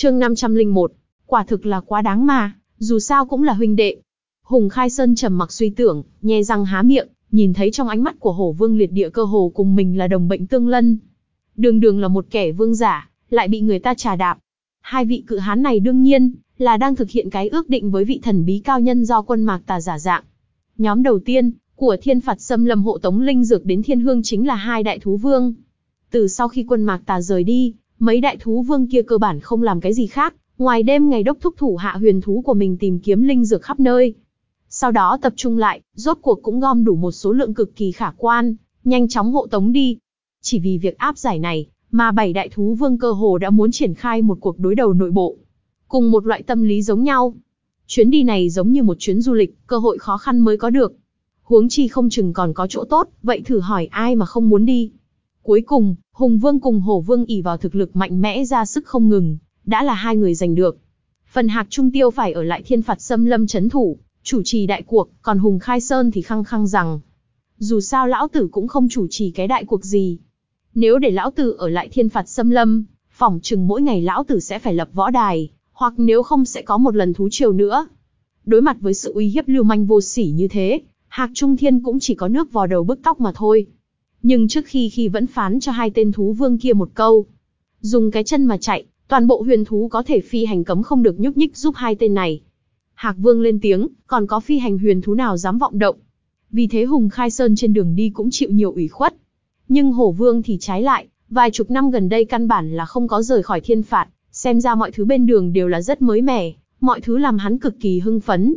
chương 501, quả thực là quá đáng mà, dù sao cũng là huynh đệ. Hùng Khai Sơn trầm mặc suy tưởng, nhe răng há miệng, nhìn thấy trong ánh mắt của hổ vương liệt địa cơ hồ cùng mình là đồng bệnh tương lân. Đường đường là một kẻ vương giả, lại bị người ta trà đạp. Hai vị cự hán này đương nhiên, là đang thực hiện cái ước định với vị thần bí cao nhân do quân mạc tà giả dạng. Nhóm đầu tiên, của thiên phạt xâm lâm hộ tống linh dược đến thiên hương chính là hai đại thú vương. Từ sau khi quân mạc tà rời đi, mấy đại thú vương kia cơ bản không làm cái gì khác, ngoài đêm ngày đốc thúc thủ hạ huyền thú của mình tìm kiếm linh dược khắp nơi. Sau đó tập trung lại, rốt cuộc cũng gom đủ một số lượng cực kỳ khả quan, nhanh chóng hộ tống đi. Chỉ vì việc áp giải này, mà bảy đại thú vương cơ hồ đã muốn triển khai một cuộc đối đầu nội bộ. Cùng một loại tâm lý giống nhau. Chuyến đi này giống như một chuyến du lịch, cơ hội khó khăn mới có được. Huống chi không chừng còn có chỗ tốt, vậy thử hỏi ai mà không muốn đi. Cuối cùng, Hùng Vương cùng Hổ Vương ỉ vào thực lực mạnh mẽ ra sức không ngừng, đã là hai người giành được. Phần hạc trung tiêu phải ở lại thiên phạt xâm lâm chấn thủ, chủ trì đại cuộc, còn Hùng Khai Sơn thì khăng khăng rằng, dù sao lão tử cũng không chủ trì cái đại cuộc gì. Nếu để lão tử ở lại thiên phạt xâm lâm, phỏng chừng mỗi ngày lão tử sẽ phải lập võ đài, hoặc nếu không sẽ có một lần thú triều nữa. Đối mặt với sự uy hiếp lưu manh vô sỉ như thế, Hạc Trung Thiên cũng chỉ có nước vò đầu bức tóc mà thôi. Nhưng trước khi khi vẫn phán cho hai tên thú vương kia một câu. Dùng cái chân mà chạy, toàn bộ huyền thú có thể phi hành cấm không được nhúc nhích giúp hai tên này. Hạc Vương lên tiếng, còn có phi hành huyền thú nào dám vọng động. Vì thế Hùng Khai Sơn trên đường đi cũng chịu nhiều ủy khuất. Nhưng Hổ Vương thì trái lại, vài chục năm gần đây căn bản là không có rời khỏi thiên phạt, xem ra mọi thứ bên đường đều là rất mới mẻ, mọi thứ làm hắn cực kỳ hưng phấn.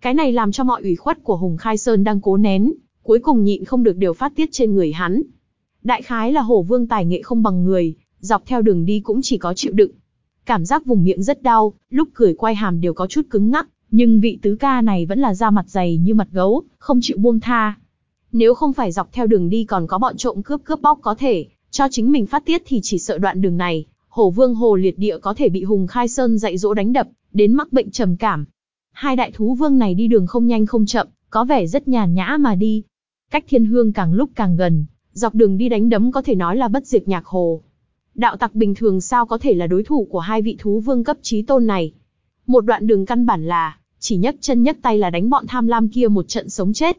Cái này làm cho mọi ủy khuất của Hùng Khai Sơn đang cố nén, cuối cùng nhịn không được đều phát tiết trên người hắn. Đại khái là hổ vương tài nghệ không bằng người, dọc theo đường đi cũng chỉ có chịu đựng. Cảm giác vùng miệng rất đau, lúc cười quay hàm đều có chút cứng ngắc, nhưng vị tứ ca này vẫn là da mặt dày như mặt gấu, không chịu buông tha. Nếu không phải dọc theo đường đi còn có bọn trộm cướp cướp bóc có thể, cho chính mình phát tiết thì chỉ sợ đoạn đường này, hổ vương hồ liệt địa có thể bị hùng khai sơn dạy dỗ đánh đập, đến mắc bệnh trầm cảm. Hai đại thú vương này đi đường không nhanh không chậm, có vẻ rất nhàn nhã mà đi, Cách thiên hương càng lúc càng gần, dọc đường đi đánh đấm có thể nói là bất diệt nhạc hồ. Đạo tặc bình thường sao có thể là đối thủ của hai vị thú vương cấp trí tôn này. Một đoạn đường căn bản là, chỉ nhấc chân nhấc tay là đánh bọn tham lam kia một trận sống chết.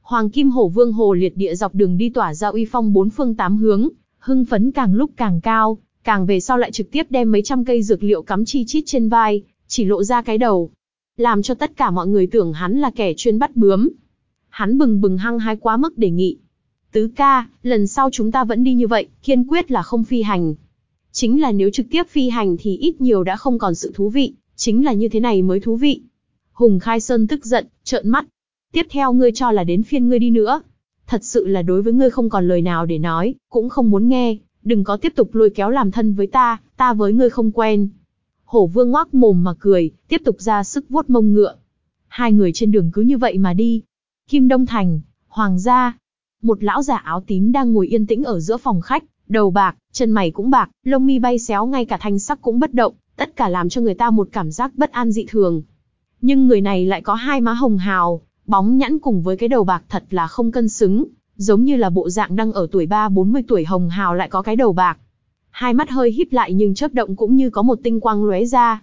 Hoàng Kim Hổ Vương Hồ liệt địa dọc đường đi tỏa ra uy phong bốn phương tám hướng, hưng phấn càng lúc càng cao, càng về sau lại trực tiếp đem mấy trăm cây dược liệu cắm chi chít trên vai, chỉ lộ ra cái đầu. Làm cho tất cả mọi người tưởng hắn là kẻ chuyên bắt bướm, Hắn bừng bừng hăng hái quá mức đề nghị. Tứ ca, lần sau chúng ta vẫn đi như vậy, kiên quyết là không phi hành. Chính là nếu trực tiếp phi hành thì ít nhiều đã không còn sự thú vị, chính là như thế này mới thú vị. Hùng Khai Sơn tức giận, trợn mắt. Tiếp theo ngươi cho là đến phiên ngươi đi nữa. Thật sự là đối với ngươi không còn lời nào để nói, cũng không muốn nghe, đừng có tiếp tục lôi kéo làm thân với ta, ta với ngươi không quen. Hổ vương ngoác mồm mà cười, tiếp tục ra sức vuốt mông ngựa. Hai người trên đường cứ như vậy mà đi, Kim Đông Thành, Hoàng gia. Một lão già áo tím đang ngồi yên tĩnh ở giữa phòng khách, đầu bạc, chân mày cũng bạc, lông mi bay xéo ngay cả thanh sắc cũng bất động, tất cả làm cho người ta một cảm giác bất an dị thường. Nhưng người này lại có hai má hồng hào, bóng nhẵn cùng với cái đầu bạc thật là không cân xứng, giống như là bộ dạng đang ở tuổi 3-40 tuổi hồng hào lại có cái đầu bạc. Hai mắt hơi híp lại nhưng chớp động cũng như có một tinh quang lóe ra.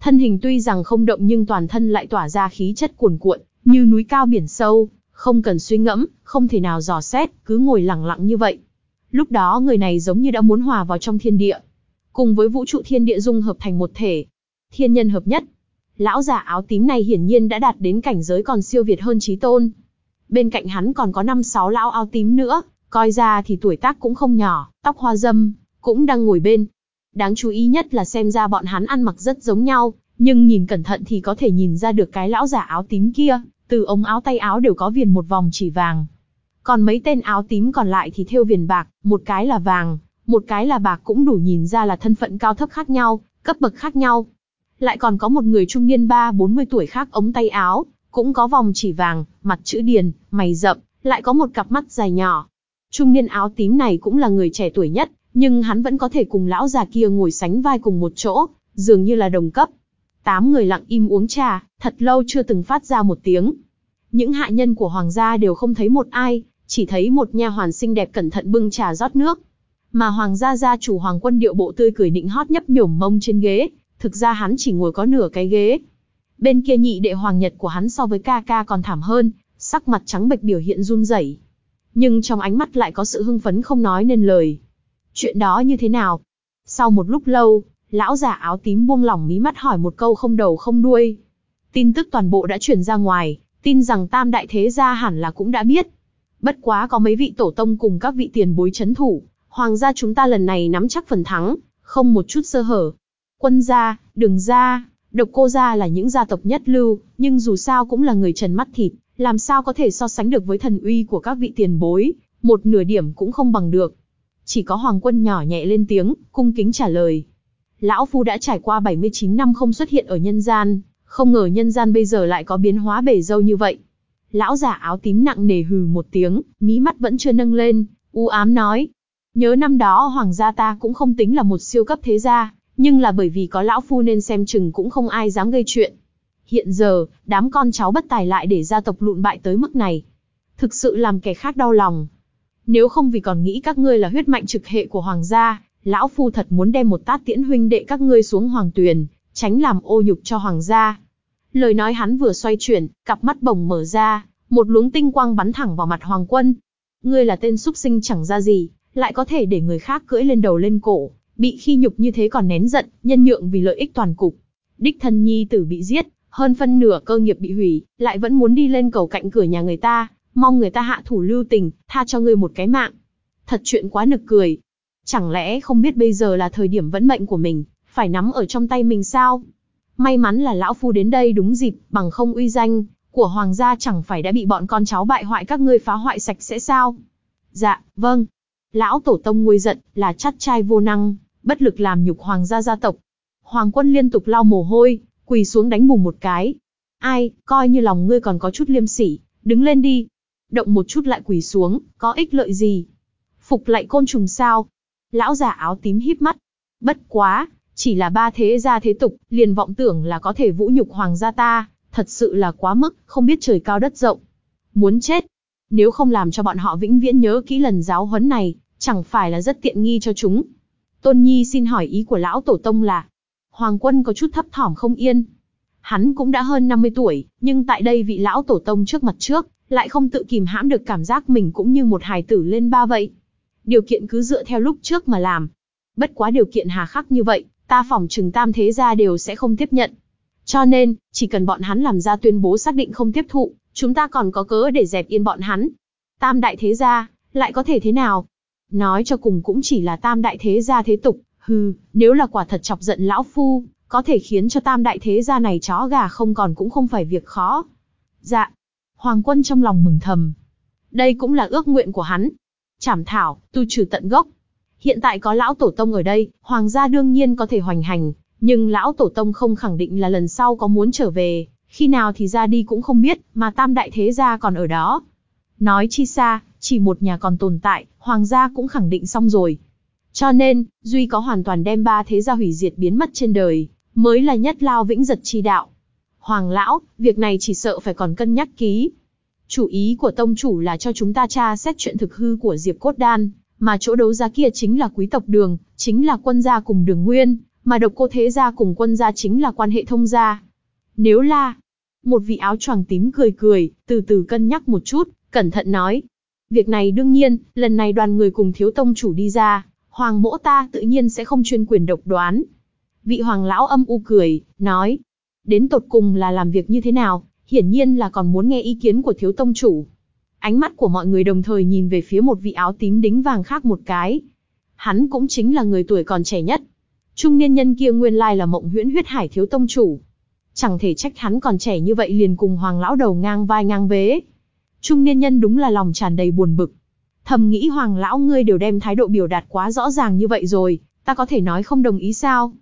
Thân hình tuy rằng không động nhưng toàn thân lại tỏa ra khí chất cuồn cuộn, như núi cao biển sâu, không cần suy ngẫm, không thể nào dò xét, cứ ngồi lặng lặng như vậy. Lúc đó người này giống như đã muốn hòa vào trong thiên địa, cùng với vũ trụ thiên địa dung hợp thành một thể, thiên nhân hợp nhất. Lão già áo tím này hiển nhiên đã đạt đến cảnh giới còn siêu việt hơn trí tôn. Bên cạnh hắn còn có năm sáu lão áo tím nữa, coi ra thì tuổi tác cũng không nhỏ, tóc hoa dâm, cũng đang ngồi bên. Đáng chú ý nhất là xem ra bọn hắn ăn mặc rất giống nhau, nhưng nhìn cẩn thận thì có thể nhìn ra được cái lão giả áo tím kia, từ ống áo tay áo đều có viền một vòng chỉ vàng. Còn mấy tên áo tím còn lại thì thêu viền bạc, một cái là vàng, một cái là bạc cũng đủ nhìn ra là thân phận cao thấp khác nhau, cấp bậc khác nhau. Lại còn có một người trung niên ba bốn mươi tuổi khác ống tay áo, cũng có vòng chỉ vàng, mặt chữ điền, mày rậm, lại có một cặp mắt dài nhỏ. Trung niên áo tím này cũng là người trẻ tuổi nhất, nhưng hắn vẫn có thể cùng lão già kia ngồi sánh vai cùng một chỗ, dường như là đồng cấp. Tám người lặng im uống trà, thật lâu chưa từng phát ra một tiếng. Những hạ nhân của hoàng gia đều không thấy một ai, chỉ thấy một nha hoàn xinh đẹp cẩn thận bưng trà rót nước. Mà hoàng gia gia chủ hoàng quân điệu bộ tươi cười nịnh hót nhấp nhổm mông trên ghế, thực ra hắn chỉ ngồi có nửa cái ghế. Bên kia nhị đệ hoàng nhật của hắn so với ca ca còn thảm hơn, sắc mặt trắng bệch biểu hiện run rẩy. Nhưng trong ánh mắt lại có sự hưng phấn không nói nên lời. Chuyện đó như thế nào? Sau một lúc lâu, lão già áo tím buông lỏng mí mắt hỏi một câu không đầu không đuôi. Tin tức toàn bộ đã truyền ra ngoài, tin rằng tam đại thế gia hẳn là cũng đã biết. Bất quá có mấy vị tổ tông cùng các vị tiền bối chấn thủ, hoàng gia chúng ta lần này nắm chắc phần thắng, không một chút sơ hở. Quân gia, đường gia, độc cô gia là những gia tộc nhất lưu, nhưng dù sao cũng là người trần mắt thịt, làm sao có thể so sánh được với thần uy của các vị tiền bối, một nửa điểm cũng không bằng được. Chỉ có hoàng quân nhỏ nhẹ lên tiếng, cung kính trả lời. Lão Phu đã trải qua 79 năm không xuất hiện ở nhân gian, không ngờ nhân gian bây giờ lại có biến hóa bể dâu như vậy. Lão già áo tím nặng nề hừ một tiếng, mí mắt vẫn chưa nâng lên, u ám nói. Nhớ năm đó hoàng gia ta cũng không tính là một siêu cấp thế gia, nhưng là bởi vì có lão phu nên xem chừng cũng không ai dám gây chuyện. Hiện giờ, đám con cháu bất tài lại để gia tộc lụn bại tới mức này. Thực sự làm kẻ khác đau lòng. Nếu không vì còn nghĩ các ngươi là huyết mạnh trực hệ của hoàng gia, lão phu thật muốn đem một tát tiễn huynh đệ các ngươi xuống hoàng tuyền, tránh làm ô nhục cho hoàng gia. Lời nói hắn vừa xoay chuyển, cặp mắt bồng mở ra, một luống tinh quang bắn thẳng vào mặt hoàng quân. Ngươi là tên súc sinh chẳng ra gì, lại có thể để người khác cưỡi lên đầu lên cổ, bị khi nhục như thế còn nén giận, nhân nhượng vì lợi ích toàn cục. Đích thân nhi tử bị giết, hơn phân nửa cơ nghiệp bị hủy, lại vẫn muốn đi lên cầu cạnh cửa nhà người ta, mong người ta hạ thủ lưu tình, tha cho ngươi một cái mạng. Thật chuyện quá nực cười. Chẳng lẽ không biết bây giờ là thời điểm vẫn mệnh của mình, phải nắm ở trong tay mình sao? May mắn là lão phu đến đây đúng dịp, bằng không uy danh của hoàng gia chẳng phải đã bị bọn con cháu bại hoại các ngươi phá hoại sạch sẽ sao? Dạ, vâng. Lão tổ tông nguôi giận, là chắt trai vô năng, bất lực làm nhục hoàng gia gia tộc. Hoàng quân liên tục lau mồ hôi, quỳ xuống đánh bùm một cái. Ai, coi như lòng ngươi còn có chút liêm sỉ, đứng lên đi. Động một chút lại quỳ xuống, có ích lợi gì? Phục lại côn trùng sao? Lão già áo tím híp mắt. Bất quá, chỉ là ba thế gia thế tục, liền vọng tưởng là có thể vũ nhục hoàng gia ta, thật sự là quá mức, không biết trời cao đất rộng. Muốn chết. Nếu không làm cho bọn họ vĩnh viễn nhớ kỹ lần giáo huấn này, chẳng phải là rất tiện nghi cho chúng. Tôn Nhi xin hỏi ý của lão tổ tông là, Hoàng quân có chút thấp thỏm không yên. Hắn cũng đã hơn 50 tuổi, nhưng tại đây vị lão tổ tông trước mặt trước, lại không tự kìm hãm được cảm giác mình cũng như một hài tử lên ba vậy. Điều kiện cứ dựa theo lúc trước mà làm. Bất quá điều kiện hà khắc như vậy, ta phỏng trừng tam thế gia đều sẽ không tiếp nhận. Cho nên, chỉ cần bọn hắn làm ra tuyên bố xác định không tiếp thụ, chúng ta còn có cớ để dẹp yên bọn hắn. Tam đại thế gia, lại có thể thế nào? Nói cho cùng cũng chỉ là tam đại thế gia thế tục, hừ, nếu là quả thật chọc giận lão phu, có thể khiến cho tam đại thế gia này chó gà không còn cũng không phải việc khó. Dạ. Hoàng quân trong lòng mừng thầm. Đây cũng là ước nguyện của hắn. Chảm thảo, tu trừ tận gốc. Hiện tại có lão tổ tông ở đây, hoàng gia đương nhiên có thể hoành hành, nhưng lão tổ tông không khẳng định là lần sau có muốn trở về, khi nào thì ra đi cũng không biết, mà tam đại thế gia còn ở đó. Nói chi xa, chỉ một nhà còn tồn tại, hoàng gia cũng khẳng định xong rồi. Cho nên, Duy có hoàn toàn đem ba thế gia hủy diệt biến mất trên đời, mới là nhất lao vĩnh giật chi đạo. Hoàng lão, việc này chỉ sợ phải còn cân nhắc ký. Chủ ý của tông chủ là cho chúng ta tra xét chuyện thực hư của Diệp Cốt Đan, mà chỗ đấu giá kia chính là quý tộc đường, chính là quân gia cùng đường nguyên, mà độc cô thế gia cùng quân gia chính là quan hệ thông gia. Nếu là, một vị áo choàng tím cười cười, từ từ cân nhắc một chút, cẩn thận nói. Việc này đương nhiên, lần này đoàn người cùng thiếu tông chủ đi ra, hoàng mỗ ta tự nhiên sẽ không chuyên quyền độc đoán. Vị hoàng lão âm u cười, nói, đến tột cùng là làm việc như thế nào, hiển nhiên là còn muốn nghe ý kiến của thiếu tông chủ. Ánh mắt của mọi người đồng thời nhìn về phía một vị áo tím đính vàng khác một cái. Hắn cũng chính là người tuổi còn trẻ nhất. Trung niên nhân kia nguyên lai là mộng huyễn huyết hải thiếu tông chủ. Chẳng thể trách hắn còn trẻ như vậy liền cùng hoàng lão đầu ngang vai ngang vế. Trung niên nhân đúng là lòng tràn đầy buồn bực. Thầm nghĩ hoàng lão ngươi đều đem thái độ biểu đạt quá rõ ràng như vậy rồi, ta có thể nói không đồng ý sao?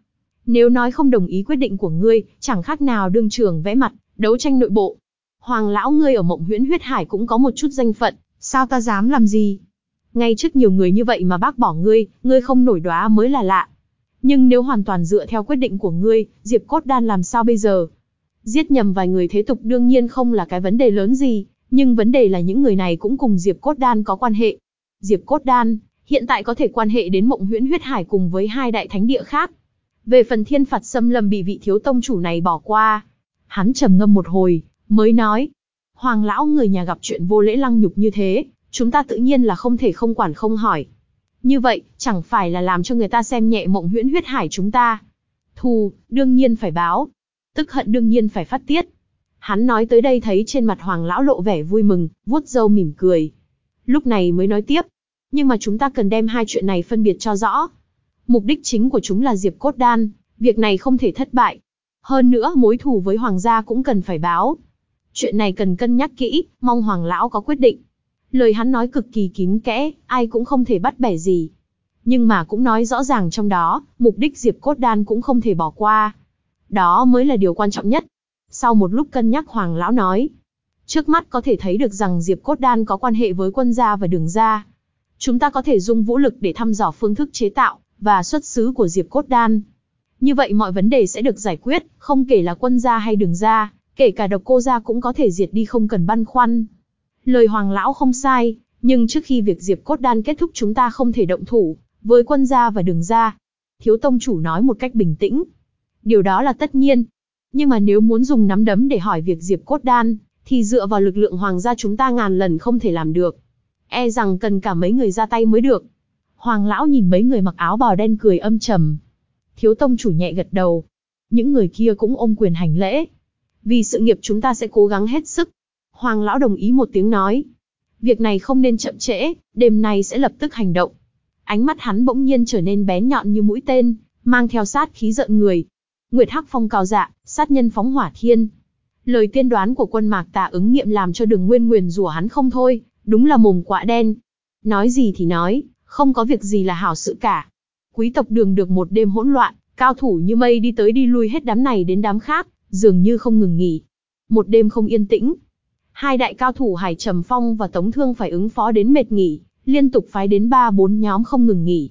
Nếu nói không đồng ý quyết định của ngươi, chẳng khác nào đương trường vẽ mặt, đấu tranh nội bộ. Hoàng lão ngươi ở mộng huyễn huyết hải cũng có một chút danh phận, sao ta dám làm gì? Ngay trước nhiều người như vậy mà bác bỏ ngươi, ngươi không nổi đoá mới là lạ. Nhưng nếu hoàn toàn dựa theo quyết định của ngươi, Diệp Cốt Đan làm sao bây giờ? Giết nhầm vài người thế tục đương nhiên không là cái vấn đề lớn gì, nhưng vấn đề là những người này cũng cùng Diệp Cốt Đan có quan hệ. Diệp Cốt Đan, hiện tại có thể quan hệ đến mộng huyễn huyết hải cùng với hai đại thánh địa khác. Về phần thiên phạt xâm lâm bị vị thiếu tông chủ này bỏ qua. Hắn trầm ngâm một hồi, mới nói. Hoàng lão người nhà gặp chuyện vô lễ lăng nhục như thế, chúng ta tự nhiên là không thể không quản không hỏi. Như vậy, chẳng phải là làm cho người ta xem nhẹ mộng huyễn huyết hải chúng ta. Thù, đương nhiên phải báo. Tức hận đương nhiên phải phát tiết. Hắn nói tới đây thấy trên mặt hoàng lão lộ vẻ vui mừng, vuốt râu mỉm cười. Lúc này mới nói tiếp. Nhưng mà chúng ta cần đem hai chuyện này phân biệt cho rõ. Mục đích chính của chúng là Diệp Cốt Đan, việc này không thể thất bại. Hơn nữa mối thù với hoàng gia cũng cần phải báo. Chuyện này cần cân nhắc kỹ, mong hoàng lão có quyết định. Lời hắn nói cực kỳ kín kẽ, ai cũng không thể bắt bẻ gì. Nhưng mà cũng nói rõ ràng trong đó, mục đích Diệp Cốt Đan cũng không thể bỏ qua. Đó mới là điều quan trọng nhất. Sau một lúc cân nhắc Hoàng Lão nói. Trước mắt có thể thấy được rằng Diệp Cốt Đan có quan hệ với quân gia và đường gia. Chúng ta có thể dùng vũ lực để thăm dò phương thức chế tạo và xuất xứ của Diệp Cốt Đan. Như vậy mọi vấn đề sẽ được giải quyết, không kể là quân gia hay đường gia, kể cả độc cô gia cũng có thể diệt đi không cần băn khoăn. Lời Hoàng Lão không sai, nhưng trước khi việc Diệp Cốt Đan kết thúc chúng ta không thể động thủ, với quân gia và đường gia. Thiếu tông chủ nói một cách bình tĩnh. Điều đó là tất nhiên. Nhưng mà nếu muốn dùng nắm đấm để hỏi việc Diệp Cốt Đan, thì dựa vào lực lượng hoàng gia chúng ta ngàn lần không thể làm được. E rằng cần cả mấy người ra tay mới được. Hoàng lão nhìn mấy người mặc áo bào đen cười âm trầm. Thiếu tông chủ nhẹ gật đầu. Những người kia cũng ôm quyền hành lễ. Vì sự nghiệp chúng ta sẽ cố gắng hết sức. Hoàng lão đồng ý một tiếng nói. Việc này không nên chậm trễ, đêm nay sẽ lập tức hành động. Ánh mắt hắn bỗng nhiên trở nên bén nhọn như mũi tên, mang theo sát khí giận người. Nguyệt Hắc Phong cao dạ, sát nhân phóng hỏa thiên. Lời tiên đoán của quân mạc tà ứng nghiệm làm cho đường nguyên nguyền rủa hắn không thôi, đúng là mồm quạ đen. Nói gì thì nói, không có việc gì là hảo sự cả. Quý tộc đường được một đêm hỗn loạn, cao thủ như mây đi tới đi lui hết đám này đến đám khác, dường như không ngừng nghỉ. Một đêm không yên tĩnh. Hai đại cao thủ Hải Trầm Phong và Tống Thương phải ứng phó đến mệt nghỉ, liên tục phái đến ba bốn nhóm không ngừng nghỉ.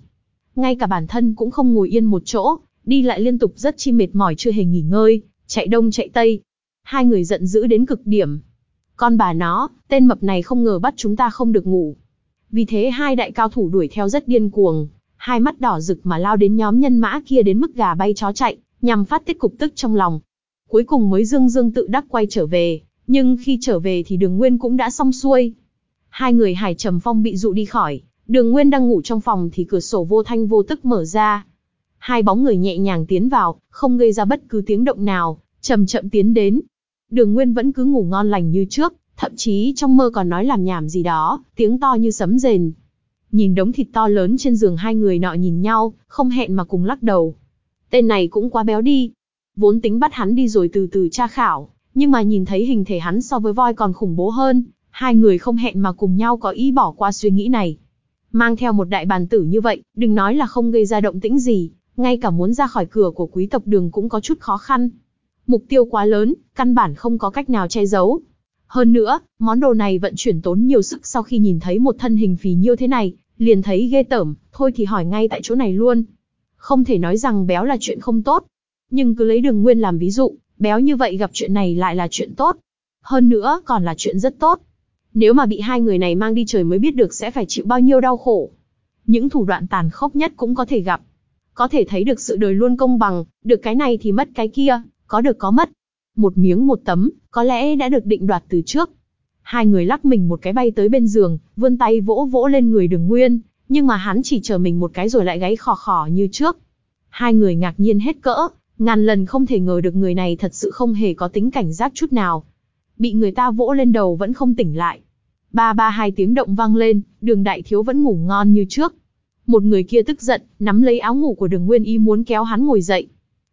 Ngay cả bản thân cũng không ngồi yên một chỗ, đi lại liên tục rất chi mệt mỏi chưa hề nghỉ ngơi, chạy đông chạy tây. Hai người giận dữ đến cực điểm. Con bà nó, tên mập này không ngờ bắt chúng ta không được ngủ. Vì thế hai đại cao thủ đuổi theo rất điên cuồng, hai mắt đỏ rực mà lao đến nhóm nhân mã kia đến mức gà bay chó chạy, nhằm phát tiết cục tức trong lòng. Cuối cùng mới dương dương tự đắc quay trở về, nhưng khi trở về thì đường nguyên cũng đã xong xuôi. Hai người Hải Trầm Phong bị dụ đi khỏi, đường nguyên đang ngủ trong phòng thì cửa sổ vô thanh vô tức mở ra. Hai bóng người nhẹ nhàng tiến vào, không gây ra bất cứ tiếng động nào, chậm chậm tiến đến. Đường nguyên vẫn cứ ngủ ngon lành như trước, thậm chí trong mơ còn nói làm nhảm gì đó, tiếng to như sấm rền. Nhìn đống thịt to lớn trên giường hai người nọ nhìn nhau, không hẹn mà cùng lắc đầu. Tên này cũng quá béo đi. Vốn tính bắt hắn đi rồi từ từ tra khảo, nhưng mà nhìn thấy hình thể hắn so với voi còn khủng bố hơn, hai người không hẹn mà cùng nhau có ý bỏ qua suy nghĩ này. Mang theo một đại bàn tử như vậy, đừng nói là không gây ra động tĩnh gì, ngay cả muốn ra khỏi cửa của quý tộc đường cũng có chút khó khăn. Mục tiêu quá lớn, căn bản không có cách nào che giấu. Hơn nữa, món đồ này vận chuyển tốn nhiều sức sau khi nhìn thấy một thân hình phì nhiêu thế này, liền thấy ghê tởm, thôi thì hỏi ngay tại chỗ này luôn. Không thể nói rằng béo là chuyện không tốt, nhưng cứ lấy đường nguyên làm ví dụ, béo như vậy gặp chuyện này lại là chuyện tốt. Hơn nữa còn là chuyện rất tốt. Nếu mà bị hai người này mang đi trời mới biết được sẽ phải chịu bao nhiêu đau khổ. Những thủ đoạn tàn khốc nhất cũng có thể gặp. Có thể thấy được sự đời luôn công bằng, được cái này thì mất cái kia, có được có mất. Một miếng một tấm, có lẽ đã được định đoạt từ trước. Hai người lắc mình một cái bay tới bên giường, vươn tay vỗ vỗ lên người đường nguyên, nhưng mà hắn chỉ chờ mình một cái rồi lại gáy khò khò như trước. Hai người ngạc nhiên hết cỡ, ngàn lần không thể ngờ được người này thật sự không hề có tính cảnh giác chút nào. Bị người ta vỗ lên đầu vẫn không tỉnh lại. Ba ba hai tiếng động vang lên, đường đại thiếu vẫn ngủ ngon như trước. Một người kia tức giận, nắm lấy áo ngủ của đường nguyên y muốn kéo hắn ngồi dậy.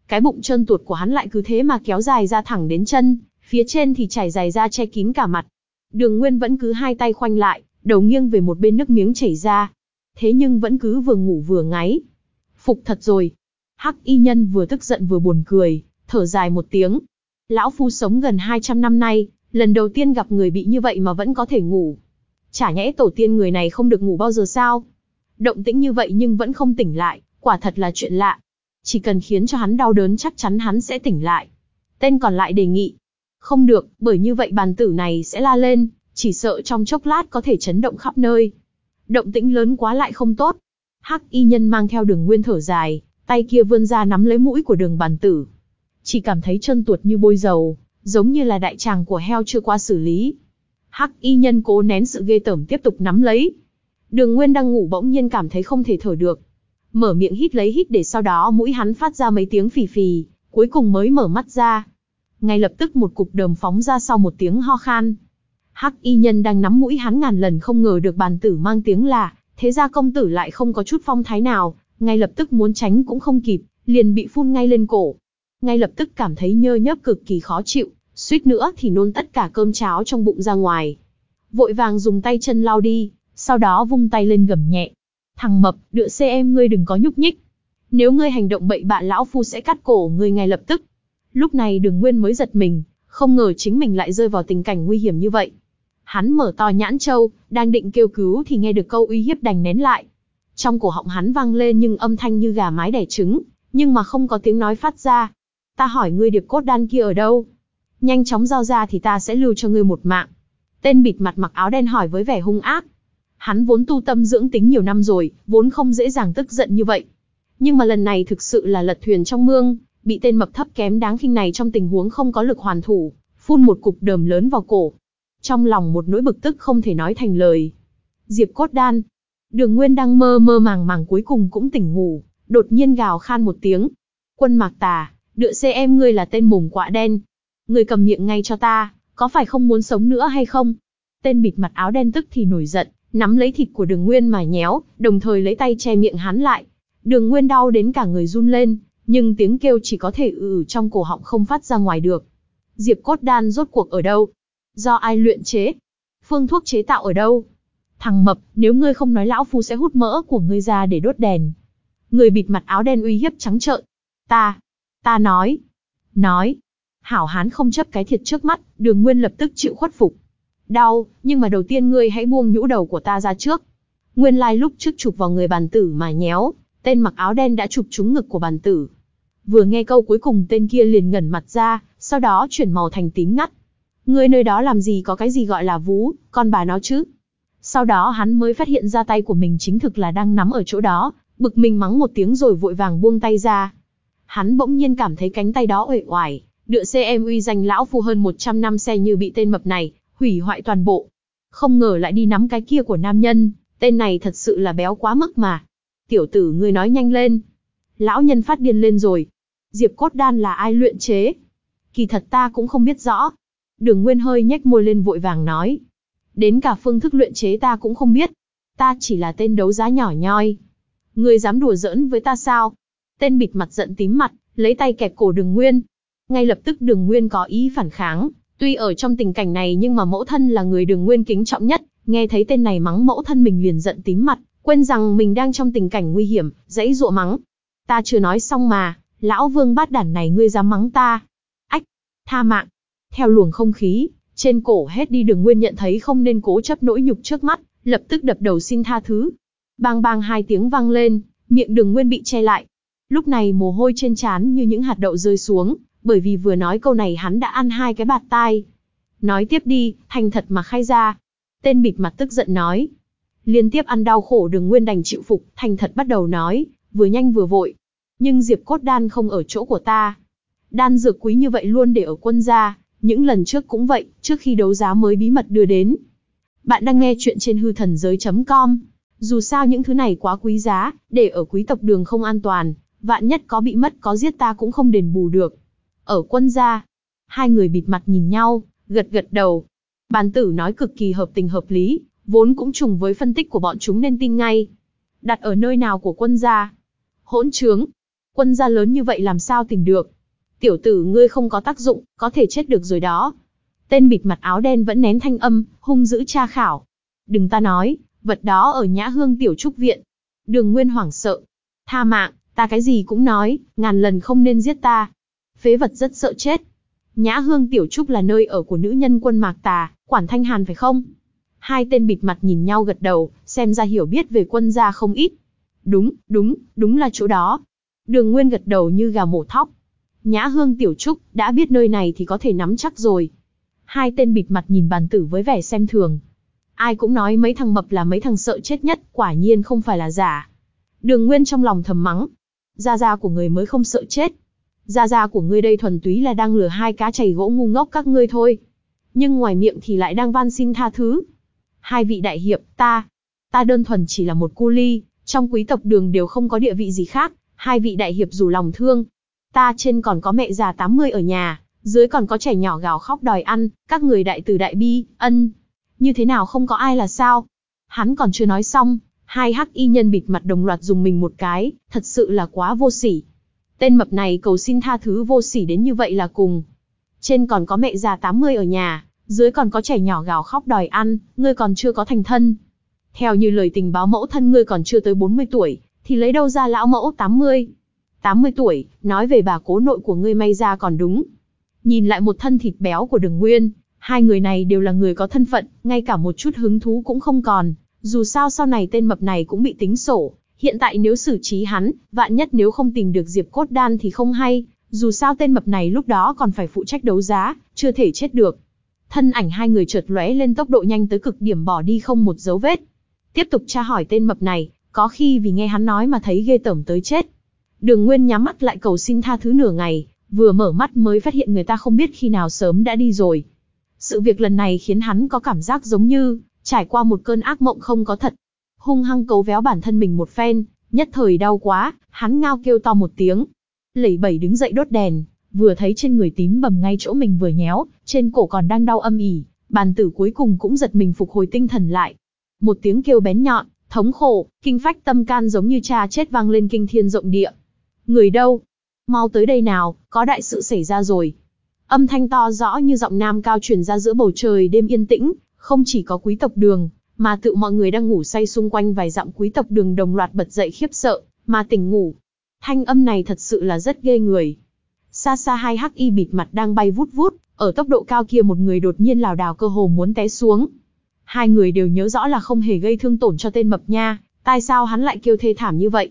Cái bụng trơn tuột của hắn lại cứ thế mà kéo dài ra thẳng đến chân, phía trên thì trải dài ra che kín cả mặt. Đường nguyên vẫn cứ hai tay khoanh lại, đầu nghiêng về một bên nước miếng chảy ra. Thế nhưng vẫn cứ vừa ngủ vừa ngáy. Phục thật rồi. Hắc y nhân vừa tức giận vừa buồn cười, thở dài một tiếng. Lão phu sống gần 200 năm nay, lần đầu tiên gặp người bị như vậy mà vẫn có thể ngủ. Chả nhẽ tổ tiên người này không được ngủ bao giờ sao? Động tĩnh như vậy nhưng vẫn không tỉnh lại, quả thật là chuyện lạ. Chỉ cần khiến cho hắn đau đớn chắc chắn hắn sẽ tỉnh lại. Tên còn lại đề nghị. Không được, bởi như vậy bàn tử này sẽ la lên, chỉ sợ trong chốc lát có thể chấn động khắp nơi. Động tĩnh lớn quá lại không tốt. Hắc y nhân mang theo đường nguyên thở dài, tay kia vươn ra nắm lấy mũi của đường bàn tử. Chỉ cảm thấy chân tuột như bôi dầu, giống như là đại tràng của heo chưa qua xử lý. Hắc y nhân cố nén sự ghê tởm tiếp tục nắm lấy. Đường Nguyên đang ngủ bỗng nhiên cảm thấy không thể thở được. Mở miệng hít lấy hít để sau đó mũi hắn phát ra mấy tiếng phì phì, cuối cùng mới mở mắt ra. Ngay lập tức một cục đờm phóng ra sau một tiếng ho khan. Hắc y nhân đang nắm mũi hắn ngàn lần không ngờ được bàn tử mang tiếng là, thế ra công tử lại không có chút phong thái nào, ngay lập tức muốn tránh cũng không kịp, liền bị phun ngay lên cổ. Ngay lập tức cảm thấy nhơ nhớp cực kỳ khó chịu, suýt nữa thì nôn tất cả cơm cháo trong bụng ra ngoài. Vội vàng dùng tay chân lau đi, sau đó vung tay lên gầm nhẹ. Thằng mập, đựa xe em ngươi đừng có nhúc nhích. Nếu ngươi hành động bậy bạ lão phu sẽ cắt cổ ngươi ngay lập tức. Lúc này đường nguyên mới giật mình, không ngờ chính mình lại rơi vào tình cảnh nguy hiểm như vậy. Hắn mở to nhãn châu, đang định kêu cứu thì nghe được câu uy hiếp đành nén lại. Trong cổ họng hắn vang lên nhưng âm thanh như gà mái đẻ trứng, nhưng mà không có tiếng nói phát ra. Ta hỏi ngươi điệp cốt đan kia ở đâu? Nhanh chóng giao ra thì ta sẽ lưu cho ngươi một mạng. Tên bịt mặt mặc áo đen hỏi với vẻ hung ác. Hắn vốn tu tâm dưỡng tính nhiều năm rồi, vốn không dễ dàng tức giận như vậy. Nhưng mà lần này thực sự là lật thuyền trong mương, bị tên mập thấp kém đáng khinh này trong tình huống không có lực hoàn thủ, phun một cục đờm lớn vào cổ. Trong lòng một nỗi bực tức không thể nói thành lời. Diệp cốt đan. Đường Nguyên đang mơ mơ màng màng cuối cùng cũng tỉnh ngủ, đột nhiên gào khan một tiếng. Quân mạc tà, đựa xe em ngươi là tên mồm quạ đen. Ngươi cầm miệng ngay cho ta, có phải không muốn sống nữa hay không? Tên bịt mặt áo đen tức thì nổi giận, nắm lấy thịt của đường Nguyên mà nhéo, đồng thời lấy tay che miệng hắn lại. Đường Nguyên đau đến cả người run lên, nhưng tiếng kêu chỉ có thể ử trong cổ họng không phát ra ngoài được. Diệp cốt đan rốt cuộc ở đâu? Do ai luyện chế? Phương thuốc chế tạo ở đâu? Thằng mập, nếu ngươi không nói lão phu sẽ hút mỡ của ngươi ra để đốt đèn. Người bịt mặt áo đen uy hiếp trắng trợn. Ta, ta nói, nói. Hảo hán không chấp cái thiệt trước mắt, đường nguyên lập tức chịu khuất phục. Đau, nhưng mà đầu tiên ngươi hãy buông nhũ đầu của ta ra trước. Nguyên lai like lúc trước chụp vào người bàn tử mà nhéo, tên mặc áo đen đã chụp trúng ngực của bàn tử. Vừa nghe câu cuối cùng tên kia liền ngẩn mặt ra, sau đó chuyển màu thành tím ngắt. Ngươi nơi đó làm gì có cái gì gọi là vú, con bà nó chứ. Sau đó hắn mới phát hiện ra tay của mình chính thực là đang nắm ở chỗ đó, bực mình mắng một tiếng rồi vội vàng buông tay ra. Hắn bỗng nhiên cảm thấy cánh tay đó uể oải, đựa xe em uy danh lão phu hơn 100 năm xe như bị tên mập này, hủy hoại toàn bộ. Không ngờ lại đi nắm cái kia của nam nhân, tên này thật sự là béo quá mức mà. Tiểu tử ngươi nói nhanh lên. Lão nhân phát điên lên rồi. Diệp cốt đan là ai luyện chế? Kỳ thật ta cũng không biết rõ. Đường Nguyên hơi nhếch môi lên vội vàng nói. Đến cả phương thức luyện chế ta cũng không biết. Ta chỉ là tên đấu giá nhỏ nhoi. Ngươi dám đùa giỡn với ta sao? Tên bịt mặt giận tím mặt, lấy tay kẹp cổ đường Nguyên. Ngay lập tức đường Nguyên có ý phản kháng. Tuy ở trong tình cảnh này nhưng mà mẫu thân là người đường Nguyên kính trọng nhất. Nghe thấy tên này mắng mẫu thân mình liền giận tím mặt, quên rằng mình đang trong tình cảnh nguy hiểm, dãy dụa mắng. Ta chưa nói xong mà, lão vương bát đản này ngươi dám mắng ta. Ách, tha mạng. Theo luồng không khí, trên cổ hết đi đường nguyên nhận thấy không nên cố chấp nỗi nhục trước mắt, lập tức đập đầu xin tha thứ. Bang bang hai tiếng vang lên, miệng đường nguyên bị che lại. Lúc này mồ hôi trên trán như những hạt đậu rơi xuống, bởi vì vừa nói câu này hắn đã ăn hai cái bạt tai. Nói tiếp đi, thành thật mà khai ra. Tên bịt mặt tức giận nói. Liên tiếp ăn đau khổ đường nguyên đành chịu phục, thành thật bắt đầu nói, vừa nhanh vừa vội. Nhưng diệp cốt đan không ở chỗ của ta. Đan dược quý như vậy luôn để ở quân gia, những lần trước cũng vậy, trước khi đấu giá mới bí mật đưa đến. Bạn đang nghe chuyện trên hư thần giới.com. Dù sao những thứ này quá quý giá, để ở quý tộc đường không an toàn, vạn nhất có bị mất có giết ta cũng không đền bù được. Ở quân gia, hai người bịt mặt nhìn nhau, gật gật đầu. Bàn tử nói cực kỳ hợp tình hợp lý, vốn cũng trùng với phân tích của bọn chúng nên tin ngay. Đặt ở nơi nào của quân gia? Hỗn trướng. Quân gia lớn như vậy làm sao tìm được? Tiểu tử ngươi không có tác dụng, có thể chết được rồi đó. Tên bịt mặt áo đen vẫn nén thanh âm, hung dữ tra khảo. Đừng ta nói, vật đó ở nhã hương tiểu trúc viện. Đường Nguyên hoảng sợ. Tha mạng, ta cái gì cũng nói, ngàn lần không nên giết ta. Phế vật rất sợ chết. Nhã hương tiểu trúc là nơi ở của nữ nhân quân mạc tà, quản thanh hàn phải không? Hai tên bịt mặt nhìn nhau gật đầu, xem ra hiểu biết về quân gia không ít. Đúng, đúng, đúng là chỗ đó. Đường Nguyên gật đầu như gà mổ thóc. Nhã Hương Tiểu Trúc, đã biết nơi này thì có thể nắm chắc rồi. Hai tên bịt mặt nhìn bàn tử với vẻ xem thường. Ai cũng nói mấy thằng mập là mấy thằng sợ chết nhất, quả nhiên không phải là giả. Đường Nguyên trong lòng thầm mắng. Gia gia của người mới không sợ chết. Gia gia của ngươi đây thuần túy là đang lừa hai cá chày gỗ ngu ngốc các ngươi thôi. Nhưng ngoài miệng thì lại đang van xin tha thứ. Hai vị đại hiệp, ta, ta đơn thuần chỉ là một cu ly, trong quý tộc đường đều không có địa vị gì khác, hai vị đại hiệp dù lòng thương. Ta trên còn có mẹ già 80 ở nhà, dưới còn có trẻ nhỏ gào khóc đòi ăn, các người đại từ đại bi, ân. Như thế nào không có ai là sao? Hắn còn chưa nói xong, hai hắc y nhân bịt mặt đồng loạt dùng mình một cái, thật sự là quá vô sỉ. Tên mập này cầu xin tha thứ vô sỉ đến như vậy là cùng. Trên còn có mẹ già 80 ở nhà, dưới còn có trẻ nhỏ gào khóc đòi ăn, ngươi còn chưa có thành thân. Theo như lời tình báo mẫu thân ngươi còn chưa tới 40 tuổi, thì lấy đâu ra lão mẫu 80? 80 tuổi, nói về bà cố nội của ngươi may ra còn đúng. Nhìn lại một thân thịt béo của đường nguyên, hai người này đều là người có thân phận, ngay cả một chút hứng thú cũng không còn. Dù sao sau này tên mập này cũng bị tính sổ, hiện tại nếu xử trí hắn, vạn nhất nếu không tìm được Diệp Cốt Đan thì không hay, dù sao tên mập này lúc đó còn phải phụ trách đấu giá, chưa thể chết được. Thân ảnh hai người chợt lóe lên tốc độ nhanh tới cực điểm bỏ đi không một dấu vết. Tiếp tục tra hỏi tên mập này, có khi vì nghe hắn nói mà thấy ghê tởm tới chết. Đường Nguyên nhắm mắt lại cầu xin tha thứ nửa ngày, vừa mở mắt mới phát hiện người ta không biết khi nào sớm đã đi rồi. Sự việc lần này khiến hắn có cảm giác giống như trải qua một cơn ác mộng không có thật. Hung hăng cấu véo bản thân mình một phen, nhất thời đau quá, hắn ngao kêu to một tiếng. Lẩy bẩy đứng dậy đốt đèn, vừa thấy trên người tím bầm ngay chỗ mình vừa nhéo, trên cổ còn đang đau âm ỉ, bàn tử cuối cùng cũng giật mình phục hồi tinh thần lại. Một tiếng kêu bén nhọn, thống khổ, kinh phách tâm can giống như cha chết vang lên kinh thiên rộng địa. Người đâu? Mau tới đây nào, có đại sự xảy ra rồi. Âm thanh to rõ như giọng nam cao truyền ra giữa bầu trời đêm yên tĩnh, không chỉ có quý tộc đường, mà tự mọi người đang ngủ say xung quanh vài dặm quý tộc đường đồng loạt bật dậy khiếp sợ, mà tỉnh ngủ. Thanh âm này thật sự là rất ghê người. Xa xa hai hắc y bịt mặt đang bay vút vút, ở tốc độ cao kia một người đột nhiên lảo đảo cơ hồ muốn té xuống. Hai người đều nhớ rõ là không hề gây thương tổn cho tên mập nha, tại sao hắn lại kêu thê thảm như vậy?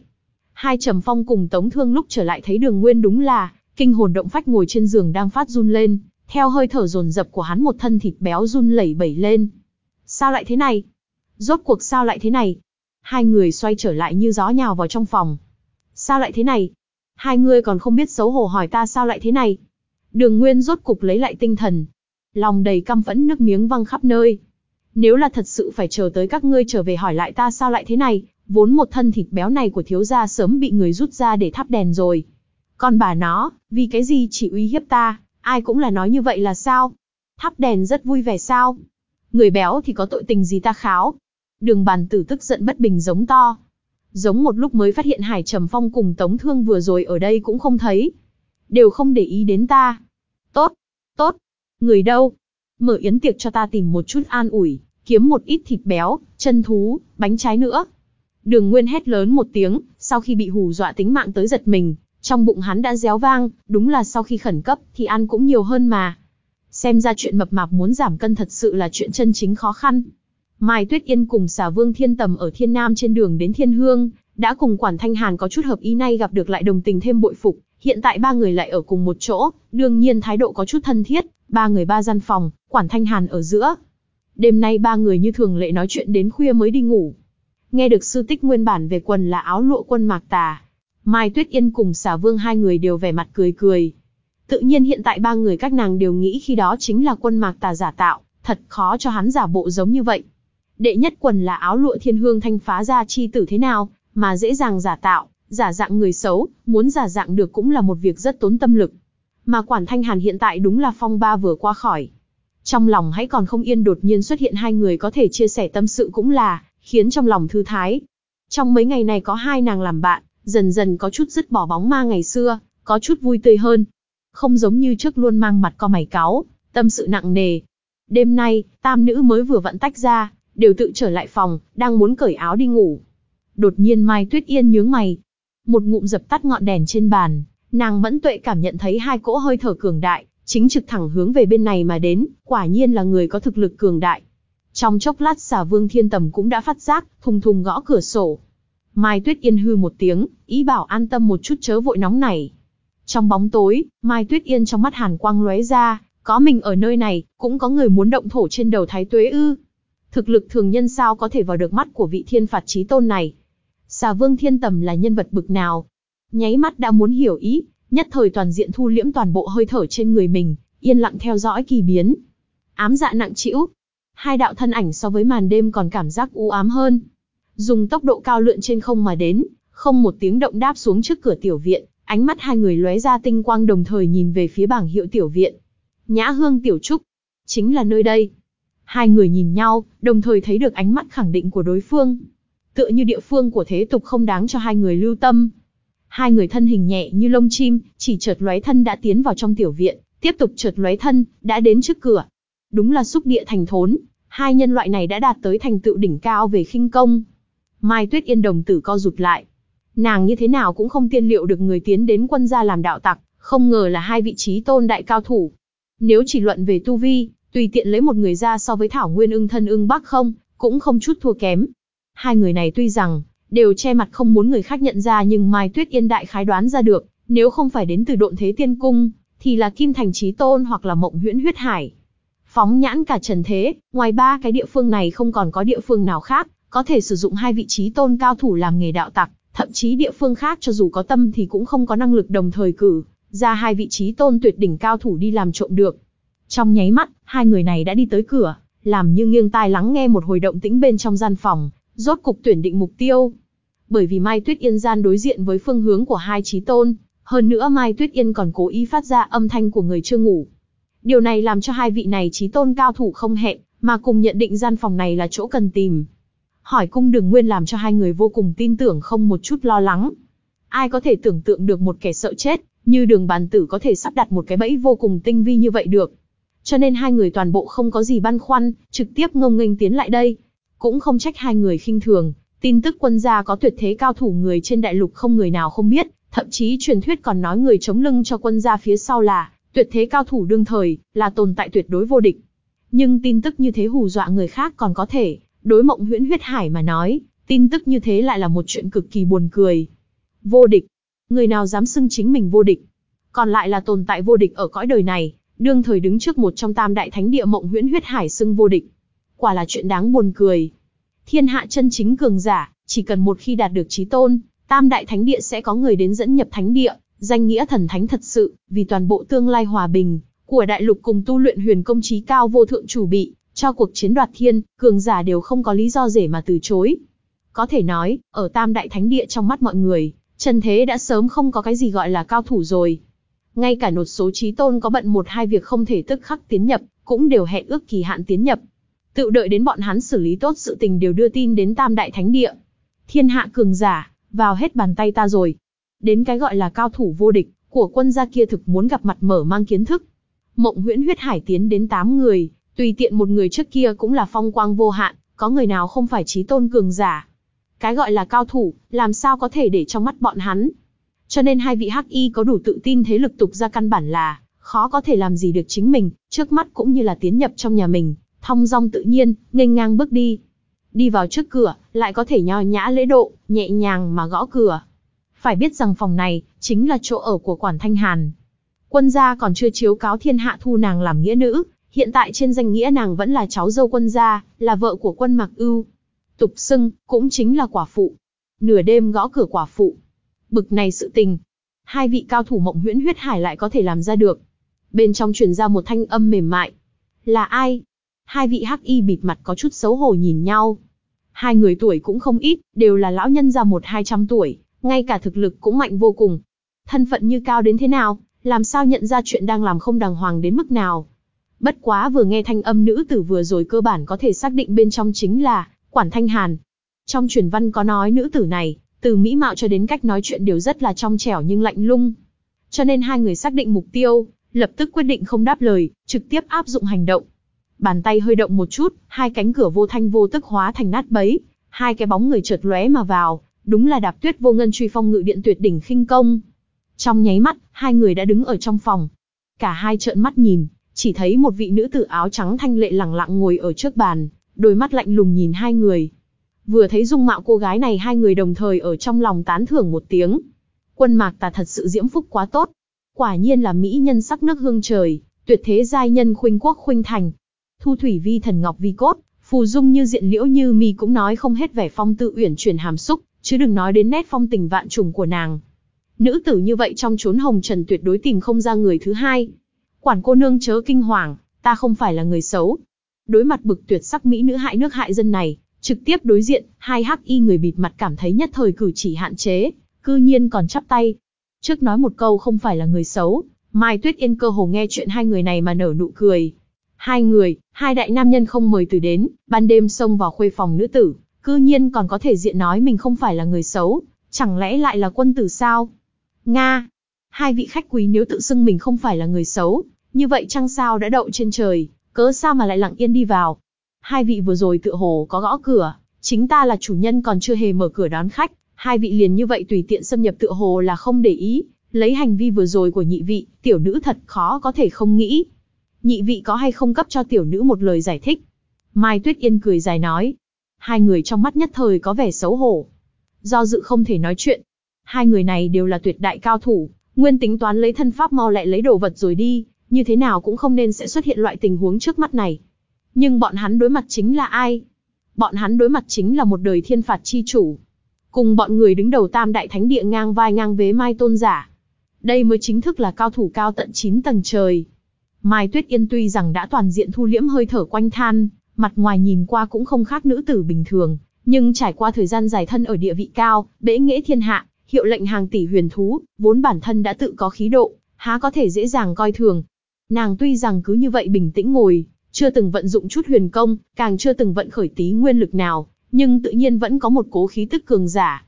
Hai Trầm Phong cùng Tống Thương lúc trở lại thấy Đường Nguyên đúng là kinh hồn động phách ngồi trên giường đang phát run lên, theo hơi thở dồn dập của hắn một thân thịt béo run lẩy bẩy lên. Sao lại thế này? Rốt cuộc sao lại thế này? Hai người xoay trở lại như gió nhào vào trong phòng. Sao lại thế này? Hai người còn không biết xấu hổ hỏi ta sao lại thế này? Đường Nguyên rốt cục lấy lại tinh thần. Lòng đầy căm phẫn nước miếng văng khắp nơi. Nếu là thật sự phải chờ tới các ngươi trở về hỏi lại ta sao lại thế này, vốn một thân thịt béo này của thiếu gia sớm bị người rút ra để thắp đèn rồi. Còn bà nó, vì cái gì chỉ uy hiếp ta, ai cũng là nói như vậy là sao? Thắp đèn rất vui vẻ sao? Người béo thì có tội tình gì ta kháo? Đường bàn tử tức giận bất bình giống to. Giống một lúc mới phát hiện Hải Trầm Phong cùng Tống Thương vừa rồi ở đây cũng không thấy. Đều không để ý đến ta. Tốt, tốt. Người đâu? Mở yến tiệc cho ta tìm một chút an ủi, kiếm một ít thịt béo, chân thú, bánh trái nữa. Đường Nguyên hét lớn một tiếng, sau khi bị hù dọa tính mạng tới giật mình, trong bụng hắn đã réo vang, đúng là sau khi khẩn cấp thì ăn cũng nhiều hơn mà. Xem ra chuyện mập mạp muốn giảm cân thật sự là chuyện chân chính khó khăn. Mai Tuyết Yên cùng xà vương thiên tầm ở thiên nam trên đường đến thiên hương, đã cùng quản thanh hàn có chút hợp ý nay gặp được lại đồng tình thêm bội phục, hiện tại ba người lại ở cùng một chỗ, đương nhiên thái độ có chút thân thiết, ba người ba gian phòng, quản thanh hàn ở giữa. Đêm nay ba người như thường lệ nói chuyện đến khuya mới đi ngủ. Nghe được sư tích nguyên bản về quần là áo lụa quân mạc tà. Mai Tuyết Yên cùng xà vương hai người đều vẻ mặt cười cười. Tự nhiên hiện tại ba người các nàng đều nghĩ khi đó chính là quân mạc tà giả tạo, thật khó cho hắn giả bộ giống như vậy. Đệ nhất quần là áo lụa thiên hương thanh phá ra chi tử thế nào, mà dễ dàng giả tạo, giả dạng người xấu, muốn giả dạng được cũng là một việc rất tốn tâm lực. Mà quản thanh hàn hiện tại đúng là phong ba vừa qua khỏi. Trong lòng hãy còn không yên đột nhiên xuất hiện hai người có thể chia sẻ tâm sự cũng là, khiến trong lòng thư thái. Trong mấy ngày này có hai nàng làm bạn, dần dần có chút dứt bỏ bóng ma ngày xưa, có chút vui tươi hơn. Không giống như trước luôn mang mặt co mày cáo tâm sự nặng nề. Đêm nay, tam nữ mới vừa vặn tách ra, đều tự trở lại phòng, đang muốn cởi áo đi ngủ. Đột nhiên Mai Tuyết Yên nhướng mày. Một ngụm dập tắt ngọn đèn trên bàn, nàng vẫn tuệ cảm nhận thấy hai cỗ hơi thở cường đại, chính trực thẳng hướng về bên này mà đến, quả nhiên là người có thực lực cường đại. Trong chốc lát xà vương thiên tầm cũng đã phát giác, thùng thùng gõ cửa sổ. Mai Tuyết Yên hư một tiếng, ý bảo an tâm một chút chớ vội nóng này. Trong bóng tối, Mai Tuyết Yên trong mắt hàn quang lóe ra, có mình ở nơi này, cũng có người muốn động thổ trên đầu thái tuế ư. Thực lực thường nhân sao có thể vào được mắt của vị thiên phạt trí tôn này. Xà vương thiên tầm là nhân vật bực nào? nháy mắt đã muốn hiểu ý, nhất thời toàn diện thu liễm toàn bộ hơi thở trên người mình, yên lặng theo dõi kỳ biến. Ám dạ nặng trĩu, hai đạo thân ảnh so với màn đêm còn cảm giác u ám hơn. Dùng tốc độ cao lượn trên không mà đến, không một tiếng động đáp xuống trước cửa tiểu viện, ánh mắt hai người lóe ra tinh quang đồng thời nhìn về phía bảng hiệu tiểu viện. Nhã hương tiểu trúc, chính là nơi đây. Hai người nhìn nhau, đồng thời thấy được ánh mắt khẳng định của đối phương. Tựa như địa phương của thế tục không đáng cho hai người lưu tâm. Hai người thân hình nhẹ như lông chim, chỉ chợt lóe thân đã tiến vào trong tiểu viện, tiếp tục chợt lóe thân, đã đến trước cửa. Đúng là xúc địa thành thốn, hai nhân loại này đã đạt tới thành tựu đỉnh cao về khinh công. Mai Tuyết Yên đồng tử co rụt lại. Nàng như thế nào cũng không tiên liệu được người tiến đến quân gia làm đạo tặc, không ngờ là hai vị trí tôn đại cao thủ. Nếu chỉ luận về tu vi, tùy tiện lấy một người ra so với Thảo Nguyên ưng thân ưng bắc không, cũng không chút thua kém. Hai người này tuy rằng, đều che mặt không muốn người khác nhận ra nhưng Mai Tuyết Yên đại khái đoán ra được, nếu không phải đến từ độn thế tiên cung, thì là Kim Thành Trí Tôn hoặc là Mộng Huyễn Huyết Hải. Phóng nhãn cả trần thế, ngoài ba cái địa phương này không còn có địa phương nào khác, có thể sử dụng hai vị trí tôn cao thủ làm nghề đạo tặc, thậm chí địa phương khác cho dù có tâm thì cũng không có năng lực đồng thời cử, ra hai vị trí tôn tuyệt đỉnh cao thủ đi làm trộm được. Trong nháy mắt, hai người này đã đi tới cửa, làm như nghiêng tai lắng nghe một hồi động tĩnh bên trong gian phòng, rốt cục tuyển định mục tiêu. Bởi vì Mai Tuyết Yên gian đối diện với phương hướng của hai trí tôn, hơn nữa Mai Tuyết Yên còn cố ý phát ra âm thanh của người chưa ngủ. Điều này làm cho hai vị này trí tôn cao thủ không hẹn, mà cùng nhận định gian phòng này là chỗ cần tìm. Hỏi cung đường nguyên làm cho hai người vô cùng tin tưởng không một chút lo lắng. Ai có thể tưởng tượng được một kẻ sợ chết, như đường bàn tử có thể sắp đặt một cái bẫy vô cùng tinh vi như vậy được. Cho nên hai người toàn bộ không có gì băn khoăn, trực tiếp ngông nghênh tiến lại đây. Cũng không trách hai người khinh thường, tin tức quân gia có tuyệt thế cao thủ người trên đại lục không người nào không biết, thậm chí truyền thuyết còn nói người chống lưng cho quân gia phía sau là tuyệt thế cao thủ đương thời, là tồn tại tuyệt đối vô địch. Nhưng tin tức như thế hù dọa người khác còn có thể, đối mộng huyễn huyết hải mà nói, tin tức như thế lại là một chuyện cực kỳ buồn cười. Vô địch. Người nào dám xưng chính mình vô địch. Còn lại là tồn tại vô địch ở cõi đời này, đương thời đứng trước một trong tam đại thánh địa mộng huyễn huyết hải xưng vô địch. Quả là chuyện đáng buồn cười. Thiên hạ chân chính cường giả, chỉ cần một khi đạt được trí tôn, tam đại thánh địa sẽ có người đến dẫn nhập thánh địa, danh nghĩa thần thánh thật sự, vì toàn bộ tương lai hòa bình, của đại lục cùng tu luyện huyền công trí cao vô thượng chủ bị, cho cuộc chiến đoạt thiên, cường giả đều không có lý do rể mà từ chối. Có thể nói, ở tam đại thánh địa trong mắt mọi người, Trần Thế đã sớm không có cái gì gọi là cao thủ rồi. Ngay cả nột số trí tôn có bận một hai việc không thể tức khắc tiến nhập, cũng đều hẹn ước kỳ hạn tiến nhập. Tự đợi đến bọn hắn xử lý tốt sự tình đều đưa tin đến tam đại thánh địa. Thiên hạ cường giả, vào hết bàn tay ta rồi. Đến cái gọi là cao thủ vô địch, của quân gia kia thực muốn gặp mặt mở mang kiến thức. Mộng huyễn huyết hải tiến đến 8 người, tùy tiện một người trước kia cũng là phong quang vô hạn, có người nào không phải trí tôn cường giả. Cái gọi là cao thủ, làm sao có thể để trong mắt bọn hắn. Cho nên hai vị hắc y có đủ tự tin thế lực tục ra căn bản là, khó có thể làm gì được chính mình, trước mắt cũng như là tiến nhập trong nhà mình, thong dong tự nhiên, nghênh ngang bước đi. Đi vào trước cửa, lại có thể nho nhã lễ độ, nhẹ nhàng mà gõ cửa. Phải biết rằng phòng này, chính là chỗ ở của Quản Thanh Hàn. Quân gia còn chưa chiếu cáo thiên hạ thu nàng làm nghĩa nữ, hiện tại trên danh nghĩa nàng vẫn là cháu dâu quân gia, là vợ của quân Mặc Ưu. Tục xưng, cũng chính là quả phụ. Nửa đêm gõ cửa quả phụ. Bực này sự tình. Hai vị cao thủ mộng huyễn huyết hải lại có thể làm ra được. Bên trong truyền ra một thanh âm mềm mại. Là ai? Hai vị hắc y bịt mặt có chút xấu hổ nhìn nhau. Hai người tuổi cũng không ít, đều là lão nhân ra một hai trăm tuổi, ngay cả thực lực cũng mạnh vô cùng. Thân phận như cao đến thế nào, làm sao nhận ra chuyện đang làm không đàng hoàng đến mức nào. Bất quá vừa nghe thanh âm nữ tử vừa rồi cơ bản có thể xác định bên trong chính là, Quản Thanh Hàn. Trong truyền văn có nói nữ tử này, từ mỹ mạo cho đến cách nói chuyện đều rất là trong trẻo nhưng lạnh lung. Cho nên hai người xác định mục tiêu, lập tức quyết định không đáp lời, trực tiếp áp dụng hành động. Bàn tay hơi động một chút, hai cánh cửa vô thanh vô tức hóa thành nát bấy, hai cái bóng người chợt lóe mà vào, đúng là đạp tuyết vô ngân truy phong ngự điện tuyệt đỉnh khinh công. Trong nháy mắt, hai người đã đứng ở trong phòng. Cả hai trợn mắt nhìn, chỉ thấy một vị nữ tử áo trắng thanh lệ lẳng lặng ngồi ở trước bàn, đôi mắt lạnh lùng nhìn hai người. Vừa thấy dung mạo cô gái này hai người đồng thời ở trong lòng tán thưởng một tiếng. Quân mạc tà thật sự diễm phúc quá tốt. Quả nhiên là mỹ nhân sắc nước hương trời, tuyệt thế giai nhân khuynh quốc khuynh thành. Thu thủy vi thần ngọc vi cốt, phù dung như diện liễu như mi cũng nói không hết vẻ phong tự uyển chuyển hàm xúc, chứ đừng nói đến nét phong tình vạn trùng của nàng. Nữ tử như vậy trong chốn hồng trần tuyệt đối tìm không ra người thứ hai. Quản cô nương chớ kinh hoàng, ta không phải là người xấu. Đối mặt bực tuyệt sắc mỹ nữ hại nước hại dân này, trực tiếp đối diện, hai hắc y người bịt mặt cảm thấy nhất thời cử chỉ hạn chế, cư nhiên còn chắp tay. Trước nói một câu không phải là người xấu, Mai Tuyết Yên cơ hồ nghe chuyện hai người này mà nở nụ cười. Hai người, hai đại nam nhân không mời từ đến, ban đêm xông vào khuê phòng nữ tử, cư nhiên còn có thể diện nói mình không phải là người xấu, chẳng lẽ lại là quân tử sao? Nga, hai vị khách quý nếu tự xưng mình không phải là người xấu, như vậy chăng sao đã đậu trên trời, cớ sao mà lại lặng yên đi vào? Hai vị vừa rồi tựa hồ có gõ cửa, chính ta là chủ nhân còn chưa hề mở cửa đón khách, hai vị liền như vậy tùy tiện xâm nhập tựa hồ là không để ý, lấy hành vi vừa rồi của nhị vị, tiểu nữ thật khó có thể không nghĩ. Nhị vị có hay không cấp cho tiểu nữ một lời giải thích? Mai Tuyết Yên cười dài nói. Hai người trong mắt nhất thời có vẻ xấu hổ. Do dự không thể nói chuyện. Hai người này đều là tuyệt đại cao thủ, nguyên tính toán lấy thân pháp mau lại lấy đồ vật rồi đi, như thế nào cũng không nên sẽ xuất hiện loại tình huống trước mắt này. Nhưng bọn hắn đối mặt chính là ai? Bọn hắn đối mặt chính là một đời thiên phạt chi chủ. Cùng bọn người đứng đầu tam đại thánh địa ngang vai ngang vế mai tôn giả. Đây mới chính thức là cao thủ cao tận 9 tầng trời. Mai Tuyết Yên tuy rằng đã toàn diện thu liễm hơi thở quanh than, mặt ngoài nhìn qua cũng không khác nữ tử bình thường, nhưng trải qua thời gian dài thân ở địa vị cao, bễ nghĩa thiên hạ, hiệu lệnh hàng tỷ huyền thú, vốn bản thân đã tự có khí độ, há có thể dễ dàng coi thường. Nàng tuy rằng cứ như vậy bình tĩnh ngồi, chưa từng vận dụng chút huyền công, càng chưa từng vận khởi tí nguyên lực nào, nhưng tự nhiên vẫn có một cố khí tức cường giả.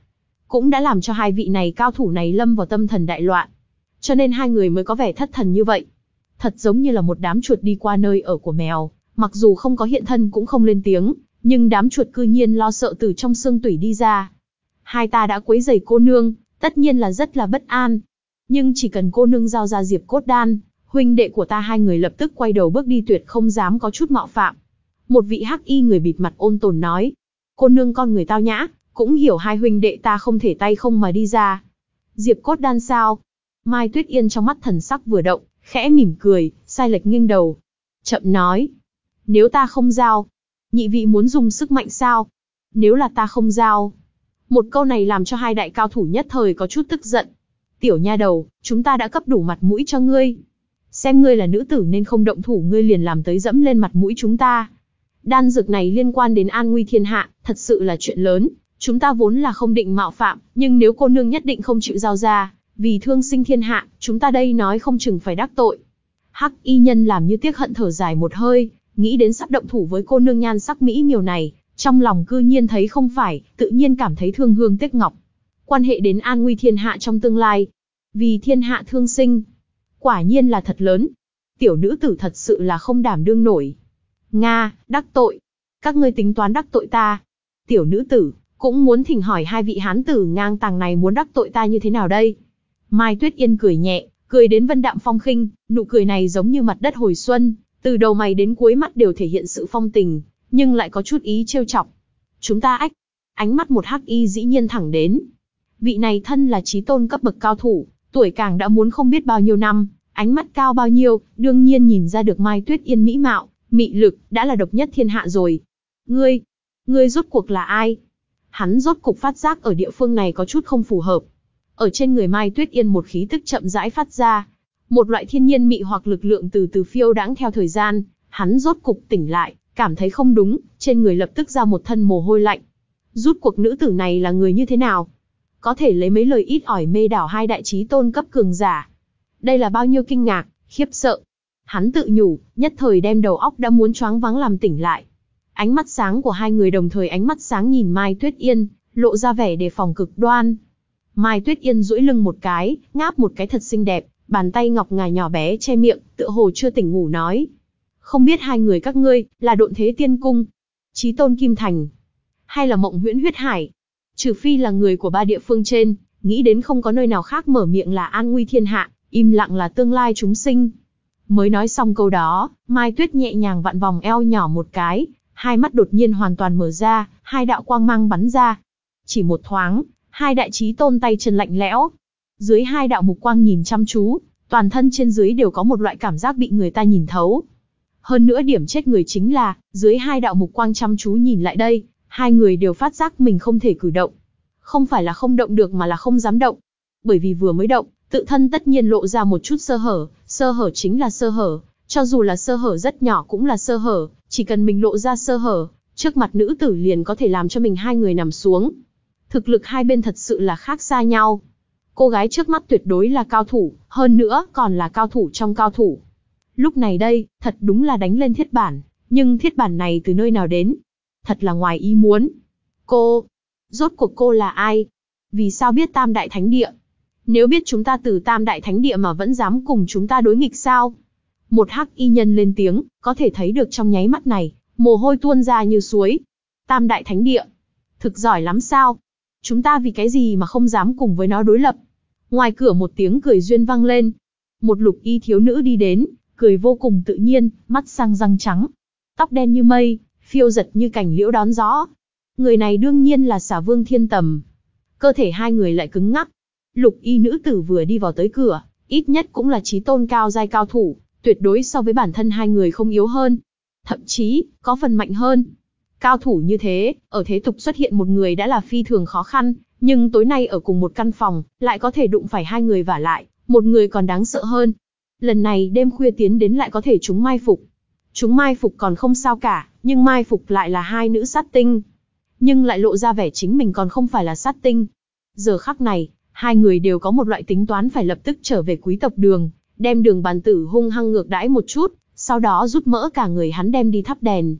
Cũng đã làm cho hai vị này cao thủ này lâm vào tâm thần đại loạn. Cho nên hai người mới có vẻ thất thần như vậy. Thật giống như là một đám chuột đi qua nơi ở của mèo, mặc dù không có hiện thân cũng không lên tiếng, nhưng đám chuột cư nhiên lo sợ từ trong xương tủy đi ra. Hai ta đã quấy rầy cô nương, tất nhiên là rất là bất an. Nhưng chỉ cần cô nương giao ra diệp cốt đan, huynh đệ của ta hai người lập tức quay đầu bước đi tuyệt không dám có chút mạo phạm. Một vị hắc y người bịt mặt ôn tồn nói, cô nương con người tao nhã, cũng hiểu hai huynh đệ ta không thể tay không mà đi ra. Diệp cốt đan sao? Mai Tuyết Yên trong mắt thần sắc vừa động, khẽ mỉm cười, sai lệch nghiêng đầu. Chậm nói, nếu ta không giao, nhị vị muốn dùng sức mạnh sao? Nếu là ta không giao. Một câu này làm cho hai đại cao thủ nhất thời có chút tức giận. Tiểu nha đầu, chúng ta đã cấp đủ mặt mũi cho ngươi. Xem ngươi là nữ tử nên không động thủ ngươi liền làm tới dẫm lên mặt mũi chúng ta. Đan dược này liên quan đến an nguy thiên hạ, thật sự là chuyện lớn. Chúng ta vốn là không định mạo phạm, nhưng nếu cô nương nhất định không chịu giao ra, vì thương sinh thiên hạ, chúng ta đây nói không chừng phải đắc tội. Hắc y nhân làm như tiếc hận thở dài một hơi, nghĩ đến sắp động thủ với cô nương nhan sắc mỹ miều này, trong lòng cư nhiên thấy không phải, tự nhiên cảm thấy thương hương tiếc ngọc. Quan hệ đến an nguy thiên hạ trong tương lai. Vì thiên hạ thương sinh. Quả nhiên là thật lớn. Tiểu nữ tử thật sự là không đảm đương nổi. Nga, đắc tội. Các ngươi tính toán đắc tội ta. Tiểu nữ tử, cũng muốn thỉnh hỏi hai vị hán tử ngang tàng này muốn đắc tội ta như thế nào đây? Mai Tuyết Yên cười nhẹ, cười đến vân đạm phong khinh, nụ cười này giống như mặt đất hồi xuân, từ đầu mày đến cuối mắt đều thể hiện sự phong tình, nhưng lại có chút ý trêu chọc. Chúng ta ách, ánh mắt một hắc y dĩ nhiên thẳng đến. Vị này thân là trí tôn cấp bậc cao thủ, tuổi càng đã muốn không biết bao nhiêu năm, ánh mắt cao bao nhiêu, đương nhiên nhìn ra được Mai Tuyết Yên mỹ mạo, mị lực, đã là độc nhất thiên hạ rồi. Ngươi, ngươi rốt cuộc là ai? Hắn rốt cục phát giác ở địa phương này có chút không phù hợp, ở trên người Mai Tuyết Yên một khí tức chậm rãi phát ra, một loại thiên nhiên mị hoặc lực lượng từ từ phiêu đãng theo thời gian, hắn rốt cục tỉnh lại, cảm thấy không đúng, trên người lập tức ra một thân mồ hôi lạnh. Rút cuộc nữ tử này là người như thế nào? Có thể lấy mấy lời ít ỏi mê đảo hai đại trí tôn cấp cường giả. Đây là bao nhiêu kinh ngạc, khiếp sợ. Hắn tự nhủ, nhất thời đem đầu óc đã muốn choáng vắng làm tỉnh lại. Ánh mắt sáng của hai người đồng thời ánh mắt sáng nhìn Mai Tuyết Yên, lộ ra vẻ đề phòng cực đoan. Mai Tuyết Yên duỗi lưng một cái, ngáp một cái thật xinh đẹp, bàn tay ngọc ngà nhỏ bé che miệng, tựa hồ chưa tỉnh ngủ nói. Không biết hai người các ngươi, là độn thế tiên cung, trí tôn kim thành, hay là mộng huyễn huyết hải. Trừ phi là người của ba địa phương trên, nghĩ đến không có nơi nào khác mở miệng là an nguy thiên hạ, im lặng là tương lai chúng sinh. Mới nói xong câu đó, Mai Tuyết nhẹ nhàng vặn vòng eo nhỏ một cái, hai mắt đột nhiên hoàn toàn mở ra, hai đạo quang mang bắn ra. Chỉ một thoáng, hai đại trí tôn tay chân lạnh lẽo. Dưới hai đạo mục quang nhìn chăm chú, toàn thân trên dưới đều có một loại cảm giác bị người ta nhìn thấu. Hơn nữa điểm chết người chính là, dưới hai đạo mục quang chăm chú nhìn lại đây, hai người đều phát giác mình không thể cử động. Không phải là không động được mà là không dám động. Bởi vì vừa mới động, tự thân tất nhiên lộ ra một chút sơ hở, sơ hở chính là sơ hở, cho dù là sơ hở rất nhỏ cũng là sơ hở, chỉ cần mình lộ ra sơ hở, trước mặt nữ tử liền có thể làm cho mình hai người nằm xuống. Thực lực hai bên thật sự là khác xa nhau. Cô gái trước mắt tuyệt đối là cao thủ, hơn nữa còn là cao thủ trong cao thủ. Lúc này đây, thật đúng là đánh lên thiết bản, nhưng thiết bản này từ nơi nào đến? Thật là ngoài ý muốn. Cô, rốt cuộc cô là ai? Vì sao biết Tam Đại Thánh Địa? Nếu biết chúng ta từ Tam Đại Thánh Địa mà vẫn dám cùng chúng ta đối nghịch sao? Một hắc y nhân lên tiếng, có thể thấy được trong nháy mắt này, mồ hôi tuôn ra như suối. Tam Đại Thánh Địa. Thực giỏi lắm sao? Chúng ta vì cái gì mà không dám cùng với nó đối lập? Ngoài cửa một tiếng cười duyên vang lên. Một lục y thiếu nữ đi đến, cười vô cùng tự nhiên, mắt sang răng trắng. Tóc đen như mây, phiêu giật như cành liễu đón gió. Người này đương nhiên là xà vương thiên tầm. Cơ thể hai người lại cứng ngắc. Lục y nữ tử vừa đi vào tới cửa, ít nhất cũng là trí tôn cao giai cao thủ, tuyệt đối so với bản thân hai người không yếu hơn. Thậm chí, có phần mạnh hơn. Cao thủ như thế, ở thế tục xuất hiện một người đã là phi thường khó khăn, nhưng tối nay ở cùng một căn phòng, lại có thể đụng phải hai người vả lại, một người còn đáng sợ hơn. Lần này đêm khuya tiến đến lại có thể chúng mai phục. Chúng mai phục còn không sao cả, nhưng mai phục lại là hai nữ sát tinh. Nhưng lại lộ ra vẻ chính mình còn không phải là sát tinh. Giờ khắc này, hai người đều có một loại tính toán phải lập tức trở về quý tộc đường, đem đường bàn tử hung hăng ngược đãi một chút, sau đó rút mỡ cả người hắn đem đi thắp đèn.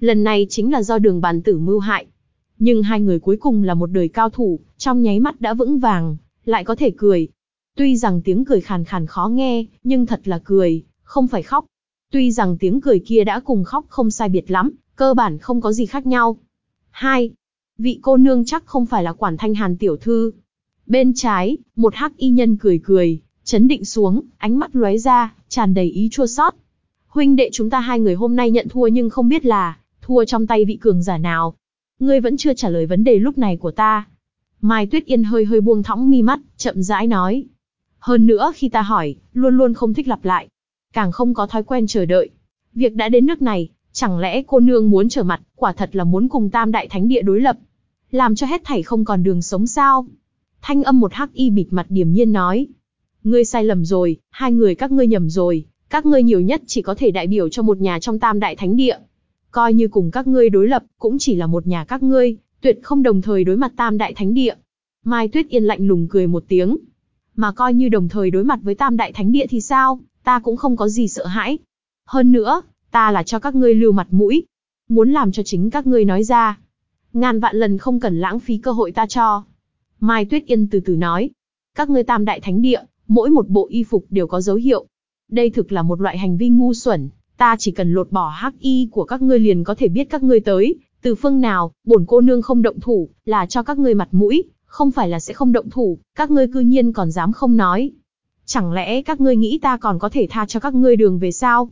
Lần này chính là do đường bàn tử mưu hại. Nhưng hai người cuối cùng là một đời cao thủ, trong nháy mắt đã vững vàng, lại có thể cười. Tuy rằng tiếng cười khàn khàn khó nghe, nhưng thật là cười, không phải khóc. Tuy rằng tiếng cười kia đã cùng khóc không sai biệt lắm, cơ bản không có gì khác nhau. Hai, Vị cô nương chắc không phải là quản thanh hàn tiểu thư. Bên trái, một hắc y nhân cười cười, chấn định xuống, ánh mắt lóe ra, tràn đầy ý chua xót. Huynh đệ chúng ta hai người hôm nay nhận thua nhưng không biết là, thua trong tay vị cường giả nào. Ngươi vẫn chưa trả lời vấn đề lúc này của ta. Mai Tuyết Yên hơi hơi buông thõng mi mắt, chậm rãi nói. Hơn nữa khi ta hỏi, luôn luôn không thích lặp lại. Càng không có thói quen chờ đợi. Việc đã đến nước này, chẳng lẽ cô nương muốn trở mặt, quả thật là muốn cùng tam đại thánh địa đối lập. Làm cho hết thảy không còn đường sống sao. Thanh âm một hắc y bịt mặt điềm nhiên nói. Ngươi sai lầm rồi, hai người các ngươi nhầm rồi, các ngươi nhiều nhất chỉ có thể đại biểu cho một nhà trong tam đại thánh địa. Coi như cùng các ngươi đối lập, cũng chỉ là một nhà các ngươi, tuyệt không đồng thời đối mặt tam đại thánh địa. Mai Tuyết Yên lạnh lùng cười một tiếng. Mà coi như đồng thời đối mặt với tam đại thánh địa thì sao, ta cũng không có gì sợ hãi. Hơn nữa, ta là cho các ngươi lưu mặt mũi. Muốn làm cho chính các ngươi nói ra. Ngàn vạn lần không cần lãng phí cơ hội ta cho. Mai Tuyết Yên từ từ nói. Các ngươi tam đại thánh địa, mỗi một bộ y phục đều có dấu hiệu. Đây thực là một loại hành vi ngu xuẩn, ta chỉ cần lột bỏ hắc y của các ngươi liền có thể biết các ngươi tới, từ phương nào, bổn cô nương không động thủ, là cho các ngươi mặt mũi, không phải là sẽ không động thủ, các ngươi cư nhiên còn dám không nói. Chẳng lẽ các ngươi nghĩ ta còn có thể tha cho các ngươi đường về sao?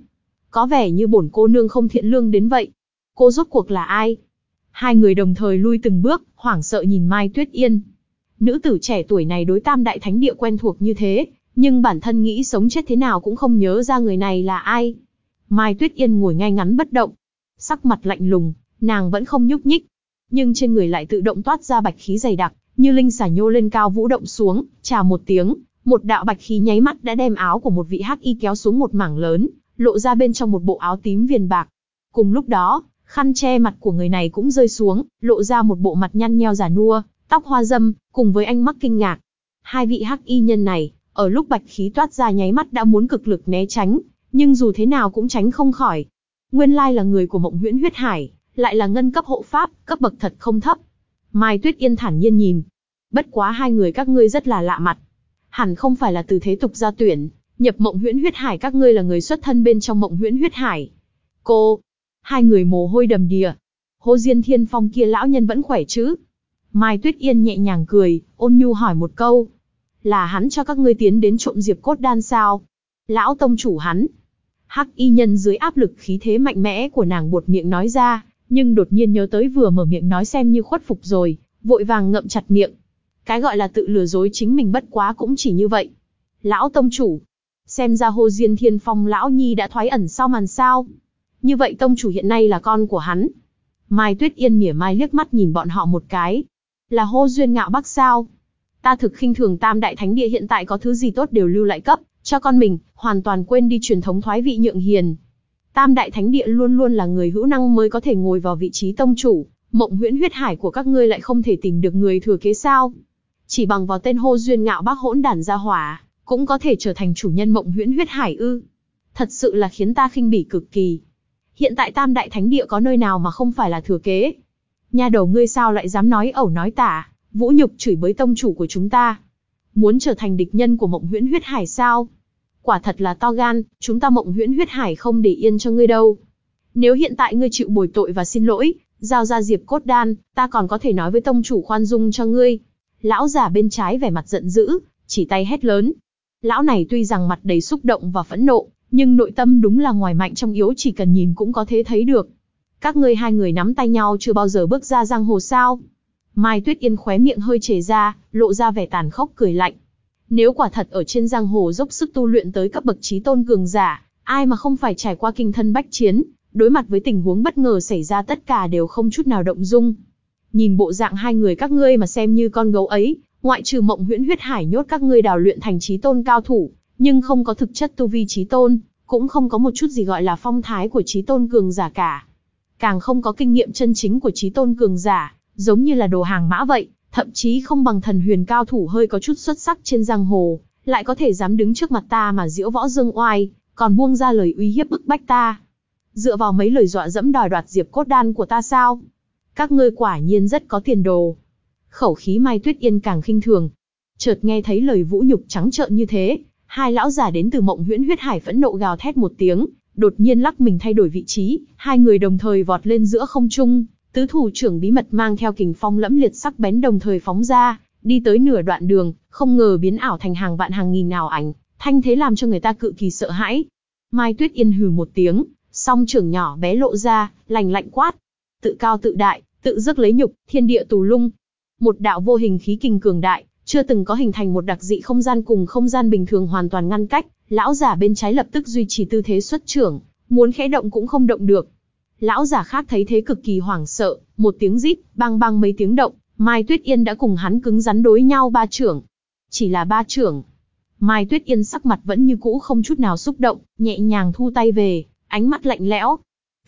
Có vẻ như bổn cô nương không thiện lương đến vậy. Cô rốt cuộc là ai? Hai người đồng thời lui từng bước, hoảng sợ nhìn Mai Tuyết Yên. Nữ tử trẻ tuổi này đối tam đại thánh địa quen thuộc như thế, nhưng bản thân nghĩ sống chết thế nào cũng không nhớ ra người này là ai. Mai Tuyết Yên ngồi ngay ngắn bất động, sắc mặt lạnh lùng, nàng vẫn không nhúc nhích, nhưng trên người lại tự động toát ra bạch khí dày đặc, như linh xả nhô lên cao vũ động xuống, chà một tiếng, một đạo bạch khí nháy mắt đã đem áo của một vị hắc y kéo xuống một mảng lớn, lộ ra bên trong một bộ áo tím viền bạc. Cùng lúc đó, khăn che mặt của người này cũng rơi xuống, lộ ra một bộ mặt nhăn nheo giả nua, tóc hoa dâm, cùng với ánh mắt kinh ngạc. Hai vị hắc y nhân này, ở lúc bạch khí toát ra nháy mắt đã muốn cực lực né tránh, nhưng dù thế nào cũng tránh không khỏi. Nguyên lai là người của mộng huyễn huyết hải, lại là ngân cấp hộ pháp, cấp bậc thật không thấp. Mai Tuyết Yên thản nhiên nhìn. Bất quá hai người các ngươi rất là lạ mặt. Hẳn không phải là từ thế tục gia tuyển, nhập mộng huyễn huyết hải các ngươi là người xuất thân bên trong mộng huyễn huyết hải. Cô, hai người mồ hôi đầm đìa. Hồ Diên Thiên Phong kia lão nhân vẫn khỏe chứ? Mai Tuyết Yên nhẹ nhàng cười, ôn nhu hỏi một câu. Là hắn cho các ngươi tiến đến trộm diệp cốt đan sao? Lão tông chủ hắn. Hắc y nhân dưới áp lực khí thế mạnh mẽ của nàng buột miệng nói ra, nhưng đột nhiên nhớ tới vừa mở miệng nói xem như khuất phục rồi, vội vàng ngậm chặt miệng. Cái gọi là tự lừa dối chính mình bất quá cũng chỉ như vậy. Lão tông chủ, xem ra Hồ Diên Thiên Phong lão nhi đã thoái ẩn sau màn sao. Như vậy tông chủ hiện nay là con của hắn. Mai Tuyết Yên mỉa mai liếc mắt nhìn bọn họ một cái. Là hô duyên ngạo bắc sao. ta thực khinh thường tam đại thánh địa hiện tại có thứ gì tốt đều lưu lại cấp, cho con mình, hoàn toàn quên đi truyền thống thoái vị nhượng hiền. Tam đại thánh địa luôn luôn là người hữu năng mới có thể ngồi vào vị trí tông chủ, mộng huyễn huyết hải của các ngươi lại không thể tìm được người thừa kế sao. Chỉ bằng vào tên hô duyên ngạo bác hỗn đản gia hỏa, cũng có thể trở thành chủ nhân mộng huyễn huyết hải ư. Thật sự là khiến ta khinh bỉ cực kỳ. Hiện tại tam đại thánh địa có nơi nào mà không phải là thừa kế. Nhà đầu ngươi sao lại dám nói ẩu nói tả, vũ nhục chửi bới tông chủ của chúng ta. Muốn trở thành địch nhân của mộng huyễn huyết hải sao? Quả thật là to gan, chúng ta mộng huyễn huyết hải không để yên cho ngươi đâu. Nếu hiện tại ngươi chịu bồi tội và xin lỗi, giao ra diệp cốt đan, ta còn có thể nói với tông chủ khoan dung cho ngươi. Lão già bên trái vẻ mặt giận dữ, chỉ tay hét lớn. Lão này tuy rằng mặt đầy xúc động và phẫn nộ, nhưng nội tâm đúng là ngoài mạnh trong yếu chỉ cần nhìn cũng có thể thấy được. Các ngươi hai người nắm tay nhau chưa bao giờ bước ra giang hồ sao. Mai Tuyết Yên khóe miệng hơi chề ra, lộ ra vẻ tàn khốc cười lạnh. Nếu quả thật ở trên giang hồ dốc sức tu luyện tới cấp bậc trí tôn cường giả, ai mà không phải trải qua kinh thân bách chiến, đối mặt với tình huống bất ngờ xảy ra tất cả đều không chút nào động dung. Nhìn bộ dạng hai người các ngươi mà xem như con gấu ấy, ngoại trừ mộng huyễn huyết hải nhốt các ngươi đào luyện thành trí tôn cao thủ, nhưng không có thực chất tu vi trí tôn, cũng không có một chút gì gọi là phong thái của trí tôn cường giả cả. Càng không có kinh nghiệm chân chính của trí tôn cường giả, giống như là đồ hàng mã vậy, thậm chí không bằng thần huyền cao thủ hơi có chút xuất sắc trên giang hồ, lại có thể dám đứng trước mặt ta mà diễu võ dương oai, còn buông ra lời uy hiếp bức bách ta. Dựa vào mấy lời dọa dẫm đòi đoạt diệp cốt đan của ta sao? Các ngươi quả nhiên rất có tiền đồ. Khẩu khí Mai Tuyết Yên càng khinh thường. Chợt nghe thấy lời vũ nhục trắng trợn như thế, hai lão già đến từ mộng huyễn huyết hải phẫn nộ gào thét một tiếng, đột nhiên lắc mình thay đổi vị trí, hai người đồng thời vọt lên giữa không trung, tứ thủ trưởng bí mật mang theo kình phong lẫm liệt sắc bén đồng thời phóng ra, đi tới nửa đoạn đường, không ngờ biến ảo thành hàng vạn hàng nghìn ảo ảnh, thanh thế làm cho người ta cự kỳ sợ hãi. Mai Tuyết Yên hừ một tiếng, song trưởng nhỏ bé lộ ra, lành lạnh quát. Tự cao tự đại, tự dứt lấy nhục, thiên địa tù lung. Một đạo vô hình khí kình cường đại, chưa từng có hình thành một đặc dị không gian cùng không gian bình thường hoàn toàn ngăn cách, lão giả bên trái lập tức duy trì tư thế xuất trưởng, muốn khẽ động cũng không động được. Lão giả khác thấy thế cực kỳ hoảng sợ, một tiếng rít, bang bang mấy tiếng động, Mai Tuyết Yên đã cùng hắn cứng rắn đối nhau ba trưởng. Chỉ là ba trưởng. Mai Tuyết Yên sắc mặt vẫn như cũ không chút nào xúc động, nhẹ nhàng thu tay về, ánh mắt lạnh lẽo.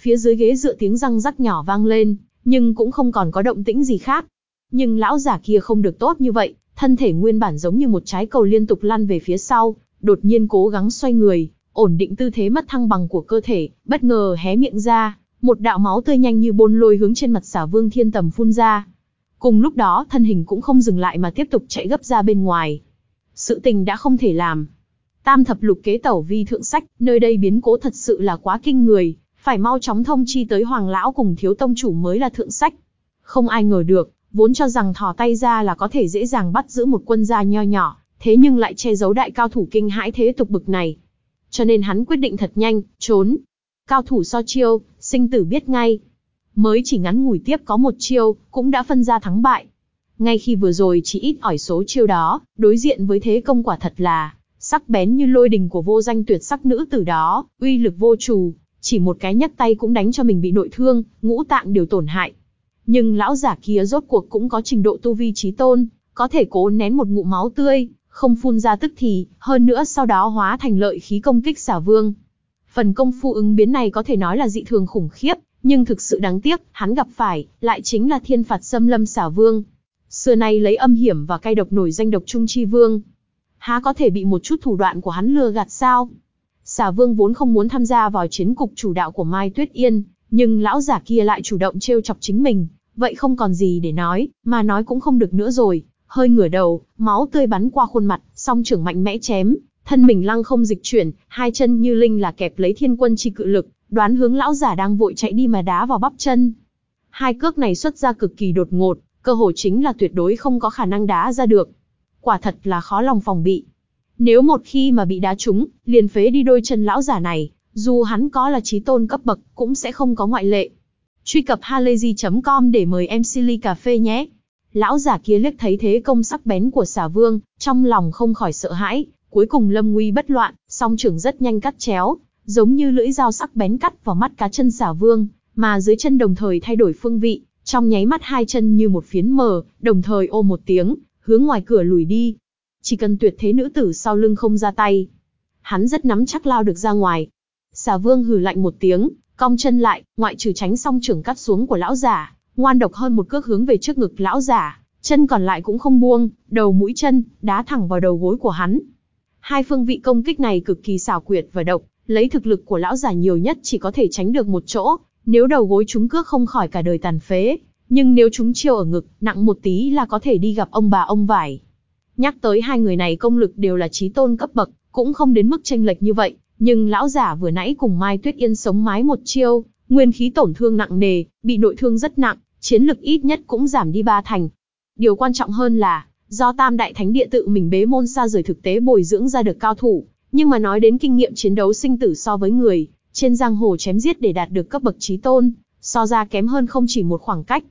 Phía dưới ghế dựa tiếng răng rắc nhỏ vang lên, nhưng cũng không còn có động tĩnh gì khác. Nhưng lão giả kia không được tốt như vậy, thân thể nguyên bản giống như một trái cầu liên tục lăn về phía sau, đột nhiên cố gắng xoay người, ổn định tư thế mất thăng bằng của cơ thể, bất ngờ hé miệng ra, một đạo máu tươi nhanh như bôn lôi hướng trên mặt xả vương thiên tầm phun ra. Cùng lúc đó thân hình cũng không dừng lại mà tiếp tục chạy gấp ra bên ngoài. Sự tình đã không thể làm. Tam thập lục kế tẩu vi thượng sách, nơi đây biến cố thật sự là quá kinh người, phải mau chóng thông chi tới hoàng lão cùng thiếu tông chủ mới là thượng sách. Không ai ngờ được, vốn cho rằng thò tay ra là có thể dễ dàng bắt giữ một quân gia nho nhỏ, thế nhưng lại che giấu đại cao thủ kinh hãi thế tục bực này. Cho nên hắn quyết định thật nhanh, trốn. Cao thủ so chiêu, sinh tử biết ngay. Mới chỉ ngắn ngủi tiếp có một chiêu, cũng đã phân ra thắng bại. Ngay khi vừa rồi chỉ ít ỏi số chiêu đó, đối diện với thế công quả thật là, sắc bén như lôi đình của vô danh tuyệt sắc nữ tử đó, uy lực vô trù, chỉ một cái nhấc tay cũng đánh cho mình bị nội thương, ngũ tạng đều tổn hại. Nhưng lão giả kia rốt cuộc cũng có trình độ tu vi trí tôn, có thể cố nén một ngụm máu tươi, không phun ra tức thì, hơn nữa sau đó hóa thành lợi khí công kích xả vương. Phần công phu ứng biến này có thể nói là dị thường khủng khiếp, nhưng thực sự đáng tiếc, hắn gặp phải, lại chính là thiên phạt xâm lâm xả vương. Xưa nay lấy âm hiểm và cay độc nổi danh độc trung chi vương. Há có thể bị một chút thủ đoạn của hắn lừa gạt sao? Xà vương vốn không muốn tham gia vào chiến cục chủ đạo của Mai Tuyết Yên, nhưng lão giả kia lại chủ động trêu chọc chính mình, vậy không còn gì để nói, mà nói cũng không được nữa rồi, hơi ngửa đầu, máu tươi bắn qua khuôn mặt, song trưởng mạnh mẽ chém, thân mình lăng không dịch chuyển, hai chân như linh là kẹp lấy thiên quân chi cự lực, đoán hướng lão giả đang vội chạy đi mà đá vào bắp chân. Hai cước này xuất ra cực kỳ đột ngột, cơ hội chính là tuyệt đối không có khả năng đá ra được. Quả thật là khó lòng phòng bị. Nếu một khi mà bị đá trúng, liền phế đi đôi chân lão giả này, dù hắn có là trí tôn cấp bậc, cũng sẽ không có ngoại lệ. Truy cập halayzi.com để mời em Silly Cà Phê nhé. Lão giả kia liếc thấy thế công sắc bén của xà vương, trong lòng không khỏi sợ hãi, cuối cùng lâm nguy bất loạn, song trưởng rất nhanh cắt chéo, giống như lưỡi dao sắc bén cắt vào mắt cá chân xà vương, mà dưới chân đồng thời thay đổi phương vị, trong nháy mắt hai chân như một phiến mờ, đồng thời ô một tiếng, hướng ngoài cửa lùi đi. Chỉ cần tuyệt thế nữ tử sau lưng không ra tay, hắn rất nắm chắc lao được ra ngoài. Xà vương hừ lạnh một tiếng, cong chân lại, ngoại trừ tránh song trưởng cắt xuống của lão giả, ngoan độc hơn một cước hướng về trước ngực lão giả, chân còn lại cũng không buông, đầu mũi chân, đá thẳng vào đầu gối của hắn. Hai phương vị công kích này cực kỳ xảo quyệt và độc, lấy thực lực của lão giả nhiều nhất chỉ có thể tránh được một chỗ, nếu đầu gối chúng cước không khỏi cả đời tàn phế, nhưng nếu chúng chiêu ở ngực, nặng một tí là có thể đi gặp ông bà ông vải. Nhắc tới hai người này công lực đều là trí tôn cấp bậc, cũng không đến mức tranh lệch như vậy, nhưng lão giả vừa nãy cùng Mai Tuyết Yên sống mái một chiêu, nguyên khí tổn thương nặng nề, bị nội thương rất nặng, chiến lực ít nhất cũng giảm đi ba thành. Điều quan trọng hơn là, do Tam Đại Thánh Địa tự mình bế môn xa rời thực tế bồi dưỡng ra được cao thủ, nhưng mà nói đến kinh nghiệm chiến đấu sinh tử so với người, trên giang hồ chém giết để đạt được cấp bậc trí tôn, so ra kém hơn không chỉ một khoảng cách.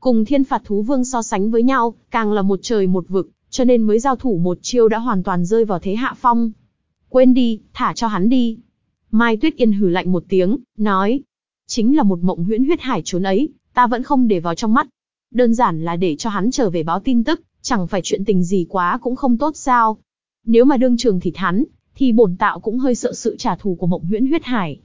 Cùng thiên phạt thú vương so sánh với nhau, càng là một trời một vực, cho nên mới giao thủ một chiêu đã hoàn toàn rơi vào thế hạ phong. Quên đi, thả cho hắn đi. Mai Tuyết Yên hử lạnh một tiếng, nói. Chính là một mộng huyễn huyết hải trốn ấy, ta vẫn không để vào trong mắt. Đơn giản là để cho hắn trở về báo tin tức, chẳng phải chuyện tình gì quá cũng không tốt sao. Nếu mà đương trường thịt hắn, thì bổn tạo cũng hơi sợ sự trả thù của mộng huyễn huyết hải.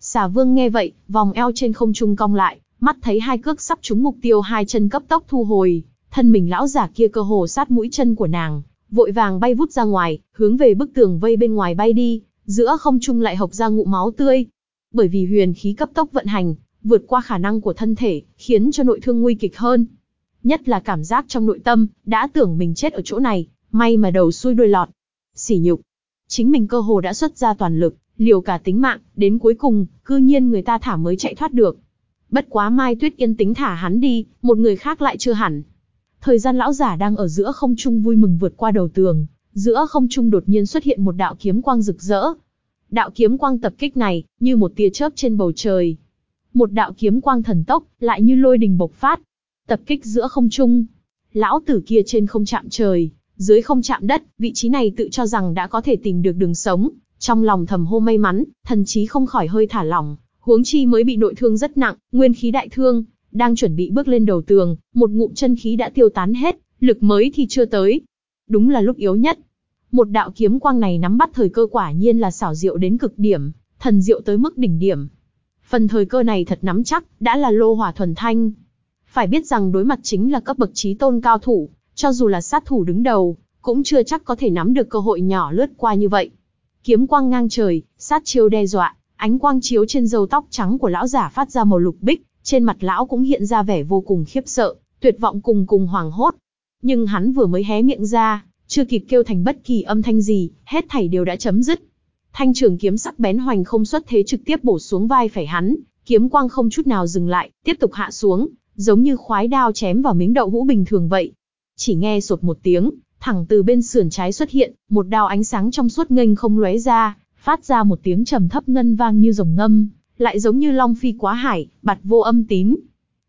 Xà vương nghe vậy, vòng eo trên không trung cong lại, mắt thấy hai cước sắp trúng mục tiêu hai chân cấp tốc thu hồi, thân mình lão giả kia cơ hồ sát mũi chân của nàng, vội vàng bay vút ra ngoài, hướng về bức tường vây bên ngoài bay đi, giữa không trung lại hộc ra ngụ máu tươi. Bởi vì huyền khí cấp tốc vận hành, vượt qua khả năng của thân thể, khiến cho nội thương nguy kịch hơn. Nhất là cảm giác trong nội tâm, đã tưởng mình chết ở chỗ này, may mà đầu xuôi đuôi lọt. Sỉ nhục. Chính mình cơ hồ đã xuất ra toàn lực, liều cả tính mạng, đến cuối cùng, cư nhiên người ta thả mới chạy thoát được. Bất quá Mai Tuyết Yên tính thả hắn đi, một người khác lại chưa hẳn. Thời gian lão giả đang ở giữa không trung vui mừng vượt qua đầu tường, giữa không trung đột nhiên xuất hiện một đạo kiếm quang rực rỡ. Đạo kiếm quang tập kích này, như một tia chớp trên bầu trời. Một đạo kiếm quang thần tốc, lại như lôi đình bộc phát. Tập kích giữa không trung. Lão tử kia trên không chạm trời, dưới không chạm đất, vị trí này tự cho rằng đã có thể tìm được đường sống, trong lòng thầm hô may mắn, thần chí không khỏi hơi thả lỏng, huống chi mới bị nội thương rất nặng, nguyên khí đại thương, đang chuẩn bị bước lên đầu tường, một ngụm chân khí đã tiêu tán hết, lực mới thì chưa tới. Đúng là lúc yếu nhất. Một đạo kiếm quang này nắm bắt thời cơ quả nhiên là xảo diệu đến cực điểm, thần diệu tới mức đỉnh điểm. Phần thời cơ này thật nắm chắc, đã là lô hỏa thuần thanh. Phải biết rằng đối mặt chính là cấp bậc trí tôn cao thủ, cho dù là sát thủ đứng đầu, cũng chưa chắc có thể nắm được cơ hội nhỏ lướt qua như vậy. Kiếm quang ngang trời, sát chiêu đe dọa, ánh quang chiếu trên râu tóc trắng của lão giả phát ra màu lục bích, trên mặt lão cũng hiện ra vẻ vô cùng khiếp sợ, tuyệt vọng cùng cùng hoảng hốt. Nhưng hắn vừa mới hé miệng ra, chưa kịp kêu thành bất kỳ âm thanh gì, hết thảy đều đã chấm dứt. Thanh trường kiếm sắc bén hoành không xuất thế trực tiếp bổ xuống vai phải hắn, kiếm quang không chút nào dừng lại, tiếp tục hạ xuống, giống như khoái đao chém vào miếng đậu hũ bình thường vậy. Chỉ nghe sột một tiếng, thẳng từ bên sườn trái xuất hiện, một đao ánh sáng trong suốt nghênh không lóe ra, phát ra một tiếng trầm thấp ngân vang như rồng ngâm, lại giống như long phi quá hải, bạt vô âm tín.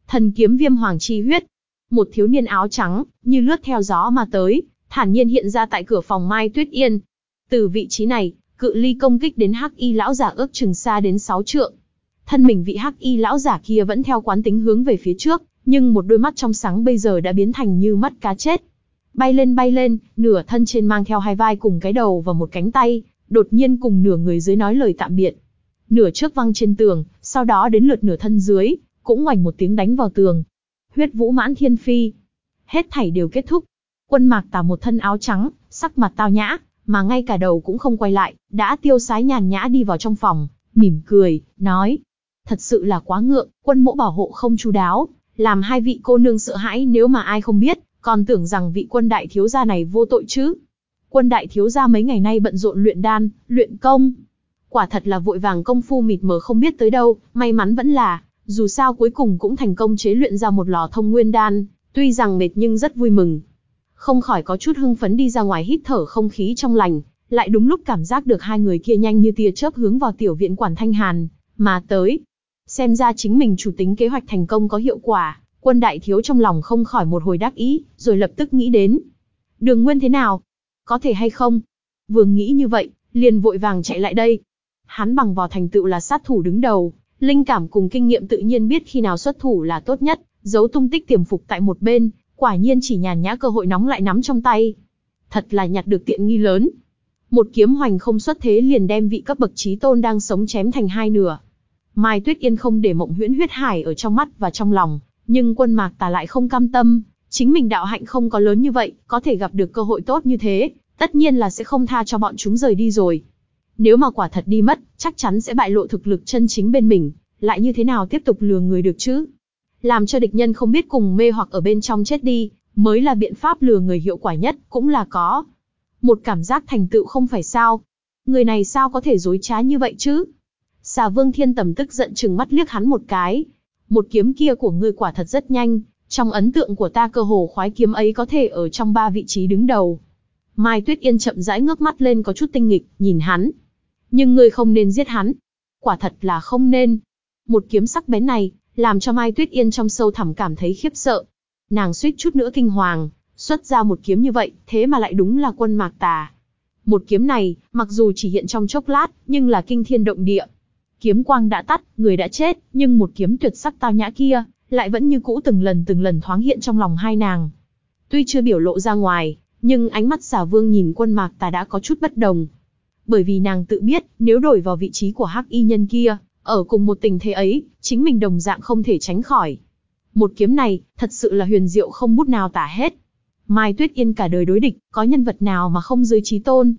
Thần kiếm viêm hoàng chi huyết. Một thiếu niên áo trắng, như lướt theo gió mà tới, thản nhiên hiện ra tại cửa phòng Mai Tuyết Yên. Từ vị trí này, cự ly công kích đến Hắc Y lão giả ước chừng xa đến 6 trượng. Thân mình vị Hắc Y lão giả kia vẫn theo quán tính hướng về phía trước, nhưng một đôi mắt trong sáng bây giờ đã biến thành như mắt cá chết. Bay lên bay lên, nửa thân trên mang theo hai vai cùng cái đầu và một cánh tay, đột nhiên cùng nửa người dưới nói lời tạm biệt nửa trước văng trên tường, sau đó đến lượt nửa thân dưới, cũng ngoảnh một tiếng đánh vào tường. Huyết vũ mãn thiên phi. Hết thảy đều kết thúc. Quân mạc tà một thân áo trắng, sắc mặt tao nhã, mà ngay cả đầu cũng không quay lại, đã tiêu sái nhàn nhã đi vào trong phòng, mỉm cười, nói. Thật sự là quá ngượng, quân mỗ bảo hộ không chu đáo, làm hai vị cô nương sợ hãi nếu mà ai không biết, còn tưởng rằng vị quân đại thiếu gia này vô tội chứ. Quân đại thiếu gia mấy ngày nay bận rộn luyện đan, luyện công, Quả thật là vội vàng công phu mịt mờ không biết tới đâu, may mắn vẫn là, dù sao cuối cùng cũng thành công chế luyện ra một lò thông nguyên đan, tuy rằng mệt nhưng rất vui mừng. Không khỏi có chút hưng phấn đi ra ngoài hít thở không khí trong lành, lại đúng lúc cảm giác được hai người kia nhanh như tia chớp hướng vào tiểu viện quản thanh hàn, mà tới. Xem ra chính mình chủ tính kế hoạch thành công có hiệu quả, quân đại thiếu trong lòng không khỏi một hồi đắc ý, rồi lập tức nghĩ đến. Đường nguyên thế nào? Có thể hay không? Vừa nghĩ như vậy, liền vội vàng chạy lại đây, Hắn bằng vào thành tựu là sát thủ đứng đầu, linh cảm cùng kinh nghiệm tự nhiên biết khi nào xuất thủ là tốt nhất, giấu tung tích tiềm phục tại một bên, Quả nhiên chỉ nhàn nhã cơ hội nóng lại nắm trong tay. Thật là nhặt được tiện nghi lớn. Một kiếm hoành không xuất thế liền đem vị cấp bậc trí tôn đang sống chém thành hai nửa. Mai Tuyết Yên không để mộng huyễn huyết hải ở trong mắt và trong lòng, nhưng quân mạc tà lại không cam tâm, chính mình đạo hạnh không có lớn như vậy, có thể gặp được cơ hội tốt như thế, tất nhiên là sẽ không tha cho bọn chúng rời đi rồi. Nếu mà quả thật đi mất, chắc chắn sẽ bại lộ thực lực chân chính bên mình, lại như thế nào tiếp tục lừa người được chứ? Làm cho địch nhân không biết cùng mê hoặc ở bên trong chết đi, mới là biện pháp lừa người hiệu quả nhất, cũng là có. Một cảm giác thành tựu không phải sao. Người này sao có thể dối trá như vậy chứ? Xà vương thiên tầm tức giận chừng mắt liếc hắn một cái. Một kiếm kia của ngươi quả thật rất nhanh, trong ấn tượng của ta cơ hồ khoái kiếm ấy có thể ở trong ba vị trí đứng đầu. Mai Tuyết Yên chậm rãi ngước mắt lên có chút tinh nghịch, nhìn hắn. Nhưng ngươi không nên giết hắn. Quả thật là không nên. Một kiếm sắc bén này, làm cho Mai Tuyết Yên trong sâu thẳm cảm thấy khiếp sợ. Nàng suýt chút nữa kinh hoàng, xuất ra một kiếm như vậy, thế mà lại đúng là quân mạc tà. Một kiếm này, mặc dù chỉ hiện trong chốc lát, nhưng là kinh thiên động địa. Kiếm quang đã tắt, người đã chết, nhưng một kiếm tuyệt sắc tao nhã kia, lại vẫn như cũ từng lần từng lần thoáng hiện trong lòng hai nàng. Tuy chưa biểu lộ ra ngoài, nhưng ánh mắt xà vương nhìn quân mạc tà đã có chút bất đồng. Bởi vì nàng tự biết, nếu đổi vào vị trí của hắc y nhân kia, ở cùng một tình thế ấy, chính mình đồng dạng không thể tránh khỏi. Một kiếm này, thật sự là huyền diệu không bút nào tả hết. Mai Tuyết Yên cả đời đối địch, có nhân vật nào mà không dưới trí tôn.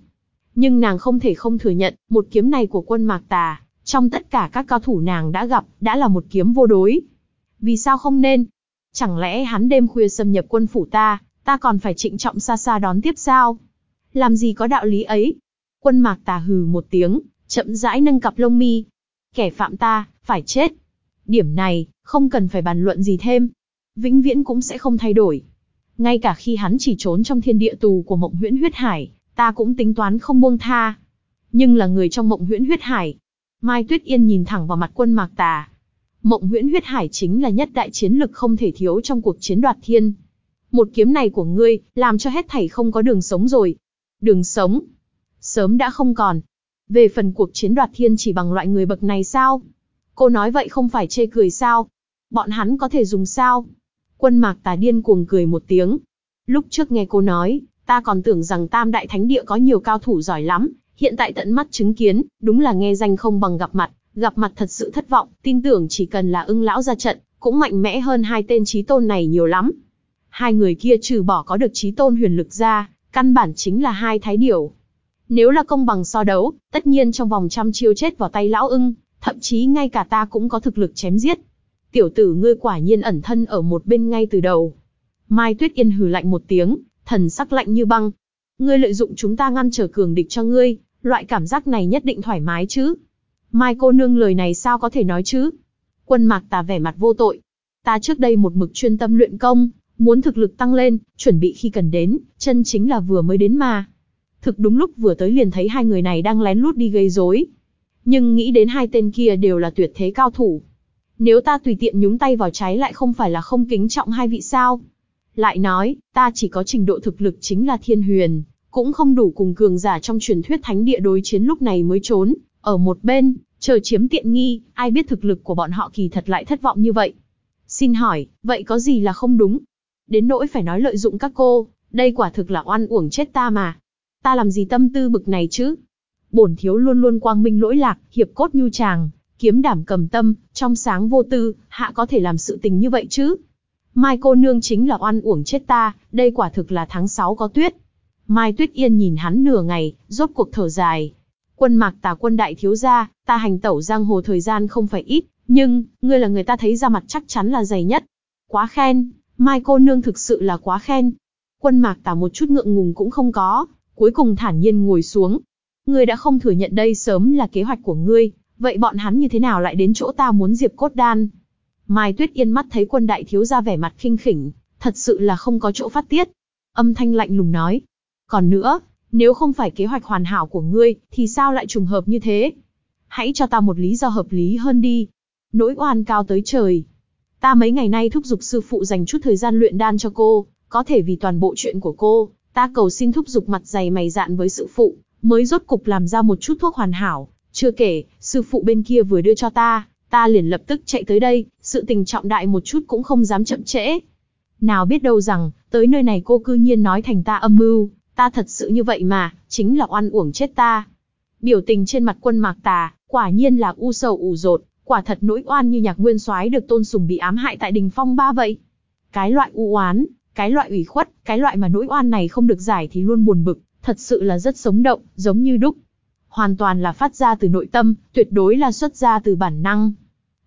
Nhưng nàng không thể không thừa nhận, một kiếm này của quân Mạc Tà, trong tất cả các cao thủ nàng đã gặp, đã là một kiếm vô đối. Vì sao không nên? Chẳng lẽ hắn đêm khuya xâm nhập quân phủ ta, ta còn phải trịnh trọng xa xa đón tiếp sao? Làm gì có đạo lý ấy? Quân Mạc Tà hừ một tiếng, chậm rãi nâng cặp lông mi. Kẻ phạm ta, phải chết. Điểm này, không cần phải bàn luận gì thêm. Vĩnh viễn cũng sẽ không thay đổi. Ngay cả khi hắn chỉ trốn trong thiên địa tù của mộng huyễn huyết hải, ta cũng tính toán không buông tha. Nhưng là người trong mộng huyễn huyết hải. Mai Tuyết Yên nhìn thẳng vào mặt quân mạc tà. Mộng huyễn huyết hải chính là nhất đại chiến lực không thể thiếu trong cuộc chiến đoạt thiên. Một kiếm này của ngươi, làm cho hết thảy không có đường sống rồi. Đường sống? Sớm đã không còn. Về phần cuộc chiến đoạt thiên chỉ bằng loại người bậc này sao? Cô nói vậy không phải chê cười sao? Bọn hắn có thể dùng sao? Quân mạc tà điên cuồng cười một tiếng. Lúc trước nghe cô nói, ta còn tưởng rằng tam đại thánh địa có nhiều cao thủ giỏi lắm, hiện tại tận mắt chứng kiến, đúng là nghe danh không bằng gặp mặt, gặp mặt thật sự thất vọng, tin tưởng chỉ cần là ưng lão ra trận, cũng mạnh mẽ hơn hai tên trí tôn này nhiều lắm. Hai người kia trừ bỏ có được trí tôn huyền lực ra, căn bản chính là hai thái điểu. Nếu là công bằng so đấu, tất nhiên trong vòng trăm chiêu chết vào tay lão ưng, thậm chí ngay cả ta cũng có thực lực chém giết. Tiểu tử ngươi quả nhiên ẩn thân ở một bên ngay từ đầu. Mai Tuyết Yên hừ lạnh một tiếng, thần sắc lạnh như băng. Ngươi lợi dụng chúng ta ngăn trở cường địch cho ngươi, loại cảm giác này nhất định thoải mái chứ. Mai cô nương lời này sao có thể nói chứ? Quân mạc tà vẻ mặt vô tội. Ta trước đây một mực chuyên tâm luyện công, muốn thực lực tăng lên, chuẩn bị khi cần đến, chân chính là vừa mới đến mà. Thực đúng lúc vừa tới liền thấy hai người này đang lén lút đi gây rối. Nhưng nghĩ đến hai tên kia đều là tuyệt thế cao thủ, nếu ta tùy tiện nhúng tay vào cháy lại không phải là không kính trọng hai vị sao? Lại nói, ta chỉ có trình độ thực lực chính là thiên huyền, cũng không đủ cùng cường giả trong truyền thuyết thánh địa đối chiến lúc này mới trốn, ở một bên, chờ chiếm tiện nghi, ai biết thực lực của bọn họ kỳ thật lại thất vọng như vậy. Xin hỏi, vậy có gì là không đúng? Đến nỗi phải nói lợi dụng các cô, đây quả thực là oan uổng chết ta mà. Ta làm gì tâm tư bực này chứ? Bổn thiếu luôn luôn quang minh lỗi lạc, hiệp cốt nhu tràng, kiếm đảm cầm tâm, trong sáng vô tư, hạ có thể làm sự tình như vậy chứ? Mai cô nương chính là oan uổng chết ta, đây quả thực là tháng 6 có tuyết. Mai Tuyết Yên nhìn hắn nửa ngày, rốt cuộc thở dài. Quân mạc tà quân đại thiếu gia, ta hành tẩu giang hồ thời gian không phải ít, nhưng, ngươi là người ta thấy ra mặt chắc chắn là dày nhất. Quá khen, Mai cô nương thực sự là quá khen. Quân mạc tà một chút ngượng ngùng cũng không có, cuối cùng thản nhiên ngồi xuống. Ngươi đã không thừa nhận đây sớm là kế hoạch của ngươi, Vậy bọn hắn như thế nào lại đến chỗ ta muốn diệp cốt đan? Mai Tuyết Yên mắt thấy quân đại thiếu ra vẻ mặt khinh khỉnh, thật sự là không có chỗ phát tiết. Âm thanh lạnh lùng nói. Còn nữa, nếu không phải kế hoạch hoàn hảo của ngươi, thì sao lại trùng hợp như thế? Hãy cho ta một lý do hợp lý hơn đi. Nỗi oan cao tới trời. Ta mấy ngày nay thúc giục sư phụ dành chút thời gian luyện đan cho cô, có thể vì toàn bộ chuyện của cô, ta cầu xin thúc giục mặt dày mày dạn với sự phụ, mới rốt cục làm ra một chút thuốc hoàn hảo, chưa kể, sư phụ bên kia vừa đưa cho ta, ta liền lập tức chạy tới đây, sự tình trọng đại một chút cũng không dám chậm trễ. Nào biết đâu rằng, tới nơi này cô cư nhiên nói thành ta âm mưu, ta thật sự như vậy mà, chính là oan uổng chết ta. Biểu tình trên mặt quân mạc tà, quả nhiên là u sầu ủ rột, quả thật nỗi oan như nhạc nguyên soái được tôn sùng bị ám hại tại đình phong ba vậy. Cái loại u oán, cái loại ủy khuất, cái loại mà nỗi oan này không được giải thì luôn buồn bực, thật sự là rất sống động, giống như đúc. Hoàn toàn là phát ra từ nội tâm, tuyệt đối là xuất ra từ bản năng.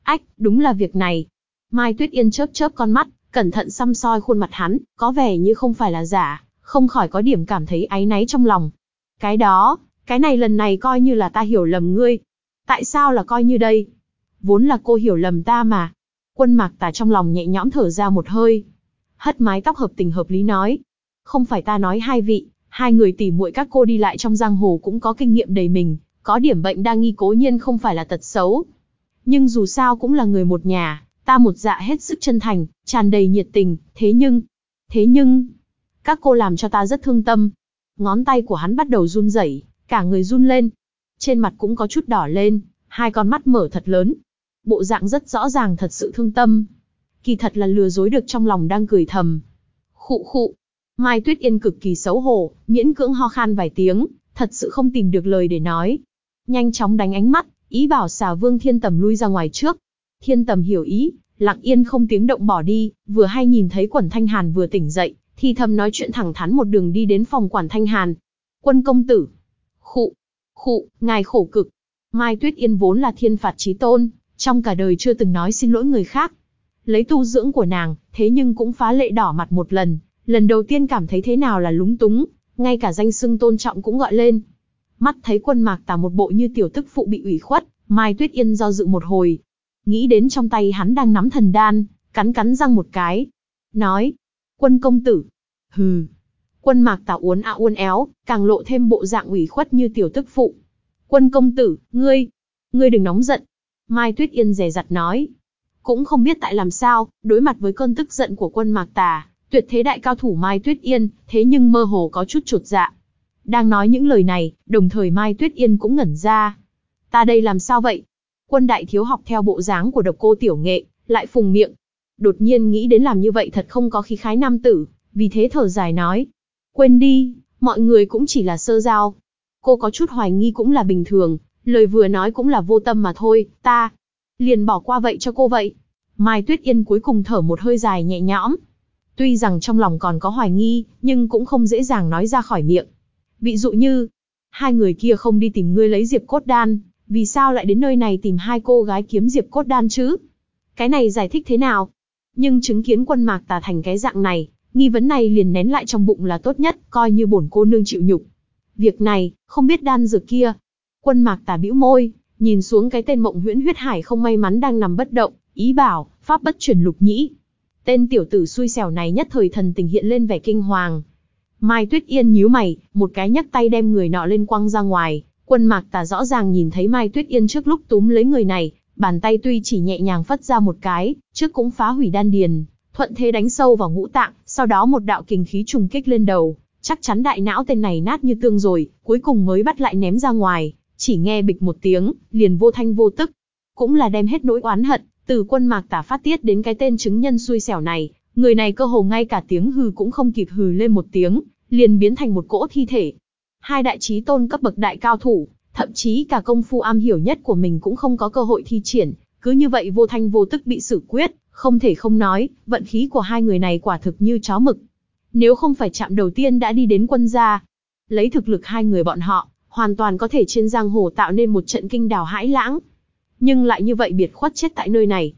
Ách, đúng là việc này. Mai Tuyết Yên chớp chớp con mắt, cẩn thận xăm soi khuôn mặt hắn, có vẻ như không phải là giả, không khỏi có điểm cảm thấy áy náy trong lòng. Cái đó, cái này lần này coi như là ta hiểu lầm ngươi. Tại sao là coi như đây? Vốn là cô hiểu lầm ta mà. Quân mạc tà trong lòng nhẹ nhõm thở ra một hơi. Hất mái tóc hợp tình hợp lý nói. Không phải ta nói hai vị, hai người tỉ muội các cô đi lại trong giang hồ cũng có kinh nghiệm đầy mình, có điểm bệnh đa nghi cố nhiên không phải là tật xấu. Nhưng dù sao cũng là người một nhà, ta một dạ hết sức chân thành, tràn đầy nhiệt tình, thế nhưng, thế nhưng, các cô làm cho ta rất thương tâm. Ngón tay của hắn bắt đầu run rẩy, cả người run lên. Trên mặt cũng có chút đỏ lên, hai con mắt mở thật lớn. Bộ dạng rất rõ ràng thật sự thương tâm. Kỳ thật là lừa dối được trong lòng đang cười thầm. Khụ khụ. Mai Tuyết Yên cực kỳ xấu hổ, miễn cưỡng ho khan vài tiếng, thật sự không tìm được lời để nói. Nhanh chóng đánh ánh mắt, ý bảo xà vương thiên tầm lui ra ngoài trước. Thiên tầm hiểu ý, lặng yên không tiếng động bỏ đi, vừa hay nhìn thấy quẩn thanh hàn vừa tỉnh dậy, thì thầm nói chuyện thẳng thắn một đường đi đến phòng quản thanh hàn. Quân công tử. Khụ. Khụ, ngài khổ cực. Mai Tuyết Yên vốn là thiên phạt trí tôn, trong cả đời chưa từng nói xin lỗi người khác. Lấy tu dưỡng của nàng, thế nhưng cũng phá lệ đỏ mặt một lần, lần đầu tiên cảm thấy thế nào là lúng túng, ngay cả danh xưng tôn trọng cũng gọi lên. Mắt thấy quân mạc tà một bộ như tiểu tức phụ bị ủy khuất, Mai Tuyết Yên do dự một hồi. Nghĩ đến trong tay hắn đang nắm thần đan, cắn cắn răng một cái. Nói, quân công tử. Hừ. Quân mạc tà uốn ạ uốn éo, càng lộ thêm bộ dạng ủy khuất như tiểu tức phụ. Quân công tử, ngươi, ngươi đừng nóng giận. Mai Tuyết Yên rè rặt nói. Cũng không biết tại làm sao, đối mặt với cơn tức giận của quân mạc tà, tuyệt thế đại cao thủ Mai Tuyết Yên, thế nhưng mơ hồ có chút chột dạ. Đang nói những lời này, đồng thời Mai Tuyết Yên cũng ngẩn ra. Ta đây làm sao vậy? Quân đại thiếu học theo bộ dáng của độc cô tiểu nghệ, lại phùng miệng. Đột nhiên nghĩ đến làm như vậy thật không có khí khái nam tử, vì thế thở dài nói. Quên đi, mọi người cũng chỉ là sơ giao. Cô có chút hoài nghi cũng là bình thường, lời vừa nói cũng là vô tâm mà thôi, ta liền bỏ qua vậy cho cô vậy. Mai Tuyết Yên cuối cùng thở một hơi dài nhẹ nhõm. Tuy rằng trong lòng còn có hoài nghi, nhưng cũng không dễ dàng nói ra khỏi miệng. Ví dụ như, hai người kia không đi tìm ngươi lấy diệp cốt đan, vì sao lại đến nơi này tìm hai cô gái kiếm diệp cốt đan chứ? Cái này giải thích thế nào? Nhưng chứng kiến quân mạc tà thành cái dạng này, nghi vấn này liền nén lại trong bụng là tốt nhất, coi như bổn cô nương chịu nhục. Việc này, không biết đan dược kia. Quân mạc tà bĩu môi, nhìn xuống cái tên mộng huyễn huyết hải không may mắn đang nằm bất động, ý bảo, pháp bất chuyển lục nhĩ. Tên tiểu tử xui xẻo này nhất thời thần tình hiện lên vẻ kinh hoàng. Mai Tuyết Yên nhíu mày, một cái nhấc tay đem người nọ lên quăng ra ngoài. Quân mạc tà rõ ràng nhìn thấy Mai Tuyết Yên trước lúc túm lấy người này, bàn tay tuy chỉ nhẹ nhàng phất ra một cái, trước cũng phá hủy đan điền, thuận thế đánh sâu vào ngũ tạng, sau đó một đạo kình khí trùng kích lên đầu, chắc chắn đại não tên này nát như tương rồi, cuối cùng mới bắt lại ném ra ngoài, chỉ nghe bịch một tiếng, liền vô thanh vô tức. Cũng là đem hết nỗi oán hận, từ quân mạc tả phát tiết đến cái tên chứng nhân xui xẻo này, người này cơ hồ ngay cả tiếng hừ cũng không kịp hừ lên một tiếng, liền biến thành một cỗ thi thể. Hai đại trí tôn cấp bậc đại cao thủ, thậm chí cả công phu am hiểu nhất của mình cũng không có cơ hội thi triển, cứ như vậy vô thanh vô tức bị xử quyết, không thể không nói, vận khí của hai người này quả thực như chó mực. Nếu không phải chạm đầu tiên đã đi đến quân gia, lấy thực lực hai người bọn họ, hoàn toàn có thể trên giang hồ tạo nên một trận kinh đào hãi lãng. Nhưng lại như vậy biệt khuất chết tại nơi này.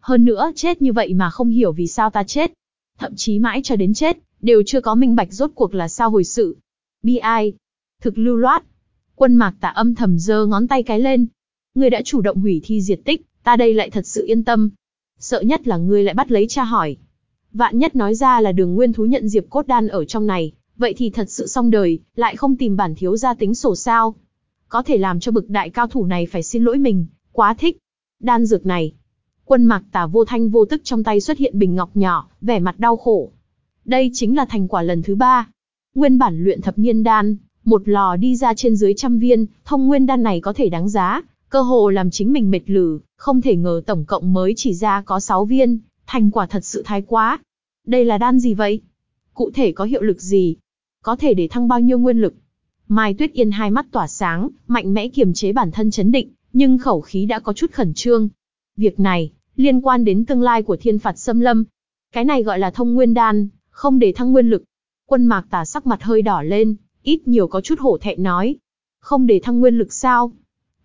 Hơn nữa, chết như vậy mà không hiểu vì sao ta chết. Thậm chí mãi cho đến chết, đều chưa có minh bạch rốt cuộc là sao hồi sự. Bi ai. Thực lưu loát. Quân mạc tả âm thầm giơ ngón tay cái lên. Ngươi đã chủ động hủy thi diệt tích, ta đây lại thật sự yên tâm. Sợ nhất là ngươi lại bắt lấy cha hỏi. Vạn nhất nói ra là đường nguyên thú nhận diệp cốt đan ở trong này, vậy thì thật sự xong đời, lại không tìm bản thiếu gia tính sổ sao. Có thể làm cho bực đại cao thủ này phải xin lỗi mình, quá thích. Đan dược này. Quân mạc tả vô thanh vô tức trong tay xuất hiện bình ngọc nhỏ, vẻ mặt đau khổ. Đây chính là thành quả lần thứ ba. Nguyên bản luyện thập niên đan, một lò đi ra trên dưới trăm viên, thông nguyên đan này có thể đáng giá, cơ hồ làm chính mình mệt lử, không thể ngờ tổng cộng mới chỉ ra có 6 viên, thành quả thật sự thái quá. Đây là đan gì vậy? Cụ thể có hiệu lực gì? Có thể để thăng bao nhiêu nguyên lực? Mai Tuyết Yên hai mắt tỏa sáng, mạnh mẽ kiềm chế bản thân chấn định, nhưng khẩu khí đã có chút khẩn trương. Việc này, liên quan đến tương lai của thiên phạt xâm lâm. Cái này gọi là thông nguyên đan, không để thăng nguyên lực. Quân mạc tà sắc mặt hơi đỏ lên, ít nhiều có chút hổ thẹn nói. Không để thăng nguyên lực sao?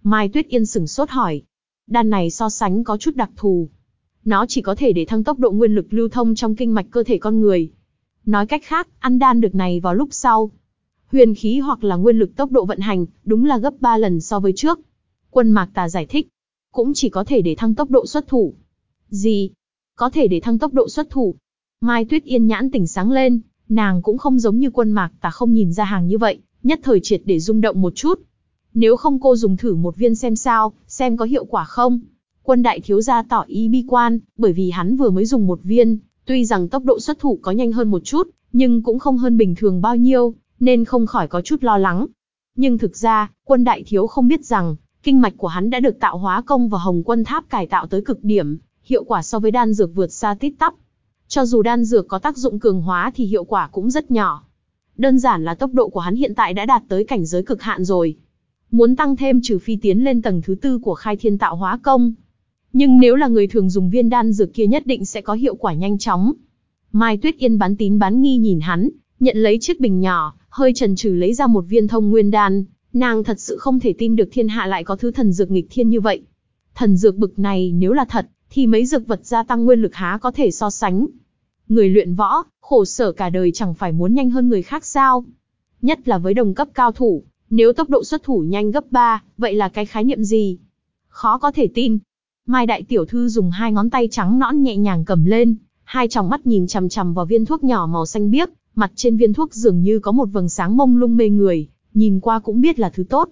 Mai Tuyết Yên sửng sốt hỏi. Đan này so sánh có chút đặc thù. Nó chỉ có thể để thăng tốc độ nguyên lực lưu thông trong kinh mạch cơ thể con người. Nói cách khác, ăn đan được này vào lúc sau. Huyền khí hoặc là nguyên lực tốc độ vận hành, đúng là gấp 3 lần so với trước. Quân Mạc Tà giải thích. Cũng chỉ có thể để thăng tốc độ xuất thủ. Gì? Có thể để thăng tốc độ xuất thủ. Mai Tuyết Yên nhãn tỉnh sáng lên, nàng cũng không giống như quân Mạc Tà không nhìn ra hàng như vậy, nhất thời triệt để rung động một chút. Nếu không cô dùng thử một viên xem sao, xem có hiệu quả không? Quân đại thiếu gia tỏ ý bi quan, bởi vì hắn vừa mới dùng một viên, tuy rằng tốc độ xuất thủ có nhanh hơn một chút, nhưng cũng không hơn bình thường bao nhiêu, nên không khỏi có chút lo lắng. Nhưng thực ra, quân đại thiếu không biết rằng, kinh mạch của hắn đã được tạo hóa công và hồng quân tháp cải tạo tới cực điểm, hiệu quả so với đan dược vượt xa tít tắp. Cho dù đan dược có tác dụng cường hóa thì hiệu quả cũng rất nhỏ. Đơn giản là tốc độ của hắn hiện tại đã đạt tới cảnh giới cực hạn rồi. Muốn tăng thêm trừ phi tiến lên tầng thứ tư của khai thiên tạo hóa công. Nhưng nếu là người thường dùng viên đan dược kia nhất định sẽ có hiệu quả nhanh chóng. Mai Tuyết Yên bán tín bán nghi nhìn hắn, nhận lấy chiếc bình nhỏ, hơi chần chừ lấy ra một viên thông nguyên đan, nàng thật sự không thể tin được thiên hạ lại có thứ thần dược nghịch thiên như vậy. Thần dược bực này nếu là thật, thì mấy dược vật gia tăng nguyên lực há có thể so sánh. Người luyện võ, khổ sở cả đời chẳng phải muốn nhanh hơn người khác sao? Nhất là với đồng cấp cao thủ, nếu tốc độ xuất thủ nhanh gấp 3, vậy là cái khái niệm gì? Khó có thể tin. Mai đại tiểu thư dùng hai ngón tay trắng nõn nhẹ nhàng cầm lên, hai tròng mắt nhìn chằm chằm vào viên thuốc nhỏ màu xanh biếc, mặt trên viên thuốc dường như có một vầng sáng mông lung mê người, nhìn qua cũng biết là thứ tốt.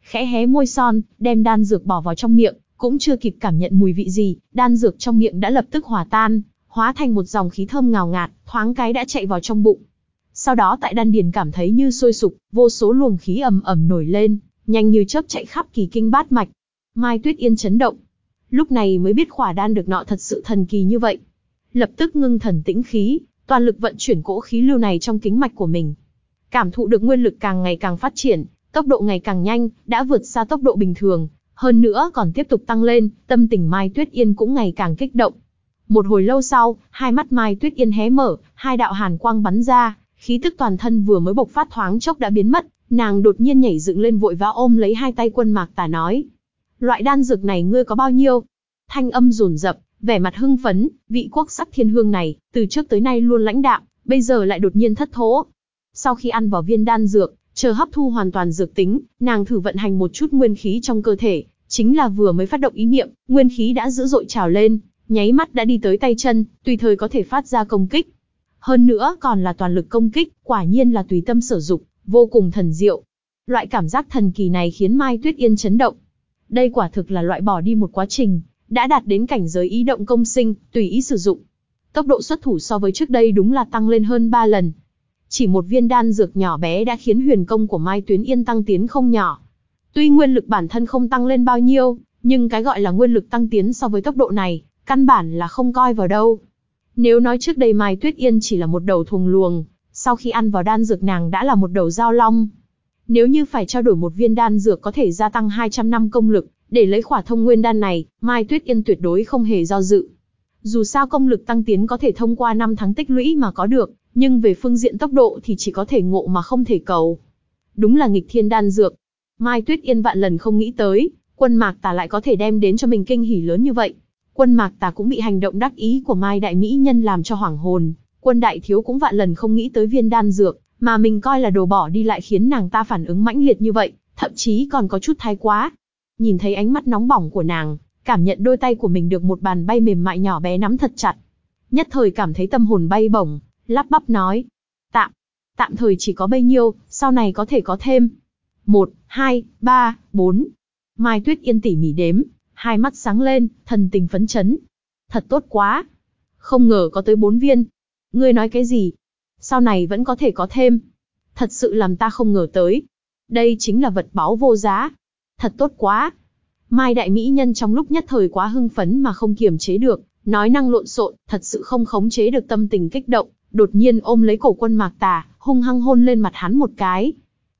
Khẽ hé môi son, đem đan dược bỏ vào trong miệng, cũng chưa kịp cảm nhận mùi vị gì, đan dược trong miệng đã lập tức hòa tan, hóa thành một dòng khí thơm ngào ngạt, thoáng cái đã chạy vào trong bụng. Sau đó tại đan điền cảm thấy như sôi sục, vô số luồng khí ầm ầm nổi lên, nhanh như chớp chạy khắp kỳ kinh bát mạch. Mai Tuyết Yên chấn động. Lúc này mới biết khỏa đan được nọ thật sự thần kỳ như vậy. Lập tức ngưng thần tĩnh khí, toàn lực vận chuyển cỗ khí lưu này trong kính mạch của mình. Cảm thụ được nguyên lực càng ngày càng phát triển, tốc độ ngày càng nhanh, đã vượt xa tốc độ bình thường, hơn nữa còn tiếp tục tăng lên, tâm tình Mai Tuyết Yên cũng ngày càng kích động. Một hồi lâu sau, hai mắt Mai Tuyết Yên hé mở, hai đạo hàn quang bắn ra, khí tức toàn thân vừa mới bộc phát thoáng chốc đã biến mất, nàng đột nhiên nhảy dựng lên vội vã ôm lấy hai tay quân mạc tà nói. Loại đan dược này ngươi có bao nhiêu? Thanh âm rồn rập, vẻ mặt hưng phấn, vị quốc sắc thiên hương này, từ trước tới nay luôn lãnh đạm, bây giờ lại đột nhiên thất thố. Sau khi ăn vào viên đan dược, chờ hấp thu hoàn toàn dược tính, nàng thử vận hành một chút nguyên khí trong cơ thể, chính là vừa mới phát động ý niệm, nguyên khí đã dữ dội trào lên, nháy mắt đã đi tới tay chân, tùy thời có thể phát ra công kích. Hơn nữa còn là toàn lực công kích, quả nhiên là tùy tâm sử dụng, vô cùng thần diệu. Loại cảm giác thần kỳ này khiến Mai Tuyết Yên chấn động. Đây quả thực là loại bỏ đi một quá trình, đã đạt đến cảnh giới ý động công sinh, tùy ý sử dụng. Tốc độ xuất thủ so với trước đây đúng là tăng lên hơn 3 lần. Chỉ một viên đan dược nhỏ bé đã khiến huyền công của Mai Tuyến Yên tăng tiến không nhỏ. Tuy nguyên lực bản thân không tăng lên bao nhiêu, nhưng cái gọi là nguyên lực tăng tiến so với tốc độ này, căn bản là không coi vào đâu. Nếu nói trước đây Mai Tuyết Yên chỉ là một đầu thùng luồng, sau khi ăn vào đan dược nàng đã là một đầu dao long. Nếu như phải trao đổi một viên đan dược có thể gia tăng 200 năm công lực, để lấy khỏa thông nguyên đan này, Mai Tuyết Yên tuyệt đối không hề do dự. Dù sao công lực tăng tiến có thể thông qua năm tháng tích lũy mà có được, nhưng về phương diện tốc độ thì chỉ có thể ngộ mà không thể cầu. Đúng là nghịch thiên đan dược. Mai Tuyết Yên vạn lần không nghĩ tới, quân mạc tà lại có thể đem đến cho mình kinh hỉ lớn như vậy. Quân mạc tà cũng bị hành động đắc ý của Mai Đại Mỹ Nhân làm cho hoảng hồn. Quân Đại Thiếu cũng vạn lần không nghĩ tới viên đan dược, mà mình coi là đồ bỏ đi lại khiến nàng ta phản ứng mãnh liệt như vậy, thậm chí còn có chút thái quá. Nhìn thấy ánh mắt nóng bỏng của nàng, cảm nhận đôi tay của mình được một bàn bay mềm mại nhỏ bé nắm thật chặt. Nhất thời cảm thấy tâm hồn bay bổng, lắp bắp nói. Tạm, tạm thời chỉ có bấy nhiêu, sau này có thể có thêm. Một, hai, ba, bốn. Mai Tuyết Yên tỉ mỉ đếm, hai mắt sáng lên, thần tình phấn chấn. Thật tốt quá. Không ngờ có tới bốn viên. Ngươi nói cái gì? Sau này vẫn có thể có thêm. Thật sự làm ta không ngờ tới. Đây chính là vật báu vô giá. Thật tốt quá. Mai đại mỹ nhân trong lúc nhất thời quá hưng phấn mà không kiềm chế được, nói năng lộn xộn, thật sự không khống chế được tâm tình kích động, đột nhiên ôm lấy cổ quân mạc tà, hung hăng hôn lên mặt hắn một cái.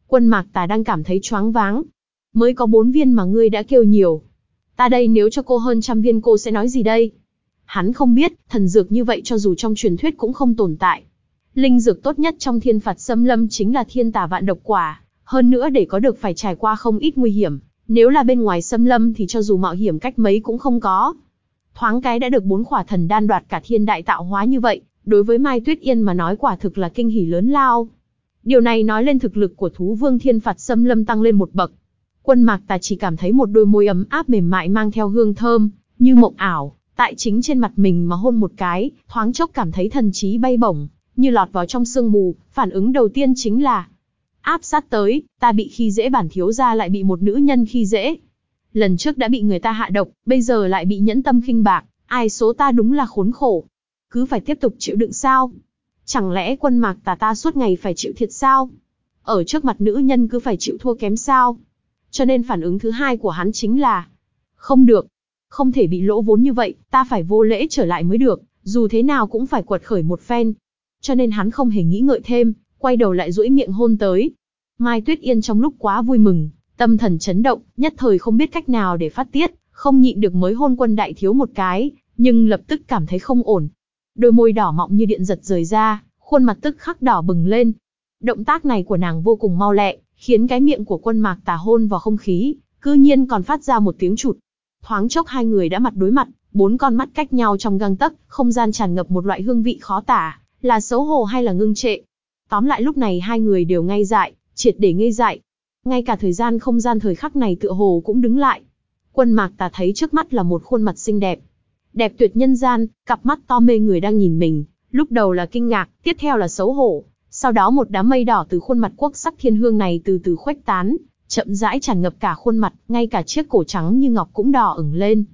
Quân mạc tà đang cảm thấy choáng váng. Mới có bốn viên mà ngươi đã kêu nhiều. Ta đây nếu cho cô hơn trăm viên cô sẽ nói gì đây? Hắn không biết, thần dược như vậy cho dù trong truyền thuyết cũng không tồn tại. Linh dược tốt nhất trong thiên phạt xâm lâm chính là thiên tà vạn độc quả, hơn nữa để có được phải trải qua không ít nguy hiểm, nếu là bên ngoài xâm lâm thì cho dù mạo hiểm cách mấy cũng không có. Thoáng cái đã được bốn khỏa thần đan đoạt cả thiên đại tạo hóa như vậy, đối với Mai Tuyết Yên mà nói quả thực là kinh hỉ lớn lao. Điều này nói lên thực lực của thú vương thiên phạt xâm lâm tăng lên một bậc. Quân mạc ta chỉ cảm thấy một đôi môi ấm áp mềm mại mang theo hương thơm, như mộng ảo, tại chính trên mặt mình mà hôn một cái, thoáng chốc cảm thấy thần trí bay bổng, như lọt vào trong sương mù, phản ứng đầu tiên chính là áp sát tới, ta bị khi dễ bản thiếu gia lại bị một nữ nhân khi dễ. Lần trước đã bị người ta hạ độc, bây giờ lại bị nhẫn tâm khinh bạc, ai số ta đúng là khốn khổ. Cứ phải tiếp tục chịu đựng sao? Chẳng lẽ quân mạc tà ta suốt ngày phải chịu thiệt sao? Ở trước mặt nữ nhân cứ phải chịu thua kém sao? Cho nên phản ứng thứ hai của hắn chính là Không được, không thể bị lỗ vốn như vậy, ta phải vô lễ trở lại mới được, dù thế nào cũng phải quật khởi một phen. Cho nên hắn không hề nghĩ ngợi thêm, quay đầu lại duỗi miệng hôn tới. Mai Tuyết Yên trong lúc quá vui mừng, tâm thần chấn động, nhất thời không biết cách nào để phát tiết, không nhịn được mới hôn quân đại thiếu một cái, nhưng lập tức cảm thấy không ổn. Đôi môi đỏ mọng như điện giật rời ra, khuôn mặt tức khắc đỏ bừng lên. Động tác này của nàng vô cùng mau lẹ, khiến cái miệng của quân mạc tà hôn vào không khí, cư nhiên còn phát ra một tiếng chụt. Thoáng chốc hai người đã mặt đối mặt, bốn con mắt cách nhau trong găng tấc, không gian tràn ngập một loại hương vị khó tả, là xấu hổ hay là ngưng trệ. Tóm lại lúc này hai người đều ngay dại, triệt để ngây dại. Ngay cả thời gian không gian thời khắc này tựa hồ cũng đứng lại. Quân mạc tà thấy trước mắt là một khuôn mặt xinh đẹp. Đẹp tuyệt nhân gian, cặp mắt to mê người đang nhìn mình, lúc đầu là kinh ngạc, tiếp theo là xấu hổ. Sau đó một đám mây đỏ từ khuôn mặt quốc sắc thiên hương này từ từ khuếch tán, chậm rãi tràn ngập cả khuôn mặt, ngay cả chiếc cổ trắng như ngọc cũng đỏ ửng lên.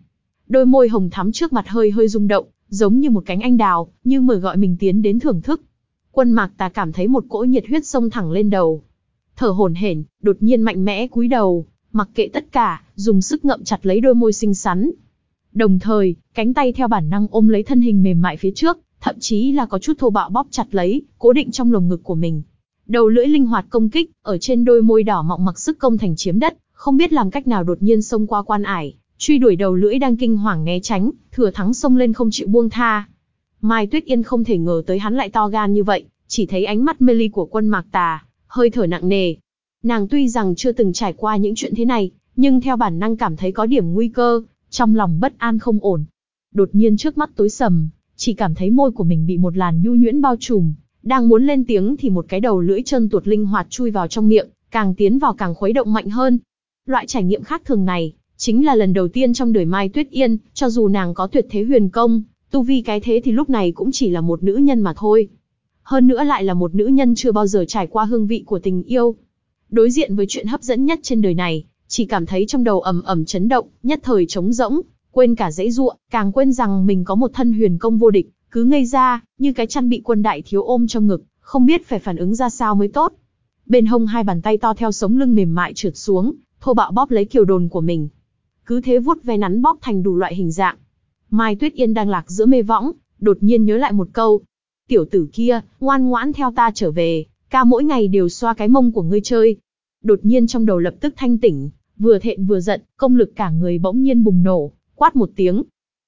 Đôi môi hồng thắm trước mặt hơi hơi rung động, giống như một cánh anh đào, như mời gọi mình tiến đến thưởng thức. Quân Mạc Tà cảm thấy một cỗ nhiệt huyết sông thẳng lên đầu. Thở hổn hển, đột nhiên mạnh mẽ cúi đầu, mặc kệ tất cả, dùng sức ngậm chặt lấy đôi môi xinh xắn. Đồng thời, cánh tay theo bản năng ôm lấy thân hình mềm mại phía trước, thậm chí là có chút thô bạo bóp chặt lấy, cố định trong lồng ngực của mình. Đầu lưỡi linh hoạt công kích, ở trên đôi môi đỏ mọng mặc sức công thành chiếm đất, không biết làm cách nào đột nhiên xông qua quan ải, truy đuổi đầu lưỡi đang kinh hoàng né tránh, thừa thắng xông lên không chịu buông tha. Mai Tuyết Yên không thể ngờ tới hắn lại to gan như vậy, chỉ thấy ánh mắt mê ly của quân mạc tà, hơi thở nặng nề. Nàng tuy rằng chưa từng trải qua những chuyện thế này, nhưng theo bản năng cảm thấy có điểm nguy cơ, trong lòng bất an không ổn. Đột nhiên trước mắt tối sầm, chỉ cảm thấy môi của mình bị một làn nhu nhuyễn bao trùm, đang muốn lên tiếng thì một cái đầu lưỡi chân tuột linh hoạt chui vào trong miệng, càng tiến vào càng khuấy động mạnh hơn. Loại trải nghiệm khác thường này, chính là lần đầu tiên trong đời Mai Tuyết Yên, cho dù nàng có tuyệt thế huyền công, tu vi cái thế thì lúc này cũng chỉ là một nữ nhân mà thôi. Hơn nữa lại là một nữ nhân chưa bao giờ trải qua hương vị của tình yêu. Đối diện với chuyện hấp dẫn nhất trên đời này, chỉ cảm thấy trong đầu ầm ầm chấn động, nhất thời trống rỗng, quên cả dãy ruộng, càng quên rằng mình có một thân huyền công vô địch, cứ ngây ra, như cái chăn bị quân đại thiếu ôm trong ngực, không biết phải phản ứng ra sao mới tốt. Bên hông hai bàn tay to theo sống lưng mềm mại trượt xuống, thô bạo bóp lấy kiều đồn của mình. Cứ thế vuốt ve nắn bóp thành đủ loại hình dạng. Mai Tuyết Yên đang lạc giữa mê võng, đột nhiên nhớ lại một câu. Tiểu tử kia, ngoan ngoãn theo ta trở về, ca mỗi ngày đều xoa cái mông của ngươi chơi. Đột nhiên trong đầu lập tức thanh tỉnh, vừa thẹn vừa giận, công lực cả người bỗng nhiên bùng nổ, quát một tiếng,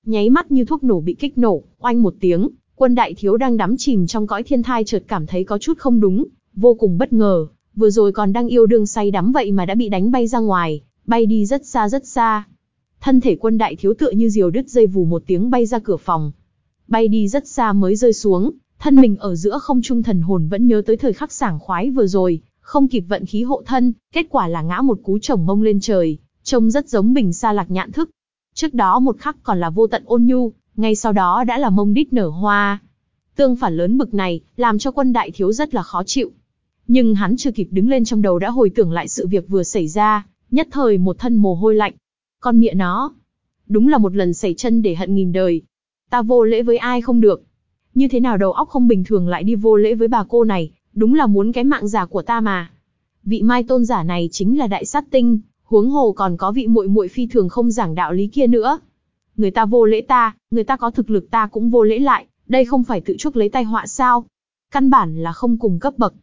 Nháy mắt như thuốc nổ bị kích nổ, oanh một tiếng, quân đại thiếu đang đắm chìm trong cõi thiên thai chợt cảm thấy có chút không đúng, vô cùng bất ngờ, vừa rồi còn đang yêu đương say đắm vậy mà đã bị đánh bay ra ngoài, bay đi rất xa rất xa. Thân thể quân đại thiếu tựa như diều đứt dây vù một tiếng bay ra cửa phòng. Bay đi rất xa mới rơi xuống, thân mình ở giữa không trung thần hồn vẫn nhớ tới thời khắc sảng khoái vừa rồi, không kịp vận khí hộ thân, kết quả là ngã một cú chồng mông lên trời, trông rất giống bình xa lạc nhạn thức. Trước đó một khắc còn là vô tận ôn nhu, ngay sau đó đã là mông đít nở hoa. Tương phản lớn bực này, làm cho quân đại thiếu rất là khó chịu. Nhưng hắn chưa kịp đứng lên trong đầu đã hồi tưởng lại sự việc vừa xảy ra, nhất thời một thân mồ hôi lạnh. Con mịa nó. Đúng là một lần xảy chân để hận nghìn đời. Ta vô lễ với ai không được. Như thế nào đầu óc không bình thường lại đi vô lễ với bà cô này, đúng là muốn cái mạng giả của ta mà. Vị mai tôn giả này chính là đại sát tinh, huống hồ còn có vị muội muội phi thường không giảng đạo lý kia nữa. Người ta vô lễ ta, người ta có thực lực ta cũng vô lễ lại, đây không phải tự chuốc lấy tai họa sao? Căn bản là không cùng cấp bậc.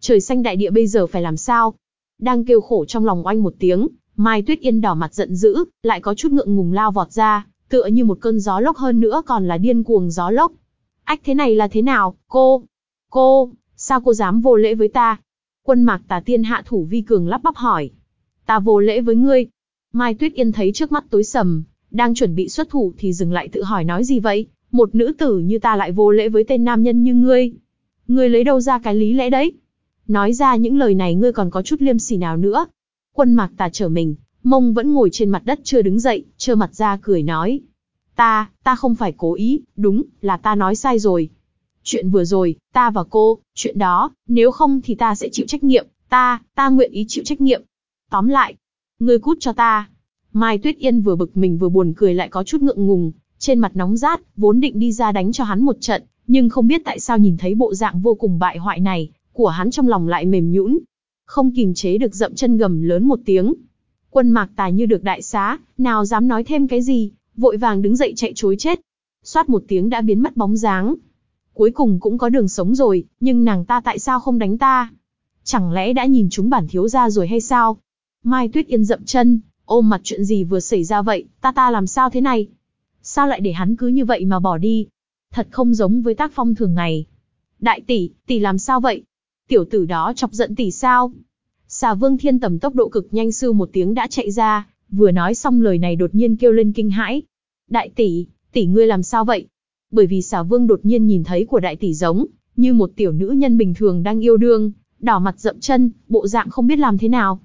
Trời xanh đại địa bây giờ phải làm sao? Đang kêu khổ trong lòng oanh một tiếng, Mai Tuyết Yên đỏ mặt giận dữ, lại có chút ngượng ngùng lao vọt ra, tựa như một cơn gió lốc hơn nữa còn là điên cuồng gió lốc. Ách thế này là thế nào, cô? Cô, sao cô dám vô lễ với ta? Quân mạc tà tiên hạ thủ vi cường lắp bắp hỏi. Ta vô lễ với ngươi. Mai Tuyết Yên thấy trước mắt tối sầm, đang chuẩn bị xuất thủ thì dừng lại tự hỏi nói gì vậy? Một nữ tử như ta lại vô lễ với tên nam nhân như ngươi. Ngươi lấy đâu ra cái lý lẽ đấy? Nói ra những lời này ngươi còn có chút liêm sỉ nào nữa? Quân mạc tà trở mình, mông vẫn ngồi trên mặt đất chưa đứng dậy, trơ mặt ra cười nói. Ta, ta không phải cố ý, đúng, là ta nói sai rồi. Chuyện vừa rồi, ta và cô, chuyện đó, nếu không thì ta sẽ chịu trách nhiệm, ta, ta nguyện ý chịu trách nhiệm. Tóm lại, ngươi cút cho ta. Mai Tuyết Yên vừa bực mình vừa buồn cười lại có chút ngượng ngùng, trên mặt nóng rát, vốn định đi ra đánh cho hắn một trận, nhưng không biết tại sao nhìn thấy bộ dạng vô cùng bại hoại này, của hắn trong lòng lại mềm nhũn, không kìm chế được dậm chân gầm lớn một tiếng. Quân mạc tài như được đại xá, nào dám nói thêm cái gì, vội vàng đứng dậy chạy chối chết. Xoát một tiếng đã biến mất bóng dáng. Cuối cùng cũng có đường sống rồi, nhưng nàng ta tại sao không đánh ta? Chẳng lẽ đã nhìn chúng bản thiếu ra rồi hay sao? Mai Tuyết Yên dậm chân, ôm mặt chuyện gì vừa xảy ra vậy, ta ta làm sao thế này? Sao lại để hắn cứ như vậy mà bỏ đi? Thật không giống với tác phong thường ngày. Đại tỷ, tỷ làm sao vậy? Tiểu tử đó chọc giận tỷ sao? Xà vương thiên tầm tốc độ cực nhanh sư một tiếng đã chạy ra, vừa nói xong lời này đột nhiên kêu lên kinh hãi. Đại tỷ, tỷ ngươi làm sao vậy? Bởi vì xà vương đột nhiên nhìn thấy của đại tỷ giống, như một tiểu nữ nhân bình thường đang yêu đương, đỏ mặt dậm chân, bộ dạng không biết làm thế nào.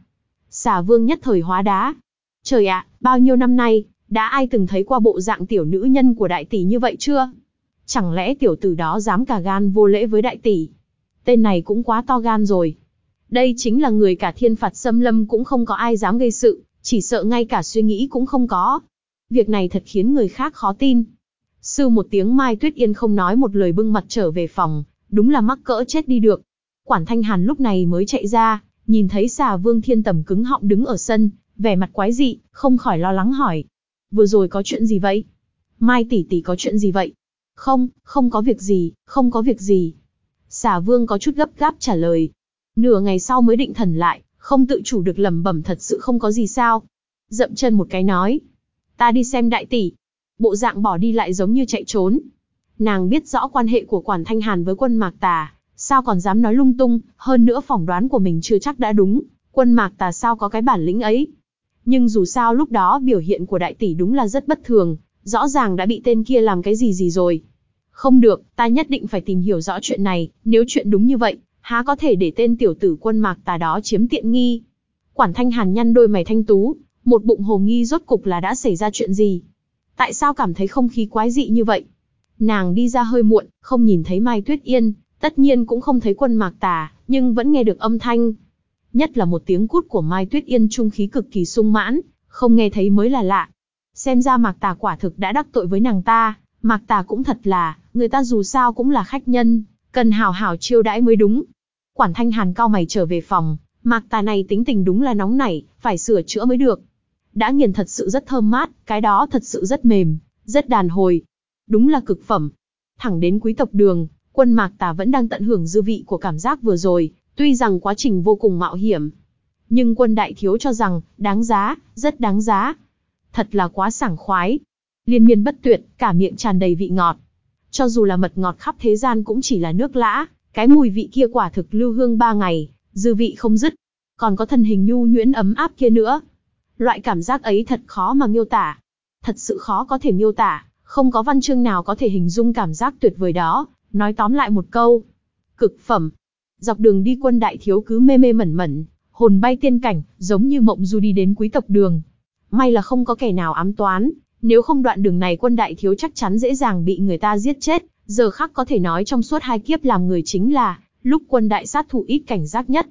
Xà vương nhất thời hóa đá. Trời ạ, bao nhiêu năm nay, đã ai từng thấy qua bộ dạng tiểu nữ nhân của đại tỷ như vậy chưa? Chẳng lẽ tiểu tử đó dám cả gan vô lễ với đại tỷ? Tên này cũng quá to gan rồi. Đây chính là người cả thiên phạt xâm lâm cũng không có ai dám gây sự, chỉ sợ ngay cả suy nghĩ cũng không có. Việc này thật khiến người khác khó tin. Sư một tiếng Mai Tuyết Yên không nói một lời bưng mặt trở về phòng, đúng là mắc cỡ chết đi được. Quản Thanh Hàn lúc này mới chạy ra, nhìn thấy xà vương thiên tầm cứng họng đứng ở sân, vẻ mặt quái dị, không khỏi lo lắng hỏi. Vừa rồi có chuyện gì vậy? Mai tỷ tỷ có chuyện gì vậy? Không, không có việc gì, không có việc gì. Xà vương có chút gấp gáp trả lời. Nửa ngày sau mới định thần lại, không tự chủ được lẩm bẩm thật sự không có gì sao. Dậm chân một cái nói. Ta đi xem đại tỷ. Bộ dạng bỏ đi lại giống như chạy trốn. Nàng biết rõ quan hệ của Quản Thanh Hàn với quân Mạc Tà, sao còn dám nói lung tung, hơn nữa phỏng đoán của mình chưa chắc đã đúng, quân Mạc Tà sao có cái bản lĩnh ấy. Nhưng dù sao lúc đó biểu hiện của đại tỷ đúng là rất bất thường, rõ ràng đã bị tên kia làm cái gì gì rồi. Không được, ta nhất định phải tìm hiểu rõ chuyện này, nếu chuyện đúng như vậy, há có thể để tên tiểu tử quân mạc tà đó chiếm tiện nghi. Quản thanh hàn nhăn đôi mày thanh tú, một bụng hồ nghi rốt cục là đã xảy ra chuyện gì. Tại sao cảm thấy không khí quái dị như vậy? Nàng đi ra hơi muộn, không nhìn thấy Mai Tuyết Yên, tất nhiên cũng không thấy quân mạc tà, nhưng vẫn nghe được âm thanh. Nhất là một tiếng cút của Mai Tuyết Yên trung khí cực kỳ sung mãn, không nghe thấy mới là lạ. Xem ra mạc tà quả thực đã đắc tội với nàng ta, Mạc Tà cũng thật là, người ta dù sao cũng là khách nhân, cần hào hào chiêu đãi mới đúng. Quản Thanh Hàn cao mày trở về phòng, Mạc Tà này tính tình đúng là nóng nảy, phải sửa chữa mới được. Đã nghiền thật sự rất thơm mát, cái đó thật sự rất mềm, rất đàn hồi. Đúng là cực phẩm. Thẳng đến quý tộc đường, quân Mạc Tà vẫn đang tận hưởng dư vị của cảm giác vừa rồi, tuy rằng quá trình vô cùng mạo hiểm. Nhưng quân đại thiếu cho rằng, đáng giá, rất đáng giá. Thật là quá sảng khoái, liên miên bất tuyệt, cả miệng tràn đầy vị ngọt. Cho dù là mật ngọt khắp thế gian cũng chỉ là nước lã, cái mùi vị kia quả thực lưu hương ba ngày, dư vị không dứt. Còn có thân hình nhu nhuyễn ấm áp kia nữa. Loại cảm giác ấy thật khó mà miêu tả. Thật sự khó có thể miêu tả, không có văn chương nào có thể hình dung cảm giác tuyệt vời đó. Nói tóm lại một câu. Cực phẩm. Dọc đường đi quân đại thiếu cứ mê mê mẩn mẩn, hồn bay tiên cảnh, giống như mộng du đi đến quý tộc đường. May là không có kẻ nào ám toán, nếu không đoạn đường này quân đại thiếu chắc chắn dễ dàng bị người ta giết chết, giờ khắc có thể nói trong suốt hai kiếp làm người chính là, lúc quân đại sát thủ ít cảnh giác nhất.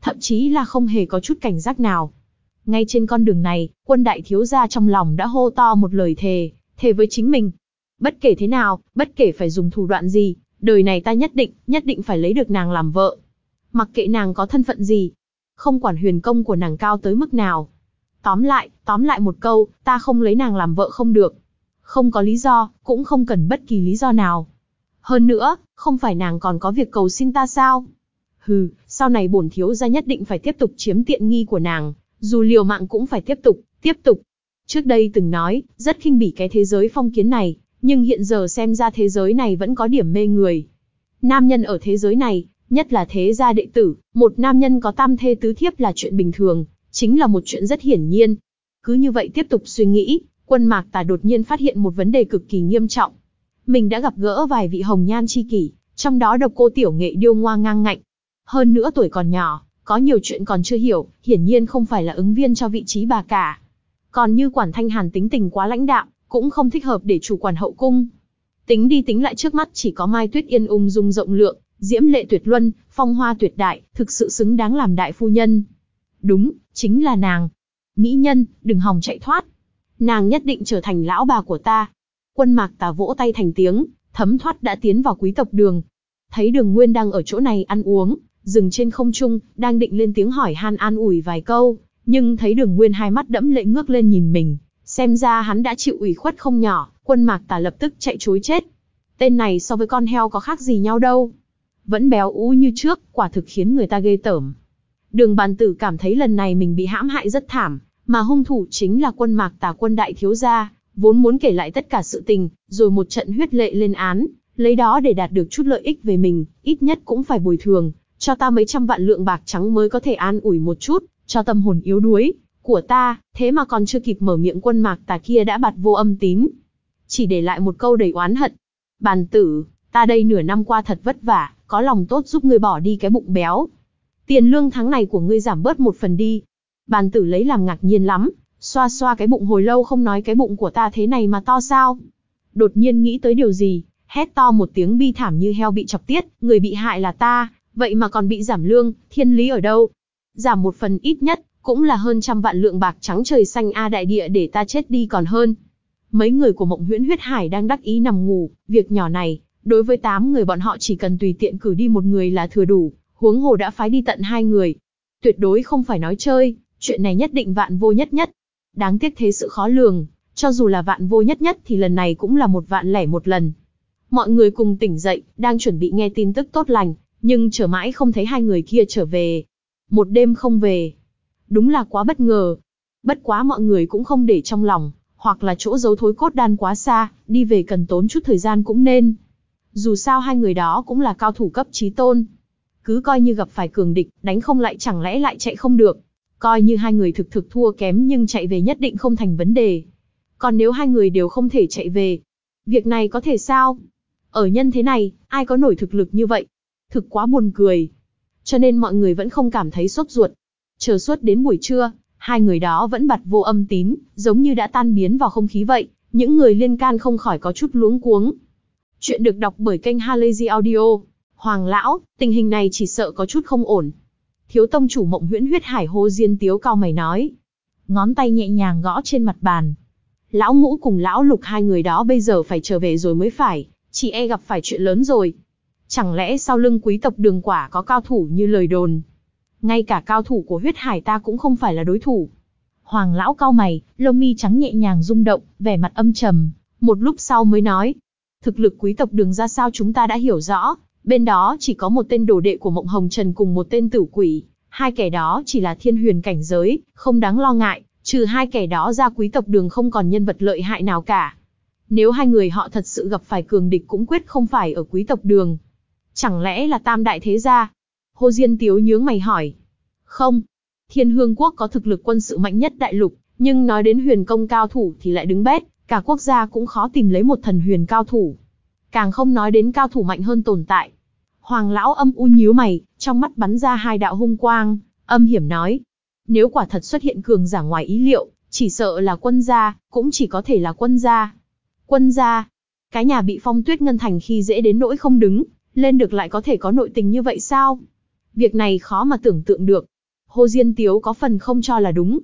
Thậm chí là không hề có chút cảnh giác nào. Ngay trên con đường này, quân đại thiếu gia trong lòng đã hô to một lời thề, thề với chính mình. Bất kể thế nào, bất kể phải dùng thủ đoạn gì, đời này ta nhất định, nhất định phải lấy được nàng làm vợ. Mặc kệ nàng có thân phận gì, không quản huyền công của nàng cao tới mức nào, Tóm lại, tóm lại một câu, ta không lấy nàng làm vợ không được. Không có lý do, cũng không cần bất kỳ lý do nào. Hơn nữa, không phải nàng còn có việc cầu xin ta sao? Hừ, sau này bổn thiếu gia nhất định phải tiếp tục chiếm tiện nghi của nàng, dù liều mạng cũng phải tiếp tục, tiếp tục. Trước đây từng nói, rất khinh bỉ cái thế giới phong kiến này, nhưng hiện giờ xem ra thế giới này vẫn có điểm mê người. Nam nhân ở thế giới này, nhất là thế gia đệ tử, một nam nhân có tam thê tứ thiếp là chuyện bình thường, chính là một chuyện rất hiển nhiên. Cứ như vậy tiếp tục suy nghĩ, quân mạc tà đột nhiên phát hiện một vấn đề cực kỳ nghiêm trọng. Mình đã gặp gỡ vài vị hồng nhan chi kỷ, trong đó độc cô tiểu nghệ điêu ngoa ngang ngạnh. Hơn nữa tuổi còn nhỏ, có nhiều chuyện còn chưa hiểu, hiển nhiên không phải là ứng viên cho vị trí bà cả. Còn như quản thanh hàn tính tình quá lãnh đạm, cũng không thích hợp để chủ quản hậu cung. Tính đi tính lại trước mắt chỉ có Mai Tuyết Yên ung dung rộng lượng, diễm lệ tuyệt luân, phong hoa tuyệt đại, thực sự xứng đáng làm đại phu nhân. Đúng, chính là nàng. Mỹ nhân, đừng hòng chạy thoát. Nàng nhất định trở thành lão bà của ta. Quân mạc tà vỗ tay thành tiếng, thấm thoát đã tiến vào quý tộc đường. Thấy đường nguyên đang ở chỗ này ăn uống, dừng trên không trung, đang định lên tiếng hỏi han an ủi vài câu, nhưng thấy đường nguyên hai mắt đẫm lệ ngước lên nhìn mình, xem ra hắn đã chịu ủy khuất không nhỏ, quân mạc tà lập tức chạy chối chết. Tên này so với con heo có khác gì nhau đâu. Vẫn béo ú như trước, quả thực khiến người ta ghê tởm. Đường bàn tử cảm thấy lần này mình bị hãm hại rất thảm, mà hung thủ chính là quân mạc tà quân đại thiếu gia, vốn muốn kể lại tất cả sự tình, rồi một trận huyết lệ lên án, lấy đó để đạt được chút lợi ích về mình, ít nhất cũng phải bồi thường, cho ta mấy trăm vạn lượng bạc trắng mới có thể an ủi một chút, cho tâm hồn yếu đuối của ta, thế mà còn chưa kịp mở miệng quân mạc tà kia đã bạt vô âm tín. Chỉ để lại một câu đầy oán hận. Bàn tử, ta đây nửa năm qua thật vất vả, có lòng tốt giúp ngươi bỏ đi cái bụng béo. Tiền lương tháng này của ngươi giảm bớt một phần đi. Bàn tử lấy làm ngạc nhiên lắm, xoa xoa cái bụng hồi lâu không nói cái bụng của ta thế này mà to sao. Đột nhiên nghĩ tới điều gì, hét to một tiếng bi thảm như heo bị chọc tiết, người bị hại là ta, vậy mà còn bị giảm lương, thiên lý ở đâu? Giảm một phần ít nhất, cũng là hơn trăm vạn lượng bạc trắng trời xanh a đại địa để ta chết đi còn hơn. Mấy người của mộng huyễn huyết hải đang đắc ý nằm ngủ, việc nhỏ này, đối với tám người bọn họ chỉ cần tùy tiện cử đi một người là thừa đủ, huống hồ đã phái đi tận hai người. Tuyệt đối không phải nói chơi, chuyện này nhất định vạn vô nhất nhất. Đáng tiếc thế sự khó lường, cho dù là vạn vô nhất nhất thì lần này cũng là một vạn lẻ một lần. Mọi người cùng tỉnh dậy, đang chuẩn bị nghe tin tức tốt lành, nhưng chờ mãi không thấy hai người kia trở về. Một đêm không về. Đúng là quá bất ngờ. Bất quá mọi người cũng không để trong lòng, hoặc là chỗ giấu thối cốt đan quá xa, đi về cần tốn chút thời gian cũng nên. Dù sao hai người đó cũng là cao thủ cấp trí tôn. Cứ coi như gặp phải cường địch, đánh không lại chẳng lẽ lại chạy không được. Coi như hai người thực thực thua kém nhưng chạy về nhất định không thành vấn đề. Còn nếu hai người đều không thể chạy về, việc này có thể sao? Ở nhân thế này, ai có nổi thực lực như vậy? Thực quá buồn cười. Cho nên mọi người vẫn không cảm thấy sốt ruột. Chờ suốt đến buổi trưa, hai người đó vẫn bật vô âm tín, giống như đã tan biến vào không khí vậy. Những người liên can không khỏi có chút luống cuống. Chuyện được đọc bởi kênh Halazy Audio. Hoàng lão, tình hình này chỉ sợ có chút không ổn. Thiếu tông chủ mộng huyễn huyết hải hô diên tiếu cao mày nói. Ngón tay nhẹ nhàng gõ trên mặt bàn. Lão ngũ cùng lão lục hai người đó bây giờ phải trở về rồi mới phải, chị e gặp phải chuyện lớn rồi. Chẳng lẽ sau lưng quý tộc đường quả có cao thủ như lời đồn? Ngay cả cao thủ của huyết hải ta cũng không phải là đối thủ. Hoàng lão cao mày, lông mi trắng nhẹ nhàng rung động, vẻ mặt âm trầm, một lúc sau mới nói. Thực lực quý tộc đường ra sao chúng ta đã hiểu rõ, bên đó chỉ có một tên đồ đệ của Mộng Hồng Trần cùng một tên tử quỷ, hai kẻ đó chỉ là thiên huyền cảnh giới, không đáng lo ngại, trừ hai kẻ đó ra quý tộc đường không còn nhân vật lợi hại nào cả. Nếu hai người họ thật sự gặp phải cường địch cũng quyết không phải ở quý tộc đường. Chẳng lẽ là tam đại thế gia? Hồ Diên Tiếu nhướng mày hỏi. Không. Thiên Hương Quốc có thực lực quân sự mạnh nhất đại lục, nhưng nói đến huyền công cao thủ thì lại đứng bét, cả quốc gia cũng khó tìm lấy một thần huyền cao thủ. Càng không nói đến cao thủ mạnh hơn tồn tại. Hoàng lão âm u nhíu mày, trong mắt bắn ra hai đạo hung quang, âm hiểm nói. Nếu quả thật xuất hiện cường giả ngoài ý liệu, chỉ sợ là quân gia, cũng chỉ có thể là quân gia. Quân gia, cái nhà bị phong tuyết ngân thành khi dễ đến nỗi không đứng, lên được lại có thể có nội tình như vậy sao? Việc này khó mà tưởng tượng được. Hồ Diên Tiếu có phần không cho là đúng.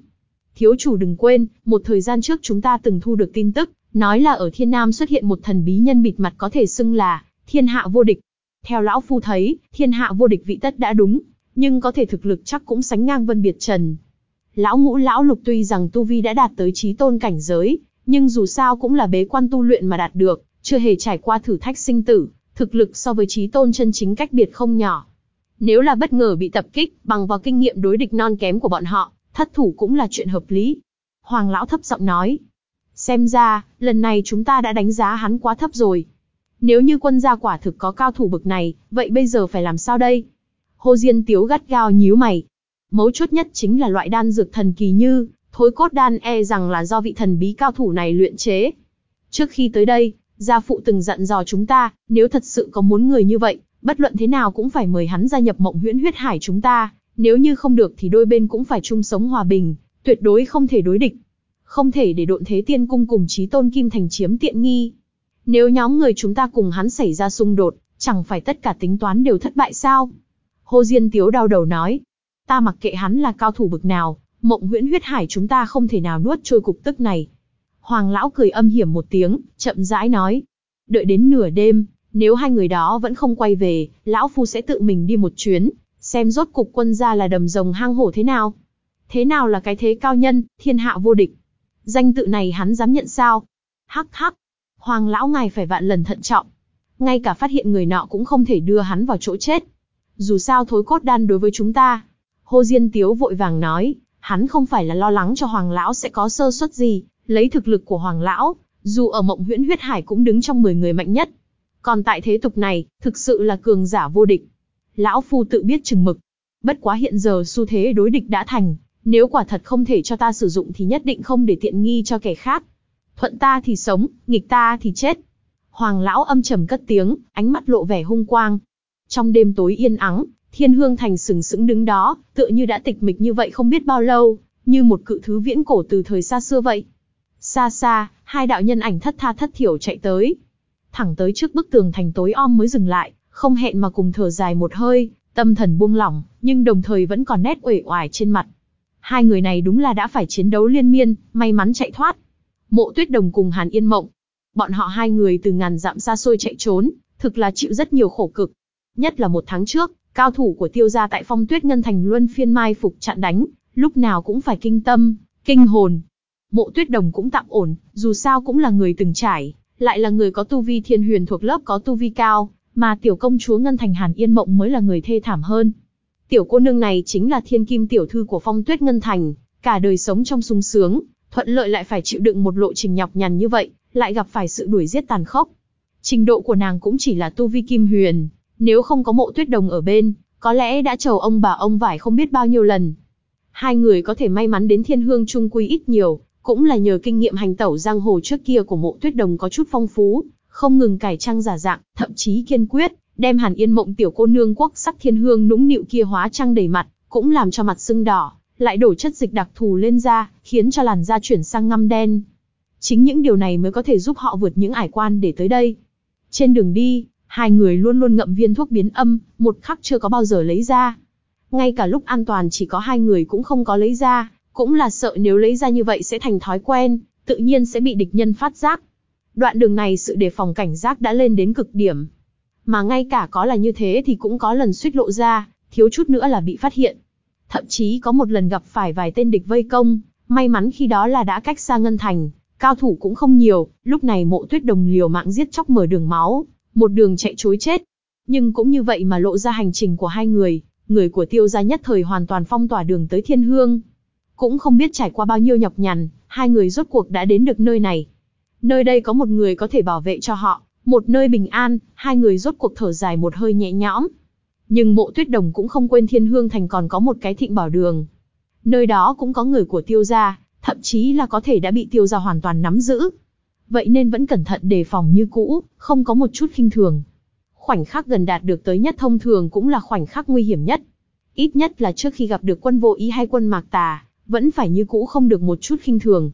Thiếu chủ đừng quên, một thời gian trước chúng ta từng thu được tin tức, nói là ở Thiên Nam xuất hiện một thần bí nhân bịt mặt có thể xưng là thiên hạ vô địch. Theo lão phu thấy, thiên hạ vô địch vị tất đã đúng, nhưng có thể thực lực chắc cũng sánh ngang Vân Biệt Trần. Lão ngũ lão lục tuy rằng tu vi đã đạt tới trí tôn cảnh giới, Nhưng dù sao cũng là bế quan tu luyện mà đạt được, chưa hề trải qua thử thách sinh tử, thực lực so với trí tôn chân chính cách biệt không nhỏ. Nếu là bất ngờ bị tập kích, bằng vào kinh nghiệm đối địch non kém của bọn họ, thất thủ cũng là chuyện hợp lý. Hoàng lão thấp giọng nói. Xem ra, lần này chúng ta đã đánh giá hắn quá thấp rồi. Nếu như quân gia quả thực có cao thủ bực này, vậy bây giờ phải làm sao đây? Hồ Diên Tiếu gắt gao nhíu mày. Mấu chốt nhất chính là loại đan dược thần kỳ như, thối cốt đan e rằng là do vị thần bí cao thủ này luyện chế. Trước khi tới đây, gia phụ từng dặn dò chúng ta, nếu thật sự có muốn người như vậy, bất luận thế nào cũng phải mời hắn gia nhập mộng huyễn huyết hải chúng ta, nếu như không được thì đôi bên cũng phải chung sống hòa bình, tuyệt đối không thể đối địch. Không thể để độn thế tiên cung cùng chí tôn kim thành chiếm tiện nghi. Nếu nhóm người chúng ta cùng hắn xảy ra xung đột, chẳng phải tất cả tính toán đều thất bại sao? Hồ Diên Tiếu đau đầu nói. Ta mặc kệ hắn là cao thủ bực nào, mộng huyễn huyết hải chúng ta không thể nào nuốt trôi cục tức này. Hoàng lão cười âm hiểm một tiếng, chậm rãi nói. Đợi đến nửa đêm, nếu hai người đó vẫn không quay về, lão phu sẽ tự mình đi một chuyến, xem rốt cục quân gia là đầm rồng hang hổ thế nào. Thế nào là cái thế cao nhân, thiên hạ vô địch. Danh tự này hắn dám nhận sao? Hắc hắc, Hoàng lão ngài phải vạn lần thận trọng. Ngay cả phát hiện người nọ cũng không thể đưa hắn vào chỗ chết. Dù sao thối cốt đan đối với chúng ta. hô Diên Tiếu vội vàng nói, hắn không phải là lo lắng cho Hoàng lão sẽ có sơ suất gì, lấy thực lực của Hoàng lão, dù ở mộng huyễn huyết hải cũng đứng trong 10 người mạnh nhất. Còn tại thế tục này, thực sự là cường giả vô địch. Lão Phu tự biết chừng mực. Bất quá hiện giờ xu thế đối địch đã thành, nếu quả thật không thể cho ta sử dụng thì nhất định không để tiện nghi cho kẻ khác. Thuận ta thì sống, nghịch ta thì chết. Hoàng lão âm trầm cất tiếng, ánh mắt lộ vẻ hung quang. Trong đêm tối yên ắng, thiên hương thành sừng sững đứng đó, tựa như đã tịch mịch như vậy không biết bao lâu, như một cự thứ viễn cổ từ thời xa xưa vậy. Xa xa, hai đạo nhân ảnh thất tha thất thiểu chạy tới. Thẳng tới trước bức tường thành tối om mới dừng lại, không hẹn mà cùng thở dài một hơi, tâm thần buông lỏng, nhưng đồng thời vẫn còn nét uể oải trên mặt. Hai người này đúng là đã phải chiến đấu liên miên, may mắn chạy thoát. Mộ Tuyết Đồng cùng Hàn Yên Mộng. Bọn họ hai người từ ngàn dặm xa xôi chạy trốn, thực là chịu rất nhiều khổ cực. Nhất là một tháng trước, cao thủ của tiêu gia tại phong tuyết ngân thành luân phiên mai phục chặn đánh, lúc nào cũng phải kinh tâm, kinh hồn. Mộ Tuyết Đồng cũng tạm ổn, dù sao cũng là người từng trải, lại là người có tu vi thiên huyền thuộc lớp có tu vi cao, mà tiểu công chúa Ngân Thành Hàn Yên Mộng mới là người thê thảm hơn. Tiểu cô nương này chính là thiên kim tiểu thư của phong tuyết Ngân Thành, cả đời sống trong sung sướng, thuận lợi lại phải chịu đựng một lộ trình nhọc nhằn như vậy, lại gặp phải sự đuổi giết tàn khốc. Trình độ của nàng cũng chỉ là tu vi kim huyền, nếu không có mộ tuyết đồng ở bên, có lẽ đã chầu ông bà ông vải không biết bao nhiêu lần. Hai người có thể may mắn đến thiên hương trung quy ít nhiều, cũng là nhờ kinh nghiệm hành tẩu giang hồ trước kia của mộ tuyết đồng có chút phong phú, không ngừng cải trang giả dạng, thậm chí kiên quyết, đem hàn yên mộng tiểu cô nương quốc sắc thiên hương nũng nịu kia hóa trang đầy mặt, cũng làm cho mặt sưng đỏ, lại đổ chất dịch đặc thù lên da, khiến cho làn da chuyển sang ngăm đen. Chính những điều này mới có thể giúp họ vượt những ải quan để tới đây. Trên đường đi, hai người luôn luôn ngậm viên thuốc biến âm, một khắc chưa có bao giờ lấy ra. Ngay cả lúc an toàn chỉ có hai người cũng không có lấy ra, cũng là sợ nếu lấy ra như vậy sẽ thành thói quen, tự nhiên sẽ bị địch nhân phát giác. Đoạn đường này sự đề phòng cảnh giác đã lên đến cực điểm. Mà ngay cả có là như thế thì cũng có lần suýt lộ ra, thiếu chút nữa là bị phát hiện. Thậm chí có một lần gặp phải vài tên địch vây công, may mắn khi đó là đã cách xa ngân thành, cao thủ cũng không nhiều, lúc này mộ tuyết đồng liều mạng giết chóc mở đường máu, một đường chạy chối chết. Nhưng cũng như vậy mà lộ ra hành trình của hai người, người của tiêu gia nhất thời hoàn toàn phong tỏa đường tới thiên hương. Cũng không biết trải qua bao nhiêu nhọc nhằn, hai người rốt cuộc đã đến được nơi này. Nơi đây có một người có thể bảo vệ cho họ, một nơi bình an, hai người rốt cuộc thở dài một hơi nhẹ nhõm. Nhưng mộ tuyết đồng cũng không quên thiên hương thành còn có một cái thịnh bảo đường. Nơi đó cũng có người của tiêu gia, thậm chí là có thể đã bị tiêu gia hoàn toàn nắm giữ. Vậy nên vẫn cẩn thận đề phòng như cũ, không có một chút khinh thường. Khoảnh khắc gần đạt được tới nhất thông thường cũng là khoảnh khắc nguy hiểm nhất. Ít nhất là trước khi gặp được quân vô ý hay quân mạc tà, vẫn phải như cũ không được một chút khinh thường.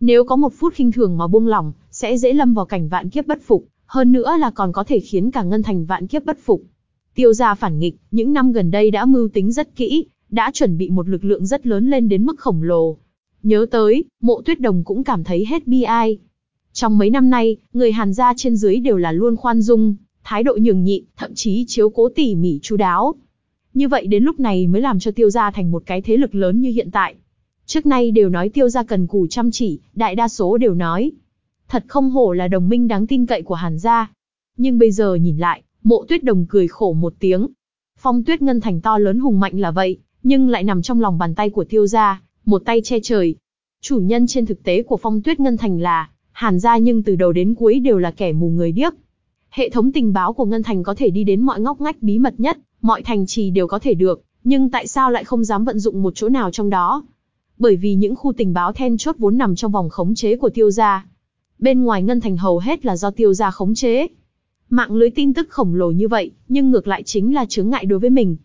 Nếu có một phút khinh thường mà buông lỏng, sẽ dễ lâm vào cảnh vạn kiếp bất phục, hơn nữa là còn có thể khiến cả ngân thành vạn kiếp bất phục. Tiêu gia phản nghịch, những năm gần đây đã mưu tính rất kỹ, đã chuẩn bị một lực lượng rất lớn lên đến mức khổng lồ. Nhớ tới, mộ tuyết đồng cũng cảm thấy hết bi ai. Trong mấy năm nay, người Hàn gia trên dưới đều là luôn khoan dung, thái độ nhường nhịn, thậm chí chiếu cố tỉ mỉ chu đáo. Như vậy đến lúc này mới làm cho tiêu gia thành một cái thế lực lớn như hiện tại. Trước nay đều nói tiêu gia cần cù chăm chỉ, đại đa số đều nói. Thật không hổ là đồng minh đáng tin cậy của Hàn gia. Nhưng bây giờ nhìn lại, mộ tuyết đồng cười khổ một tiếng. Phong tuyết ngân thành to lớn hùng mạnh là vậy, nhưng lại nằm trong lòng bàn tay của tiêu gia, một tay che trời. Chủ nhân trên thực tế của phong tuyết ngân thành là, Hàn gia nhưng từ đầu đến cuối đều là kẻ mù người điếc. Hệ thống tình báo của Ngân Thành có thể đi đến mọi ngóc ngách bí mật nhất, mọi thành trì đều có thể được, nhưng tại sao lại không dám vận dụng một chỗ nào trong đó? Bởi vì những khu tình báo then chốt vốn nằm trong vòng khống chế của tiêu gia. Bên ngoài Ngân Thành hầu hết là do tiêu gia khống chế. Mạng lưới tin tức khổng lồ như vậy, nhưng ngược lại chính là chướng ngại đối với mình.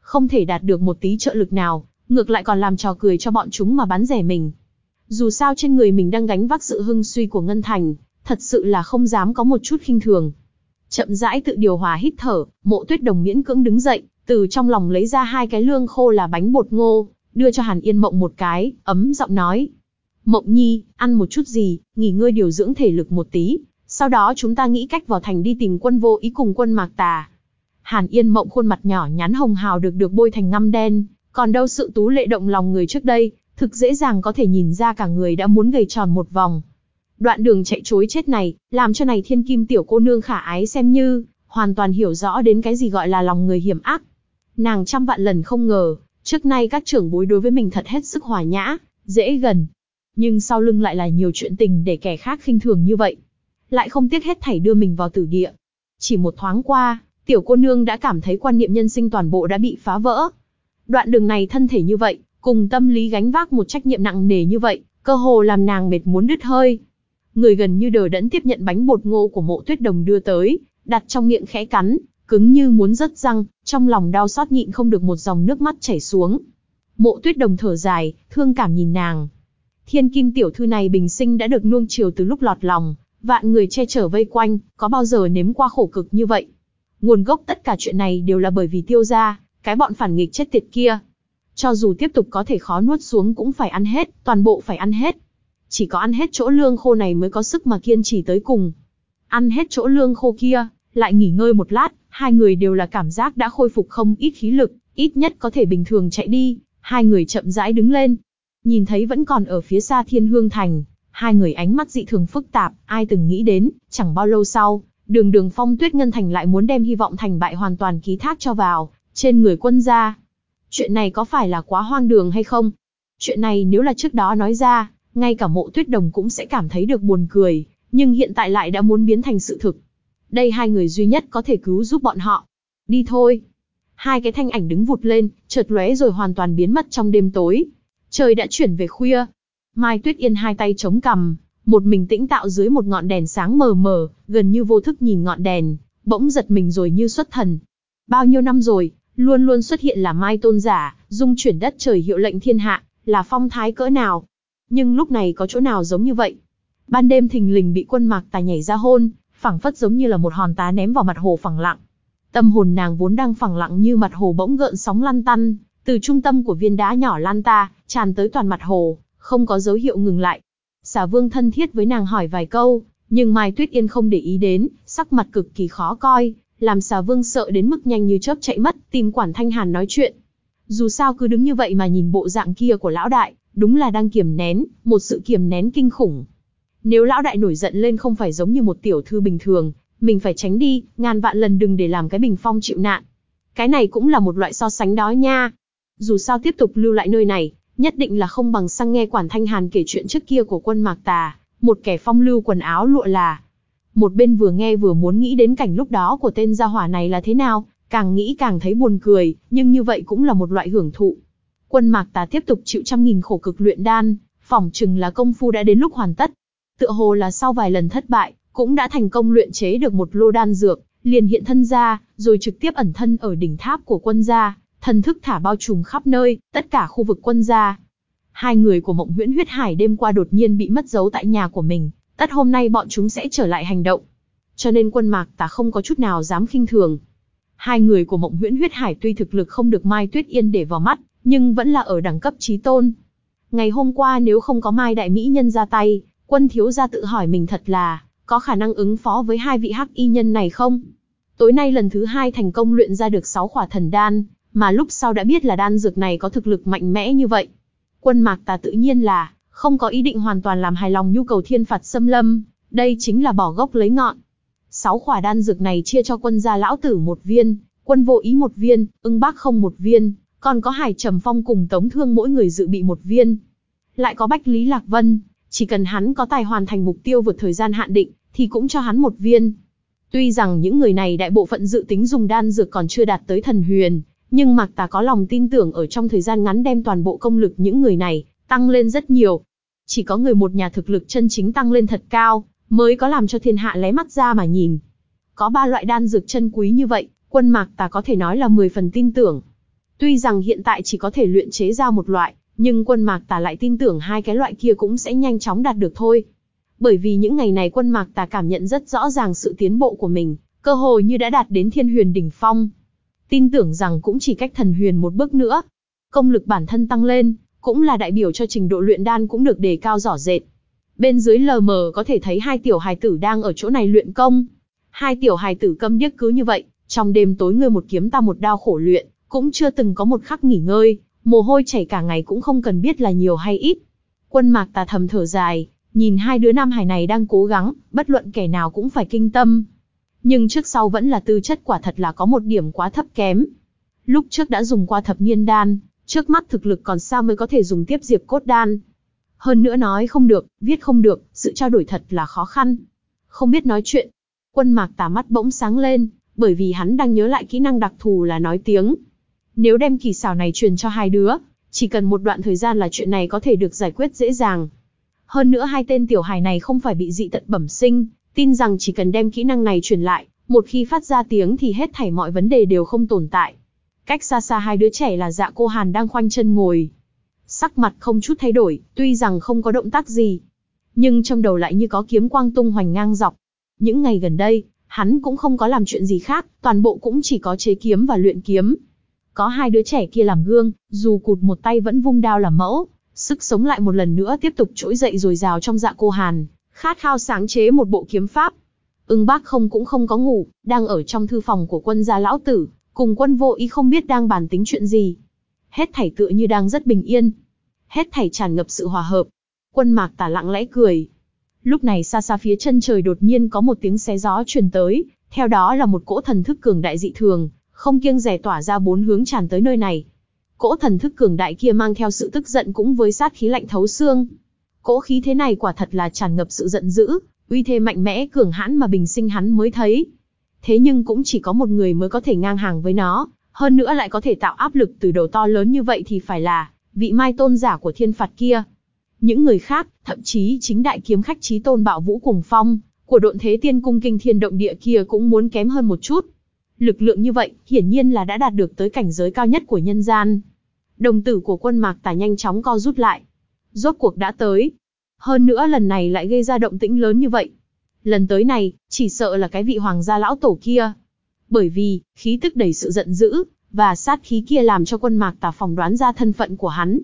Không thể đạt được một tí trợ lực nào, ngược lại còn làm trò cười cho bọn chúng mà bán rẻ mình. Dù sao trên người mình đang gánh vác sự hưng suy của Ngân Thành, thật sự là không dám có một chút khinh thường. Chậm rãi tự điều hòa hít thở, mộ tuyết đồng miễn cưỡng đứng dậy, từ trong lòng lấy ra hai cái lương khô là bánh bột ngô, đưa cho Hàn Yên Mộng một cái, ấm giọng nói. Mộng nhi, ăn một chút gì, nghỉ ngơi điều dưỡng thể lực một tí, sau đó chúng ta nghĩ cách vào thành đi tìm quân vô ý cùng quân mạc tà. Hàn Yên Mộng khuôn mặt nhỏ nhắn hồng hào được được bôi thành ngăm đen, còn đâu sự tú lệ động lòng người trước đây, thực dễ dàng có thể nhìn ra cả người đã muốn gầy tròn một vòng. Đoạn đường chạy chối chết này, làm cho này thiên kim tiểu cô nương khả ái xem như, hoàn toàn hiểu rõ đến cái gì gọi là lòng người hiểm ác. Nàng trăm vạn lần không ngờ, trước nay các trưởng bối đối với mình thật hết sức hòa nhã, dễ gần. Nhưng sau lưng lại là nhiều chuyện tình để kẻ khác khinh thường như vậy. Lại không tiếc hết thảy đưa mình vào tử địa. Chỉ một thoáng qua, tiểu cô nương đã cảm thấy quan niệm nhân sinh toàn bộ đã bị phá vỡ. Đoạn đường này thân thể như vậy, cùng tâm lý gánh vác một trách nhiệm nặng nề như vậy, cơ hồ làm nàng mệt muốn đứt hơi người gần như đờ đẫn tiếp nhận bánh bột ngô của mộ tuyết đồng đưa tới, đặt trong miệng khẽ cắn, cứng như muốn rớt răng, trong lòng đau xót nhịn không được một dòng nước mắt chảy xuống. Mộ tuyết đồng thở dài, thương cảm nhìn nàng. Thiên kim tiểu thư này bình sinh đã được nuông chiều từ lúc lọt lòng, vạn người che chở vây quanh, có bao giờ nếm qua khổ cực như vậy. Nguồn gốc tất cả chuyện này đều là bởi vì tiêu gia, cái bọn phản nghịch chết tiệt kia. Cho dù tiếp tục có thể khó nuốt xuống cũng phải ăn hết, toàn bộ phải ăn hết. Chỉ có ăn hết chỗ lương khô này mới có sức mà kiên trì tới cùng. Ăn hết chỗ lương khô kia, lại nghỉ ngơi một lát, hai người đều là cảm giác đã khôi phục không ít khí lực, ít nhất có thể bình thường chạy đi, hai người chậm rãi đứng lên. Nhìn thấy vẫn còn ở phía xa thiên hương thành, hai người ánh mắt dị thường phức tạp, ai từng nghĩ đến, chẳng bao lâu sau, đường đường phong tuyết ngân thành lại muốn đem hy vọng thành bại hoàn toàn ký thác cho vào, trên người quân gia. Chuyện này có phải là quá hoang đường hay không? Chuyện này nếu là trước đó nói ra, ngay cả mộ tuyết đồng cũng sẽ cảm thấy được buồn cười, nhưng hiện tại lại đã muốn biến thành sự thực. Đây hai người duy nhất có thể cứu giúp bọn họ. Đi thôi. Hai cái thanh ảnh đứng vụt lên, chợt lóe rồi hoàn toàn biến mất trong đêm tối. Trời đã chuyển về khuya. Mai Tuyết Yên hai tay chống cằm, một mình tĩnh tạo dưới một ngọn đèn sáng mờ mờ, gần như vô thức nhìn ngọn đèn, bỗng giật mình rồi như xuất thần. Bao nhiêu năm rồi, luôn luôn xuất hiện là Mai Tôn giả, dung chuyển đất trời hiệu lệnh thiên hạ, là phong thái cỡ nào, nhưng lúc này có chỗ nào giống như vậy? Ban đêm thình lình bị quân mạc tà nhảy ra hôn, phẳng phất giống như là một hòn tá ném vào mặt hồ phẳng lặng. Tâm hồn nàng vốn đang phẳng lặng như mặt hồ bỗng gợn sóng lăn tăn, từ trung tâm của viên đá nhỏ lan ta, tràn tới toàn mặt hồ, không có dấu hiệu ngừng lại. Xà vương thân thiết với nàng hỏi vài câu, nhưng Mai Tuyết Yên không để ý đến, sắc mặt cực kỳ khó coi, làm xà vương sợ đến mức nhanh như chớp chạy mất, tìm quản thanh hàn nói chuyện. Dù sao cứ đứng như vậy mà nhìn bộ dạng kia của lão đại, đúng là đang kiềm nén, một sự kiềm nén kinh khủng. Nếu lão đại nổi giận lên không phải giống như một tiểu thư bình thường, mình phải tránh đi, ngàn vạn lần đừng để làm cái bình phong chịu nạn. Cái này cũng là một loại so sánh đó nha. Dù sao tiếp tục lưu lại nơi này, nhất định là không bằng sang nghe quản thanh hàn kể chuyện trước kia của quân mạc tà, một kẻ phong lưu quần áo lụa là. Một bên vừa nghe vừa muốn nghĩ đến cảnh lúc đó của tên gia hỏa này là thế nào, càng nghĩ càng thấy buồn cười, nhưng như vậy cũng là một loại hưởng thụ. Quân Mạc Tà tiếp tục chịu trăm nghìn khổ cực luyện đan, phỏng chừng là công phu đã đến lúc hoàn tất. Tựa hồ là sau vài lần thất bại, cũng đã thành công luyện chế được một lô đan dược, liền hiện thân ra, rồi trực tiếp ẩn thân ở đỉnh tháp của quân gia, thần thức thả bao trùm khắp nơi, tất cả khu vực quân gia. Hai người của Mộng Huyễn Huyết Hải đêm qua đột nhiên bị mất dấu tại nhà của mình, tất hôm nay bọn chúng sẽ trở lại hành động. Cho nên quân Mạc Tà không có chút nào dám khinh thường. Hai người của Mộng Huyễn Huyết Hải tuy thực lực không được Mai Tuyết Yên để vào mắt, nhưng vẫn là ở đẳng cấp trí tôn. Ngày hôm qua nếu không có Mai Đại Mỹ Nhân ra tay, quân thiếu gia tự hỏi mình thật là, có khả năng ứng phó với hai vị hắc y nhân này không? Tối nay lần thứ hai thành công luyện ra được sáu khỏa thần đan, mà lúc sau đã biết là đan dược này có thực lực mạnh mẽ như vậy. Quân mạc tà tự nhiên là, không có ý định hoàn toàn làm hài lòng nhu cầu thiên phạt xâm lâm, đây chính là bỏ gốc lấy ngọn. Sáu khỏa đan dược này chia cho quân gia lão tử một viên, quân vô ý một viên, ưng bác không một viên, còn có hải trầm phong cùng tống thương mỗi người dự bị một viên. Lại có bách lý lạc vân, chỉ cần hắn có tài hoàn thành mục tiêu vượt thời gian hạn định, thì cũng cho hắn một viên. Tuy rằng những người này đại bộ phận dự tính dùng đan dược còn chưa đạt tới thần huyền, nhưng Mạc Tà có lòng tin tưởng ở trong thời gian ngắn đem toàn bộ công lực những người này tăng lên rất nhiều. Chỉ có người một nhà thực lực chân chính tăng lên thật cao, mới có làm cho thiên hạ lé mắt ra mà nhìn. Có ba loại đan dược chân quý như vậy, quân Mạc Tà có thể nói là 10 phần tin tưởng. Tuy rằng hiện tại chỉ có thể luyện chế ra một loại, nhưng quân Mạc Tà lại tin tưởng hai cái loại kia cũng sẽ nhanh chóng đạt được thôi. Bởi vì những ngày này quân Mạc Tà cảm nhận rất rõ ràng sự tiến bộ của mình, cơ hội như đã đạt đến thiên huyền đỉnh phong. Tin tưởng rằng cũng chỉ cách thần huyền một bước nữa. Công lực bản thân tăng lên, cũng là đại biểu cho trình độ luyện đan cũng được đề cao rõ rệt. Bên dưới lờ mờ có thể thấy hai tiểu hài tử đang ở chỗ này luyện công. Hai tiểu hài tử câm điếc cứ như vậy, trong đêm tối người một kiếm ta một đao khổ luyện, cũng chưa từng có một khắc nghỉ ngơi, mồ hôi chảy cả ngày cũng không cần biết là nhiều hay ít. Quân mạc tà thầm thở dài, nhìn hai đứa nam hải này đang cố gắng, bất luận kẻ nào cũng phải kinh tâm. Nhưng trước sau vẫn là tư chất quả thật là có một điểm quá thấp kém. Lúc trước đã dùng qua thập niên đan, trước mắt thực lực còn sao mới có thể dùng tiếp diệp cốt đan. Hơn nữa nói không được, viết không được, sự trao đổi thật là khó khăn. Không biết nói chuyện. Quân mạc tà mắt bỗng sáng lên, bởi vì hắn đang nhớ lại kỹ năng đặc thù là nói tiếng. Nếu đem kỳ xảo này truyền cho hai đứa, chỉ cần một đoạn thời gian là chuyện này có thể được giải quyết dễ dàng. Hơn nữa hai tên tiểu hài này không phải bị dị tận bẩm sinh, tin rằng chỉ cần đem kỹ năng này truyền lại, một khi phát ra tiếng thì hết thảy mọi vấn đề đều không tồn tại. Cách xa xa hai đứa trẻ là dạ cô Hàn đang khoanh chân ngồi. Sắc mặt không chút thay đổi, tuy rằng không có động tác gì. Nhưng trong đầu lại như có kiếm quang tung hoành ngang dọc. Những ngày gần đây, hắn cũng không có làm chuyện gì khác, toàn bộ cũng chỉ có chế kiếm và luyện kiếm. Có hai đứa trẻ kia làm gương, dù cụt một tay vẫn vung đao làm mẫu, sức sống lại một lần nữa tiếp tục trỗi dậy rồi rào trong dạ cô Hàn, khát khao sáng chế một bộ kiếm pháp. Ưng bác không cũng không có ngủ, đang ở trong thư phòng của quân gia lão tử, cùng quân vô ý không biết đang bàn tính chuyện gì. Hết thảy tựa như đang rất bình yên. Hết thảy tràn ngập sự hòa hợp. Quân mạc tả lặng lẽ cười. Lúc này xa xa phía chân trời đột nhiên có một tiếng xé gió truyền tới, theo đó là một cỗ thần thức cường đại dị thường, không kiêng rẻ tỏa ra bốn hướng tràn tới nơi này. Cỗ thần thức cường đại kia mang theo sự tức giận cũng với sát khí lạnh thấu xương. Cỗ khí thế này quả thật là tràn ngập sự giận dữ, uy thế mạnh mẽ cường hãn mà bình sinh hắn mới thấy. Thế nhưng cũng chỉ có một người mới có thể ngang hàng với nó, hơn nữa lại có thể tạo áp lực từ đầu to lớn như vậy thì phải là vị mai tôn giả của thiên phạt kia. Những người khác, thậm chí chính đại kiếm khách trí tôn bạo vũ cùng phong, của độn thế tiên cung kinh thiên động địa kia cũng muốn kém hơn một chút. Lực lượng như vậy, hiển nhiên là đã đạt được tới cảnh giới cao nhất của nhân gian. Đồng tử của quân mạc tả nhanh chóng co rút lại. Rốt cuộc đã tới. Hơn nữa lần này lại gây ra động tĩnh lớn như vậy. Lần tới này, chỉ sợ là cái vị hoàng gia lão tổ kia. Bởi vì, khí tức đầy sự giận dữ, và sát khí kia làm cho quân mạc tả phòng đoán ra thân phận của hắn.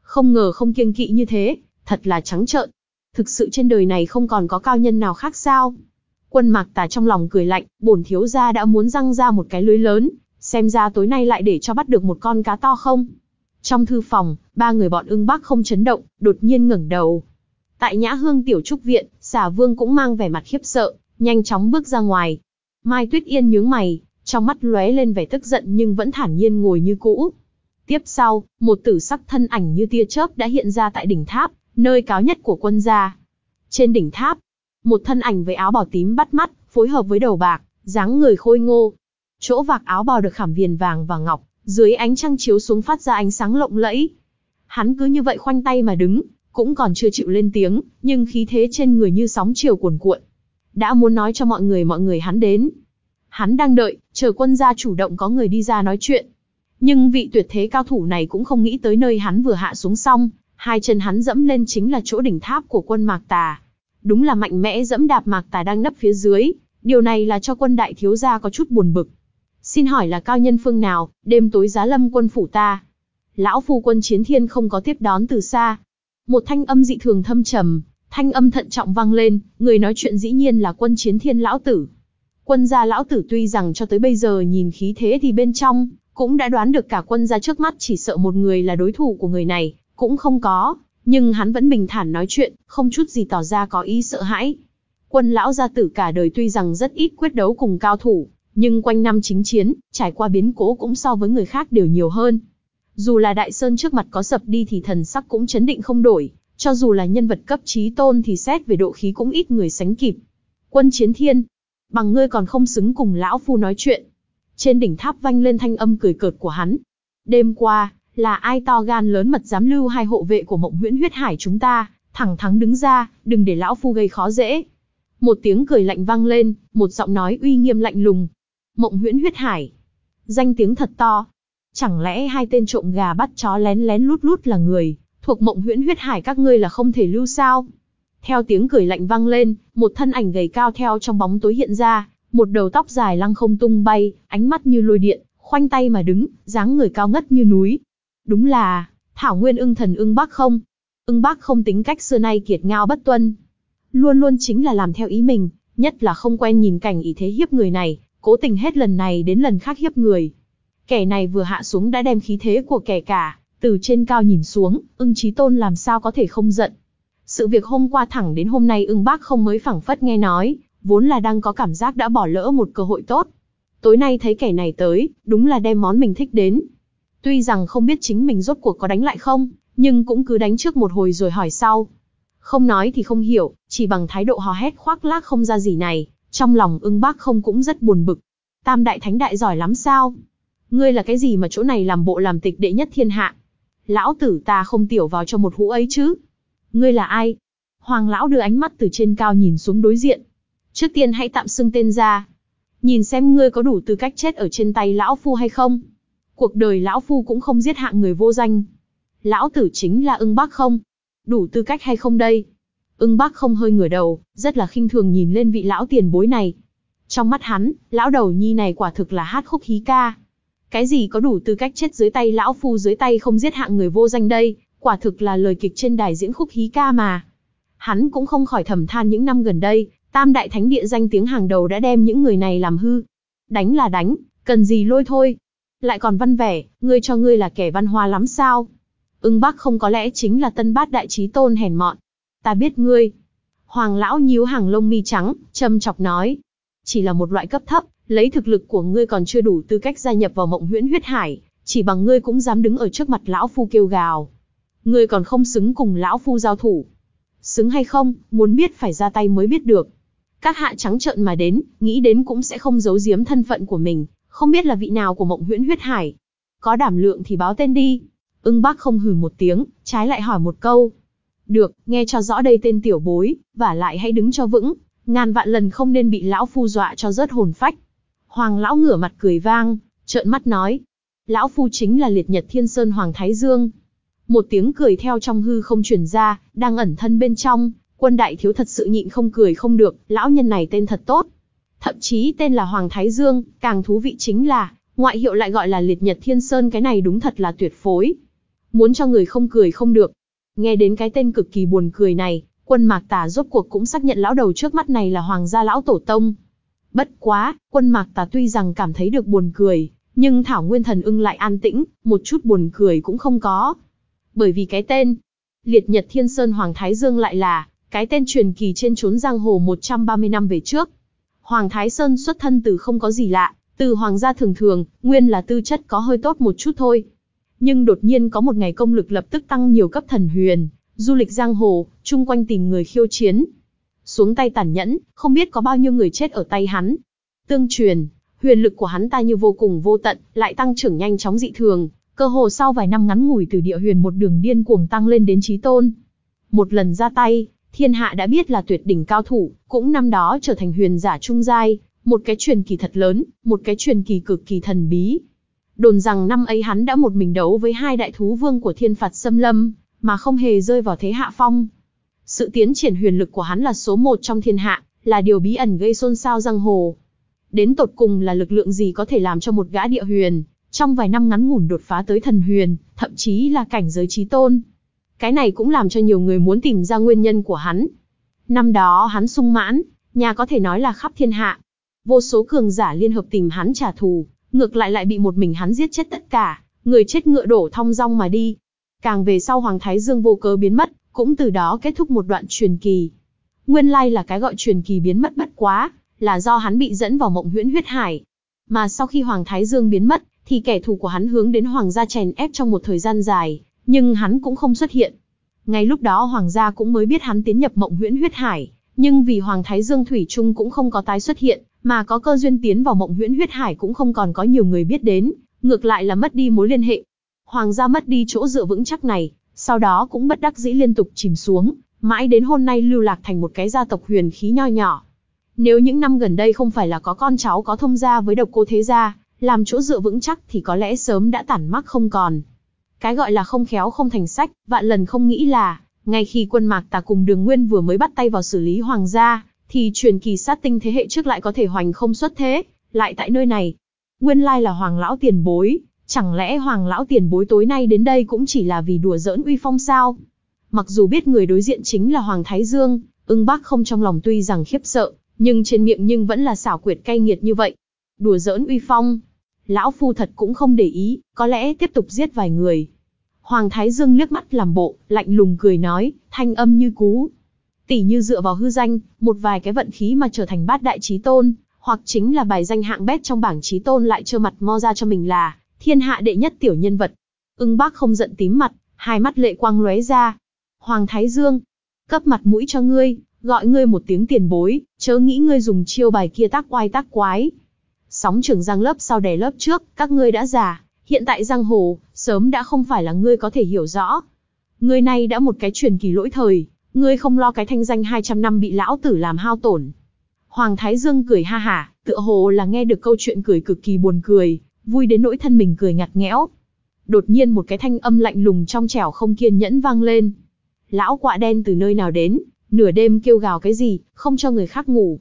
Không ngờ không kiêng kỵ như thế, thật là trắng trợn. Thực sự trên đời này không còn có cao nhân nào khác sao? Quân mạc tà trong lòng cười lạnh, bổn thiếu gia đã muốn răng ra một cái lưới lớn, xem ra tối nay lại để cho bắt được một con cá to không? Trong thư phòng, ba người bọn ưng bác không chấn động, đột nhiên ngẩng đầu. Tại nhã hương tiểu trúc viện, xà vương cũng mang vẻ mặt khiếp sợ, nhanh chóng bước ra ngoài. Mai Tuyết Yên nhướng mày, trong mắt lóe lên vẻ tức giận nhưng vẫn thản nhiên ngồi như cũ. Tiếp sau, một tử sắc thân ảnh như tia chớp đã hiện ra tại đỉnh tháp, nơi cao nhất của quân gia. Trên đỉnh tháp, một thân ảnh với áo bào tím bắt mắt, phối hợp với đầu bạc, dáng người khôi ngô. Chỗ vạc áo bào được khảm viền vàng và ngọc, dưới ánh trăng chiếu xuống phát ra ánh sáng lộng lẫy. Hắn cứ như vậy khoanh tay mà đứng, cũng còn chưa chịu lên tiếng, nhưng khí thế trên người như sóng chiều cuồn cuộn. Đã muốn nói cho mọi người mọi người hắn đến. Hắn đang đợi, chờ quân gia chủ động có người đi ra nói chuyện. Nhưng vị tuyệt thế cao thủ này cũng không nghĩ tới nơi hắn vừa hạ xuống xong, hai chân hắn dẫm lên chính là chỗ đỉnh tháp của quân Mạc Tà. Đúng là mạnh mẽ dẫm đạp Mạc Tà đang nấp phía dưới, điều này là cho quân đại thiếu gia có chút buồn bực. Xin hỏi là cao nhân phương nào, đêm tối giá lâm quân phủ ta. Lão phu quân chiến thiên không có tiếp đón từ xa. Một thanh âm dị thường thâm trầm, thanh âm thận trọng vang lên, người nói chuyện dĩ nhiên là quân chiến thiên lão tử. Quân gia lão tử tuy rằng cho tới bây giờ nhìn khí thế thì bên trong, cũng đã đoán được cả quân gia trước mắt chỉ sợ một người là đối thủ của người này, Cũng không có, nhưng hắn vẫn bình thản nói chuyện, không chút gì tỏ ra có ý sợ hãi. Quân lão gia tử cả đời tuy rằng rất ít quyết đấu cùng cao thủ, nhưng quanh năm chính chiến, trải qua biến cố cũng so với người khác đều nhiều hơn. Dù là đại sơn trước mặt có sập đi thì thần sắc cũng chấn định không đổi, cho dù là nhân vật cấp trí tôn thì xét về độ khí cũng ít người sánh kịp. Quân chiến thiên, bằng ngươi còn không xứng cùng lão phu nói chuyện. Trên đỉnh tháp vang lên thanh âm cười cợt của hắn. Đêm qua, là ai to gan lớn mật dám lưu hai hộ vệ của mộng huyễn huyết hải chúng ta, thẳng thắng đứng ra, đừng để lão phu gây khó dễ. Một tiếng cười lạnh vang lên, một giọng nói uy nghiêm lạnh lùng. Mộng huyễn huyết hải. Danh tiếng thật to. Chẳng lẽ hai tên trộm gà bắt chó lén lén lút lút là người, thuộc mộng huyễn huyết hải các ngươi là không thể lưu sao? Theo tiếng cười lạnh vang lên, một thân ảnh gầy cao theo trong bóng tối hiện ra, một đầu tóc dài lăng không tung bay, ánh mắt như lôi điện, khoanh tay mà đứng, dáng người cao ngất như núi. Đúng là, Thảo Nguyên ưng thần ưng bác không? Ưng bác không tính cách xưa nay kiệt ngao bất tuân. Luôn luôn chính là làm theo ý mình, nhất là không quen nhìn cảnh ý thế hiếp người này, cố tình hết lần này đến lần khác hiếp người. Kẻ này vừa hạ xuống đã đem khí thế của kẻ cả, từ trên cao nhìn xuống, ưng trí tôn làm sao có thể không giận. Sự việc hôm qua thẳng đến hôm nay ưng bác không mới phẳng phất nghe nói, vốn là đang có cảm giác đã bỏ lỡ một cơ hội tốt. Tối nay thấy kẻ này tới, đúng là đem món mình thích đến. Tuy rằng không biết chính mình rốt cuộc có đánh lại không, nhưng cũng cứ đánh trước một hồi rồi hỏi sau. Không nói thì không hiểu, chỉ bằng thái độ hò hét khoác lác không ra gì này, trong lòng ưng bác không cũng rất buồn bực. Tam đại thánh đại giỏi lắm sao? Ngươi là cái gì mà chỗ này làm bộ làm tịch đệ nhất thiên hạ? Lão tử ta không tiểu vào cho một hũ ấy chứ? Ngươi là ai? Hoàng lão đưa ánh mắt từ trên cao nhìn xuống đối diện. Trước tiên hãy tạm xưng tên ra. Nhìn xem ngươi có đủ tư cách chết ở trên tay lão phu hay không? Cuộc đời lão phu cũng không giết hạng người vô danh. Lão tử chính là ưng bác không? Đủ tư cách hay không đây? Ưng bác không hơi ngửa đầu, rất là khinh thường nhìn lên vị lão tiền bối này. Trong mắt hắn, lão đầu nhi này quả thực là hát khúc hí ca. Cái gì có đủ tư cách chết dưới tay lão phu dưới tay không giết hạng người vô danh đây, quả thực là lời kịch trên đài diễn khúc hí ca mà. Hắn cũng không khỏi thầm than những năm gần đây, tam đại thánh địa danh tiếng hàng đầu đã đem những người này làm hư. Đánh là đánh, cần gì lôi thôi. Lại còn văn vẻ, ngươi cho ngươi là kẻ văn hoa lắm sao? Ưng Bắc không có lẽ chính là tân bát đại trí tôn hèn mọn. Ta biết ngươi. Hoàng lão nhíu hàng lông mi trắng, châm chọc nói. Chỉ là một loại cấp thấp, lấy thực lực của ngươi còn chưa đủ tư cách gia nhập vào mộng huyễn huyết hải, chỉ bằng ngươi cũng dám đứng ở trước mặt lão phu kêu gào. Ngươi còn không xứng cùng lão phu giao thủ. Xứng hay không, muốn biết phải ra tay mới biết được. Các hạ trắng trợn mà đến, nghĩ đến cũng sẽ không giấu giếm thân phận của mình, không biết là vị nào của mộng huyễn huyết hải. Có đảm lượng thì báo tên đi. Ưng bác không hừ một tiếng, trái lại hỏi một câu. Được, nghe cho rõ đây tên tiểu bối, và lại hãy đứng cho vững, ngàn vạn lần không nên bị lão phu dọa cho rớt hồn phách. Hoàng lão ngửa mặt cười vang, trợn mắt nói. Lão phu chính là liệt nhật thiên sơn Hoàng Thái Dương. Một tiếng cười theo trong hư không truyền ra, đang ẩn thân bên trong, quân đại thiếu thật sự nhịn không cười không được, lão nhân này tên thật tốt. Thậm chí tên là Hoàng Thái Dương, càng thú vị chính là, ngoại hiệu lại gọi là liệt nhật thiên sơn cái này đúng thật là tuyệt phối. Muốn cho người không cười không được. Nghe đến cái tên cực kỳ buồn cười này, quân mạc tà rốt cuộc cũng xác nhận lão đầu trước mắt này là hoàng gia lão tổ tông. Bất quá, quân mạc tà tuy rằng cảm thấy được buồn cười, nhưng Thảo Nguyên Thần ưng lại an tĩnh, một chút buồn cười cũng không có. Bởi vì cái tên, Liệt Nhật Thiên Sơn Hoàng Thái Dương lại là, cái tên truyền kỳ trên chốn giang hồ 130 năm về trước. Hoàng Thái Sơn xuất thân từ không có gì lạ, từ hoàng gia thường thường, nguyên là tư chất có hơi tốt một chút thôi. Nhưng đột nhiên có một ngày công lực lập tức tăng nhiều cấp thần huyền, du lịch giang hồ, chung quanh tìm người khiêu chiến. Xuống tay tàn nhẫn, không biết có bao nhiêu người chết ở tay hắn. Tương truyền, huyền lực của hắn ta như vô cùng vô tận, lại tăng trưởng nhanh chóng dị thường, cơ hồ sau vài năm ngắn ngủi từ địa huyền một đường điên cuồng tăng lên đến trí tôn. Một lần ra tay, thiên hạ đã biết là tuyệt đỉnh cao thủ, cũng năm đó trở thành huyền giả trung giai, một cái truyền kỳ thật lớn, một cái truyền kỳ cực kỳ thần bí. Đồn rằng năm ấy hắn đã một mình đấu với hai đại thú vương của thiên phạt xâm lâm, mà không hề rơi vào thế hạ phong. Sự tiến triển huyền lực của hắn là số một trong thiên hạ, là điều bí ẩn gây xôn xao giang hồ. Đến tột cùng là lực lượng gì có thể làm cho một gã địa huyền, trong vài năm ngắn ngủn đột phá tới thần huyền, thậm chí là cảnh giới trí tôn. Cái này cũng làm cho nhiều người muốn tìm ra nguyên nhân của hắn. Năm đó hắn sung mãn, nhà có thể nói là khắp thiên hạ. Vô số cường giả liên hợp tìm hắn trả thù, ngược lại lại bị một mình hắn giết chết tất cả, người chết ngựa đổ thong dong mà đi. Càng về sau Hoàng Thái Dương vô cớ biến mất, cũng từ đó kết thúc một đoạn truyền kỳ. Nguyên lai là cái gọi truyền kỳ biến mất bất quá, là do hắn bị dẫn vào mộng huyễn huyết hải. Mà sau khi Hoàng Thái Dương biến mất, thì kẻ thù của hắn hướng đến Hoàng gia chèn ép trong một thời gian dài, nhưng hắn cũng không xuất hiện. Ngay lúc đó Hoàng gia cũng mới biết hắn tiến nhập mộng huyễn huyết hải, nhưng vì Hoàng Thái Dương Thủy Trung cũng không có tái xuất hiện, mà có cơ duyên tiến vào mộng huyễn huyết hải cũng không còn có nhiều người biết đến, ngược lại là mất đi mối liên hệ. Hoàng gia mất đi chỗ dựa vững chắc này, sau đó cũng bất đắc dĩ liên tục chìm xuống, mãi đến hôm nay lưu lạc thành một cái gia tộc huyền khí nho nhỏ. Nếu những năm gần đây không phải là có con cháu có thông gia với độc cô thế gia, làm chỗ dựa vững chắc thì có lẽ sớm đã tản mắc không còn. Cái gọi là không khéo không thành sách, vạn lần không nghĩ là, ngay khi quân mạc tà cùng đường nguyên vừa mới bắt tay vào xử lý hoàng gia, thì truyền kỳ sát tinh thế hệ trước lại có thể hoành không xuất thế, lại tại nơi này. Nguyên lai là hoàng lão tiền bối, chẳng lẽ hoàng lão tiền bối tối nay đến đây cũng chỉ là vì đùa giỡn uy phong sao? Mặc dù biết người đối diện chính là Hoàng Thái Dương, ưng bác không trong lòng tuy rằng khiếp sợ, nhưng trên miệng nhưng vẫn là xảo quyệt cay nghiệt như vậy. Đùa giỡn uy phong. Lão Phu thật cũng không để ý, có lẽ tiếp tục giết vài người. Hoàng Thái Dương liếc mắt làm bộ, lạnh lùng cười nói, thanh âm như cú. Tỷ như dựa vào hư danh, một vài cái vận khí mà trở thành bát đại trí tôn, hoặc chính là bài danh hạng bét trong bảng trí tôn lại trơ mặt mo ra cho mình là thiên hạ đệ nhất tiểu nhân vật. Ưng bác không giận tím mặt, hai mắt lệ quang lóe ra. Hoàng Thái Dương, cấp mặt mũi cho ngươi, gọi ngươi một tiếng tiền bối, chớ nghĩ ngươi dùng chiêu bài kia tác oai tác quái. Sóng trường giang lớp sau đè lớp trước, các ngươi đã già, hiện tại giang hồ, sớm đã không phải là ngươi có thể hiểu rõ. Ngươi này đã một cái truyền kỳ lỗi thời, ngươi không lo cái thanh danh 200 năm bị lão tử làm hao tổn. Hoàng Thái Dương cười ha hả, tựa hồ là nghe được câu chuyện cười cực kỳ buồn cười, vui đến nỗi thân mình cười ngặt nghẽo. Đột nhiên một cái thanh âm lạnh lùng trong trẻo không kiên nhẫn vang lên. Lão quạ đen từ nơi nào đến, nửa đêm kêu gào cái gì, không cho người khác ngủ.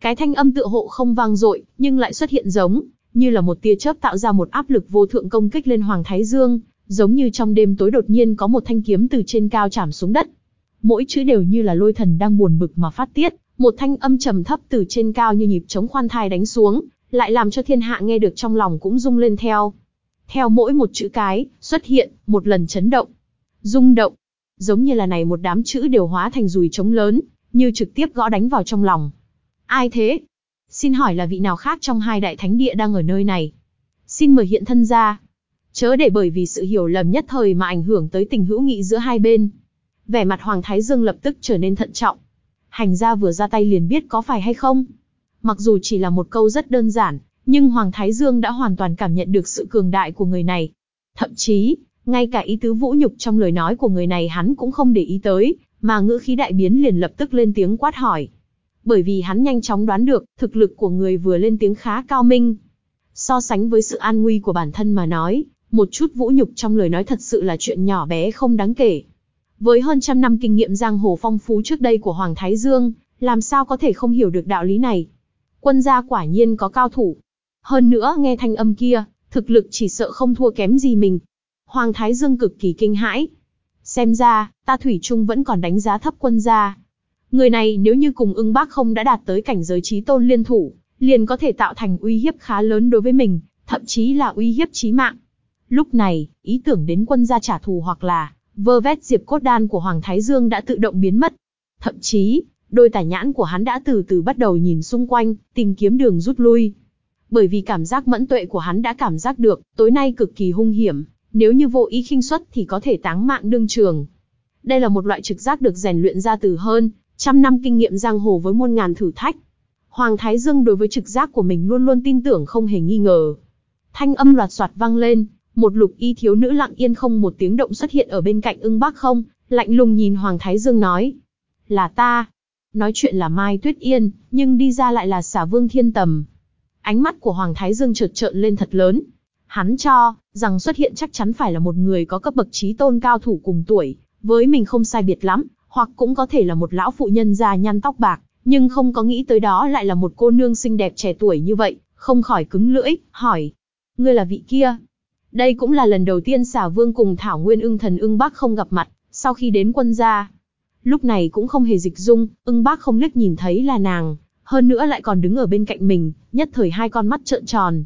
Cái thanh âm tựa hộ không vang dội, nhưng lại xuất hiện giống, như là một tia chớp tạo ra một áp lực vô thượng công kích lên Hoàng Thái Dương, giống như trong đêm tối đột nhiên có một thanh kiếm từ trên cao chảm xuống đất. Mỗi chữ đều như là lôi thần đang buồn bực mà phát tiết, một thanh âm trầm thấp từ trên cao như nhịp chống khoan thai đánh xuống, lại làm cho thiên hạ nghe được trong lòng cũng rung lên theo. Theo mỗi một chữ cái, xuất hiện, một lần chấn động, rung động, giống như là này một đám chữ đều hóa thành rùi trống lớn, như trực tiếp gõ đánh vào trong lòng. Ai thế? Xin hỏi là vị nào khác trong hai đại thánh địa đang ở nơi này? Xin mời hiện thân ra. Chớ để bởi vì sự hiểu lầm nhất thời mà ảnh hưởng tới tình hữu nghị giữa hai bên. Vẻ mặt Hoàng Thái Dương lập tức trở nên thận trọng. Hành gia vừa ra tay liền biết có phải hay không. Mặc dù chỉ là một câu rất đơn giản, nhưng Hoàng Thái Dương đã hoàn toàn cảm nhận được sự cường đại của người này. Thậm chí, ngay cả ý tứ vũ nhục trong lời nói của người này hắn cũng không để ý tới, mà ngữ khí đại biến liền lập tức lên tiếng quát hỏi. Bởi vì hắn nhanh chóng đoán được, thực lực của người vừa lên tiếng khá cao minh. So sánh với sự an nguy của bản thân mà nói, một chút vũ nhục trong lời nói thật sự là chuyện nhỏ bé không đáng kể. Với hơn trăm năm kinh nghiệm giang hồ phong phú trước đây của Hoàng Thái Dương, làm sao có thể không hiểu được đạo lý này. Quân gia quả nhiên có cao thủ. Hơn nữa nghe thanh âm kia, thực lực chỉ sợ không thua kém gì mình. Hoàng Thái Dương cực kỳ kinh hãi. Xem ra, ta Thủy Trung vẫn còn đánh giá thấp quân gia. Người này nếu như cùng ưng bác không đã đạt tới cảnh giới trí tôn liên thủ, liền có thể tạo thành uy hiếp khá lớn đối với mình, thậm chí là uy hiếp chí mạng. Lúc này, ý tưởng đến quân gia trả thù hoặc là vơ vét diệp cốt đan của Hoàng Thái Dương đã tự động biến mất. Thậm chí, đôi tả nhãn của hắn đã từ từ bắt đầu nhìn xung quanh, tìm kiếm đường rút lui. Bởi vì cảm giác mẫn tuệ của hắn đã cảm giác được, tối nay cực kỳ hung hiểm, nếu như vô ý khinh suất thì có thể táng mạng đương trường. Đây là một loại trực giác được rèn luyện ra từ hơn, trăm năm kinh nghiệm giang hồ với muôn ngàn thử thách. Hoàng Thái Dương đối với trực giác của mình luôn luôn tin tưởng không hề nghi ngờ. Thanh âm loạt soạt vang lên, một lục y thiếu nữ lặng yên không một tiếng động xuất hiện ở bên cạnh ưng bác không, lạnh lùng nhìn Hoàng Thái Dương nói. Là ta. Nói chuyện là Mai Tuyết Yên, nhưng đi ra lại là xả vương thiên tầm. Ánh mắt của Hoàng Thái Dương chợt trợn lên thật lớn. Hắn cho, rằng xuất hiện chắc chắn phải là một người có cấp bậc trí tôn cao thủ cùng tuổi, với mình không sai biệt lắm, hoặc cũng có thể là một lão phụ nhân già nhăn tóc bạc, nhưng không có nghĩ tới đó lại là một cô nương xinh đẹp trẻ tuổi như vậy, không khỏi cứng lưỡi, hỏi. Ngươi là vị kia? Đây cũng là lần đầu tiên xả vương cùng Thảo Nguyên ưng thần ưng bác không gặp mặt, sau khi đến quân gia. Lúc này cũng không hề dịch dung, ưng bác không liếc nhìn thấy là nàng, hơn nữa lại còn đứng ở bên cạnh mình, nhất thời hai con mắt trợn tròn.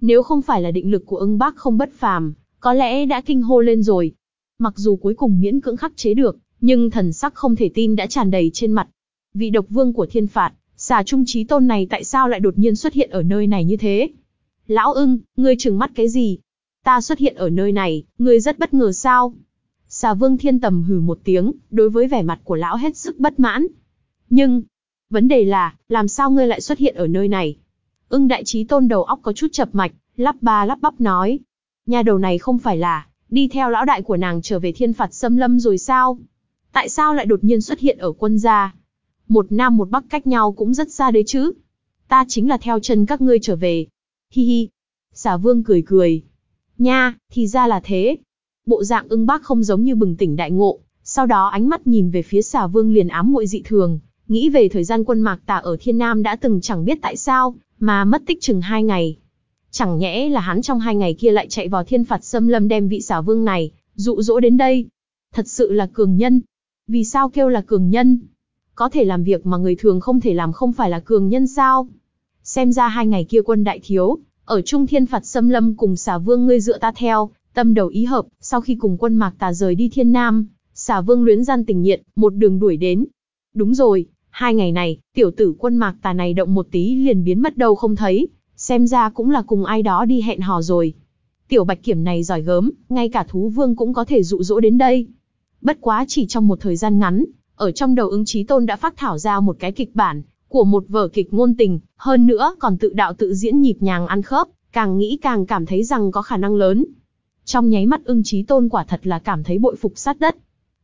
Nếu không phải là định lực của ưng bác không bất phàm, có lẽ đã kinh hô lên rồi. Mặc dù cuối cùng miễn cưỡng khắc chế được, nhưng thần sắc không thể tin đã tràn đầy trên mặt. Vị độc vương của thiên phạt, xà trung trí tôn này tại sao lại đột nhiên xuất hiện ở nơi này như thế? Lão ưng, ngươi trừng mắt cái gì? Ta xuất hiện ở nơi này, ngươi rất bất ngờ sao? Xà vương thiên tầm hừ một tiếng, đối với vẻ mặt của lão hết sức bất mãn. Nhưng, vấn đề là, làm sao ngươi lại xuất hiện ở nơi này? Ưng đại trí tôn đầu óc có chút chập mạch, lắp ba lắp bắp nói. Nhà đầu này không phải là, đi theo lão đại của nàng trở về thiên phạt xâm lâm rồi sao? Tại sao lại đột nhiên xuất hiện ở quân gia? Một nam một bắc cách nhau cũng rất xa đấy chứ. Ta chính là theo chân các ngươi trở về. Hi hi. Xà vương cười cười. Nha, thì ra là thế. Bộ dạng ưng bác không giống như bừng tỉnh đại ngộ, sau đó ánh mắt nhìn về phía xà vương liền ám muội dị thường, nghĩ về thời gian quân mạc tà ở thiên nam đã từng chẳng biết tại sao, mà mất tích chừng hai ngày. Chẳng nhẽ là hắn trong hai ngày kia lại chạy vào thiên phạt xâm lâm đem vị xà vương này, dụ dỗ đến đây. Thật sự là cường nhân. Vì sao kêu là cường nhân? Có thể làm việc mà người thường không thể làm không phải là cường nhân sao? Xem ra hai ngày kia quân đại thiếu, ở trung thiên phạt xâm lâm cùng xà vương ngươi dựa ta theo, tâm đầu ý hợp, sau khi cùng quân mạc tà rời đi thiên nam, xà vương luyến gian tình nhiện, một đường đuổi đến. Đúng rồi, hai ngày này, tiểu tử quân mạc tà này động một tí liền biến mất đâu không thấy, xem ra cũng là cùng ai đó đi hẹn hò rồi. Tiểu bạch kiểm này giỏi gớm, ngay cả thú vương cũng có thể dụ dỗ đến đây. Bất quá chỉ trong một thời gian ngắn, ở trong đầu ứng trí tôn đã phát thảo ra một cái kịch bản, của một vở kịch ngôn tình, hơn nữa còn tự đạo tự diễn nhịp nhàng ăn khớp, càng nghĩ càng cảm thấy rằng có khả năng lớn. Trong nháy mắt ưng chí tôn quả thật là cảm thấy bội phục sát đất.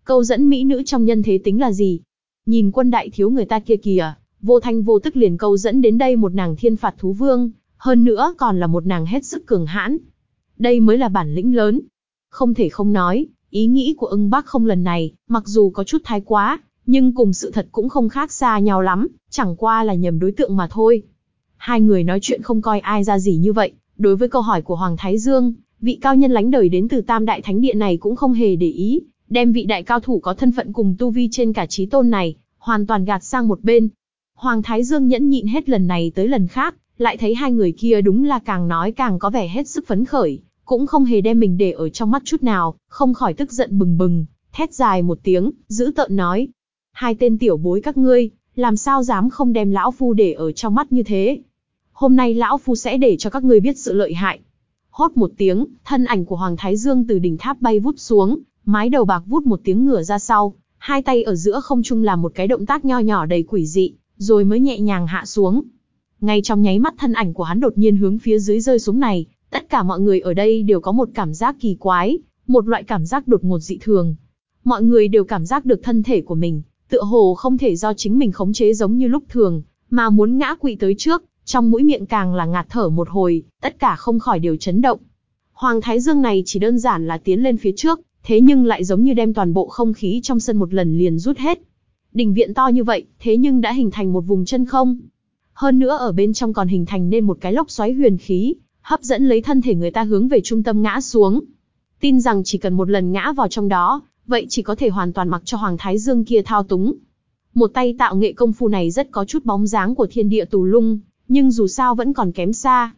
Câu dẫn mỹ nữ trong nhân thế tính là gì? Nhìn quân đại thiếu người ta kia kìa, vô thanh vô tức liền câu dẫn đến đây một nàng thiên phạt thú vương, hơn nữa còn là một nàng hết sức cường hãn. Đây mới là bản lĩnh lớn. Không thể không nói, ý nghĩ của ưng bác không lần này, mặc dù có chút thái quá, nhưng cùng sự thật cũng không khác xa nhau lắm, chẳng qua là nhầm đối tượng mà thôi. Hai người nói chuyện không coi ai ra gì như vậy, đối với câu hỏi của Hoàng Thái Dương, vị cao nhân lánh đời đến từ Tam Đại Thánh Điện này cũng không hề để ý, đem vị đại cao thủ có thân phận cùng tu vi trên cả trí tôn này, hoàn toàn gạt sang một bên. Hoàng Thái Dương nhẫn nhịn hết lần này tới lần khác, lại thấy hai người kia đúng là càng nói càng có vẻ hết sức phấn khởi, cũng không hề đem mình để ở trong mắt chút nào, không khỏi tức giận bừng bừng, thét dài một tiếng, giữ tợn nói. Hai tên tiểu bối các ngươi, làm sao dám không đem lão phu để ở trong mắt như thế? Hôm nay lão phu sẽ để cho các ngươi biết sự lợi hại. Hốt một tiếng, thân ảnh của Hoàng Thái Dương từ đỉnh tháp bay vút xuống, mái đầu bạc vút một tiếng ngửa ra sau, hai tay ở giữa không trung làm một cái động tác nho nhỏ đầy quỷ dị, rồi mới nhẹ nhàng hạ xuống. Ngay trong nháy mắt thân ảnh của hắn đột nhiên hướng phía dưới rơi xuống này, tất cả mọi người ở đây đều có một cảm giác kỳ quái, một loại cảm giác đột ngột dị thường. Mọi người đều cảm giác được thân thể của mình, tựa hồ không thể do chính mình khống chế giống như lúc thường, mà muốn ngã quỵ tới trước, trong mũi miệng càng là ngạt thở một hồi, tất cả không khỏi đều chấn động. Hoàng Thái Dương này chỉ đơn giản là tiến lên phía trước, thế nhưng lại giống như đem toàn bộ không khí trong sân một lần liền rút hết. Đình viện to như vậy, thế nhưng đã hình thành một vùng chân không. Hơn nữa ở bên trong còn hình thành nên một cái lốc xoáy huyền khí, hấp dẫn lấy thân thể người ta hướng về trung tâm ngã xuống. Tin rằng chỉ cần một lần ngã vào trong đó, vậy chỉ có thể hoàn toàn mặc cho Hoàng Thái Dương kia thao túng. Một tay tạo nghệ công phu này rất có chút bóng dáng của thiên địa tù lung, nhưng dù sao vẫn còn kém xa.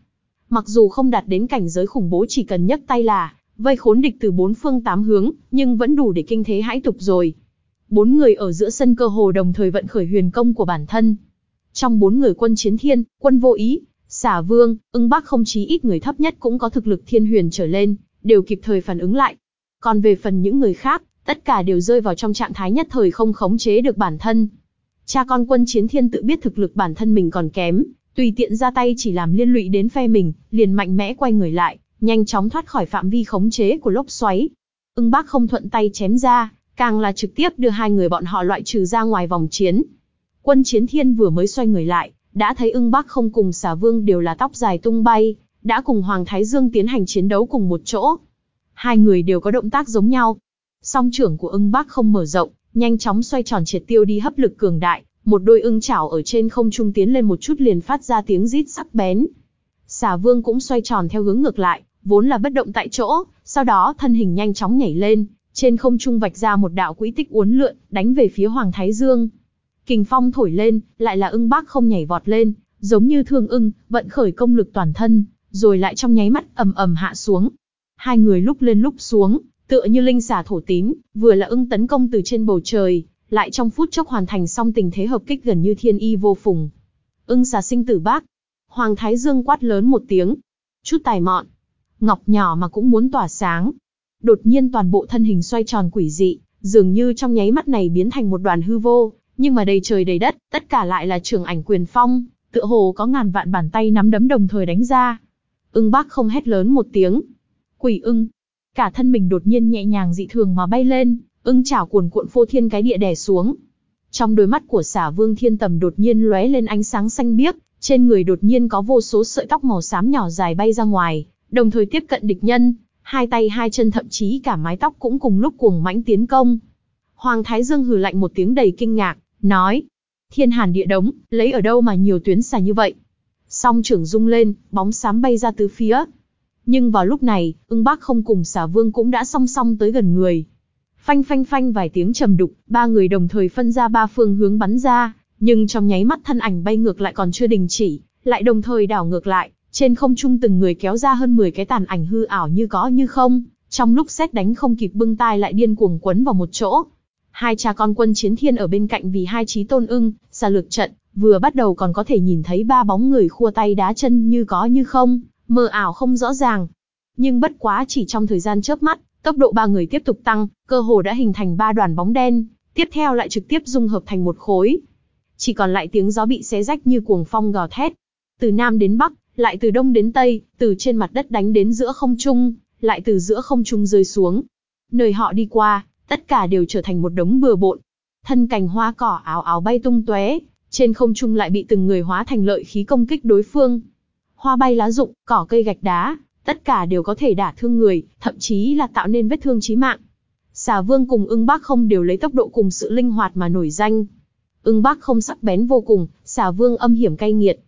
Mặc dù không đạt đến cảnh giới khủng bố chỉ cần nhấc tay là vây khốn địch từ bốn phương tám hướng, nhưng vẫn đủ để kinh thế hãi tục rồi. Bốn người ở giữa sân cơ hồ đồng thời vận khởi huyền công của bản thân. Trong bốn người quân chiến thiên, quân vô ý, xả vương, ưng bác không chí ít người thấp nhất cũng có thực lực thiên huyền trở lên, đều kịp thời phản ứng lại. Còn về phần những người khác, tất cả đều rơi vào trong trạng thái nhất thời không khống chế được bản thân. Cha con quân chiến thiên tự biết thực lực bản thân mình còn kém, tùy tiện ra tay chỉ làm liên lụy đến phe mình, liền mạnh mẽ quay người lại, nhanh chóng thoát khỏi phạm vi khống chế của lốc xoáy. Ưng bác không thuận tay chém ra, càng là trực tiếp đưa hai người bọn họ loại trừ ra ngoài vòng chiến. Quân chiến thiên vừa mới xoay người lại, đã thấy ưng bác không cùng xà vương đều là tóc dài tung bay, đã cùng Hoàng Thái Dương tiến hành chiến đấu cùng một chỗ. Hai người đều có động tác giống nhau. Song trưởng của ưng bác không mở rộng, nhanh chóng xoay tròn triệt tiêu đi hấp lực cường đại, một đôi ưng chảo ở trên không trung tiến lên một chút liền phát ra tiếng rít sắc bén. Xà vương cũng xoay tròn theo hướng ngược lại, vốn là bất động tại chỗ, sau đó thân hình nhanh chóng nhảy lên, trên không trung vạch ra một đạo quỹ tích uốn lượn, đánh về phía Hoàng Thái Dương. Kình phong thổi lên, lại là ưng bác không nhảy vọt lên, giống như thương ưng, vận khởi công lực toàn thân, rồi lại trong nháy mắt ầm ầm hạ xuống. Hai người lúc lên lúc xuống, tựa như linh xà thổ tín, vừa là ưng tấn công từ trên bầu trời, lại trong phút chốc hoàn thành xong tình thế hợp kích gần như thiên y vô phùng. Ưng xà sinh tử bác. Hoàng Thái Dương quát lớn một tiếng. Chút tài mọn. Ngọc nhỏ mà cũng muốn tỏa sáng. Đột nhiên toàn bộ thân hình xoay tròn quỷ dị, dường như trong nháy mắt này biến thành một đoàn hư vô, nhưng mà đầy trời đầy đất, tất cả lại là trường ảnh quyền phong, tựa hồ có ngàn vạn bàn tay nắm đấm đồng thời đánh ra. Ưng bác không hét lớn một tiếng. Quỷ ưng. Cả thân mình đột nhiên nhẹ nhàng dị thường mà bay lên, ưng chảo cuồn cuộn phô thiên cái địa đè xuống. Trong đôi mắt của xả vương thiên tầm đột nhiên lóe lên ánh sáng xanh biếc, trên người đột nhiên có vô số sợi tóc màu xám nhỏ dài bay ra ngoài, đồng thời tiếp cận địch nhân, hai tay hai chân thậm chí cả mái tóc cũng cùng lúc cuồng mãnh tiến công. Hoàng Thái Dương hừ lạnh một tiếng đầy kinh ngạc, nói, thiên hàn địa đống, lấy ở đâu mà nhiều tuyến xà như vậy. Song trưởng rung lên, bóng xám bay ra từ phía. Nhưng vào lúc này, ưng bác không cùng xà vương cũng đã song song tới gần người. Phanh phanh phanh vài tiếng trầm đục, ba người đồng thời phân ra ba phương hướng bắn ra, nhưng trong nháy mắt thân ảnh bay ngược lại còn chưa đình chỉ, lại đồng thời đảo ngược lại, trên không trung từng người kéo ra hơn 10 cái tàn ảnh hư ảo như có như không, trong lúc xét đánh không kịp bưng tai lại điên cuồng quấn vào một chỗ. Hai cha con quân chiến thiên ở bên cạnh vì hai trí tôn ưng, xa lược trận, vừa bắt đầu còn có thể nhìn thấy ba bóng người khua tay đá chân như có như không, mờ ảo không rõ ràng. Nhưng bất quá chỉ trong thời gian chớp mắt, tốc độ ba người tiếp tục tăng, cơ hồ đã hình thành ba đoàn bóng đen, tiếp theo lại trực tiếp dung hợp thành một khối. Chỉ còn lại tiếng gió bị xé rách như cuồng phong gào thét. Từ nam đến bắc, lại từ đông đến tây, từ trên mặt đất đánh đến giữa không trung, lại từ giữa không trung rơi xuống. Nơi họ đi qua, tất cả đều trở thành một đống bừa bộn. Thân cành hoa cỏ áo áo bay tung tóe, trên không trung lại bị từng người hóa thành lợi khí công kích đối phương. Hoa bay lá rụng, cỏ cây gạch đá, tất cả đều có thể đả thương người, thậm chí là tạo nên vết thương chí mạng. Xà Vương cùng ưng bác không đều lấy tốc độ cùng sự linh hoạt mà nổi danh. Ưng bác không sắc bén vô cùng, xà Vương âm hiểm cay nghiệt.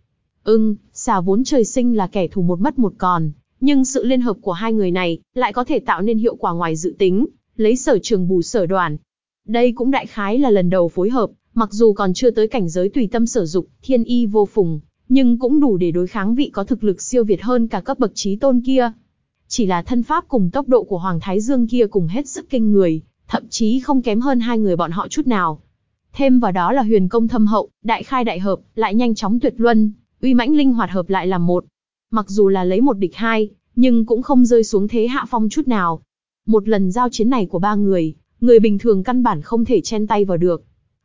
Ưng, xà vốn trời sinh là kẻ thù một mất một còn, nhưng sự liên hợp của hai người này lại có thể tạo nên hiệu quả ngoài dự tính, lấy sở trường bù sở đoàn. Đây cũng đại khái là lần đầu phối hợp, mặc dù còn chưa tới cảnh giới tùy tâm sở dục, thiên y vô phùng, nhưng cũng đủ để đối kháng vị có thực lực siêu việt hơn cả cấp bậc trí tôn kia. Chỉ là thân pháp cùng tốc độ của Hoàng Thái Dương kia cùng hết sức kinh người, thậm chí không kém hơn hai người bọn họ chút nào. Thêm vào đó là huyền công thâm hậu, đại khai đại hợp, lại nhanh chóng tuyệt luân, uy mãnh linh hoạt hợp lại làm một. Mặc dù là lấy một địch hai, nhưng cũng không rơi xuống thế hạ phong chút nào. Một lần giao chiến này của ba người, người bình thường căn bản không thể chen tay vào được.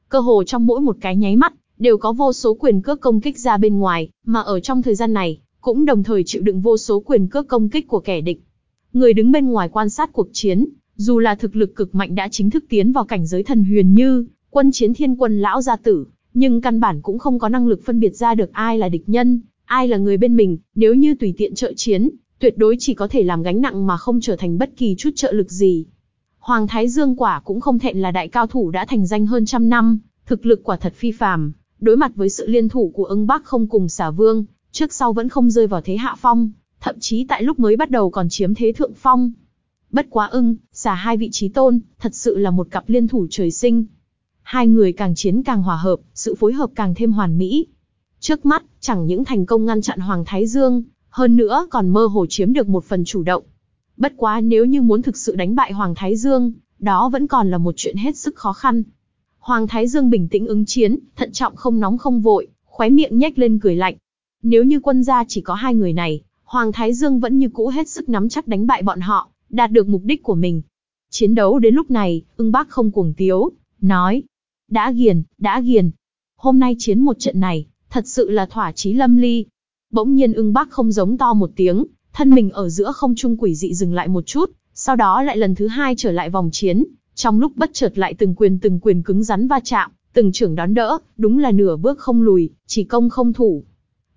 Cơ hồ trong mỗi một cái nháy mắt, đều có vô số quyền cước công kích ra bên ngoài, mà ở trong thời gian này, cũng đồng thời chịu đựng vô số quyền cước công kích của kẻ địch. Người đứng bên ngoài quan sát cuộc chiến, dù là thực lực cực mạnh đã chính thức tiến vào cảnh giới thần huyền như, quân chiến thiên quân lão gia tử, nhưng căn bản cũng không có năng lực phân biệt ra được ai là địch nhân, ai là người bên mình, nếu như tùy tiện trợ chiến, tuyệt đối chỉ có thể làm gánh nặng mà không trở thành bất kỳ chút trợ lực gì. Hoàng Thái Dương quả cũng không thẹn là đại cao thủ đã thành danh hơn trăm năm, thực lực quả thật phi phàm, đối mặt với sự liên thủ của ưng Bắc không cùng xả vương, trước sau vẫn không rơi vào thế hạ phong, thậm chí tại lúc mới bắt đầu còn chiếm thế thượng phong. Bất quá ưng, xả hai vị trí tôn, thật sự là một cặp liên thủ trời sinh. Hai người càng chiến càng hòa hợp, sự phối hợp càng thêm hoàn mỹ. Trước mắt, chẳng những thành công ngăn chặn Hoàng Thái Dương, hơn nữa còn mơ hồ chiếm được một phần chủ động. Bất quá nếu như muốn thực sự đánh bại Hoàng Thái Dương, đó vẫn còn là một chuyện hết sức khó khăn. Hoàng Thái Dương bình tĩnh ứng chiến, thận trọng không nóng không vội, khóe miệng nhếch lên cười lạnh. Nếu như quân gia chỉ có hai người này, Hoàng Thái Dương vẫn như cũ hết sức nắm chắc đánh bại bọn họ, đạt được mục đích của mình. Chiến đấu đến lúc này, ưng bác không cuồng tiếu, nói. Đã ghiền, đã ghiền. Hôm nay chiến một trận này, thật sự là thỏa chí lâm ly. Bỗng nhiên ưng bác không giống to một tiếng, thân mình ở giữa không trung quỷ dị dừng lại một chút, sau đó lại lần thứ hai trở lại vòng chiến, trong lúc bất chợt lại từng quyền từng quyền cứng rắn va chạm, từng trưởng đón đỡ, đúng là nửa bước không lùi, chỉ công không thủ.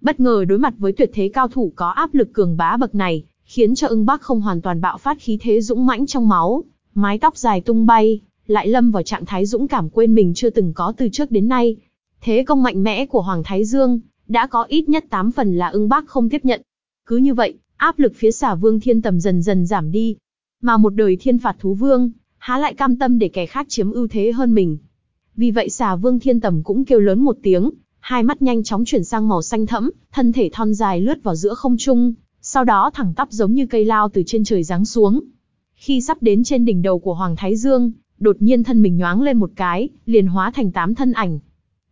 Bất ngờ đối mặt với tuyệt thế cao thủ có áp lực cường bá bậc này, khiến cho ưng bác không hoàn toàn bạo phát khí thế dũng mãnh trong máu, mái tóc dài tung bay, lại lâm vào trạng thái dũng cảm quên mình chưa từng có từ trước đến nay. Thế công mạnh mẽ của Hoàng Thái Dương, đã có ít nhất 8 phần là ưng bác không tiếp nhận. Cứ như vậy, áp lực phía xả vương thiên tầm dần dần giảm đi. Mà một đời thiên phạt thú vương, há lại cam tâm để kẻ khác chiếm ưu thế hơn mình. Vì vậy xà vương thiên tầm cũng kêu lớn một tiếng, hai mắt nhanh chóng chuyển sang màu xanh thẫm, thân thể thon dài lướt vào giữa không trung, sau đó thẳng tắp giống như cây lao từ trên trời giáng xuống. Khi sắp đến trên đỉnh đầu của Hoàng Thái Dương, đột nhiên thân mình nhoáng lên một cái, liền hóa thành tám thân ảnh.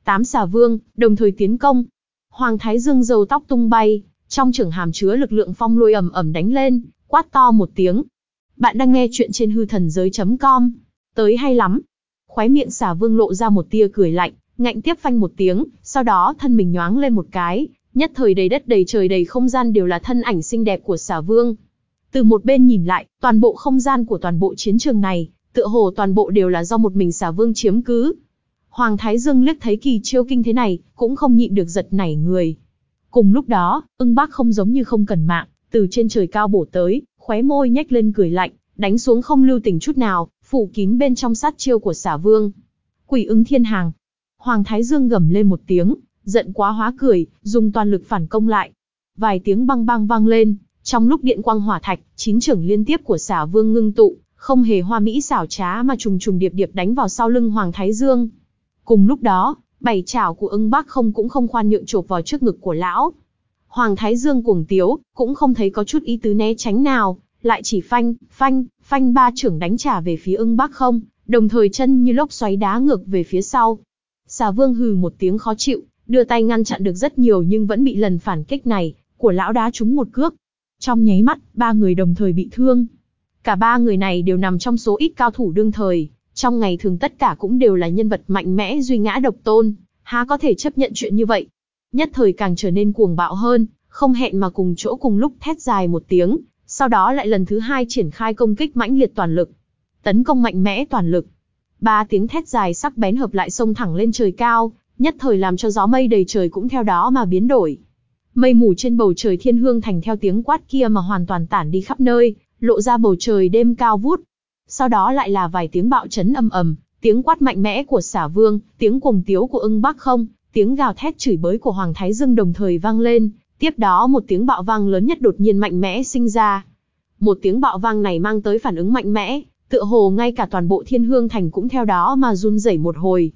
Tám xà vương, đồng thời tiến công. Hoàng Thái Dương râu tóc tung bay, trong trường hàm chứa lực lượng phong lôi ầm ầm đánh lên, quát to một tiếng. Bạn đang nghe chuyện trên hư thần giới.com. Tới hay lắm. Khóe miệng xà vương lộ ra một tia cười lạnh, ngạnh tiếp phanh một tiếng, sau đó thân mình nhoáng lên một cái, nhất thời đầy đất đầy trời đầy không gian đều là thân ảnh xinh đẹp của xà vương. Từ một bên nhìn lại, toàn bộ không gian của toàn bộ chiến trường này, tựa hồ toàn bộ đều là do một mình xà vương chiếm cứ. Hoàng Thái Dương liếc thấy kỳ chiêu kinh thế này, cũng không nhịn được giật nảy người. Cùng lúc đó, ưng bác không giống như không cần mạng, từ trên trời cao bổ tới, khóe môi nhếch lên cười lạnh, đánh xuống không lưu tình chút nào, phủ kín bên trong sát chiêu của xả vương. Quỷ ứng thiên hàng. Hoàng Thái Dương gầm lên một tiếng, giận quá hóa cười, dùng toàn lực phản công lại. Vài tiếng băng băng vang lên, trong lúc điện quang hỏa thạch, chín trưởng liên tiếp của xả vương ngưng tụ, không hề hoa mỹ xảo trá mà trùng trùng điệp điệp đánh vào sau lưng Hoàng Thái Dương. Cùng lúc đó, bảy chảo của ưng bác không cũng không khoan nhượng chộp vào trước ngực của lão. Hoàng Thái Dương cuồng tiếu, cũng không thấy có chút ý tứ né tránh nào, lại chỉ phanh, phanh, phanh ba trưởng đánh trả về phía ưng bác không, đồng thời chân như lốc xoáy đá ngược về phía sau. Xà vương hừ một tiếng khó chịu, đưa tay ngăn chặn được rất nhiều nhưng vẫn bị lần phản kích này, của lão đá trúng một cước. Trong nháy mắt, ba người đồng thời bị thương. Cả ba người này đều nằm trong số ít cao thủ đương thời, trong ngày thường tất cả cũng đều là nhân vật mạnh mẽ duy ngã độc tôn, há có thể chấp nhận chuyện như vậy. Nhất thời càng trở nên cuồng bạo hơn, không hẹn mà cùng chỗ cùng lúc thét dài một tiếng, sau đó lại lần thứ hai triển khai công kích mãnh liệt toàn lực. Tấn công mạnh mẽ toàn lực. Ba tiếng thét dài sắc bén hợp lại sông thẳng lên trời cao, nhất thời làm cho gió mây đầy trời cũng theo đó mà biến đổi. Mây mù trên bầu trời thiên hương thành theo tiếng quát kia mà hoàn toàn tản đi khắp nơi, lộ ra bầu trời đêm cao vút. Sau đó lại là vài tiếng bạo chấn âm ầm, tiếng quát mạnh mẽ của xả vương, tiếng cuồng tiếu của ưng bắc không, tiếng gào thét chửi bới của Hoàng Thái Dương đồng thời vang lên, tiếp đó một tiếng bạo vang lớn nhất đột nhiên mạnh mẽ sinh ra. Một tiếng bạo vang này mang tới phản ứng mạnh mẽ, tựa hồ ngay cả toàn bộ thiên hương thành cũng theo đó mà run rẩy một hồi.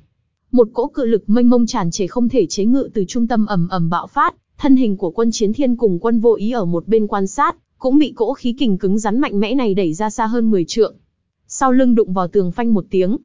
Một cỗ cự lực mênh mông tràn trề không thể chế ngự từ trung tâm ầm ầm bạo phát, thân hình của quân chiến thiên cùng quân vô ý ở một bên quan sát, cũng bị cỗ khí kình cứng rắn mạnh mẽ này đẩy ra xa hơn 10 trượng. Sau lưng đụng vào tường phanh một tiếng,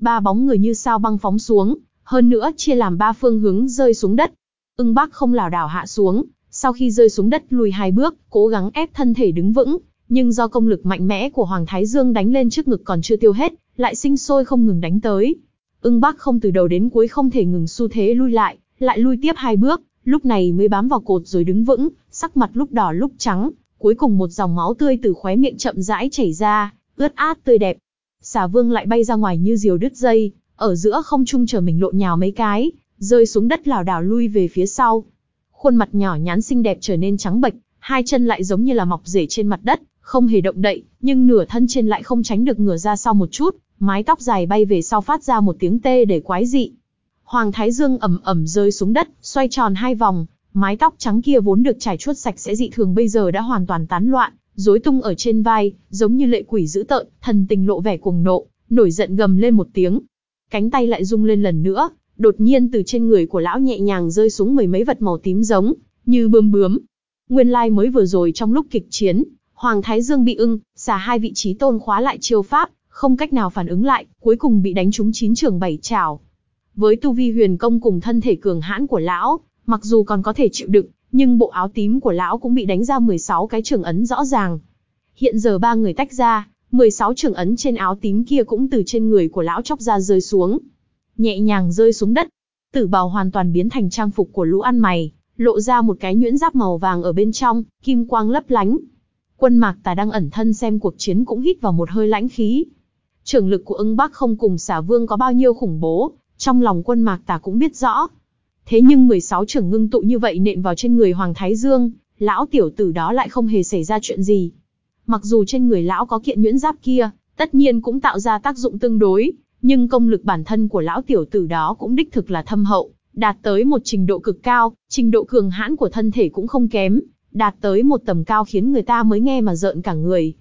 ba bóng người như sao băng phóng xuống, hơn nữa chia làm ba phương hướng rơi xuống đất. Ưng Bác không lảo đảo hạ xuống, sau khi rơi xuống đất lùi hai bước, cố gắng ép thân thể đứng vững, nhưng do công lực mạnh mẽ của Hoàng Thái Dương đánh lên trước ngực còn chưa tiêu hết, lại sinh sôi không ngừng đánh tới. Ưng Bác không từ đầu đến cuối không thể ngừng xu thế lui lại, lại lui tiếp hai bước, lúc này mới bám vào cột rồi đứng vững, sắc mặt lúc đỏ lúc trắng, cuối cùng một dòng máu tươi từ khóe miệng chậm rãi chảy ra, ướt át tươi đẹp. Xà Vương lại bay ra ngoài như diều đứt dây, ở giữa không trung chờ mình lộn nhào mấy cái, rơi xuống đất lảo đảo lui về phía sau. Khuôn mặt nhỏ nhắn xinh đẹp trở nên trắng bệch, hai chân lại giống như là mọc rễ trên mặt đất, không hề động đậy, nhưng nửa thân trên lại không tránh được ngửa ra sau một chút, mái tóc dài bay về sau phát ra một tiếng tê để quái dị. Hoàng Thái Dương ầm ầm rơi xuống đất, xoay tròn hai vòng, mái tóc trắng kia vốn được trải chuốt sạch sẽ dị thường bây giờ đã hoàn toàn tán loạn, rối tung ở trên vai, giống như lệ quỷ dữ tợn, thần tình lộ vẻ cuồng nộ, nổi giận gầm lên một tiếng. Cánh tay lại rung lên lần nữa, đột nhiên từ trên người của lão nhẹ nhàng rơi xuống mười mấy vật màu tím giống, như bướm bướm. Nguyên lai like mới vừa rồi trong lúc kịch chiến, Hoàng Thái Dương bị ưng, xả hai vị trí tôn khóa lại chiêu pháp, không cách nào phản ứng lại, cuối cùng bị đánh trúng chín trường bảy chảo. Với tu vi huyền công cùng thân thể cường hãn của lão, mặc dù còn có thể chịu đựng, nhưng bộ áo tím của lão cũng bị đánh ra 16 cái trường ấn rõ ràng. Hiện giờ ba người tách ra, 16 trưởng ấn trên áo tím kia cũng từ trên người của lão chóc ra rơi xuống. Nhẹ nhàng rơi xuống đất. Tử bào hoàn toàn biến thành trang phục của lũ ăn mày, lộ ra một cái nhuyễn giáp màu vàng ở bên trong, kim quang lấp lánh. Quân mạc tà đang ẩn thân xem cuộc chiến cũng hít vào một hơi lãnh khí. Trường lực của ưng bắc không cùng xả vương có bao nhiêu khủng bố, trong lòng quân mạc tà cũng biết rõ. Thế nhưng 16 trưởng ngưng tụ như vậy nện vào trên người Hoàng Thái Dương, lão tiểu tử đó lại không hề xảy ra chuyện gì. Mặc dù trên người lão có kiện nhuyễn giáp kia, tất nhiên cũng tạo ra tác dụng tương đối, nhưng công lực bản thân của lão tiểu tử đó cũng đích thực là thâm hậu, đạt tới một trình độ cực cao, trình độ cường hãn của thân thể cũng không kém, đạt tới một tầm cao khiến người ta mới nghe mà rợn cả người.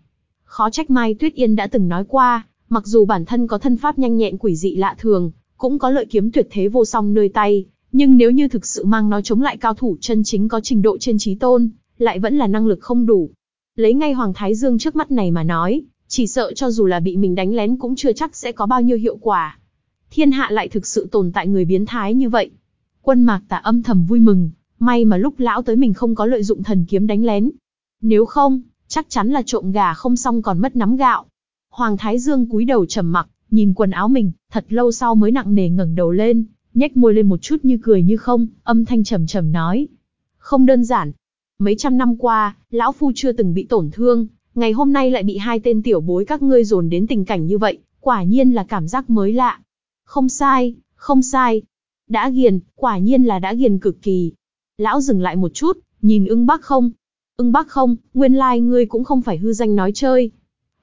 Khó trách Mai Tuyết Yên đã từng nói qua, mặc dù bản thân có thân pháp nhanh nhẹn quỷ dị lạ thường, cũng có lợi kiếm tuyệt thế vô song nơi tay, nhưng nếu như thực sự mang nó chống lại cao thủ chân chính có trình độ trên trí tôn, lại vẫn là năng lực không đủ. Lấy ngay Hoàng Thái Dương trước mắt này mà nói, chỉ sợ cho dù là bị mình đánh lén cũng chưa chắc sẽ có bao nhiêu hiệu quả. Thiên hạ lại thực sự tồn tại người biến thái như vậy. Quân mạc tà âm thầm vui mừng, may mà lúc lão tới mình không có lợi dụng thần kiếm đánh lén. Nếu không, chắc chắn là trộm gà không xong còn mất nắm gạo. Hoàng Thái Dương cúi đầu trầm mặc, nhìn quần áo mình, thật lâu sau mới nặng nề ngẩng đầu lên, nhếch môi lên một chút như cười như không, âm thanh trầm trầm nói. Không đơn giản. Mấy trăm năm qua, lão phu chưa từng bị tổn thương, ngày hôm nay lại bị hai tên tiểu bối các ngươi dồn đến tình cảnh như vậy, quả nhiên là cảm giác mới lạ. Không sai, không sai. Đã ghiền, quả nhiên là đã ghiền cực kỳ. Lão dừng lại một chút, nhìn ưng bác không. Ưng bác không, nguyên lai like ngươi cũng không phải hư danh nói chơi.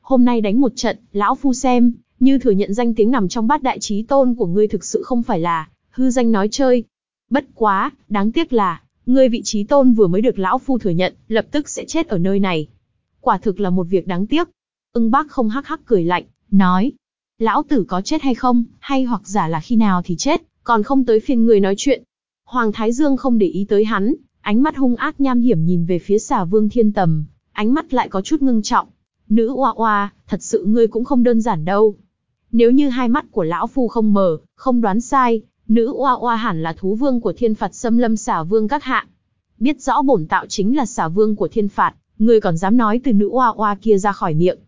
Hôm nay đánh một trận, lão phu xem, như thừa nhận danh tiếng nằm trong bát đại trí tôn của ngươi thực sự không phải là hư danh nói chơi. Bất quá, đáng tiếc là, ngươi vị trí tôn vừa mới được lão phu thừa nhận, lập tức sẽ chết ở nơi này. Quả thực là một việc đáng tiếc. Ưng bác không hắc hắc cười lạnh, nói. Lão tử có chết hay không, hay hoặc giả là khi nào thì chết, còn không tới phiên người nói chuyện. Hoàng Thái Dương không để ý tới hắn, ánh mắt hung ác nham hiểm nhìn về phía xà vương thiên tầm, ánh mắt lại có chút ngưng trọng. Nữ oa oa, thật sự ngươi cũng không đơn giản đâu. Nếu như hai mắt của lão phu không mở, không đoán sai, nữ oa oa hẳn là thú vương của thiên phạt xâm lâm xả vương các hạ. Biết rõ bổn tạo chính là xả vương của thiên phạt, ngươi còn dám nói từ nữ oa oa kia ra khỏi miệng.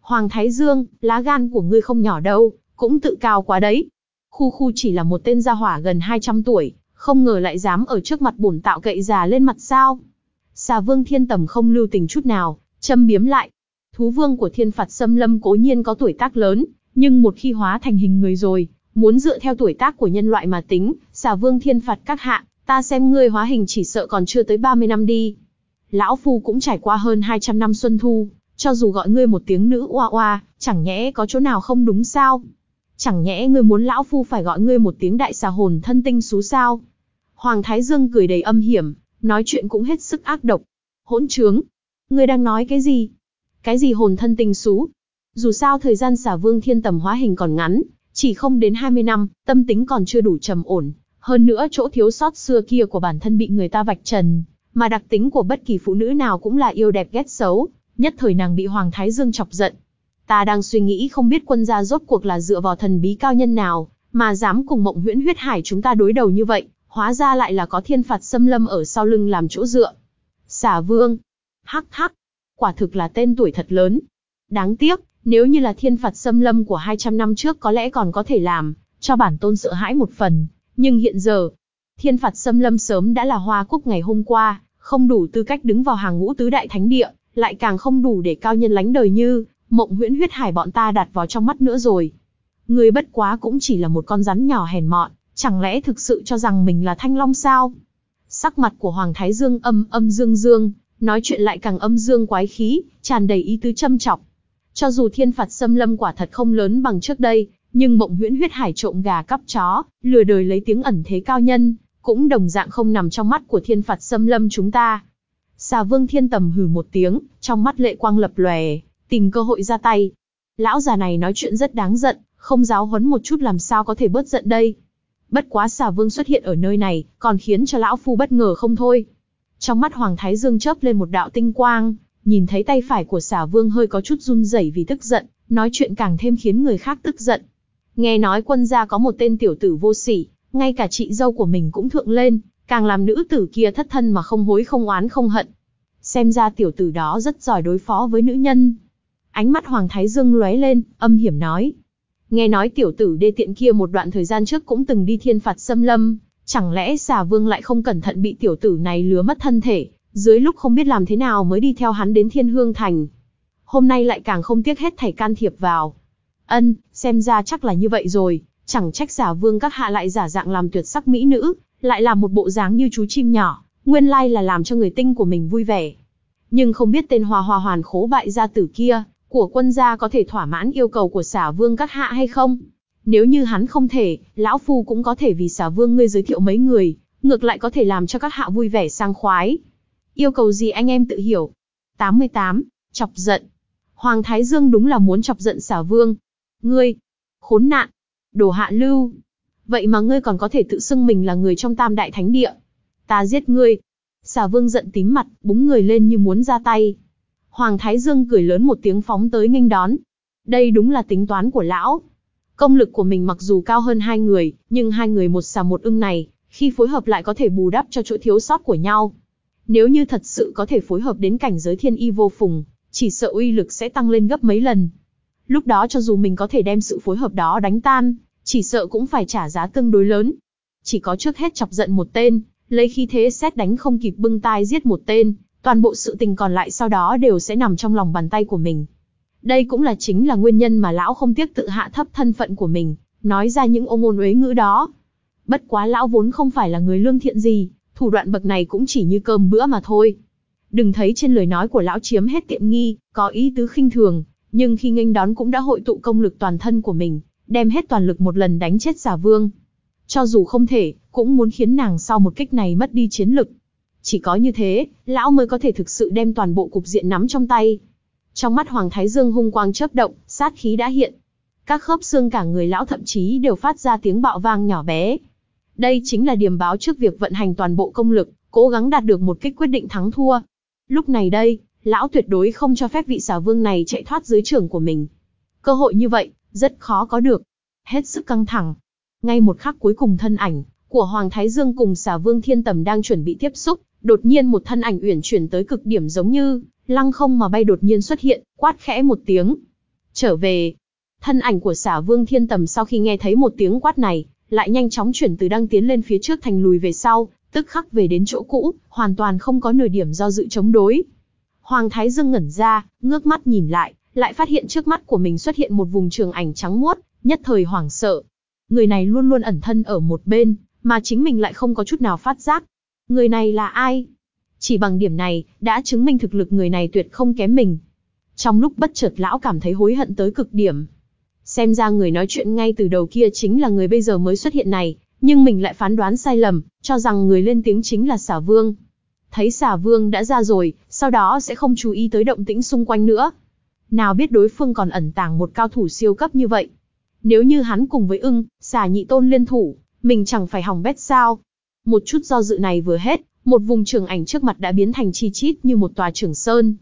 Hoàng Thái Dương, lá gan của ngươi không nhỏ đâu, cũng tự cao quá đấy. Khu khu chỉ là một tên gia hỏa gần 200 tuổi, không ngờ lại dám ở trước mặt bổn tạo cậy già lên mặt sao. Xà vương thiên tầm không lưu tình chút nào, châm biếm lại. Thú vương của thiên phạt xâm lâm cố nhiên có tuổi tác lớn, nhưng một khi hóa thành hình người rồi, muốn dựa theo tuổi tác của nhân loại mà tính, xà vương thiên phạt các hạ, ta xem ngươi hóa hình chỉ sợ còn chưa tới 30 năm đi. Lão Phu cũng trải qua hơn 200 năm xuân thu, cho dù gọi ngươi một tiếng nữ oa oa, chẳng nhẽ có chỗ nào không đúng sao? Chẳng nhẽ ngươi muốn lão Phu phải gọi ngươi một tiếng đại xà hồn thân tinh xú sao? Hoàng Thái Dương cười đầy âm hiểm, nói chuyện cũng hết sức ác độc. Hỗn trướng! Ngươi đang nói cái gì? Cái gì hồn thân tinh xú? Dù sao thời gian xả vương thiên tầm hóa hình còn ngắn, chỉ không đến 20 năm, tâm tính còn chưa đủ trầm ổn. Hơn nữa chỗ thiếu sót xưa kia của bản thân bị người ta vạch trần, mà đặc tính của bất kỳ phụ nữ nào cũng là yêu đẹp ghét xấu, nhất thời nàng bị Hoàng Thái Dương chọc giận. Ta đang suy nghĩ không biết quân gia rốt cuộc là dựa vào thần bí cao nhân nào, mà dám cùng mộng huyễn huyết hải chúng ta đối đầu như vậy, hóa ra lại là có thiên phạt xâm lâm ở sau lưng làm chỗ dựa. Xả vương. Hắc hắc. Quả thực là tên tuổi thật lớn. Đáng tiếc, nếu như là thiên phạt xâm lâm của 200 năm trước có lẽ còn có thể làm, cho bản tôn sợ hãi một phần. Nhưng hiện giờ, thiên phạt xâm lâm sớm đã là hoa cúc ngày hôm qua, không đủ tư cách đứng vào hàng ngũ tứ đại thánh địa, lại càng không đủ để cao nhân lánh đời như, mộng huyễn huyết hải bọn ta đặt vào trong mắt nữa rồi. Người bất quá cũng chỉ là một con rắn nhỏ hèn mọn, chẳng lẽ thực sự cho rằng mình là thanh long sao? Sắc mặt của Hoàng Thái Dương âm âm dương dương, nói chuyện lại càng âm dương quái khí, tràn đầy ý tứ châm chọc. Cho dù thiên phạt xâm lâm quả thật không lớn bằng trước đây, nhưng mộng huyễn huyết hải trộm gà cắp chó, lừa đời lấy tiếng ẩn thế cao nhân, cũng đồng dạng không nằm trong mắt của thiên phạt xâm lâm chúng ta. Xà vương thiên tầm hừ một tiếng, trong mắt lệ quang lập lòe, tìm cơ hội ra tay. Lão già này nói chuyện rất đáng giận, không giáo huấn một chút làm sao có thể bớt giận đây. Bất quá xà vương xuất hiện ở nơi này, còn khiến cho lão phu bất ngờ không thôi. Trong mắt Hoàng Thái Dương chớp lên một đạo tinh quang, nhìn thấy tay phải của xả vương hơi có chút run rẩy vì tức giận, nói chuyện càng thêm khiến người khác tức giận. Nghe nói quân gia có một tên tiểu tử vô sỉ, ngay cả chị dâu của mình cũng thượng lên, càng làm nữ tử kia thất thân mà không hối không oán không hận. Xem ra tiểu tử đó rất giỏi đối phó với nữ nhân. Ánh mắt Hoàng Thái Dương lóe lên, âm hiểm nói. Nghe nói tiểu tử đê tiện kia một đoạn thời gian trước cũng từng đi thiên phạt xâm lâm, chẳng lẽ xà vương lại không cẩn thận bị tiểu tử này lứa mất thân thể, dưới lúc không biết làm thế nào mới đi theo hắn đến Thiên Hương Thành. Hôm nay lại càng không tiếc hết thảy can thiệp vào. Ân, xem ra chắc là như vậy rồi, chẳng trách giả vương các hạ lại giả dạng làm tuyệt sắc mỹ nữ, lại làm một bộ dáng như chú chim nhỏ, nguyên lai là làm cho người tinh của mình vui vẻ. Nhưng không biết tên hòa hòa hoàn khố bại gia tử kia, của quân gia có thể thỏa mãn yêu cầu của xả vương các hạ hay không? Nếu như hắn không thể, lão phu cũng có thể vì xả vương ngươi giới thiệu mấy người, ngược lại có thể làm cho các hạ vui vẻ sang khoái. Yêu cầu gì anh em tự hiểu. 88. Chọc giận. Hoàng Thái Dương đúng là muốn chọc giận xả vương. Ngươi. Khốn nạn. Đồ hạ lưu. Vậy mà ngươi còn có thể tự xưng mình là người trong tam đại thánh địa. Ta giết ngươi. Xà vương giận tím mặt, búng người lên như muốn ra tay. Hoàng Thái Dương cười lớn một tiếng phóng tới nghênh đón. Đây đúng là tính toán của lão. Công lực của mình mặc dù cao hơn hai người, nhưng hai người một xà một ưng này, khi phối hợp lại có thể bù đắp cho chỗ thiếu sót của nhau. Nếu như thật sự có thể phối hợp đến cảnh giới thiên y vô phùng, chỉ sợ uy lực sẽ tăng lên gấp mấy lần. Lúc đó cho dù mình có thể đem sự phối hợp đó đánh tan, chỉ sợ cũng phải trả giá tương đối lớn. Chỉ có trước hết chọc giận một tên, lấy khí thế xét đánh không kịp bưng tai giết một tên, toàn bộ sự tình còn lại sau đó đều sẽ nằm trong lòng bàn tay của mình. Đây cũng là chính là nguyên nhân mà lão không tiếc tự hạ thấp thân phận của mình, nói ra những ô ngôn uế ngữ đó. Bất quá lão vốn không phải là người lương thiện gì, thủ đoạn bậc này cũng chỉ như cơm bữa mà thôi. Đừng thấy trên lời nói của lão chiếm hết tiện nghi, có ý tứ khinh thường, nhưng khi nghênh đón cũng đã hội tụ công lực toàn thân của mình, đem hết toàn lực một lần đánh chết giả vương. Cho dù không thể, cũng muốn khiến nàng sau một kích này mất đi chiến lực. Chỉ có như thế, lão mới có thể thực sự đem toàn bộ cục diện nắm trong tay. Trong mắt Hoàng Thái Dương hung quang chớp động, sát khí đã hiện. Các khớp xương cả người lão thậm chí đều phát ra tiếng bạo vang nhỏ bé. Đây chính là điểm báo trước việc vận hành toàn bộ công lực, cố gắng đạt được một kích quyết định thắng thua. Lúc này đây, lão tuyệt đối không cho phép vị xà vương này chạy thoát dưới trường của mình. Cơ hội như vậy, rất khó có được. Hết sức căng thẳng. Ngay một khắc cuối cùng thân ảnh của Hoàng Thái Dương cùng xà vương thiên tầm đang chuẩn bị tiếp xúc, đột nhiên một thân ảnh uyển chuyển tới cực điểm giống như lăng không mà bay đột nhiên xuất hiện, quát khẽ một tiếng. Trở về. Thân ảnh của xà vương thiên tầm sau khi nghe thấy một tiếng quát này, lại nhanh chóng chuyển từ đang tiến lên phía trước thành lùi về sau, tức khắc về đến chỗ cũ, hoàn toàn không có nửa điểm do dự chống đối. Hoàng Thái Dương ngẩn ra, ngước mắt nhìn lại, lại phát hiện trước mắt của mình xuất hiện một vùng trường ảnh trắng muốt, nhất thời hoảng sợ. Người này luôn luôn ẩn thân ở một bên, mà chính mình lại không có chút nào phát giác. Người này là ai? Chỉ bằng điểm này, đã chứng minh thực lực người này tuyệt không kém mình. Trong lúc bất chợt lão cảm thấy hối hận tới cực điểm. Xem ra người nói chuyện ngay từ đầu kia chính là người bây giờ mới xuất hiện này, nhưng mình lại phán đoán sai lầm, cho rằng người lên tiếng chính là xà vương. Thấy xà vương đã ra rồi, sau đó sẽ không chú ý tới động tĩnh xung quanh nữa. Nào biết đối phương còn ẩn tàng một cao thủ siêu cấp như vậy. Nếu như hắn cùng với ưng, xà nhị tôn liên thủ, mình chẳng phải hỏng bét sao. Một chút do dự này vừa hết, một vùng trường ảnh trước mặt đã biến thành chi chít như một tòa trường sơn.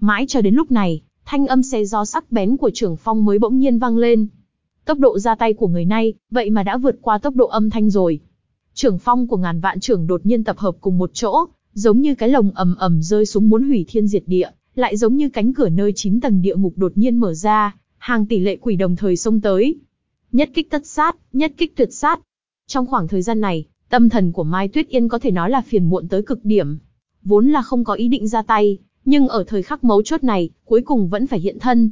Mãi cho đến lúc này, thanh âm xe gió sắc bén của trưởng phong mới bỗng nhiên vang lên. Tốc độ ra tay của người này, vậy mà đã vượt qua tốc độ âm thanh rồi. Trưởng phong của ngàn vạn trưởng đột nhiên tập hợp cùng một chỗ, giống như cái lồng ầm ầm rơi xuống muốn hủy thiên diệt địa, lại giống như cánh cửa nơi chín tầng địa ngục đột nhiên mở ra, hàng tỷ lệ quỷ đồng thời xông tới. Nhất kích tất sát, nhất kích tuyệt sát. Trong khoảng thời gian này, tâm thần của Mai Tuyết Yên có thể nói là phiền muộn tới cực điểm. Vốn là không có ý định ra tay, nhưng ở thời khắc mấu chốt này, cuối cùng vẫn phải hiện thân.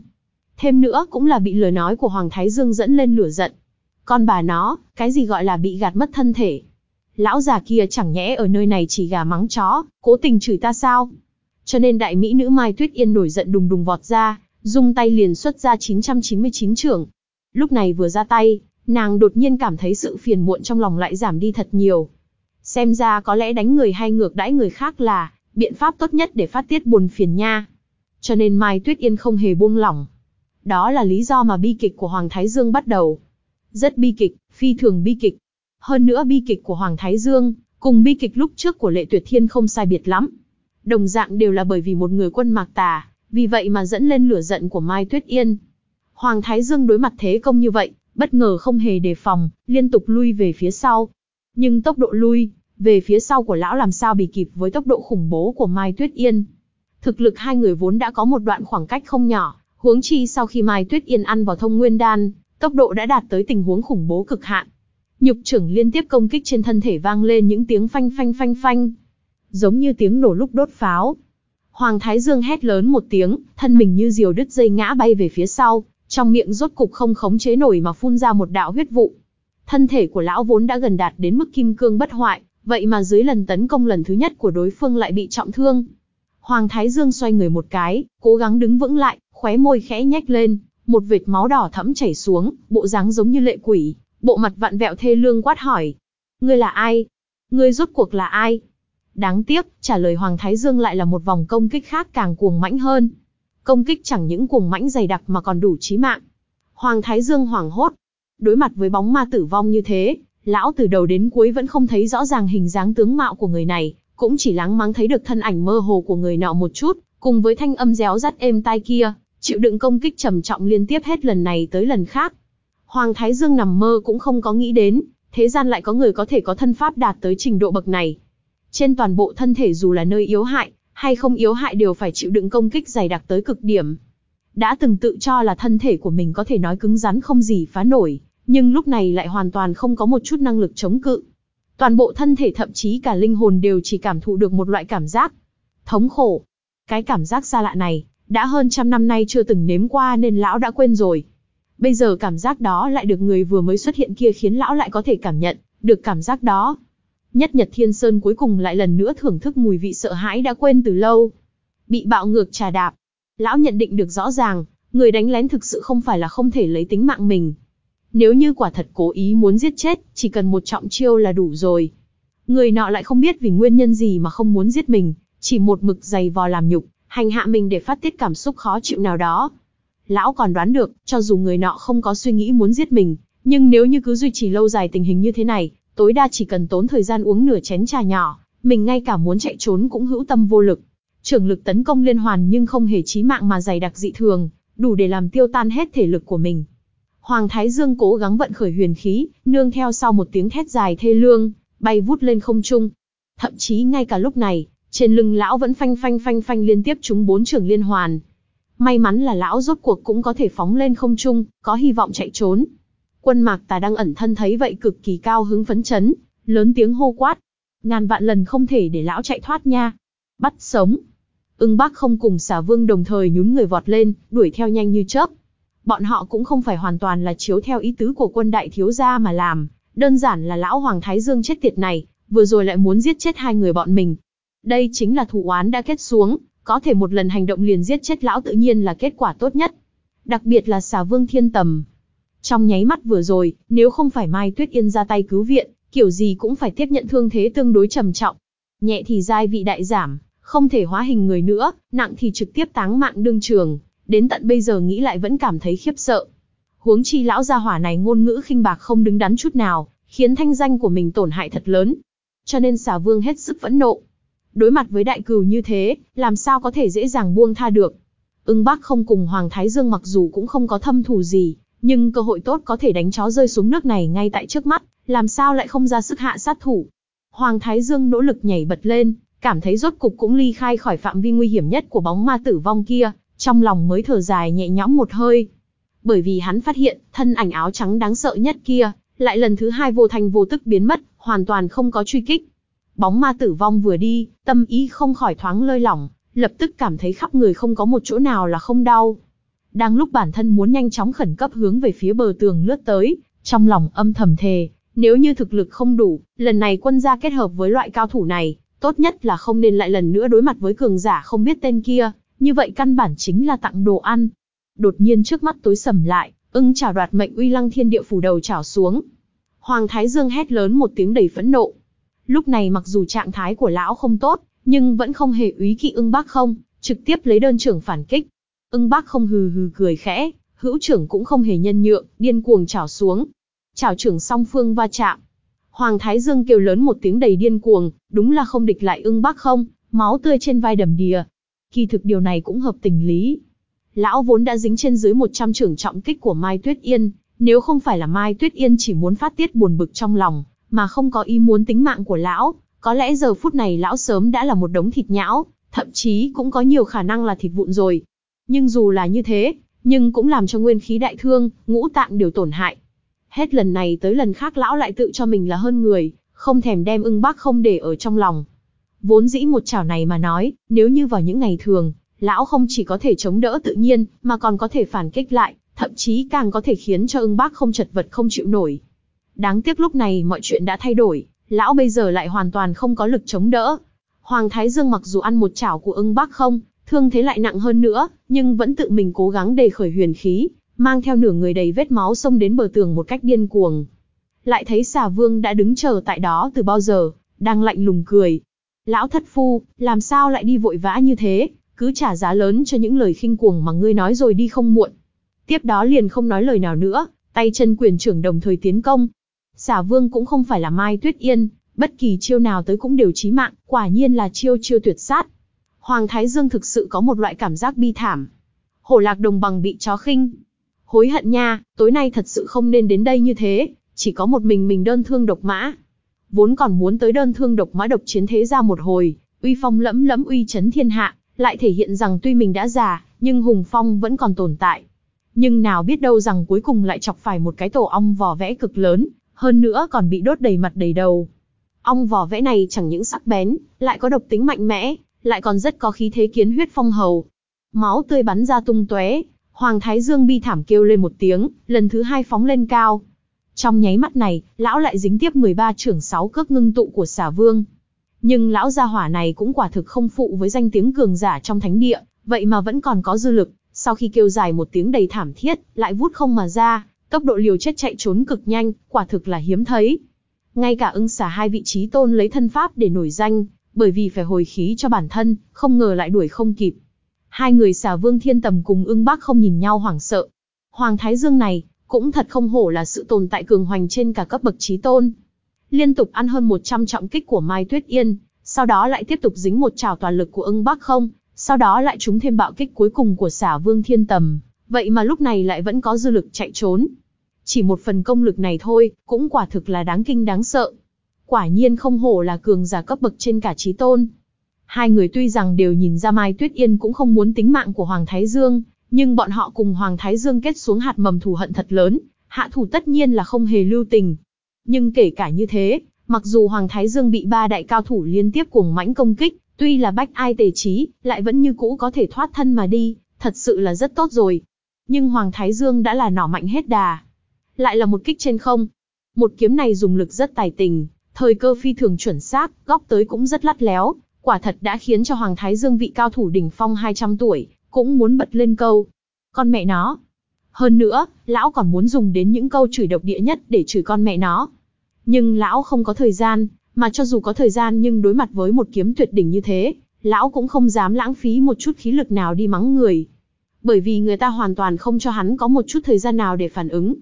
Thêm nữa cũng là bị lời nói của Hoàng Thái Dương dẫn lên lửa giận. Con bà nó, cái gì gọi là bị gạt mất thân thể? Lão già kia chẳng nhẽ ở nơi này chỉ gà mắng chó, cố tình chửi ta sao? Cho nên đại mỹ nữ Mai Tuyết Yên nổi giận đùng đùng vọt ra, dùng tay liền xuất ra 999 trưởng. Lúc này vừa ra tay, nàng đột nhiên cảm thấy sự phiền muộn trong lòng lại giảm đi thật nhiều. Xem ra có lẽ đánh người hay ngược đãi người khác là biện pháp tốt nhất để phát tiết buồn phiền nha. Cho nên Mai Tuyết Yên không hề buông lỏng. Đó là lý do mà bi kịch của Hoàng Thái Dương bắt đầu. Rất bi kịch, phi thường bi kịch. Hơn nữa bi kịch của Hoàng Thái Dương, cùng bi kịch lúc trước của Lệ Tuyệt Thiên không sai biệt lắm. Đồng dạng đều là bởi vì một người quân mạc tà, vì vậy mà dẫn lên lửa giận của Mai Tuyết Yên. Hoàng Thái Dương đối mặt thế công như vậy, bất ngờ không hề đề phòng, liên tục lui về phía sau. Nhưng tốc độ lui, về phía sau của lão làm sao bị kịp với tốc độ khủng bố của Mai Tuyết Yên. Thực lực hai người vốn đã có một đoạn khoảng cách không nhỏ, huống chi sau khi Mai Tuyết Yên ăn vào thông nguyên đan, tốc độ đã đạt tới tình huống khủng bố cực hạn. Nhục trưởng liên tiếp công kích trên thân thể vang lên những tiếng phanh phanh phanh phanh, giống như tiếng nổ lúc đốt pháo. Hoàng Thái Dương hét lớn một tiếng, thân mình như diều đứt dây ngã bay về phía sau, trong miệng rốt cục không khống chế nổi mà phun ra một đạo huyết vụ. Thân thể của lão vốn đã gần đạt đến mức kim cương bất hoại, vậy mà dưới lần tấn công lần thứ nhất của đối phương lại bị trọng thương. Hoàng Thái Dương xoay người một cái, cố gắng đứng vững lại, khóe môi khẽ nhếch lên, một vệt máu đỏ thẫm chảy xuống, bộ dáng giống như lệ quỷ, bộ mặt vặn vẹo thê lương quát hỏi. Ngươi là ai? Ngươi rốt cuộc là ai? Đáng tiếc, trả lời Hoàng Thái Dương lại là một vòng công kích khác càng cuồng mãnh hơn. Công kích chẳng những cuồng mãnh dày đặc mà còn đủ chí mạng. Hoàng Thái Dương hoảng hốt. Đối mặt với bóng ma tử vong như thế, lão từ đầu đến cuối vẫn không thấy rõ ràng hình dáng tướng mạo của người này, cũng chỉ lắng mắng thấy được thân ảnh mơ hồ của người nọ một chút, cùng với thanh âm réo rắt êm tai kia, chịu đựng công kích trầm trọng liên tiếp hết lần này tới lần khác. Hoàng Thái Dương nằm mơ cũng không có nghĩ đến, thế gian lại có người có thể có thân pháp đạt tới trình độ bậc này. Trên toàn bộ thân thể dù là nơi yếu hại, hay không yếu hại đều phải chịu đựng công kích dày đặc tới cực điểm. Đã từng tự cho là thân thể của mình có thể nói cứng rắn không gì phá nổi, nhưng lúc này lại hoàn toàn không có một chút năng lực chống cự. Toàn bộ thân thể thậm chí cả linh hồn đều chỉ cảm thụ được một loại cảm giác. Thống khổ. Cái cảm giác xa lạ này, đã hơn trăm năm nay chưa từng nếm qua nên lão đã quên rồi. Bây giờ cảm giác đó lại được người vừa mới xuất hiện kia khiến lão lại có thể cảm nhận, được cảm giác đó. Nhất Nhật Thiên Sơn cuối cùng lại lần nữa thưởng thức mùi vị sợ hãi đã quên từ lâu. Bị bạo ngược trà đạp. Lão nhận định được rõ ràng, người đánh lén thực sự không phải là không thể lấy tính mạng mình. Nếu như quả thật cố ý muốn giết chết, chỉ cần một trọng chiêu là đủ rồi. Người nọ lại không biết vì nguyên nhân gì mà không muốn giết mình, chỉ một mực dày vò làm nhục, hành hạ mình để phát tiết cảm xúc khó chịu nào đó. Lão còn đoán được, cho dù người nọ không có suy nghĩ muốn giết mình, nhưng nếu như cứ duy trì lâu dài tình hình như thế này, tối đa chỉ cần tốn thời gian uống nửa chén trà nhỏ, mình ngay cả muốn chạy trốn cũng hữu tâm vô lực. Trường lực tấn công liên hoàn nhưng không hề chí mạng mà dày đặc dị thường, đủ để làm tiêu tan hết thể lực của mình. Hoàng Thái Dương cố gắng vận khởi huyền khí, nương theo sau một tiếng thét dài thê lương, bay vút lên không trung. Thậm chí ngay cả lúc này, trên lưng lão vẫn phanh phanh phanh phanh liên tiếp trúng bốn trường liên hoàn. May mắn là lão rốt cuộc cũng có thể phóng lên không trung, có hy vọng chạy trốn. Quân mạc tà đang ẩn thân thấy vậy cực kỳ cao hứng phấn chấn, lớn tiếng hô quát. Ngàn vạn lần không thể để lão chạy thoát nha. Bắt sống. Ưng bác không cùng Xà vương đồng thời nhún người vọt lên, đuổi theo nhanh như chớp. Bọn họ cũng không phải hoàn toàn là chiếu theo ý tứ của quân đại thiếu gia mà làm, đơn giản là lão Hoàng Thái Dương chết tiệt này, vừa rồi lại muốn giết chết hai người bọn mình. Đây chính là thủ oán đã kết xuống, có thể một lần hành động liền giết chết lão tự nhiên là kết quả tốt nhất. Đặc biệt là xà vương thiên tầm. Trong nháy mắt vừa rồi, nếu không phải Mai Tuyết Yên ra tay cứu viện, kiểu gì cũng phải tiếp nhận thương thế tương đối trầm trọng. Nhẹ thì giai vị đại giảm, không thể hóa hình người nữa, nặng thì trực tiếp táng mạng đương trường, đến tận bây giờ nghĩ lại vẫn cảm thấy khiếp sợ. Huống chi lão gia hỏa này ngôn ngữ khinh bạc không đứng đắn chút nào, khiến thanh danh của mình tổn hại thật lớn. Cho nên xà vương hết sức phẫn nộ. Đối mặt với đại cừu như thế, làm sao có thể dễ dàng buông tha được. Ưng Bắc không cùng Hoàng Thái Dương mặc dù cũng không có thâm thù gì, nhưng cơ hội tốt có thể đánh chó rơi xuống nước này ngay tại trước mắt, làm sao lại không ra sức hạ sát thủ. Hoàng Thái Dương nỗ lực nhảy bật lên, cảm thấy rốt cục cũng ly khai khỏi phạm vi nguy hiểm nhất của bóng ma tử vong kia, trong lòng mới thở dài nhẹ nhõm một hơi. Bởi vì hắn phát hiện, thân ảnh áo trắng đáng sợ nhất kia, lại lần thứ hai vô thành vô tức biến mất, hoàn toàn không có truy kích. Bóng ma tử vong vừa đi, tâm ý không khỏi thoáng lơi lỏng, lập tức cảm thấy khắp người không có một chỗ nào là không đau. Đang lúc bản thân muốn nhanh chóng khẩn cấp hướng về phía bờ tường lướt tới, trong lòng âm thầm thề, nếu như thực lực không đủ, lần này quân gia kết hợp với loại cao thủ này, tốt nhất là không nên lại lần nữa đối mặt với cường giả không biết tên kia, như vậy căn bản chính là tặng đồ ăn. Đột nhiên trước mắt tối sầm lại, ưng chảo đoạt mệnh uy lăng thiên địa phủ đầu chảo xuống. Hoàng Thái Dương hét lớn một tiếng đầy phẫn nộ. Lúc này mặc dù trạng thái của lão không tốt, nhưng vẫn không hề úy kỵ ưng bác không, trực tiếp lấy đơn trưởng phản kích. Ưng bác không hừ hừ cười khẽ, hữu trưởng cũng không hề nhân nhượng, điên cuồng chảo xuống. Chảo trưởng song phương va chạm. Hoàng Thái Dương kêu lớn một tiếng đầy điên cuồng, đúng là không địch lại ưng bác không, máu tươi trên vai đầm đìa, Kỳ thực điều này cũng hợp tình lý. Lão vốn đã dính trên dưới 100 trưởng trọng kích của Mai Tuyết Yên, nếu không phải là Mai Tuyết Yên chỉ muốn phát tiết buồn bực trong lòng, mà không có ý muốn tính mạng của lão, có lẽ giờ phút này lão sớm đã là một đống thịt nhão, thậm chí cũng có nhiều khả năng là thịt vụn rồi. Nhưng dù là như thế, nhưng cũng làm cho nguyên khí đại thương, ngũ tạng đều tổn hại. Hết lần này tới lần khác lão lại tự cho mình là hơn người, không thèm đem ưng bác không để ở trong lòng. Vốn dĩ một chảo này mà nói, nếu như vào những ngày thường, lão không chỉ có thể chống đỡ tự nhiên, mà còn có thể phản kích lại, thậm chí càng có thể khiến cho ưng bác không chật vật không chịu nổi. Đáng tiếc lúc này mọi chuyện đã thay đổi, lão bây giờ lại hoàn toàn không có lực chống đỡ. Hoàng Thái Dương mặc dù ăn một chảo của ưng bác không, thương thế lại nặng hơn nữa, nhưng vẫn tự mình cố gắng đề khởi huyền khí, mang theo nửa người đầy vết máu xông đến bờ tường một cách điên cuồng. Lại thấy xà vương đã đứng chờ tại đó từ bao giờ, đang lạnh lùng cười, Lão thất phu, làm sao lại đi vội vã như thế, cứ trả giá lớn cho những lời khinh cuồng mà ngươi nói rồi đi không muộn. Tiếp đó liền không nói lời nào nữa, tay chân quyền trưởng đồng thời tiến công. Xả vương cũng không phải là Mai Tuyết Yên, bất kỳ chiêu nào tới cũng đều chí mạng, quả nhiên là chiêu chiêu tuyệt sát. Hoàng Thái Dương thực sự có một loại cảm giác bi thảm. hổ lạc đồng bằng bị chó khinh. Hối hận nha, tối nay thật sự không nên đến đây như thế, chỉ có một mình mình đơn thương độc mã. Vốn còn muốn tới đơn thương độc mã độc chiến thế ra một hồi, uy phong lẫm lẫm uy chấn thiên hạ, lại thể hiện rằng tuy mình đã già, nhưng hùng phong vẫn còn tồn tại. Nhưng nào biết đâu rằng cuối cùng lại chọc phải một cái tổ ong vỏ vẽ cực lớn, hơn nữa còn bị đốt đầy mặt đầy đầu. Ong vỏ vẽ này chẳng những sắc bén, lại có độc tính mạnh mẽ, lại còn rất có khí thế kiến huyết phong hầu. Máu tươi bắn ra tung tóe, Hoàng Thái Dương bi thảm kêu lên một tiếng, lần thứ hai phóng lên cao. Trong nháy mắt này, lão lại dính tiếp 13 trưởng 6 cước ngưng tụ của xà vương. Nhưng lão gia hỏa này cũng quả thực không phụ với danh tiếng cường giả trong thánh địa, vậy mà vẫn còn có dư lực, sau khi kêu dài một tiếng đầy thảm thiết, lại vút không mà ra, tốc độ liều chết chạy trốn cực nhanh, quả thực là hiếm thấy. Ngay cả ưng xả hai vị trí tôn lấy thân pháp để nổi danh, bởi vì phải hồi khí cho bản thân, không ngờ lại đuổi không kịp. Hai người xà vương thiên tầm cùng ưng bác không nhìn nhau hoảng sợ. Hoàng Thái Dương này, cũng thật không hổ là sự tồn tại cường hoành trên cả cấp bậc trí tôn. Liên tục ăn hơn 100 trọng kích của Mai Tuyết Yên, sau đó lại tiếp tục dính một trào toàn lực của ưng bác không, sau đó lại trúng thêm bạo kích cuối cùng của xả vương thiên tầm, vậy mà lúc này lại vẫn có dư lực chạy trốn. Chỉ một phần công lực này thôi, cũng quả thực là đáng kinh đáng sợ. Quả nhiên không hổ là cường giả cấp bậc trên cả trí tôn. Hai người tuy rằng đều nhìn ra Mai Tuyết Yên cũng không muốn tính mạng của Hoàng Thái Dương, nhưng bọn họ cùng Hoàng Thái Dương kết xuống hạt mầm thù hận thật lớn, hạ thủ tất nhiên là không hề lưu tình. Nhưng kể cả như thế, mặc dù Hoàng Thái Dương bị ba đại cao thủ liên tiếp cuồng mãnh công kích, tuy là bách ai tề trí, lại vẫn như cũ có thể thoát thân mà đi, thật sự là rất tốt rồi. Nhưng Hoàng Thái Dương đã là nỏ mạnh hết đà. Lại là một kích trên không. Một kiếm này dùng lực rất tài tình, thời cơ phi thường chuẩn xác, góc tới cũng rất lắt léo, quả thật đã khiến cho Hoàng Thái Dương vị cao thủ đỉnh phong 200 tuổi, cũng muốn bật lên câu. Con mẹ nó. Hơn nữa, lão còn muốn dùng đến những câu chửi độc địa nhất để chửi con mẹ nó. Nhưng lão không có thời gian, mà cho dù có thời gian nhưng đối mặt với một kiếm tuyệt đỉnh như thế, lão cũng không dám lãng phí một chút khí lực nào đi mắng người. Bởi vì người ta hoàn toàn không cho hắn có một chút thời gian nào để phản ứng.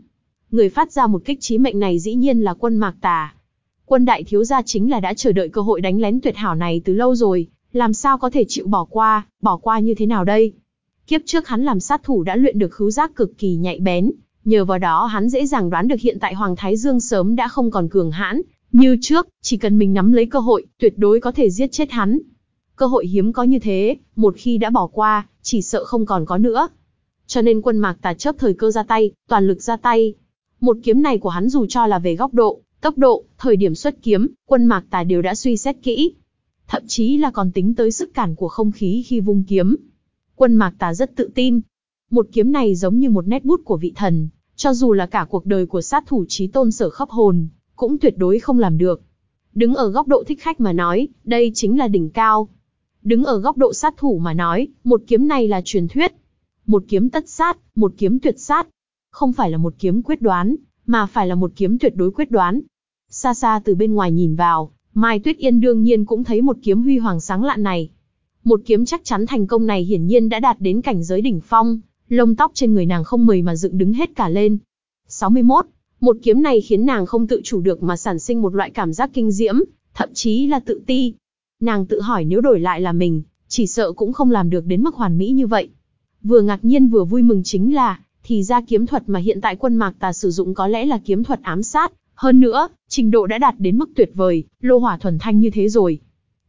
Người phát ra một kích trí mệnh này dĩ nhiên là quân mạc tà. Quân đại thiếu gia chính là đã chờ đợi cơ hội đánh lén tuyệt hảo này từ lâu rồi, làm sao có thể chịu bỏ qua, bỏ qua như thế nào đây? Kiếp trước hắn làm sát thủ đã luyện được khứu giác cực kỳ nhạy bén, nhờ vào đó hắn dễ dàng đoán được hiện tại Hoàng Thái Dương sớm đã không còn cường hãn, như trước, chỉ cần mình nắm lấy cơ hội, tuyệt đối có thể giết chết hắn. Cơ hội hiếm có như thế, một khi đã bỏ qua, chỉ sợ không còn có nữa. Cho nên quân mạc tà chớp thời cơ ra tay, toàn lực ra tay. Một kiếm này của hắn dù cho là về góc độ, tốc độ, thời điểm xuất kiếm, quân mạc tà đều đã suy xét kỹ. Thậm chí là còn tính tới sức cản của không khí khi vung kiếm. Quân mạc tà rất tự tin. Một kiếm này giống như một nét bút của vị thần, cho dù là cả cuộc đời của sát thủ trí tôn sở khắp hồn, cũng tuyệt đối không làm được. Đứng ở góc độ thích khách mà nói, đây chính là đỉnh cao. Đứng ở góc độ sát thủ mà nói, một kiếm này là truyền thuyết. Một kiếm tất sát, một kiếm tuyệt sát. Không phải là một kiếm quyết đoán, mà phải là một kiếm tuyệt đối quyết đoán. Xa xa từ bên ngoài nhìn vào, Mai Tuyết Yên đương nhiên cũng thấy một kiếm huy hoàng sáng lạn này. Một kiếm chắc chắn thành công này hiển nhiên đã đạt đến cảnh giới đỉnh phong, lông tóc trên người nàng không mười mà dựng đứng hết cả lên. 61. Một kiếm này khiến nàng không tự chủ được mà sản sinh một loại cảm giác kinh diễm, thậm chí là tự ti. Nàng tự hỏi nếu đổi lại là mình, chỉ sợ cũng không làm được đến mức hoàn mỹ như vậy. Vừa ngạc nhiên vừa vui mừng chính là, thì ra kiếm thuật mà hiện tại quân mạc tà sử dụng có lẽ là kiếm thuật ám sát, hơn nữa, trình độ đã đạt đến mức tuyệt vời, lô hỏa thuần thanh như thế rồi.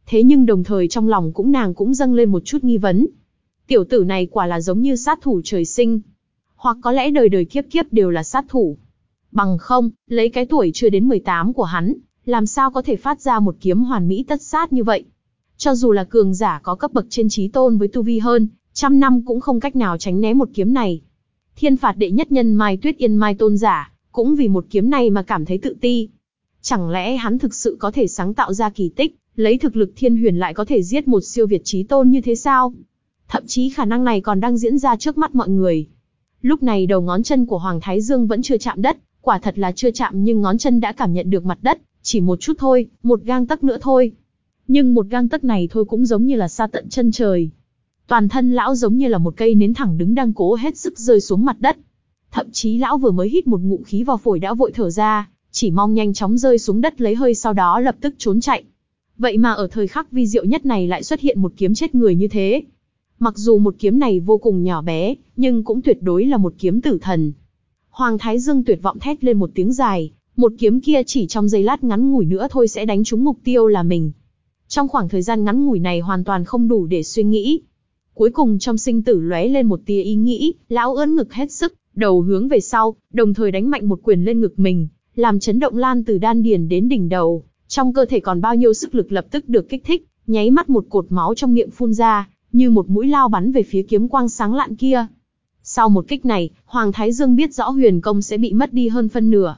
Thế nhưng đồng thời trong lòng cũng nàng cũng dâng lên một chút nghi vấn. Tiểu tử này quả là giống như sát thủ trời sinh. Hoặc có lẽ đời đời kiếp kiếp đều là sát thủ. Bằng không, lấy cái tuổi chưa đến 18 của hắn, làm sao có thể phát ra một kiếm hoàn mỹ tất sát như vậy. Cho dù là cường giả có cấp bậc trên trí tôn với tu vi hơn, trăm năm cũng không cách nào tránh né một kiếm này. Thiên phạt đệ nhất nhân Mai Tuyết Yên Mai tôn giả, cũng vì một kiếm này mà cảm thấy tự ti. Chẳng lẽ hắn thực sự có thể sáng tạo ra kỳ tích, lấy thực lực thiên huyền lại có thể giết một siêu việt trí tôn như thế sao? Thậm chí khả năng này còn đang diễn ra trước mắt mọi người. Lúc này đầu ngón chân của Hoàng Thái Dương vẫn chưa chạm đất, quả thật là chưa chạm nhưng ngón chân đã cảm nhận được mặt đất, chỉ một chút thôi, một gang tấc nữa thôi. Nhưng một gang tấc này thôi cũng giống như là xa tận chân trời. Toàn thân lão giống như là một cây nến thẳng đứng đang cố hết sức rơi xuống mặt đất. Thậm chí lão vừa mới hít một ngụm khí vào phổi đã vội thở ra, chỉ mong nhanh chóng rơi xuống đất lấy hơi sau đó lập tức trốn chạy. Vậy mà ở thời khắc vi diệu nhất này lại xuất hiện một kiếm chết người như thế. Mặc dù một kiếm này vô cùng nhỏ bé, nhưng cũng tuyệt đối là một kiếm tử thần. Hoàng Thái Dương tuyệt vọng thét lên một tiếng dài, một kiếm kia chỉ trong giây lát ngắn ngủi nữa thôi sẽ đánh trúng mục tiêu là mình. Trong khoảng thời gian ngắn ngủi này hoàn toàn không đủ để suy nghĩ. Cuối cùng trong sinh tử lóe lên một tia ý nghĩ, lão ưỡn ngực hết sức, đầu hướng về sau, đồng thời đánh mạnh một quyền lên ngực mình, làm chấn động lan từ đan điền đến đỉnh đầu, trong cơ thể còn bao nhiêu sức lực lập tức được kích thích, nháy mắt một cột máu trong miệng phun ra, như một mũi lao bắn về phía kiếm quang sáng lạn kia. Sau một kích này, Hoàng Thái Dương biết rõ huyền công sẽ bị mất đi hơn phân nửa.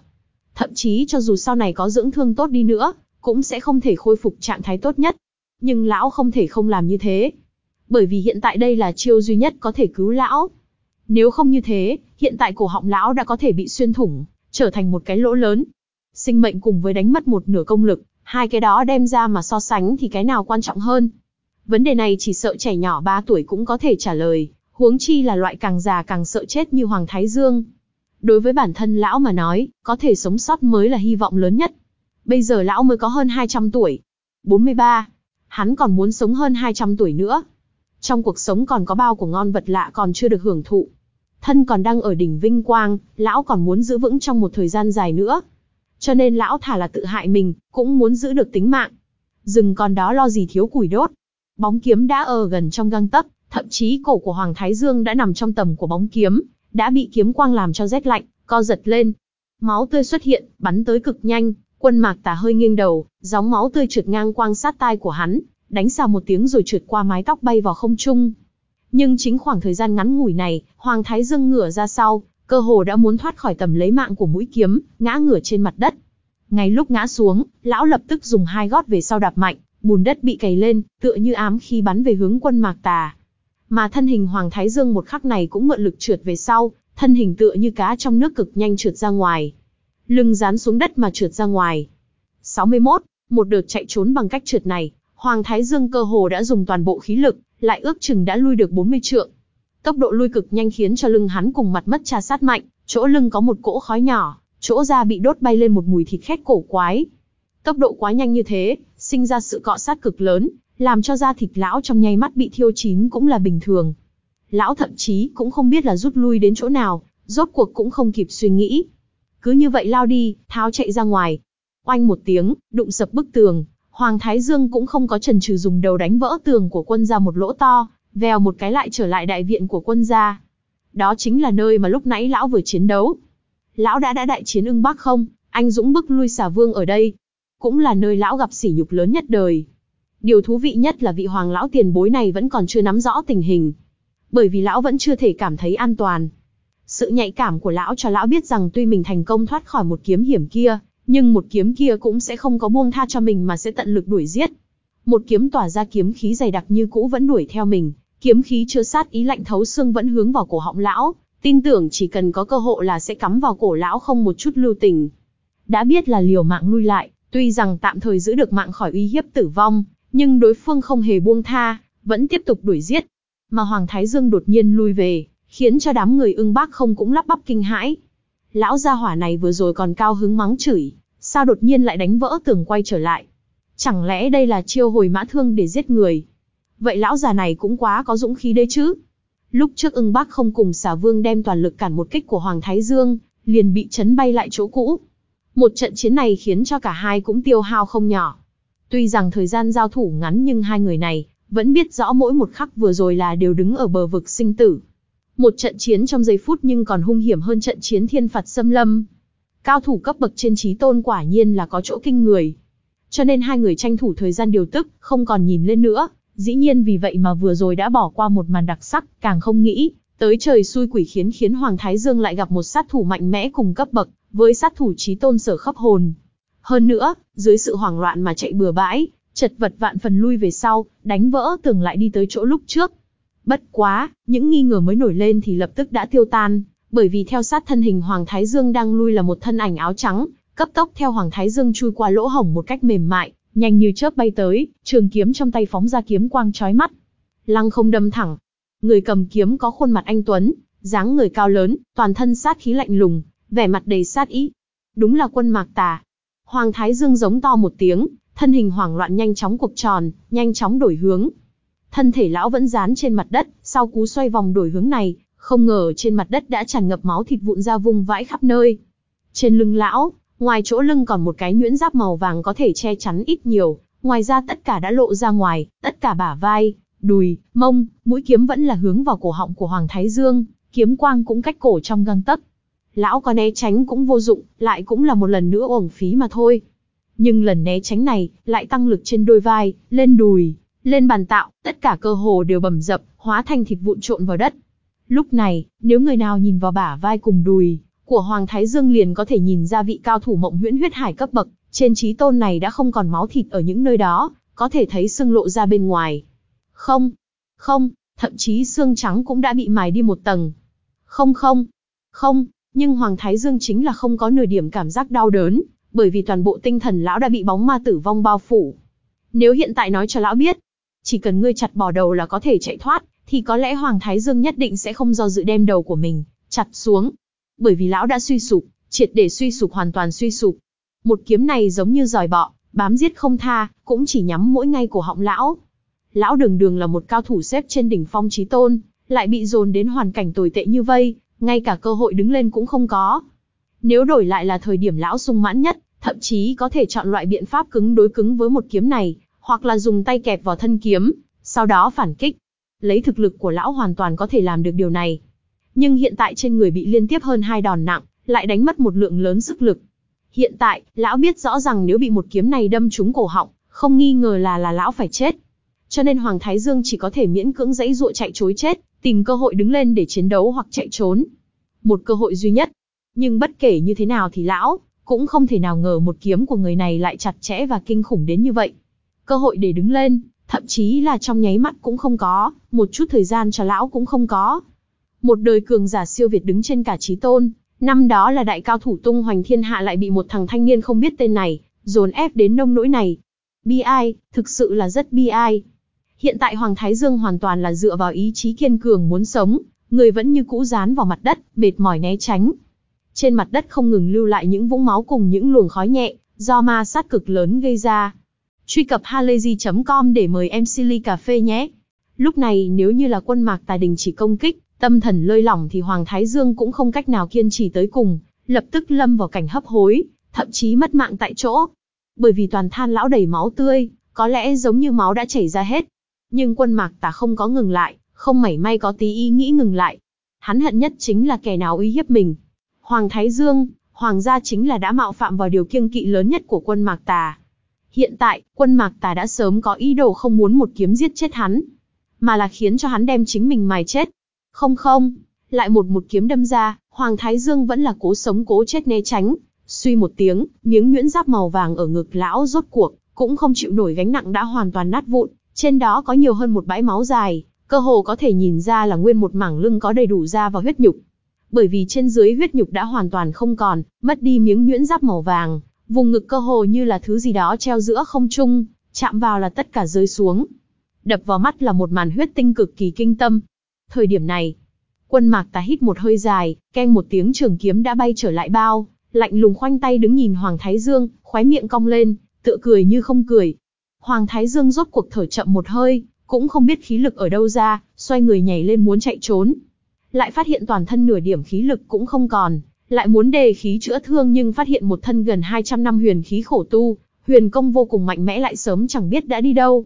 Thậm chí cho dù sau này có dưỡng thương tốt đi nữa, cũng sẽ không thể khôi phục trạng thái tốt nhất. Nhưng lão không thể không làm như thế. Bởi vì hiện tại đây là chiêu duy nhất có thể cứu lão. Nếu không như thế, hiện tại cổ họng lão đã có thể bị xuyên thủng, trở thành một cái lỗ lớn. Sinh mệnh cùng với đánh mất một nửa công lực, hai cái đó đem ra mà so sánh thì cái nào quan trọng hơn? Vấn đề này chỉ sợ trẻ nhỏ 3 tuổi cũng có thể trả lời, huống chi là loại càng già càng sợ chết như Hoàng Thái Dương. Đối với bản thân lão mà nói, có thể sống sót mới là hy vọng lớn nhất. Bây giờ lão mới có hơn 200 tuổi. 43. Hắn còn muốn sống hơn 200 tuổi nữa. Trong cuộc sống còn có bao của ngon vật lạ còn chưa được hưởng thụ. Thân còn đang ở đỉnh vinh quang, lão còn muốn giữ vững trong một thời gian dài nữa. Cho nên lão thả là tự hại mình, cũng muốn giữ được tính mạng. Rừng còn đó lo gì thiếu củi đốt. Bóng kiếm đã ở gần trong găng tấc, thậm chí cổ của Hoàng Thái Dương đã nằm trong tầm của bóng kiếm, đã bị kiếm quang làm cho rét lạnh, co giật lên. Máu tươi xuất hiện, bắn tới cực nhanh, quân mạc tà hơi nghiêng đầu, gióng máu tươi trượt ngang quang sát tai của hắn, đánh xào một tiếng rồi trượt qua mái tóc bay vào không trung. Nhưng chính khoảng thời gian ngắn ngủi này, Hoàng Thái Dương ngửa ra sau, cơ hồ đã muốn thoát khỏi tầm lấy mạng của mũi kiếm, ngã ngửa trên mặt đất. Ngay lúc ngã xuống, lão lập tức dùng hai gót về sau đạp mạnh, bùn đất bị cày lên, tựa như ám khi bắn về hướng quân mạc tà. Mà thân hình Hoàng Thái Dương một khắc này cũng mượn lực trượt về sau, thân hình tựa như cá trong nước cực nhanh trượt ra ngoài. Lưng dán xuống đất mà trượt ra ngoài. 61. Một đợt chạy trốn bằng cách trượt này, Hoàng Thái Dương cơ hồ đã dùng toàn bộ khí lực, lại ước chừng đã lui được 40 trượng. Tốc độ lui cực nhanh khiến cho lưng hắn cùng mặt mất trà sát mạnh, chỗ lưng có một cỗ khói nhỏ, chỗ da bị đốt bay lên một mùi thịt khét cổ quái. Tốc độ quá nhanh như thế, sinh ra sự cọ sát cực lớn, làm cho da thịt lão trong nháy mắt bị thiêu chín cũng là bình thường. Lão thậm chí cũng không biết là rút lui đến chỗ nào, rốt cuộc cũng không kịp suy nghĩ. Cứ như vậy lao đi, tháo chạy ra ngoài. Oanh một tiếng, đụng sập bức tường, Hoàng Thái Dương cũng không có chần chừ dùng đầu đánh vỡ tường của quân ra một lỗ to, vèo một cái lại trở lại đại viện của quân gia. Đó chính là nơi mà lúc nãy lão vừa chiến đấu. Lão đã đã đại chiến ưng bắc không, anh dũng bức lui xà vương ở đây. Cũng là nơi lão gặp sỉ nhục lớn nhất đời. Điều thú vị nhất là vị hoàng lão tiền bối này vẫn còn chưa nắm rõ tình hình. Bởi vì lão vẫn chưa thể cảm thấy an toàn. Sự nhạy cảm của lão cho lão biết rằng tuy mình thành công thoát khỏi một kiếm hiểm kia, nhưng một kiếm kia cũng sẽ không có buông tha cho mình mà sẽ tận lực đuổi giết. Một kiếm tỏa ra kiếm khí dày đặc như cũ vẫn đuổi theo mình, kiếm khí chứa sát ý lạnh thấu xương vẫn hướng vào cổ họng lão, tin tưởng chỉ cần có cơ hội là sẽ cắm vào cổ lão không một chút lưu tình. Đã biết là liều mạng lui lại, tuy rằng tạm thời giữ được mạng khỏi uy hiếp tử vong, nhưng đối phương không hề buông tha, vẫn tiếp tục đuổi giết. Mà Hoàng Thái Dương đột nhiên lui về, khiến cho đám người ưng bác không cũng lắp bắp kinh hãi. Lão gia hỏa này vừa rồi còn cao hứng mắng chửi, sao đột nhiên lại đánh vỡ tường quay trở lại? Chẳng lẽ đây là chiêu hồi mã thương để giết người? Vậy lão già này cũng quá có dũng khí đấy chứ? Lúc trước ưng bác không cùng xà vương đem toàn lực cản một kích của Hoàng Thái Dương, liền bị chấn bay lại chỗ cũ. Một trận chiến này khiến cho cả hai cũng tiêu hao không nhỏ. Tuy rằng thời gian giao thủ ngắn nhưng hai người này vẫn biết rõ mỗi một khắc vừa rồi là đều đứng ở bờ vực sinh tử. Một trận chiến trong giây phút nhưng còn hung hiểm hơn trận chiến thiên phạt xâm lâm. Cao thủ cấp bậc trên trí tôn quả nhiên là có chỗ kinh người. Cho nên hai người tranh thủ thời gian điều tức, không còn nhìn lên nữa. Dĩ nhiên vì vậy mà vừa rồi đã bỏ qua một màn đặc sắc, càng không nghĩ, tới trời xui quỷ khiến khiến Hoàng Thái Dương lại gặp một sát thủ mạnh mẽ cùng cấp bậc, với sát thủ trí tôn sở khắp hồn. Hơn nữa, dưới sự hoảng loạn mà chạy bừa bãi, chật vật vạn phần lui về sau, đánh vỡ tường lại đi tới chỗ lúc trước. Bất quá, những nghi ngờ mới nổi lên thì lập tức đã tiêu tan, bởi vì theo sát thân hình Hoàng Thái Dương đang lui là một thân ảnh áo trắng, cấp tốc theo Hoàng Thái Dương chui qua lỗ hổng một cách mềm mại, nhanh như chớp bay tới, trường kiếm trong tay phóng ra kiếm quang chói mắt. Lăng không đâm thẳng. Người cầm kiếm có khuôn mặt anh tuấn, dáng người cao lớn, toàn thân sát khí lạnh lùng, vẻ mặt đầy sát ý. Đúng là quân Mạc Tà. Hoàng Thái Dương giống to một tiếng, thân hình hoảng loạn nhanh chóng cuộc tròn, nhanh chóng đổi hướng. thân thể lão vẫn dán trên mặt đất, sau cú xoay vòng đổi hướng này, không ngờ trên mặt đất đã tràn ngập máu thịt vụn ra vùng vãi khắp nơi. Trên lưng lão, ngoài chỗ lưng còn một cái nhuyễn giáp màu vàng có thể che chắn ít nhiều, ngoài ra tất cả đã lộ ra ngoài, tất cả bả vai, đùi, mông, mũi kiếm vẫn là hướng vào cổ họng của Hoàng Thái Dương, kiếm quang cũng cách cổ trong găng tấc. Lão có né tránh cũng vô dụng, lại cũng là một lần nữa uổng phí mà thôi. Nhưng lần né tránh này, lại tăng lực trên đôi vai, lên đùi, lên bàn tạo, tất cả cơ hồ đều bầm dập, hóa thành thịt vụn trộn vào đất. Lúc này, nếu người nào nhìn vào bả vai cùng đùi của Hoàng Thái Dương liền có thể nhìn ra vị cao thủ mộng huyễn huyết hải cấp bậc, trên trí tôn này đã không còn máu thịt ở những nơi đó, có thể thấy xương lộ ra bên ngoài. Không, không, thậm chí xương trắng cũng đã bị mài đi một tầng. Không không, không, nhưng Hoàng Thái Dương chính là không có nửa điểm cảm giác đau đớn, bởi vì toàn bộ tinh thần lão đã bị bóng ma tử vong bao phủ. Nếu hiện tại nói cho lão biết, chỉ cần ngươi chặt bỏ đầu là có thể chạy thoát, thì có lẽ Hoàng Thái Dương nhất định sẽ không do dự đem đầu của mình, chặt xuống. Bởi vì lão đã suy sụp, triệt để suy sụp hoàn toàn suy sụp. Một kiếm này giống như giòi bọ, bám giết không tha, cũng chỉ nhắm mỗi ngay cổ họng lão. Lão đường đường là một cao thủ xếp trên đỉnh phong trí tôn, lại bị dồn đến hoàn cảnh tồi tệ như vây, ngay cả cơ hội đứng lên cũng không có. Nếu đổi lại là thời điểm lão sung mãn nhất, thậm chí có thể chọn loại biện pháp cứng đối cứng với một kiếm này, hoặc là dùng tay kẹp vào thân kiếm, sau đó phản kích. Lấy thực lực của lão hoàn toàn có thể làm được điều này. Nhưng hiện tại trên người bị liên tiếp hơn hai đòn nặng, lại đánh mất một lượng lớn sức lực. Hiện tại, lão biết rõ rằng nếu bị một kiếm này đâm trúng cổ họng, không nghi ngờ là là lão phải chết. Cho nên Hoàng Thái Dương chỉ có thể miễn cưỡng dãy dụa chạy chối chết, tìm cơ hội đứng lên để chiến đấu hoặc chạy trốn. Một cơ hội duy nhất. Nhưng bất kể như thế nào thì lão, cũng không thể nào ngờ một kiếm của người này lại chặt chẽ và kinh khủng đến như vậy. Cơ hội để đứng lên, thậm chí là trong nháy mắt cũng không có, một chút thời gian cho lão cũng không có. Một đời cường giả siêu việt đứng trên cả trí tôn, năm đó là đại cao thủ tung hoành thiên hạ lại bị một thằng thanh niên không biết tên này, dồn ép đến nông nỗi này. Bi ai, thực sự là rất bi ai. Hiện tại Hoàng Thái Dương hoàn toàn là dựa vào ý chí kiên cường muốn sống, người vẫn như cũ dán vào mặt đất, mệt mỏi né tránh. Trên mặt đất không ngừng lưu lại những vũng máu cùng những luồng khói nhẹ, do ma sát cực lớn gây ra. Truy cập halayzi.com để mời em Silly Cà Phê nhé. Lúc này nếu như là quân mạc tài đình chỉ công kích, tâm thần lơi lỏng thì Hoàng Thái Dương cũng không cách nào kiên trì tới cùng, lập tức lâm vào cảnh hấp hối, thậm chí mất mạng tại chỗ. Bởi vì toàn than lão đầy máu tươi, có lẽ giống như máu đã chảy ra hết. Nhưng quân mạc tà không có ngừng lại, không mảy may có tí ý nghĩ ngừng lại. Hắn hận nhất chính là kẻ nào uy hiếp mình. Hoàng Thái Dương, Hoàng gia chính là đã mạo phạm vào điều kiêng kỵ lớn nhất của quân mạc tà. Hiện tại, quân mạc tà đã sớm có ý đồ không muốn một kiếm giết chết hắn, mà là khiến cho hắn đem chính mình mài chết. Không không, lại một một kiếm đâm ra, Hoàng Thái Dương vẫn là cố sống cố chết né tránh. Suy một tiếng, miếng nhuyễn giáp màu vàng ở ngực lão rốt cuộc, cũng không chịu nổi gánh nặng đã hoàn toàn nát vụn, trên đó có nhiều hơn một bãi máu dài, cơ hồ có thể nhìn ra là nguyên một mảng lưng có đầy đủ da và huyết nhục. Bởi vì trên dưới huyết nhục đã hoàn toàn không còn, mất đi miếng nhuyễn giáp màu vàng, vùng ngực cơ hồ như là thứ gì đó treo giữa không trung, chạm vào là tất cả rơi xuống. Đập vào mắt là một màn huyết tinh cực kỳ kinh tâm. Thời điểm này, quân mạc tà hít một hơi dài, keng một tiếng trường kiếm đã bay trở lại bao, lạnh lùng khoanh tay đứng nhìn Hoàng Thái Dương, khoái miệng cong lên, tựa cười như không cười. Hoàng Thái Dương rốt cuộc thở chậm một hơi, cũng không biết khí lực ở đâu ra, xoay người nhảy lên muốn chạy trốn. Lại phát hiện toàn thân nửa điểm khí lực cũng không còn, lại muốn đề khí chữa thương nhưng phát hiện một thân gần 200 năm huyền khí khổ tu, huyền công vô cùng mạnh mẽ lại sớm chẳng biết đã đi đâu.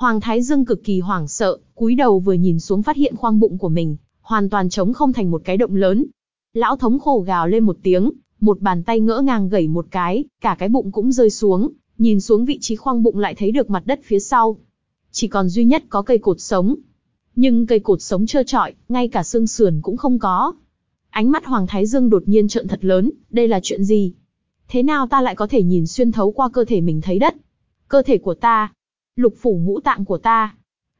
Hoàng Thái Dương cực kỳ hoảng sợ, cúi đầu vừa nhìn xuống phát hiện khoang bụng của mình, hoàn toàn trống không thành một cái động lớn. Lão thống khổ gào lên một tiếng, một bàn tay ngỡ ngàng gẩy một cái, cả cái bụng cũng rơi xuống, nhìn xuống vị trí khoang bụng lại thấy được mặt đất phía sau. Chỉ còn duy nhất có cây cột sống. Nhưng cây cột sống trơ trọi, ngay cả xương sườn cũng không có. Ánh mắt Hoàng Thái Dương đột nhiên trợn thật lớn, đây là chuyện gì? Thế nào ta lại có thể nhìn xuyên thấu qua cơ thể mình thấy đất? Cơ thể của ta, lục phủ ngũ tạng của ta,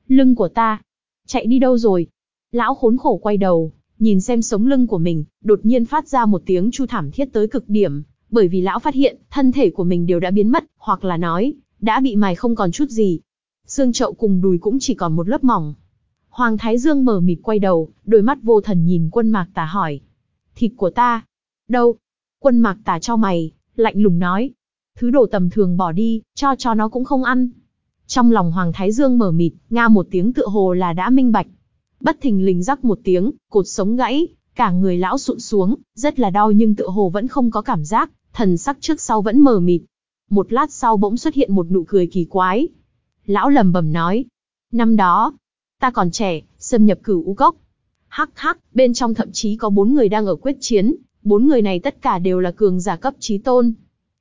lưng của ta, chạy đi đâu rồi? Lão khốn khổ quay đầu, nhìn xem sống lưng của mình, đột nhiên phát ra một tiếng chu thảm thiết tới cực điểm, bởi vì lão phát hiện, thân thể của mình đều đã biến mất, hoặc là nói, đã bị mài không còn chút gì. Xương chậu cùng đùi cũng chỉ còn một lớp mỏng. Hoàng Thái Dương mở mịt quay đầu, đôi mắt vô thần nhìn quân mạc tà hỏi. Thịt của ta? Đâu? Quân mạc tà cho mày, lạnh lùng nói. Thứ đồ tầm thường bỏ đi, cho cho nó cũng không ăn. Trong lòng Hoàng Thái Dương mở mịt, nga một tiếng tựa hồ là đã minh bạch. Bất thình lình rắc một tiếng, cột sống gãy, cả người lão sụn xuống, rất là đau nhưng tựa hồ vẫn không có cảm giác, thần sắc trước sau vẫn mờ mịt. Một lát sau bỗng xuất hiện một nụ cười kỳ quái. Lão lầm bầm nói, năm đó, ta còn trẻ, xâm nhập cửu u cốc. Hắc hắc, bên trong thậm chí có bốn người đang ở quyết chiến, bốn người này tất cả đều là cường giả cấp trí tôn.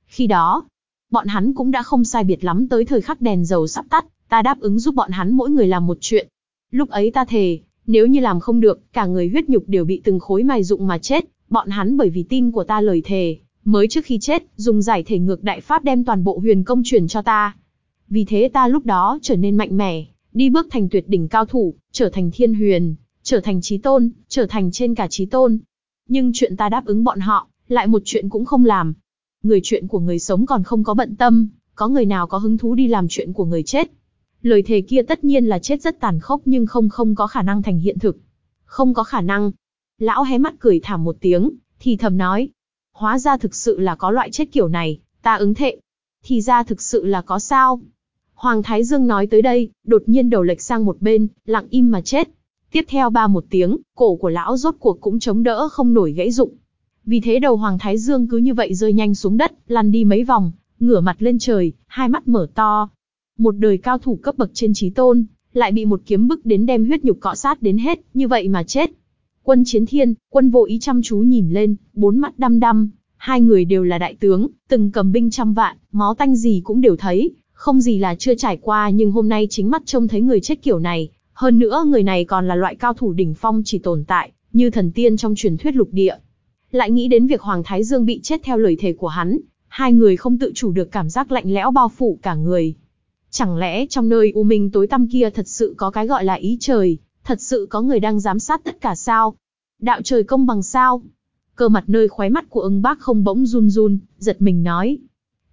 Khi đó, bọn hắn cũng đã không sai biệt lắm tới thời khắc đèn dầu sắp tắt, ta đáp ứng giúp bọn hắn mỗi người làm một chuyện. Lúc ấy ta thề, nếu như làm không được, cả người huyết nhục đều bị từng khối mài dụng mà chết, bọn hắn bởi vì tin của ta lời thề, mới trước khi chết, dùng giải thể ngược đại pháp đem toàn bộ huyền công truyền cho ta. Vì thế ta lúc đó trở nên mạnh mẽ, đi bước thành tuyệt đỉnh cao thủ, trở thành thiên huyền, trở thành trí tôn, trở thành trên cả trí tôn. Nhưng chuyện ta đáp ứng bọn họ, lại một chuyện cũng không làm. Người chuyện của người sống còn không có bận tâm, có người nào có hứng thú đi làm chuyện của người chết. Lời thề kia tất nhiên là chết rất tàn khốc nhưng không không có khả năng thành hiện thực. Không có khả năng. Lão hé mắt cười thảm một tiếng, thì thầm nói. Hóa ra thực sự là có loại chết kiểu này, ta ứng thệ. Thì ra thực sự là có sao. Hoàng Thái Dương nói tới đây, đột nhiên đầu lệch sang một bên, lặng im mà chết. Tiếp theo ba một tiếng, cổ của lão rốt cuộc cũng chống đỡ không nổi gãy rụng. Vì thế đầu Hoàng Thái Dương cứ như vậy rơi nhanh xuống đất, lăn đi mấy vòng, ngửa mặt lên trời, hai mắt mở to. Một đời cao thủ cấp bậc trên trí tôn, lại bị một kiếm bức đến đem huyết nhục cọ sát đến hết, như vậy mà chết. Quân chiến thiên, quân vô ý chăm chú nhìn lên, bốn mắt đăm đăm, hai người đều là đại tướng, từng cầm binh trăm vạn, máu tanh gì cũng đều thấy, không gì là chưa trải qua nhưng hôm nay chính mắt trông thấy người chết kiểu này, hơn nữa người này còn là loại cao thủ đỉnh phong chỉ tồn tại, như thần tiên trong truyền thuyết lục địa. Lại nghĩ đến việc Hoàng Thái Dương bị chết theo lời thề của hắn, hai người không tự chủ được cảm giác lạnh lẽo bao phủ cả người. Chẳng lẽ trong nơi u minh tối tăm kia thật sự có cái gọi là ý trời, thật sự có người đang giám sát tất cả sao? Đạo trời công bằng sao? Cơ mặt nơi khóe mắt của ưng bác không bỗng run run, giật mình nói.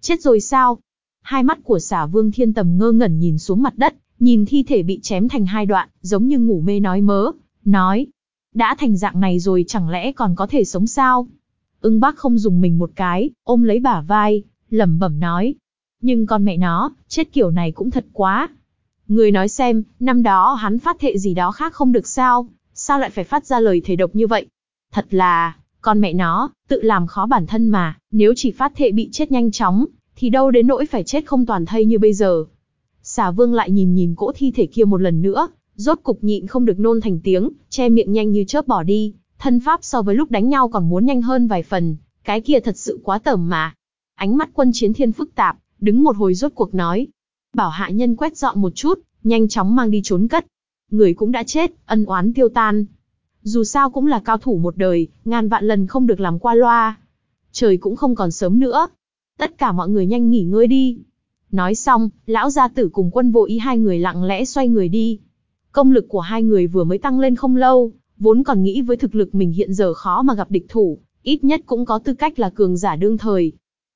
Chết rồi sao? Hai mắt của xả vương thiên tầm ngơ ngẩn nhìn xuống mặt đất, nhìn thi thể bị chém thành hai đoạn, giống như ngủ mê nói mớ, nói. Đã thành dạng này rồi chẳng lẽ còn có thể sống sao? Ưng bác không dùng mình một cái, ôm lấy bả vai, lẩm bẩm nói. Nhưng con mẹ nó, chết kiểu này cũng thật quá. Người nói xem, năm đó hắn phát thệ gì đó khác không được sao, sao lại phải phát ra lời thể độc như vậy? Thật là, con mẹ nó, tự làm khó bản thân mà, nếu chỉ phát thệ bị chết nhanh chóng, thì đâu đến nỗi phải chết không toàn thây như bây giờ. Xà vương lại nhìn nhìn cỗ thi thể kia một lần nữa, rốt cục nhịn không được nôn thành tiếng, che miệng nhanh như chớp bỏ đi, thân pháp so với lúc đánh nhau còn muốn nhanh hơn vài phần, cái kia thật sự quá tởm mà. Ánh mắt quân chiến thiên phức tạp, đứng một hồi rốt cuộc nói. Bảo hạ nhân quét dọn một chút, nhanh chóng mang đi trốn cất. Người cũng đã chết, ân oán tiêu tan. Dù sao cũng là cao thủ một đời, ngàn vạn lần không được làm qua loa. Trời cũng không còn sớm nữa. Tất cả mọi người nhanh nghỉ ngơi đi. Nói xong, lão gia tử cùng quân vô ý hai người lặng lẽ xoay người đi. Công lực của hai người vừa mới tăng lên không lâu, vốn còn nghĩ với thực lực mình hiện giờ khó mà gặp địch thủ, ít nhất cũng có tư cách là cường giả đương thời.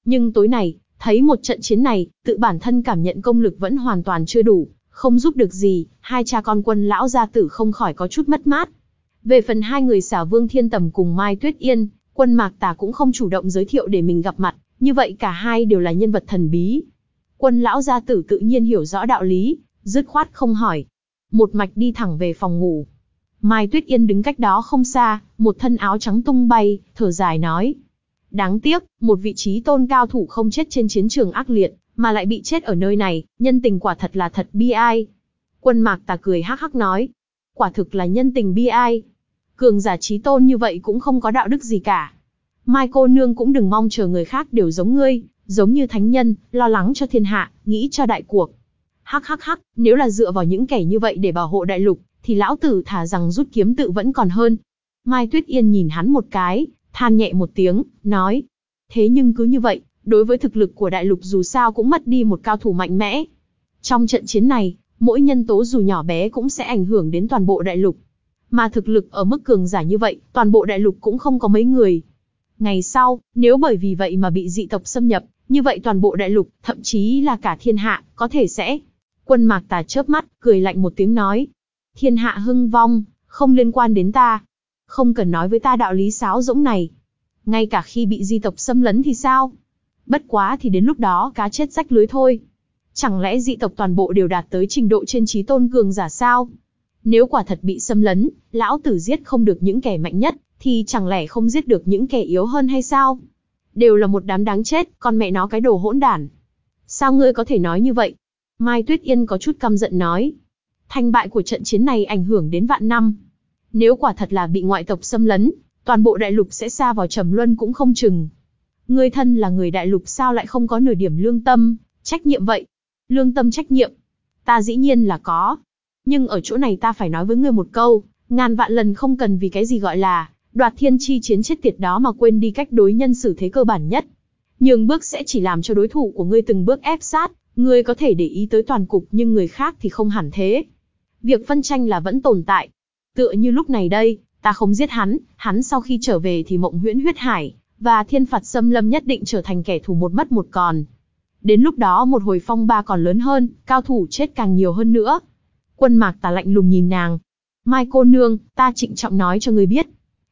Nhưng tối này, thấy một trận chiến này, tự bản thân cảm nhận công lực vẫn hoàn toàn chưa đủ, không giúp được gì, hai cha con quân lão gia tử không khỏi có chút mất mát. Về phần hai người xả vương thiên tầm cùng Mai Tuyết Yên, quân mạc tà cũng không chủ động giới thiệu để mình gặp mặt, như vậy cả hai đều là nhân vật thần bí. Quân lão gia tử tự nhiên hiểu rõ đạo lý, dứt khoát không hỏi. Một mạch đi thẳng về phòng ngủ. Mai Tuyết Yên đứng cách đó không xa, một thân áo trắng tung bay, thở dài nói. Đáng tiếc, một vị trí tôn cao thủ không chết trên chiến trường ác liệt, mà lại bị chết ở nơi này, nhân tình quả thật là thật bi ai. Quân mạc tà cười hắc hắc nói. Quả thực là nhân tình bi ai. Cường giả trí tôn như vậy cũng không có đạo đức gì cả. Mai cô nương cũng đừng mong chờ người khác đều giống ngươi, giống như thánh nhân, lo lắng cho thiên hạ, nghĩ cho đại cuộc. Hắc hắc hắc, nếu là dựa vào những kẻ như vậy để bảo hộ đại lục, thì lão tử thả rằng rút kiếm tự vẫn còn hơn. Mai Tuyết Yên nhìn hắn một cái, than nhẹ một tiếng, nói. Thế nhưng cứ như vậy, đối với thực lực của đại lục dù sao cũng mất đi một cao thủ mạnh mẽ. Trong trận chiến này, mỗi nhân tố dù nhỏ bé cũng sẽ ảnh hưởng đến toàn bộ đại lục. Mà thực lực ở mức cường giả như vậy, toàn bộ đại lục cũng không có mấy người. Ngày sau, nếu bởi vì vậy mà bị dị tộc xâm nhập, như vậy toàn bộ đại lục, thậm chí là cả thiên hạ, có thể sẽ. Quân mạc tà chớp mắt, cười lạnh một tiếng nói. Thiên hạ hưng vong, không liên quan đến ta. Không cần nói với ta đạo lý sáo rỗng này. Ngay cả khi bị di tộc xâm lấn thì sao? Bất quá thì đến lúc đó cá chết rách lưới thôi. Chẳng lẽ dị tộc toàn bộ đều đạt tới trình độ trên trí tôn cường giả sao? Nếu quả thật bị xâm lấn, lão tử giết không được những kẻ mạnh nhất, thì chẳng lẽ không giết được những kẻ yếu hơn hay sao? Đều là một đám đáng chết, con mẹ nó cái đồ hỗn đản. Sao ngươi có thể nói như vậy? Mai Tuyết Yên có chút căm giận nói. Thành bại của trận chiến này ảnh hưởng đến vạn năm. Nếu quả thật là bị ngoại tộc xâm lấn, toàn bộ đại lục sẽ xa vào trầm luân cũng không chừng. Ngươi thân là người đại lục sao lại không có nửa điểm lương tâm, trách nhiệm vậy? Lương tâm trách nhiệm? Ta dĩ nhiên là có. Nhưng ở chỗ này ta phải nói với ngươi một câu, ngàn vạn lần không cần vì cái gì gọi là đoạt thiên chi chiến chết tiệt đó mà quên đi cách đối nhân xử thế cơ bản nhất. Nhường bước sẽ chỉ làm cho đối thủ của ngươi từng bước ép sát, ngươi có thể để ý tới toàn cục nhưng người khác thì không hẳn thế. Việc phân tranh là vẫn tồn tại. Tựa như lúc này đây, ta không giết hắn, hắn sau khi trở về thì mộng huyễn huyết hải, và thiên phạt xâm lâm nhất định trở thành kẻ thù một mất một còn. Đến lúc đó một hồi phong ba còn lớn hơn, cao thủ chết càng nhiều hơn nữa. Quân mạc tà lạnh lùng nhìn nàng. Mai cô nương, ta trịnh trọng nói cho ngươi biết.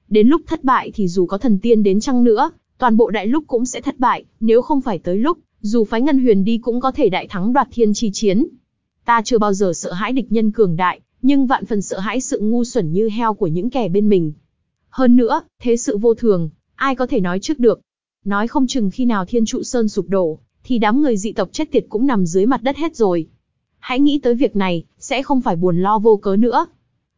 Đến lúc thất bại thì dù có thần tiên đến chăng nữa, toàn bộ đại lúc cũng sẽ thất bại, nếu không phải tới lúc, dù phái ngân huyền đi cũng có thể đại thắng đoạt thiên chi chiến. Ta chưa bao giờ sợ hãi địch nhân cường đại, nhưng vạn phần sợ hãi sự ngu xuẩn như heo của những kẻ bên mình. Hơn nữa, thế sự vô thường, ai có thể nói trước được. Nói không chừng khi nào thiên trụ sơn sụp đổ, thì đám người dị tộc chết tiệt cũng nằm dưới mặt đất hết rồi. Hãy nghĩ tới việc này, sẽ không phải buồn lo vô cớ nữa.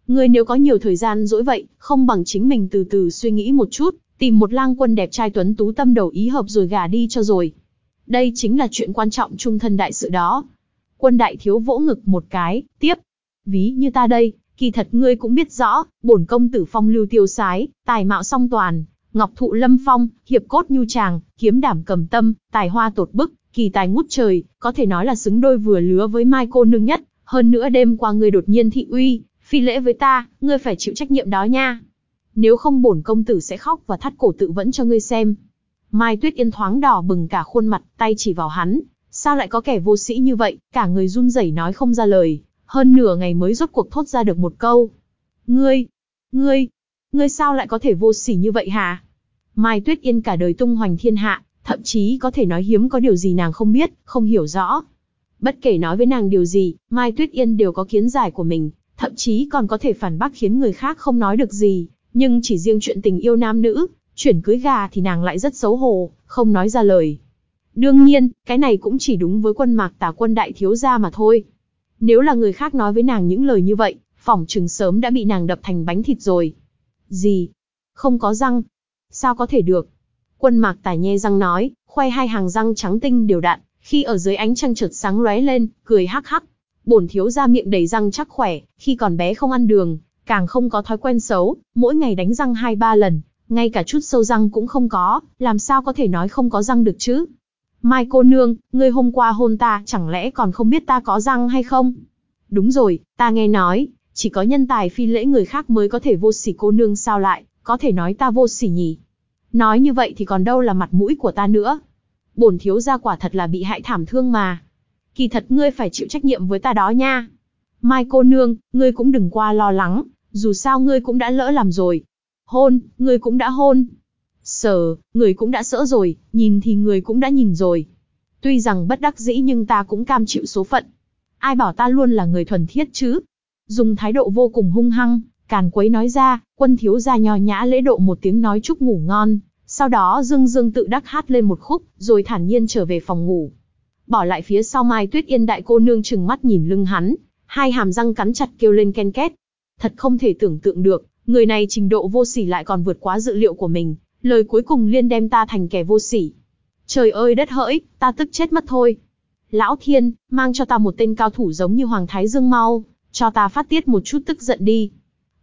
Người nếu có nhiều thời gian dỗi vậy, không bằng chính mình từ từ suy nghĩ một chút, tìm một lang quân đẹp trai tuấn tú tâm đầu ý hợp rồi gả đi cho rồi. Đây chính là chuyện quan trọng trung thân đại sự đó. Quân đại thiếu vỗ ngực một cái, tiếp. Ví như ta đây, kỳ thật ngươi cũng biết rõ, bổn công tử phong lưu tiêu sái, tài mạo song toàn, ngọc thụ lâm phong, hiệp cốt nhu tràng, kiếm đảm cầm tâm, tài hoa tột bức, kỳ tài ngút trời, có thể nói là xứng đôi vừa lứa với mai cô nương nhất. Hơn nữa đêm qua ngươi đột nhiên thị uy, phi lễ với ta, ngươi phải chịu trách nhiệm đó nha. Nếu không bổn công tử sẽ khóc và thắt cổ tự vẫn cho ngươi xem. Mai Tuyết Yên thoáng đỏ bừng cả khuôn mặt, tay chỉ vào hắn. Sao lại có kẻ vô sĩ như vậy, cả người run rẩy nói không ra lời. Hơn nửa ngày mới rốt cuộc thốt ra được một câu. Ngươi, ngươi, ngươi sao lại có thể vô sỉ như vậy hả? Mai Tuyết Yên cả đời tung hoành thiên hạ, thậm chí có thể nói hiếm có điều gì nàng không biết, không hiểu rõ. Bất kể nói với nàng điều gì, Mai Tuyết Yên đều có kiến giải của mình, thậm chí còn có thể phản bác khiến người khác không nói được gì. Nhưng chỉ riêng chuyện tình yêu nam nữ, chuyển cưới gà thì nàng lại rất xấu hổ, không nói ra lời. Đương nhiên, cái này cũng chỉ đúng với quân mạc tả quân đại thiếu gia mà thôi. Nếu là người khác nói với nàng những lời như vậy, phỏng chừng sớm đã bị nàng đập thành bánh thịt rồi. Gì? Không có răng? Sao có thể được? Quân mạc tả nhe răng nói, khoe hai hàng răng trắng tinh đều đặn, khi ở dưới ánh trăng chợt sáng lóe lên, cười hắc hắc. Bổn thiếu gia miệng đầy răng chắc khỏe, khi còn bé không ăn đường, càng không có thói quen xấu, mỗi ngày đánh răng hai ba lần, ngay cả chút sâu răng cũng không có, làm sao có thể nói không có răng được chứ? Mai cô nương, ngươi hôm qua hôn ta, chẳng lẽ còn không biết ta có răng hay không? Đúng rồi, ta nghe nói, chỉ có nhân tài phi lễ người khác mới có thể vô sỉ cô nương sao lại, có thể nói ta vô sỉ nhỉ? Nói như vậy thì còn đâu là mặt mũi của ta nữa? Bổn thiếu gia quả thật là bị hại thảm thương mà. Kỳ thật ngươi phải chịu trách nhiệm với ta đó nha. Mai cô nương, ngươi cũng đừng qua lo lắng, dù sao ngươi cũng đã lỡ làm rồi. Hôn, người cũng đã hôn. Sờ, người cũng đã sỡ rồi, nhìn thì người cũng đã nhìn rồi. Tuy rằng bất đắc dĩ nhưng ta cũng cam chịu số phận. Ai bảo ta luôn là người thuần thiết chứ? Dùng thái độ vô cùng hung hăng, càn quấy nói ra, quân thiếu gia nho nhã lễ độ một tiếng nói chúc ngủ ngon, sau đó dương dương tự đắc hát lên một khúc, rồi thản nhiên trở về phòng ngủ. Bỏ lại phía sau Mai Tuyết Yên đại cô nương chừng mắt nhìn lưng hắn, hai hàm răng cắn chặt kêu lên ken két. Thật không thể tưởng tượng được, người này trình độ vô sỉ lại còn vượt quá dự liệu của mình, lời cuối cùng liên đem ta thành kẻ vô sỉ. Trời ơi đất hỡi, ta tức chết mất thôi. Lão Thiên, mang cho ta một tên cao thủ giống như Hoàng Thái Dương mau, cho ta phát tiết một chút tức giận đi.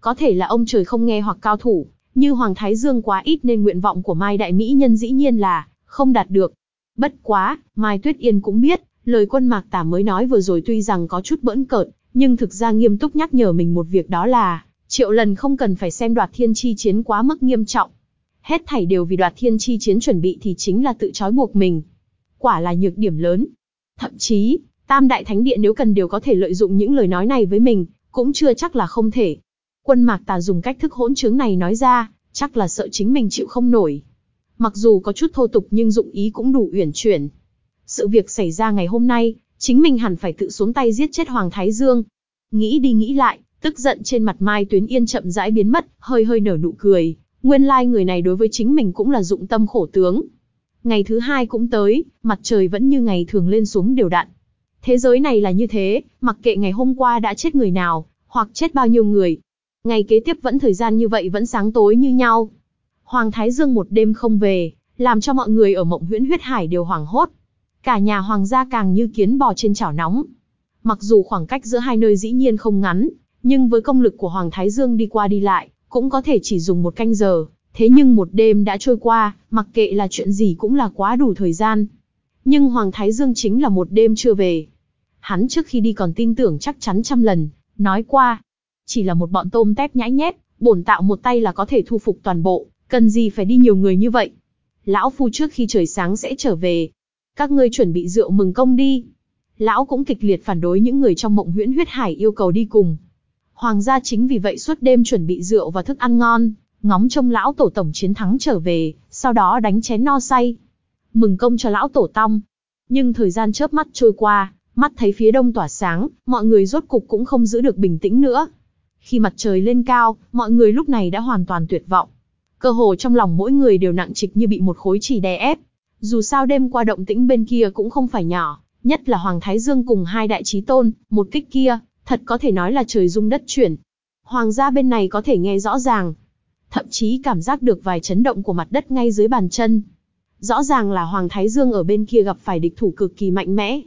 Có thể là ông trời không nghe hoặc cao thủ, như Hoàng Thái Dương quá ít nên nguyện vọng của Mai Đại Mỹ Nhân dĩ nhiên là không đạt được. Bất quá, Mai Tuyết Yên cũng biết, lời quân mạc tả mới nói vừa rồi tuy rằng có chút bỡn cợt, nhưng thực ra nghiêm túc nhắc nhở mình một việc đó là, triệu lần không cần phải xem đoạt thiên chi chiến quá mức nghiêm trọng. Hết thảy đều vì đoạt thiên chi chiến chuẩn bị thì chính là tự trói buộc mình. Quả là nhược điểm lớn. Thậm chí, Tam Đại Thánh Điện nếu cần đều có thể lợi dụng những lời nói này với mình, cũng chưa chắc là không thể. Quân Mạc Tà dùng cách thức hỗn trướng này nói ra, chắc là sợ chính mình chịu không nổi. Mặc dù có chút thô tục nhưng dụng ý cũng đủ uyển chuyển. Sự việc xảy ra ngày hôm nay, chính mình hẳn phải tự xuống tay giết chết Hoàng Thái Dương. Nghĩ đi nghĩ lại, tức giận trên mặt Mai Tuyến Yên chậm rãi biến mất, hơi hơi nở nụ cười, nguyên lai like người này đối với chính mình cũng là dụng tâm khổ tướng. Ngày thứ hai cũng tới, mặt trời vẫn như ngày thường lên xuống đều đặn. Thế giới này là như thế, mặc kệ ngày hôm qua đã chết người nào, hoặc chết bao nhiêu người. Ngày kế tiếp vẫn thời gian như vậy vẫn sáng tối như nhau. Hoàng Thái Dương một đêm không về, làm cho mọi người ở mộng huyễn huyết hải đều hoảng hốt. Cả nhà hoàng gia càng như kiến bò trên chảo nóng. Mặc dù khoảng cách giữa hai nơi dĩ nhiên không ngắn, nhưng với công lực của Hoàng Thái Dương đi qua đi lại, cũng có thể chỉ dùng một canh giờ. Thế nhưng một đêm đã trôi qua, mặc kệ là chuyện gì cũng là quá đủ thời gian. Nhưng Hoàng Thái Dương chính là một đêm chưa về. Hắn trước khi đi còn tin tưởng chắc chắn trăm lần, nói qua. Chỉ là một bọn tôm tép nhãi nhét bổn tạo một tay là có thể thu phục toàn bộ, cần gì phải đi nhiều người như vậy. Lão Phu trước khi trời sáng sẽ trở về. Các ngươi chuẩn bị rượu mừng công đi. Lão cũng kịch liệt phản đối những người trong mộng huyễn huyết hải yêu cầu đi cùng. Hoàng gia chính vì vậy suốt đêm chuẩn bị rượu và thức ăn ngon, ngóng trông lão tổ tổng chiến thắng trở về, sau đó đánh chén no say. Mừng công cho lão tổ tong. Nhưng thời gian chớp mắt trôi qua, mắt thấy phía đông tỏa sáng, mọi người rốt cục cũng không giữ được bình tĩnh nữa. Khi mặt trời lên cao, mọi người lúc này đã hoàn toàn tuyệt vọng. Cơ hồ trong lòng mỗi người đều nặng trịch như bị một khối chỉ đè ép. Dù sao đêm qua động tĩnh bên kia cũng không phải nhỏ, nhất là Hoàng Thái Dương cùng hai đại trí tôn, một kích kia, thật có thể nói là trời rung đất chuyển. Hoàng gia bên này có thể nghe rõ ràng, thậm chí cảm giác được vài chấn động của mặt đất ngay dưới bàn chân. Rõ ràng là Hoàng Thái Dương ở bên kia gặp phải địch thủ cực kỳ mạnh mẽ.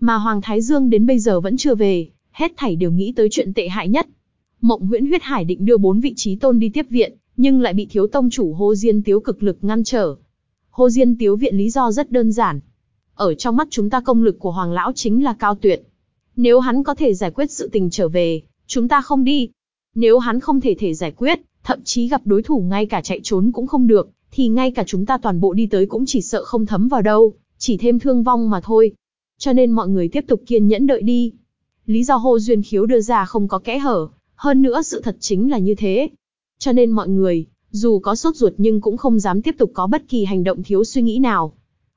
Mà Hoàng Thái Dương đến bây giờ vẫn chưa về, hết thảy đều nghĩ tới chuyện tệ hại nhất. Mộng Huyễn Huyết Hải định đưa bốn vị trí tôn đi tiếp viện, nhưng lại bị thiếu tông chủ hô Diên Tiếu cực lực ngăn trở. hô Diên Tiếu viện lý do rất đơn giản. Ở trong mắt chúng ta công lực của Hoàng Lão chính là cao tuyệt. Nếu hắn có thể giải quyết sự tình trở về, chúng ta không đi. Nếu hắn không thể thể giải quyết, thậm chí gặp đối thủ ngay cả chạy trốn cũng không được, thì ngay cả chúng ta toàn bộ đi tới cũng chỉ sợ không thấm vào đâu, chỉ thêm thương vong mà thôi. Cho nên mọi người tiếp tục kiên nhẫn đợi đi. Lý do Hồ Duyên Khiếu đưa ra không có kẽ hở, hơn nữa sự thật chính là như thế. Cho nên mọi người, dù có sốt ruột nhưng cũng không dám tiếp tục có bất kỳ hành động thiếu suy nghĩ nào.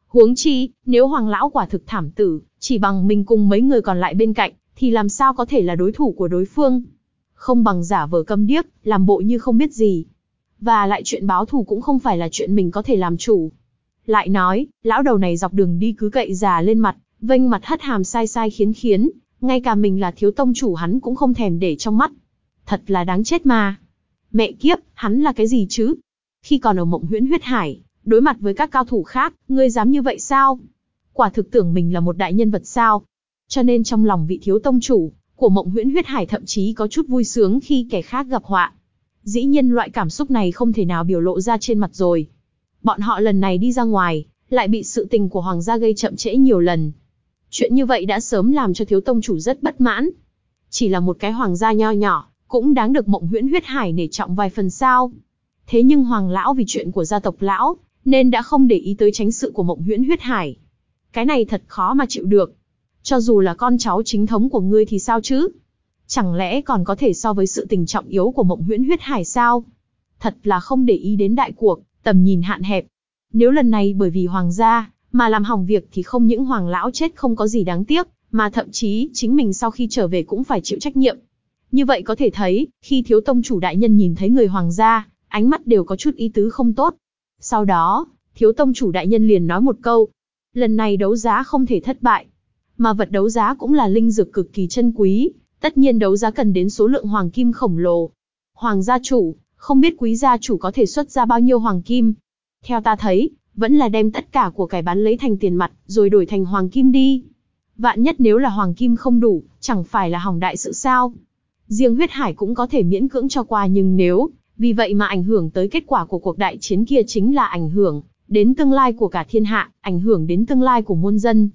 Huống chi, nếu Hoàng Lão quả thực thảm tử, chỉ bằng mình cùng mấy người còn lại bên cạnh, thì làm sao có thể là đối thủ của đối phương. Không bằng giả vờ câm điếc, làm bộ như không biết gì. Và lại chuyện báo thù cũng không phải là chuyện mình có thể làm chủ. Lại nói, lão đầu này dọc đường đi cứ cậy già lên mặt, vênh mặt hất hàm sai sai khiến khiến, ngay cả mình là thiếu tông chủ hắn cũng không thèm để trong mắt. Thật là đáng chết mà. Mẹ kiếp, hắn là cái gì chứ? Khi còn ở mộng huyễn huyết hải, đối mặt với các cao thủ khác, ngươi dám như vậy sao? Quả thực tưởng mình là một đại nhân vật sao? Cho nên trong lòng vị thiếu tông chủ, của mộng huyễn huyết hải thậm chí có chút vui sướng khi kẻ khác gặp họa. Dĩ nhiên loại cảm xúc này không thể nào biểu lộ ra trên mặt rồi. Bọn họ lần này đi ra ngoài, lại bị sự tình của hoàng gia gây chậm trễ nhiều lần. Chuyện như vậy đã sớm làm cho thiếu tông chủ rất bất mãn. Chỉ là một cái hoàng gia nho nhỏ, cũng đáng được mộng huyễn huyết hải nể trọng vài phần sao. Thế nhưng hoàng lão vì chuyện của gia tộc lão, nên đã không để ý tới tránh sự của mộng huyễn huyết hải. Cái này thật khó mà chịu được. Cho dù là con cháu chính thống của ngươi thì sao chứ? Chẳng lẽ còn có thể so với sự tình trọng yếu của mộng huyễn huyết hải sao? Thật là không để ý đến đại cuộc, tầm nhìn hạn hẹp. Nếu lần này bởi vì hoàng gia, mà làm hỏng việc thì không những hoàng lão chết không có gì đáng tiếc, mà thậm chí chính mình sau khi trở về cũng phải chịu trách nhiệm. Như vậy có thể thấy, khi thiếu tông chủ đại nhân nhìn thấy người hoàng gia, ánh mắt đều có chút ý tứ không tốt. Sau đó, thiếu tông chủ đại nhân liền nói một câu. Lần này đấu giá không thể thất bại. Mà vật đấu giá cũng là linh dược cực kỳ chân quý, tất nhiên đấu giá cần đến số lượng hoàng kim khổng lồ. Hoàng gia chủ, không biết quý gia chủ có thể xuất ra bao nhiêu hoàng kim. Theo ta thấy, vẫn là đem tất cả của cải bán lấy thành tiền mặt, rồi đổi thành hoàng kim đi. Vạn nhất nếu là hoàng kim không đủ, chẳng phải là hỏng đại sự sao. Riêng huyết hải cũng có thể miễn cưỡng cho qua nhưng nếu, vì vậy mà ảnh hưởng tới kết quả của cuộc đại chiến kia chính là ảnh hưởng đến tương lai của cả thiên hạ, ảnh hưởng đến tương lai của muôn dân.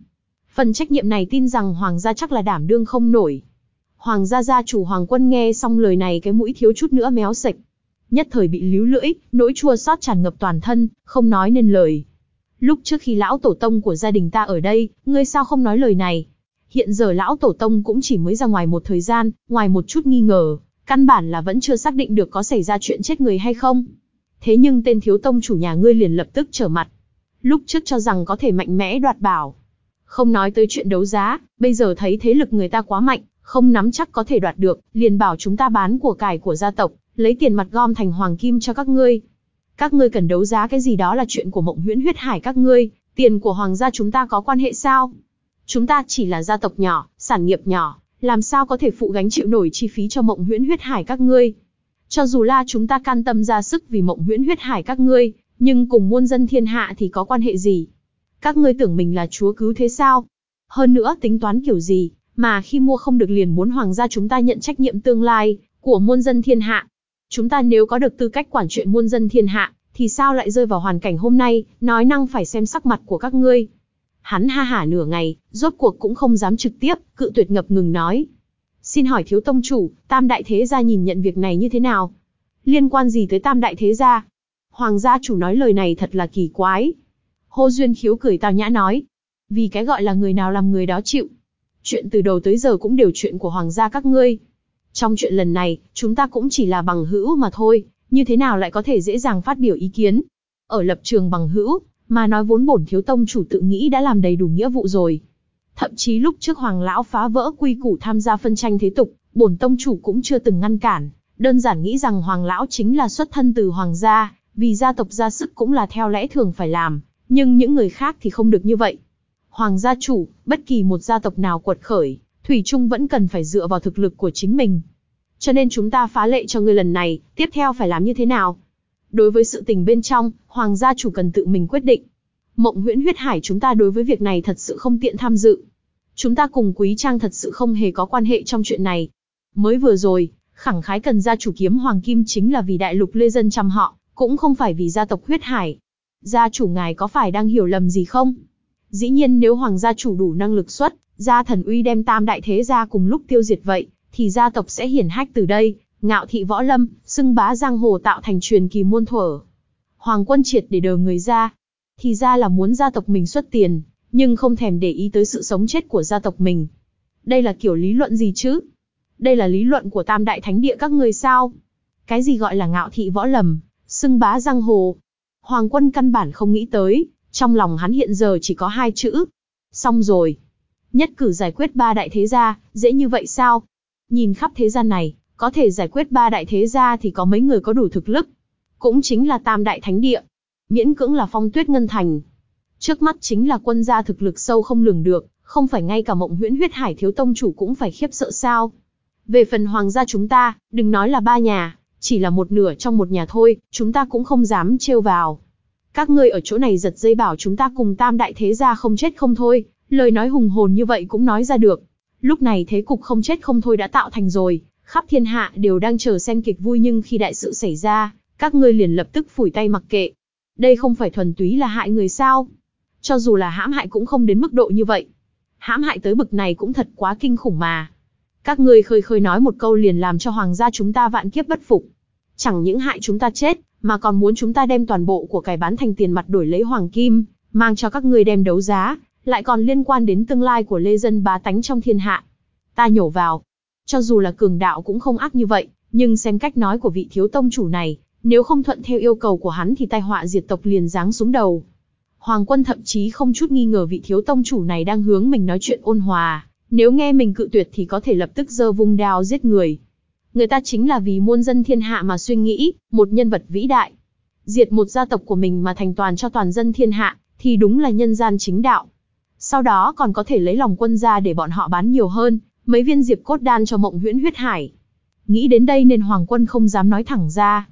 Phần trách nhiệm này tin rằng Hoàng gia chắc là đảm đương không nổi. Hoàng gia gia chủ Hoàng quân nghe xong lời này cái mũi thiếu chút nữa méo sạch. Nhất thời bị líu lưỡi, nỗi chua xót tràn ngập toàn thân, không nói nên lời. Lúc trước khi lão tổ tông của gia đình ta ở đây, ngươi sao không nói lời này? Hiện giờ lão tổ tông cũng chỉ mới ra ngoài một thời gian, ngoài một chút nghi ngờ, căn bản là vẫn chưa xác định được có xảy ra chuyện chết người hay không. Thế nhưng tên thiếu tông chủ nhà ngươi liền lập tức trở mặt. Lúc trước cho rằng có thể mạnh mẽ đoạt bảo, Không nói tới chuyện đấu giá, bây giờ thấy thế lực người ta quá mạnh, không nắm chắc có thể đoạt được, liền bảo chúng ta bán của cải của gia tộc, lấy tiền mặt gom thành hoàng kim cho các ngươi. Các ngươi cần đấu giá cái gì đó là chuyện của mộng huyễn huyết hải các ngươi, tiền của hoàng gia chúng ta có quan hệ sao? Chúng ta chỉ là gia tộc nhỏ, sản nghiệp nhỏ, làm sao có thể phụ gánh chịu nổi chi phí cho mộng huyễn huyết hải các ngươi? Cho dù là chúng ta can tâm ra sức vì mộng huyễn huyết hải các ngươi, nhưng cùng muôn dân thiên hạ thì có quan hệ gì? Các ngươi tưởng mình là chúa cứu thế sao? Hơn nữa tính toán kiểu gì, mà khi mua không được liền muốn hoàng gia chúng ta nhận trách nhiệm tương lai của muôn dân thiên hạ. Chúng ta nếu có được tư cách quản chuyện muôn dân thiên hạ, thì sao lại rơi vào hoàn cảnh hôm nay, nói năng phải xem sắc mặt của các ngươi. Hắn ha hả nửa ngày, rốt cuộc cũng không dám trực tiếp, cự tuyệt ngập ngừng nói. Xin hỏi thiếu tông chủ, tam đại thế gia nhìn nhận việc này như thế nào? Liên quan gì tới tam đại thế gia? Hoàng gia chủ nói lời này thật là kỳ quái. Hô Duyên khiếu cười tao nhã nói. Vì cái gọi là người nào làm người đó chịu. Chuyện từ đầu tới giờ cũng đều chuyện của hoàng gia các ngươi. Trong chuyện lần này, chúng ta cũng chỉ là bằng hữu mà thôi, như thế nào lại có thể dễ dàng phát biểu ý kiến. Ở lập trường bằng hữu, mà nói vốn bổn thiếu tông chủ tự nghĩ đã làm đầy đủ nghĩa vụ rồi. Thậm chí lúc trước hoàng lão phá vỡ quy củ tham gia phân tranh thế tục, bổn tông chủ cũng chưa từng ngăn cản, đơn giản nghĩ rằng hoàng lão chính là xuất thân từ hoàng gia, vì gia tộc ra sức cũng là theo lẽ thường phải làm, nhưng những người khác thì không được như vậy. Hoàng gia chủ, bất kỳ một gia tộc nào quật khởi, Thủy Trung vẫn cần phải dựa vào thực lực của chính mình. Cho nên chúng ta phá lệ cho ngươi lần này, tiếp theo phải làm như thế nào? Đối với sự tình bên trong, Hoàng gia chủ cần tự mình quyết định. Mộng huyễn huyết hải chúng ta đối với việc này thật sự không tiện tham dự. Chúng ta cùng Quý Trang thật sự không hề có quan hệ trong chuyện này. Mới vừa rồi, khẳng khái cần gia chủ kiếm Hoàng Kim chính là vì đại lục lê dân chăm họ, cũng không phải vì gia tộc huyết hải. Gia chủ ngài có phải đang hiểu lầm gì không? Dĩ nhiên nếu Hoàng gia chủ đủ năng lực xuất, gia thần uy đem tam đại thế gia cùng lúc tiêu diệt vậy, thì gia tộc sẽ hiển hách từ đây, ngạo thị võ lâm, xưng bá giang hồ tạo thành truyền kỳ muôn thuở. Hoàng quân triệt để đờ người ra, thì ra là muốn gia tộc mình xuất tiền, nhưng không thèm để ý tới sự sống chết của gia tộc mình. Đây là kiểu lý luận gì chứ? Đây là lý luận của tam đại thánh địa các người sao? Cái gì gọi là ngạo thị võ lầm, xưng bá giang hồ? Hoàng quân căn bản không nghĩ tới, trong lòng hắn hiện giờ chỉ có hai chữ. Xong rồi. Nhất cử giải quyết ba đại thế gia, dễ như vậy sao? Nhìn khắp thế gian này, có thể giải quyết ba đại thế gia thì có mấy người có đủ thực lực. Cũng chính là tam đại thánh địa. Miễn cưỡng là phong tuyết ngân thành. Trước mắt chính là quân gia thực lực sâu không lường được, không phải ngay cả mộng huyễn huyết hải thiếu tông chủ cũng phải khiếp sợ sao. Về phần hoàng gia chúng ta, đừng nói là ba nhà, chỉ là một nửa trong một nhà thôi, chúng ta cũng không dám trêu vào. Các ngươi ở chỗ này giật dây bảo chúng ta cùng tam đại thế gia không chết không thôi, lời nói hùng hồn như vậy cũng nói ra được. Lúc này thế cục không chết không thôi đã tạo thành rồi, khắp thiên hạ đều đang chờ xem kịch vui nhưng khi đại sự xảy ra, các ngươi liền lập tức phủi tay mặc kệ. Đây không phải thuần túy là hại người sao? Cho dù là hãm hại cũng không đến mức độ như vậy. Hãm hại tới bực này cũng thật quá kinh khủng mà. Các ngươi khơi khơi nói một câu liền làm cho hoàng gia chúng ta vạn kiếp bất phục. Chẳng những hại chúng ta chết, mà còn muốn chúng ta đem toàn bộ của cải bán thành tiền mặt đổi lấy hoàng kim, mang cho các ngươi đem đấu giá, lại còn liên quan đến tương lai của lê dân bá tánh trong thiên hạ. Ta nhổ vào, cho dù là cường đạo cũng không ác như vậy, nhưng xem cách nói của vị thiếu tông chủ này, nếu không thuận theo yêu cầu của hắn thì tai họa diệt tộc liền giáng xuống đầu. Hoàng quân thậm chí không chút nghi ngờ vị thiếu tông chủ này đang hướng mình nói chuyện ôn hòa, nếu nghe mình cự tuyệt thì có thể lập tức giơ vung đao giết người. Người ta chính là vì muôn dân thiên hạ mà suy nghĩ, một nhân vật vĩ đại. Diệt một gia tộc của mình mà thành toàn cho toàn dân thiên hạ, thì đúng là nhân gian chính đạo. Sau đó còn có thể lấy lòng quân ra để bọn họ bán nhiều hơn, mấy viên diệp cốt đan cho mộng huyễn huyết hải. Nghĩ đến đây nên Hoàng quân không dám nói thẳng ra.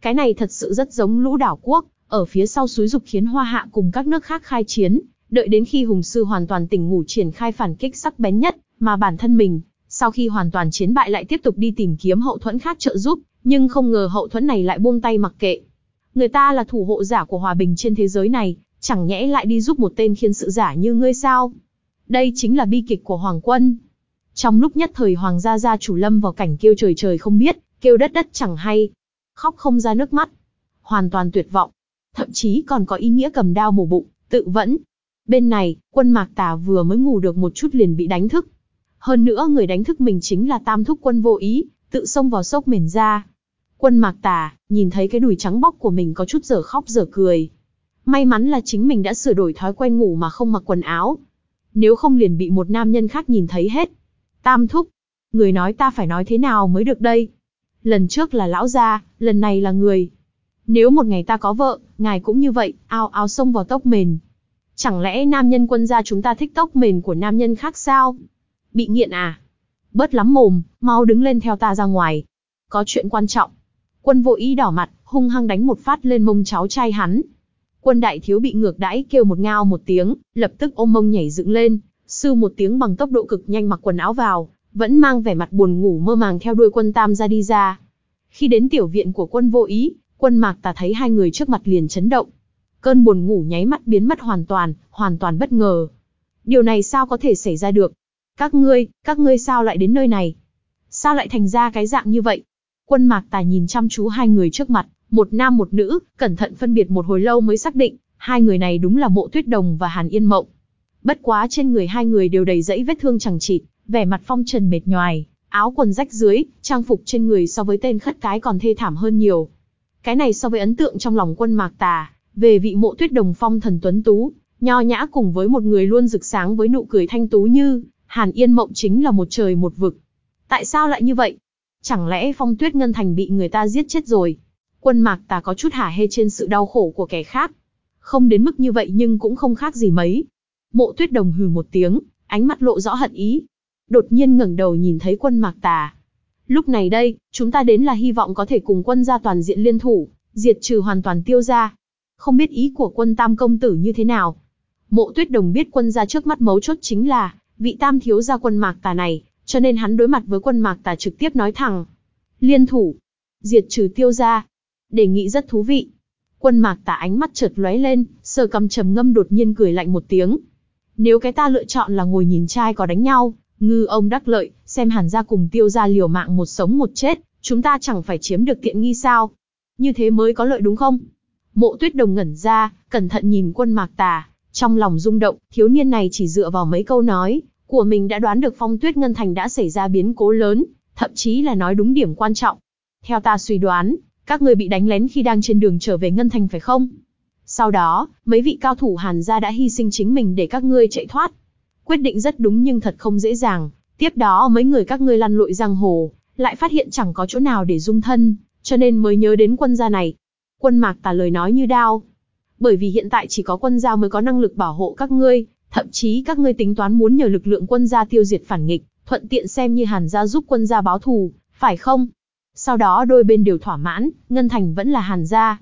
Cái này thật sự rất giống lũ đảo quốc, ở phía sau suối dục khiến Hoa Hạ cùng các nước khác khai chiến, đợi đến khi Hùng Sư hoàn toàn tỉnh ngủ triển khai phản kích sắc bén nhất, mà bản thân mình, sau khi hoàn toàn chiến bại lại tiếp tục đi tìm kiếm hậu thuẫn khác trợ giúp, nhưng không ngờ hậu thuẫn này lại buông tay mặc kệ. Người ta là thủ hộ giả của hòa bình trên thế giới này, chẳng nhẽ lại đi giúp một tên khiên sự giả như ngươi sao? Đây chính là bi kịch của Hoàng quân. Trong lúc nhất thời Hoàng gia gia chủ lâm vào cảnh kêu trời trời không biết, kêu đất đất chẳng hay, khóc không ra nước mắt, hoàn toàn tuyệt vọng, thậm chí còn có ý nghĩa cầm đao mổ bụng, tự vẫn. Bên này, quân mạc tà vừa mới ngủ được một chút liền bị đánh thức. Hơn nữa người đánh thức mình chính là tam thúc quân vô ý, tự xông vào sốc mền ra. Quân mạc tà, nhìn thấy cái đùi trắng bóc của mình có chút giờ khóc giờ cười. May mắn là chính mình đã sửa đổi thói quen ngủ mà không mặc quần áo. nếu không liền bị một nam nhân khác nhìn thấy hết. Tam thúc, người nói ta phải nói thế nào mới được đây? Lần trước là lão gia, lần này là người. Nếu một ngày ta có vợ, ngài cũng như vậy, ao ao xông vào tốc mền. Chẳng lẽ nam nhân quân gia chúng ta thích tốc mền của nam nhân khác sao? Bị nghiện à? Bớt lắm mồm, mau đứng lên theo ta ra ngoài. Có chuyện quan trọng. Quân vô ý đỏ mặt, hung hăng đánh một phát lên mông cháu trai hắn. Quân đại thiếu bị ngược đãi kêu một ngao một tiếng, lập tức ôm mông nhảy dựng lên, sư một tiếng bằng tốc độ cực nhanh mặc quần áo vào, vẫn mang vẻ mặt buồn ngủ mơ màng theo đuôi quân tam ra đi ra. Khi đến tiểu viện của quân vô ý, quân mạc tà thấy hai người trước mặt liền chấn động. Cơn buồn ngủ nháy mắt biến mất hoàn toàn, hoàn toàn bất ngờ. Điều này sao có thể xảy ra được? Các ngươi, các ngươi sao lại đến nơi này? Sao lại thành ra cái dạng như vậy? Quân mạc tà nhìn chăm chú hai người trước mặt, một nam một nữ, cẩn thận phân biệt một hồi lâu mới xác định, hai người này đúng là mộ tuyết đồng và Hàn Yên Mộng. Bất quá trên người hai người đều đầy dẫy vết thương chẳng chịt, vẻ mặt phong trần mệt nhoài, áo quần rách dưới, trang phục trên người so với tên khất cái còn thê thảm hơn nhiều. Cái này so với ấn tượng trong lòng quân mạc tà, về vị mộ tuyết đồng phong thần tuấn tú, nho nhã cùng với một người luôn rực sáng với nụ cười thanh tú như, Hàn Yên Mộng chính là một trời một vực. Tại sao lại như vậy? Chẳng lẽ phong tuyết ngân thành bị người ta giết chết rồi? Quân mạc tà có chút hả hê trên sự đau khổ của kẻ khác. Không đến mức như vậy nhưng cũng không khác gì mấy. Mộ tuyết đồng hừ một tiếng, ánh mắt lộ rõ hận ý. Đột nhiên ngẩng đầu nhìn thấy quân mạc tà. Lúc này đây, chúng ta đến là hy vọng có thể cùng quân gia toàn diện liên thủ, diệt trừ hoàn toàn tiêu gia. Không biết ý của quân tam công tử như thế nào. Mộ tuyết đồng biết quân gia trước mắt mấu chốt chính là, vị tam thiếu gia quân mạc tà này, cho nên hắn đối mặt với quân mạc tà trực tiếp nói thẳng. Liên thủ, diệt trừ tiêu gia. Đề nghị rất thú vị. Quân mạc tà ánh mắt chợt lóe lên, sờ cầm trầm ngâm đột nhiên cười lạnh một tiếng. Nếu cái ta lựa chọn là ngồi nhìn trai có đánh nhau, ngư ông đắc lợi, xem hàn gia cùng tiêu gia liều mạng một sống một chết, chúng ta chẳng phải chiếm được tiện nghi sao? Như thế mới có lợi đúng không? Mộ tuyết đồng ngẩn ra, cẩn thận nhìn quân mạc tà, trong lòng rung động, thiếu niên này chỉ dựa vào mấy câu nói, của mình đã đoán được phong tuyết ngân thành đã xảy ra biến cố lớn, thậm chí là nói đúng điểm quan trọng. Theo ta suy đoán, các người bị đánh lén khi đang trên đường trở về ngân thành phải không? Sau đó, mấy vị cao thủ Hàn gia đã hy sinh chính mình để các ngươi chạy thoát. Quyết định rất đúng nhưng thật không dễ dàng. Tiếp đó mấy người các ngươi lăn lội giang hồ, lại phát hiện chẳng có chỗ nào để dung thân, cho nên mới nhớ đến quân gia này. Quân mạc tả lời nói như đao. Bởi vì hiện tại chỉ có quân gia mới có năng lực bảo hộ các ngươi, thậm chí các ngươi tính toán muốn nhờ lực lượng quân gia tiêu diệt phản nghịch, thuận tiện xem như Hàn gia giúp quân gia báo thù, phải không? Sau đó đôi bên đều thỏa mãn, Ngân Thành vẫn là Hàn gia.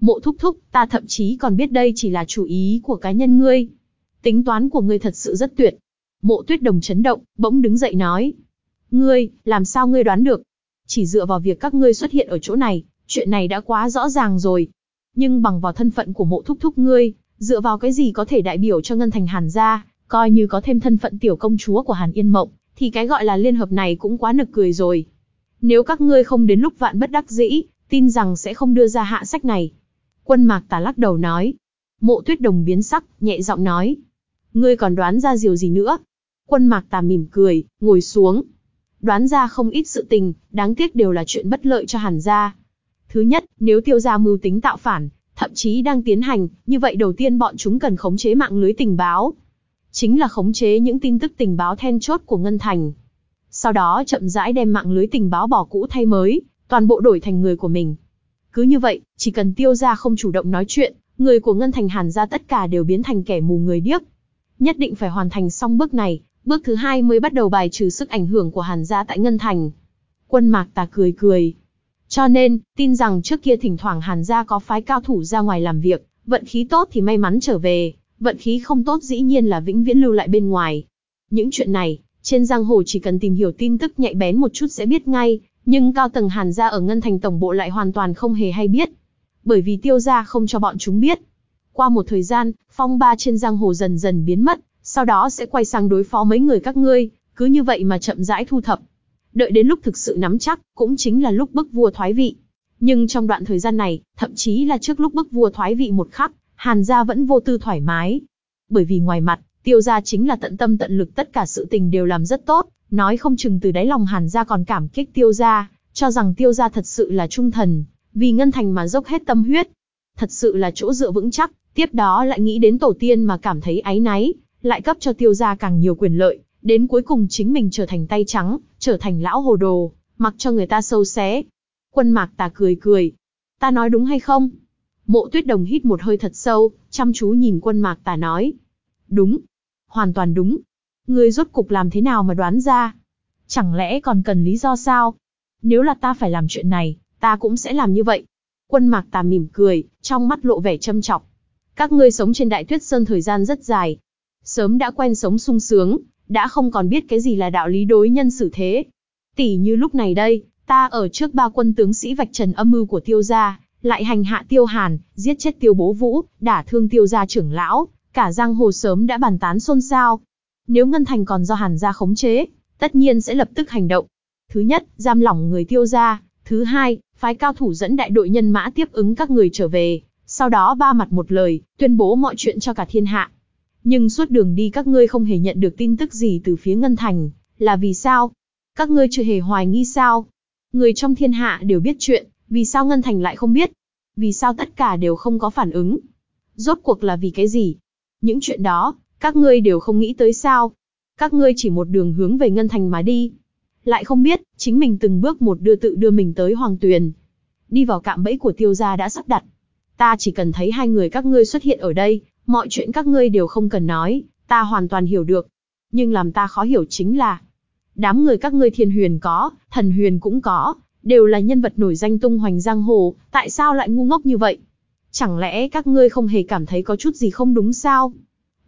Mộ thúc thúc, ta thậm chí còn biết đây chỉ là chủ ý của cá nhân ngươi. Tính toán của ngươi thật sự rất tuyệt. Mộ tuyết đồng chấn động, bỗng đứng dậy nói. Ngươi, làm sao ngươi đoán được? Chỉ dựa vào việc các ngươi xuất hiện ở chỗ này, chuyện này đã quá rõ ràng rồi. Nhưng bằng vào thân phận của mộ thúc thúc ngươi, dựa vào cái gì có thể đại biểu cho Ngân Thành Hàn gia, coi như có thêm thân phận tiểu công chúa của Hàn Yên Mộng, thì cái gọi là liên hợp này cũng quá nực cười rồi. Nếu các ngươi không đến lúc vạn bất đắc dĩ, tin rằng sẽ không đưa ra hạ sách này. Quân mạc tà lắc đầu nói. Mộ tuyết đồng biến sắc, nhẹ giọng nói. Ngươi còn đoán ra điều gì nữa? Quân mạc tà mỉm cười, ngồi xuống. Đoán ra không ít sự tình, đáng tiếc đều là chuyện bất lợi cho hàn gia. Thứ nhất, nếu tiêu gia mưu tính tạo phản, thậm chí đang tiến hành, như vậy đầu tiên bọn chúng cần khống chế mạng lưới tình báo. Chính là khống chế những tin tức tình báo then chốt của Ngân Thành. Sau đó chậm rãi đem mạng lưới tình báo bỏ cũ thay mới, toàn bộ đổi thành người của mình. Cứ như vậy, chỉ cần tiêu gia không chủ động nói chuyện, người của Ngân Thành Hàn gia tất cả đều biến thành kẻ mù người điếc. Nhất định phải hoàn thành xong bước này, bước thứ hai mới bắt đầu bài trừ sức ảnh hưởng của Hàn gia tại Ngân Thành. Quân Mạc Tà cười cười. Cho nên, tin rằng trước kia thỉnh thoảng Hàn gia có phái cao thủ ra ngoài làm việc, vận khí tốt thì may mắn trở về, vận khí không tốt dĩ nhiên là vĩnh viễn lưu lại bên ngoài. Những chuyện này, trên giang hồ chỉ cần tìm hiểu tin tức nhạy bén một chút sẽ biết ngay, nhưng cao tầng Hàn gia ở Ngân Thành tổng bộ lại hoàn toàn không hề hay biết. Bởi vì tiêu gia không cho bọn chúng biết. Qua một thời gian, phong ba trên giang hồ dần dần biến mất, sau đó sẽ quay sang đối phó mấy người các ngươi, cứ như vậy mà chậm rãi thu thập. Đợi đến lúc thực sự nắm chắc, cũng chính là lúc bức vua thoái vị. Nhưng trong đoạn thời gian này, thậm chí là trước lúc bức vua thoái vị một khắc, Hàn gia vẫn vô tư thoải mái. Bởi vì ngoài mặt, tiêu gia chính là tận tâm tận lực tất cả sự tình đều làm rất tốt, nói không chừng từ đáy lòng Hàn gia còn cảm kích tiêu gia, cho rằng tiêu gia thật sự là trung thần, vì ngân thành mà dốc hết tâm huyết. Thật sự là chỗ dựa vững chắc, tiếp đó lại nghĩ đến tổ tiên mà cảm thấy áy náy, lại cấp cho tiêu gia càng nhiều quyền lợi, đến cuối cùng chính mình trở thành tay trắng, trở thành lão hồ đồ, mặc cho người ta sâu xé. Quân mạc tà cười cười. Ta nói đúng hay không? Mộ tuyết đồng hít một hơi thật sâu, chăm chú nhìn quân mạc tà nói. Đúng. Hoàn toàn đúng. Ngươi rốt cục làm thế nào mà đoán ra? Chẳng lẽ còn cần lý do sao? Nếu là ta phải làm chuyện này, ta cũng sẽ làm như vậy. Quân mạc tà mỉm cười, trong mắt lộ vẻ châm chọc. Các ngươi sống trên đại tuyết sơn thời gian rất dài. Sớm đã quen sống sung sướng, đã không còn biết cái gì là đạo lý đối nhân xử thế. Tỷ như lúc này đây, ta ở trước ba quân tướng sĩ vạch trần âm mưu của tiêu gia, lại hành hạ tiêu hàn, giết chết tiêu bố vũ, đả thương tiêu gia trưởng lão, cả giang hồ sớm đã bàn tán xôn xao. Nếu Ngân Thành còn do hàn gia khống chế, tất nhiên sẽ lập tức hành động. Thứ nhất, giam lỏng người tiêu gia. Thứ hai, phái cao thủ dẫn đại đội nhân mã tiếp ứng các người trở về. Sau đó ba mặt một lời, tuyên bố mọi chuyện cho cả thiên hạ. Nhưng suốt đường đi các ngươi không hề nhận được tin tức gì từ phía Ngân Thành, là vì sao? Các ngươi chưa hề hoài nghi sao? Người trong thiên hạ đều biết chuyện, vì sao Ngân Thành lại không biết? Vì sao tất cả đều không có phản ứng? Rốt cuộc là vì cái gì? Những chuyện đó, các ngươi đều không nghĩ tới sao? Các ngươi chỉ một đường hướng về Ngân Thành mà đi. Lại không biết, chính mình từng bước một đưa tự đưa mình tới Hoàng Tuyền. Đi vào cạm bẫy của tiêu gia đã sắp đặt. Ta chỉ cần thấy hai người các ngươi xuất hiện ở đây, mọi chuyện các ngươi đều không cần nói, ta hoàn toàn hiểu được. Nhưng làm ta khó hiểu chính là, đám người các ngươi thiên huyền có, thần huyền cũng có, đều là nhân vật nổi danh tung hoành giang hồ, tại sao lại ngu ngốc như vậy? Chẳng lẽ các ngươi không hề cảm thấy có chút gì không đúng sao?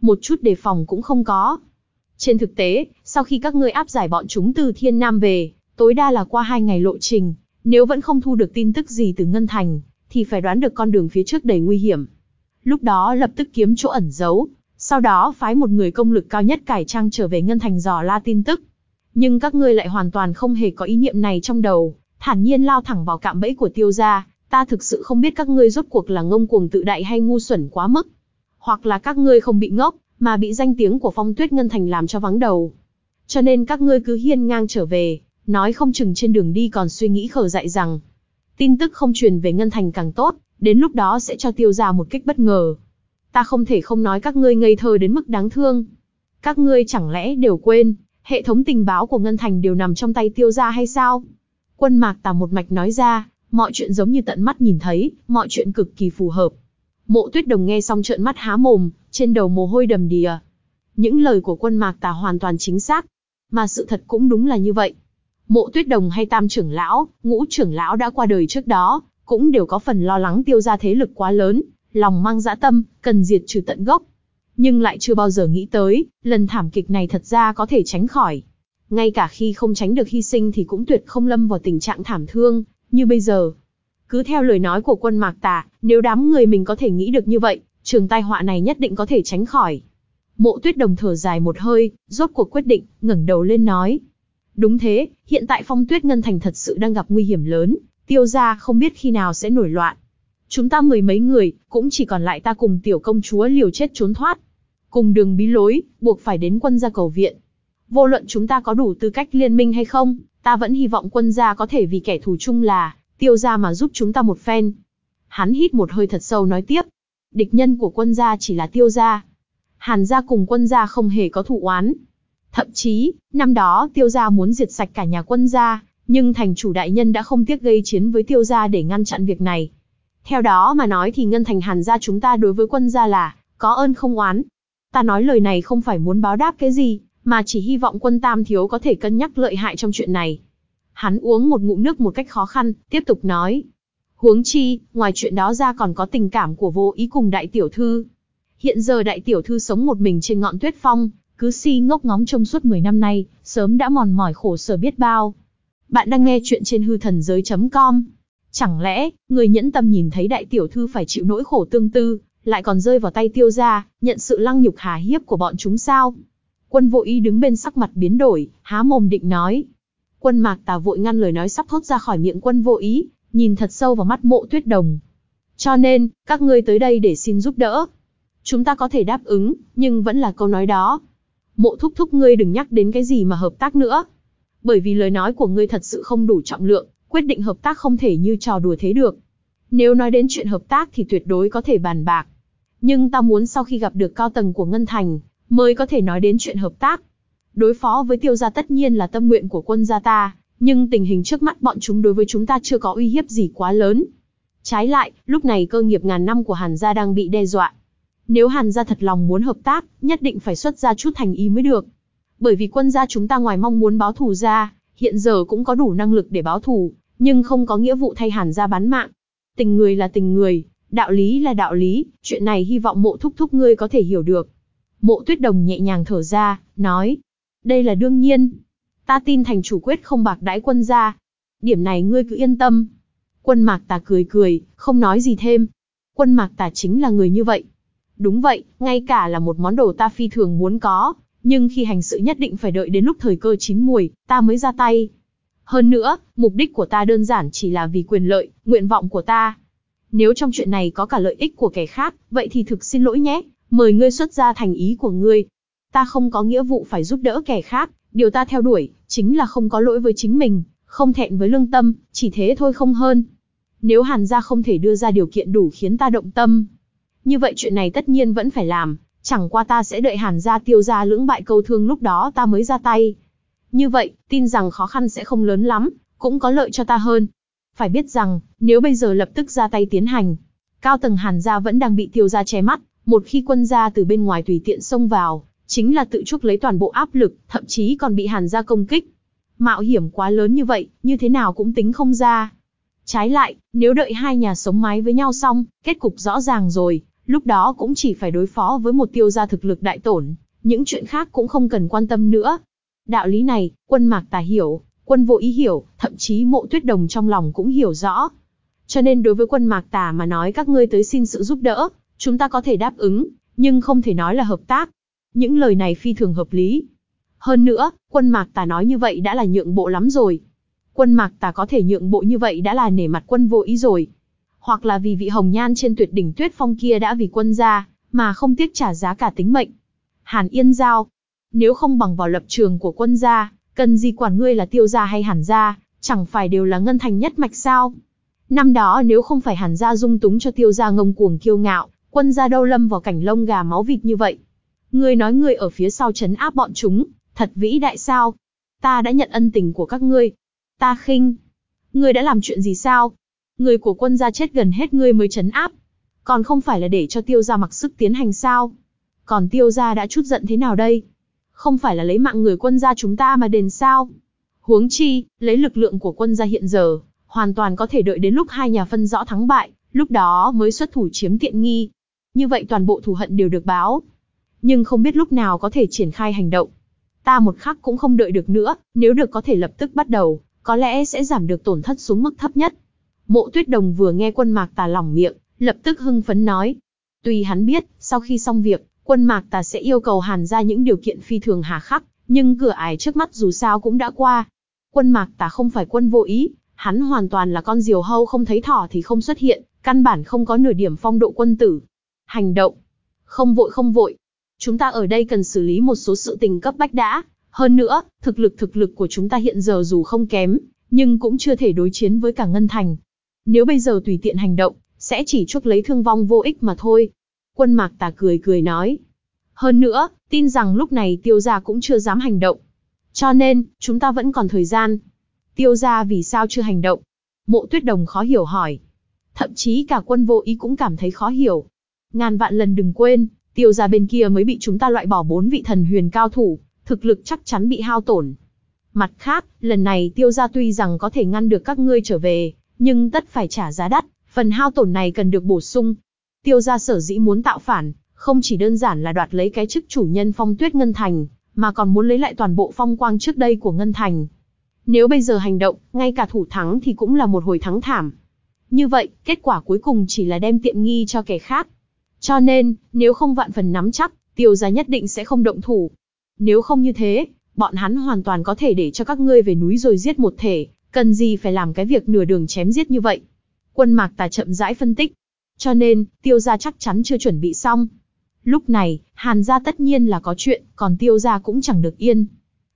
Một chút đề phòng cũng không có. Trên thực tế, sau khi các ngươi áp giải bọn chúng từ Thiên Nam về, tối đa là qua hai ngày lộ trình, nếu vẫn không thu được tin tức gì từ Ngân Thành, thì phải đoán được con đường phía trước đầy nguy hiểm. Lúc đó lập tức kiếm chỗ ẩn giấu, sau đó phái một người công lực cao nhất cải trang trở về Ngân Thành dò la tin tức. Nhưng các ngươi lại hoàn toàn không hề có ý niệm này trong đầu, thản nhiên lao thẳng vào cạm bẫy của tiêu gia, ta thực sự không biết các ngươi rốt cuộc là ngông cuồng tự đại hay ngu xuẩn quá mức. Hoặc là các ngươi không bị ngốc, mà bị danh tiếng của phong tuyết ngân thành làm cho vắng đầu. Cho nên các ngươi cứ hiên ngang trở về, nói không chừng trên đường đi còn suy nghĩ khờ dại rằng, tin tức không truyền về ngân thành càng tốt, đến lúc đó sẽ cho tiêu gia một kích bất ngờ. Ta không thể không nói các ngươi ngây thơ đến mức đáng thương. Các ngươi chẳng lẽ đều quên, hệ thống tình báo của ngân thành đều nằm trong tay tiêu gia hay sao? Quân mạc tà một mạch nói ra, mọi chuyện giống như tận mắt nhìn thấy, mọi chuyện cực kỳ phù hợp. Mộ tuyết đồng nghe xong trợn mắt há mồm, trên đầu mồ hôi đầm đìa. Những lời của quân mạc tà hoàn toàn chính xác. Mà sự thật cũng đúng là như vậy. Mộ tuyết đồng hay tam trưởng lão, ngũ trưởng lão đã qua đời trước đó, cũng đều có phần lo lắng tiêu ra thế lực quá lớn, lòng mang dã tâm, cần diệt trừ tận gốc. Nhưng lại chưa bao giờ nghĩ tới, lần thảm kịch này thật ra có thể tránh khỏi. Ngay cả khi không tránh được hy sinh thì cũng tuyệt không lâm vào tình trạng thảm thương, như bây giờ. Cứ theo lời nói của quân mạc tà, nếu đám người mình có thể nghĩ được như vậy, trường tai họa này nhất định có thể tránh khỏi. Mộ tuyết đồng thở dài một hơi, rốt cuộc quyết định, ngẩng đầu lên nói. Đúng thế, hiện tại phong tuyết ngân thành thật sự đang gặp nguy hiểm lớn, tiêu gia không biết khi nào sẽ nổi loạn. Chúng ta mười mấy người, cũng chỉ còn lại ta cùng tiểu công chúa liều chết trốn thoát. Cùng đường bí lối, buộc phải đến quân gia cầu viện. Vô luận chúng ta có đủ tư cách liên minh hay không, ta vẫn hy vọng quân gia có thể vì kẻ thù chung là, tiêu gia mà giúp chúng ta một phen. Hắn hít một hơi thật sâu nói tiếp. Địch nhân của quân gia chỉ là tiêu gia. Hàn gia cùng quân gia không hề có thụ oán. Thậm chí, năm đó tiêu gia muốn diệt sạch cả nhà quân gia, nhưng thành chủ đại nhân đã không tiếc gây chiến với tiêu gia để ngăn chặn việc này. Theo đó mà nói thì ngân thành hàn gia chúng ta đối với quân gia là, có ơn không oán. Ta nói lời này không phải muốn báo đáp cái gì, mà chỉ hy vọng quân tam thiếu có thể cân nhắc lợi hại trong chuyện này. Hắn uống một ngụm nước một cách khó khăn, tiếp tục nói. Huống chi, ngoài chuyện đó ra còn có tình cảm của vô ý cùng đại tiểu thư. Hiện giờ đại tiểu thư sống một mình trên ngọn tuyết phong, cứ si ngốc ngóng trong suốt 10 năm nay, sớm đã mòn mỏi khổ sở biết bao. Bạn đang nghe chuyện trên hư thần giới.com. Chẳng lẽ, người nhẫn tâm nhìn thấy đại tiểu thư phải chịu nỗi khổ tương tư, lại còn rơi vào tay tiêu gia, nhận sự lăng nhục hà hiếp của bọn chúng sao? Quân vô ý đứng bên sắc mặt biến đổi, há mồm định nói. Quân mạc tà vội ngăn lời nói sắp thốt ra khỏi miệng quân vô ý, nhìn thật sâu vào mắt mộ tuyết đồng. Cho nên, các ngươi tới đây để xin giúp đỡ. Chúng ta có thể đáp ứng, nhưng vẫn là câu nói đó. Mộ thúc thúc ngươi đừng nhắc đến cái gì mà hợp tác nữa. Bởi vì lời nói của ngươi thật sự không đủ trọng lượng, quyết định hợp tác không thể như trò đùa thế được. Nếu nói đến chuyện hợp tác thì tuyệt đối có thể bàn bạc. Nhưng ta muốn sau khi gặp được cao tầng của Ngân Thành, mới có thể nói đến chuyện hợp tác. Đối phó với tiêu gia tất nhiên là tâm nguyện của quân gia ta, nhưng tình hình trước mắt bọn chúng đối với chúng ta chưa có uy hiếp gì quá lớn. Trái lại, lúc này cơ nghiệp ngàn năm của Hàn gia đang bị đe dọa. Nếu Hàn gia thật lòng muốn hợp tác, nhất định phải xuất ra chút thành ý mới được. Bởi vì quân gia chúng ta ngoài mong muốn báo thù ra, hiện giờ cũng có đủ năng lực để báo thù, nhưng không có nghĩa vụ thay Hàn gia bán mạng. Tình người là tình người, đạo lý là đạo lý, chuyện này hy vọng mộ thúc thúc ngươi có thể hiểu được. Mộ tuyết đồng nhẹ nhàng thở ra, nói, đây là đương nhiên. Ta tin thành chủ quyết không bạc đãi quân gia. Điểm này ngươi cứ yên tâm. Quân mạc tà cười cười, không nói gì thêm. Quân mạc tà chính là người như vậy. Đúng vậy, ngay cả là một món đồ ta phi thường muốn có, nhưng khi hành sự nhất định phải đợi đến lúc thời cơ chín mùi, ta mới ra tay. Hơn nữa, mục đích của ta đơn giản chỉ là vì quyền lợi, nguyện vọng của ta. Nếu trong chuyện này có cả lợi ích của kẻ khác, vậy thì thực xin lỗi nhé, mời ngươi xuất ra thành ý của ngươi. Ta không có nghĩa vụ phải giúp đỡ kẻ khác, điều ta theo đuổi, chính là không có lỗi với chính mình, không thẹn với lương tâm, chỉ thế thôi không hơn. Nếu Hàn gia không thể đưa ra điều kiện đủ khiến ta động tâm, như vậy chuyện này tất nhiên vẫn phải làm, chẳng qua ta sẽ đợi Hàn gia tiêu ra lưỡng bại câu thương lúc đó ta mới ra tay. Như vậy, tin rằng khó khăn sẽ không lớn lắm, cũng có lợi cho ta hơn. Phải biết rằng, nếu bây giờ lập tức ra tay tiến hành, cao tầng Hàn gia vẫn đang bị tiêu gia che mắt, một khi quân gia từ bên ngoài tùy tiện xông vào, chính là tự chuốc lấy toàn bộ áp lực, thậm chí còn bị Hàn gia công kích. Mạo hiểm quá lớn như vậy, như thế nào cũng tính không ra. Trái lại, nếu đợi hai nhà sống mái với nhau xong, kết cục rõ ràng rồi, lúc đó cũng chỉ phải đối phó với một tiêu gia thực lực đại tổn, những chuyện khác cũng không cần quan tâm nữa. Đạo lý này, quân mạc tà hiểu, quân vô ý hiểu, thậm chí mộ tuyết đồng trong lòng cũng hiểu rõ. Cho nên đối với quân mạc tà mà nói các ngươi tới xin sự giúp đỡ, chúng ta có thể đáp ứng, nhưng không thể nói là hợp tác. Những lời này phi thường hợp lý. Hơn nữa, quân mạc tà nói như vậy đã là nhượng bộ lắm rồi. Quân mạc tà có thể nhượng bộ như vậy đã là nể mặt quân vô ý rồi hoặc là vì vị hồng nhan trên tuyệt đỉnh tuyết phong kia đã vì quân gia, mà không tiếc trả giá cả tính mệnh. Hàn Yên Giao, nếu không bằng vào lập trường của quân gia, cần gì quản ngươi là tiêu gia hay hàn gia, chẳng phải đều là ngân thành nhất mạch sao? Năm đó nếu không phải hàn gia dung túng cho tiêu gia ngông cuồng kiêu ngạo, quân gia đâu lâm vào cảnh lông gà máu vịt như vậy. Ngươi nói ngươi ở phía sau chấn áp bọn chúng, thật vĩ đại sao? Ta đã nhận ân tình của các ngươi. Ta khinh. Ngươi đã làm chuyện gì sao? Người của quân gia chết gần hết ngươi mới chấn áp. Còn không phải là để cho tiêu gia mặc sức tiến hành sao? Còn tiêu gia đã chút giận thế nào đây? Không phải là lấy mạng người quân gia chúng ta mà đền sao? Huống chi, lấy lực lượng của quân gia hiện giờ, hoàn toàn có thể đợi đến lúc hai nhà phân rõ thắng bại, lúc đó mới xuất thủ chiếm tiện nghi. Như vậy toàn bộ thù hận đều được báo. Nhưng không biết lúc nào có thể triển khai hành động. Ta một khắc cũng không đợi được nữa, nếu được có thể lập tức bắt đầu, có lẽ sẽ giảm được tổn thất xuống mức thấp nhất. Mộ tuyết đồng vừa nghe quân mạc tà lỏng miệng, lập tức hưng phấn nói. Tuy hắn biết, sau khi xong việc, quân mạc tà sẽ yêu cầu hàn ra những điều kiện phi thường hà khắc, nhưng cửa ải trước mắt dù sao cũng đã qua. Quân mạc tà không phải quân vô ý, hắn hoàn toàn là con diều hâu không thấy thỏ thì không xuất hiện, căn bản không có nửa điểm phong độ quân tử. Hành động. Không vội không vội. Chúng ta ở đây cần xử lý một số sự tình cấp bách đã. Hơn nữa, thực lực thực lực của chúng ta hiện giờ dù không kém, nhưng cũng chưa thể đối chiến với cả Ngân Thành. Nếu bây giờ tùy tiện hành động, sẽ chỉ chuốc lấy thương vong vô ích mà thôi. Quân mạc tà cười cười nói. Hơn nữa, tin rằng lúc này tiêu gia cũng chưa dám hành động. Cho nên, chúng ta vẫn còn thời gian. Tiêu gia vì sao chưa hành động? Mộ tuyết đồng khó hiểu hỏi. Thậm chí cả quân vô ý cũng cảm thấy khó hiểu. Ngàn vạn lần đừng quên, tiêu gia bên kia mới bị chúng ta loại bỏ bốn vị thần huyền cao thủ, thực lực chắc chắn bị hao tổn. Mặt khác, lần này tiêu gia tuy rằng có thể ngăn được các ngươi trở về, nhưng tất phải trả giá đắt, phần hao tổn này cần được bổ sung. Tiêu gia sở dĩ muốn tạo phản, không chỉ đơn giản là đoạt lấy cái chức chủ nhân phong tuyết Ngân Thành, mà còn muốn lấy lại toàn bộ phong quang trước đây của Ngân Thành. Nếu bây giờ hành động, ngay cả thủ thắng thì cũng là một hồi thắng thảm. Như vậy, kết quả cuối cùng chỉ là đem tiện nghi cho kẻ khác. Cho nên, nếu không vạn phần nắm chắc, tiêu gia nhất định sẽ không động thủ. Nếu không như thế, bọn hắn hoàn toàn có thể để cho các ngươi về núi rồi giết một thể, Cần gì phải làm cái việc nửa đường chém giết như vậy? Quân mạc tà chậm rãi phân tích. Cho nên, tiêu gia chắc chắn chưa chuẩn bị xong. Lúc này, hàn gia tất nhiên là có chuyện, còn tiêu gia cũng chẳng được yên.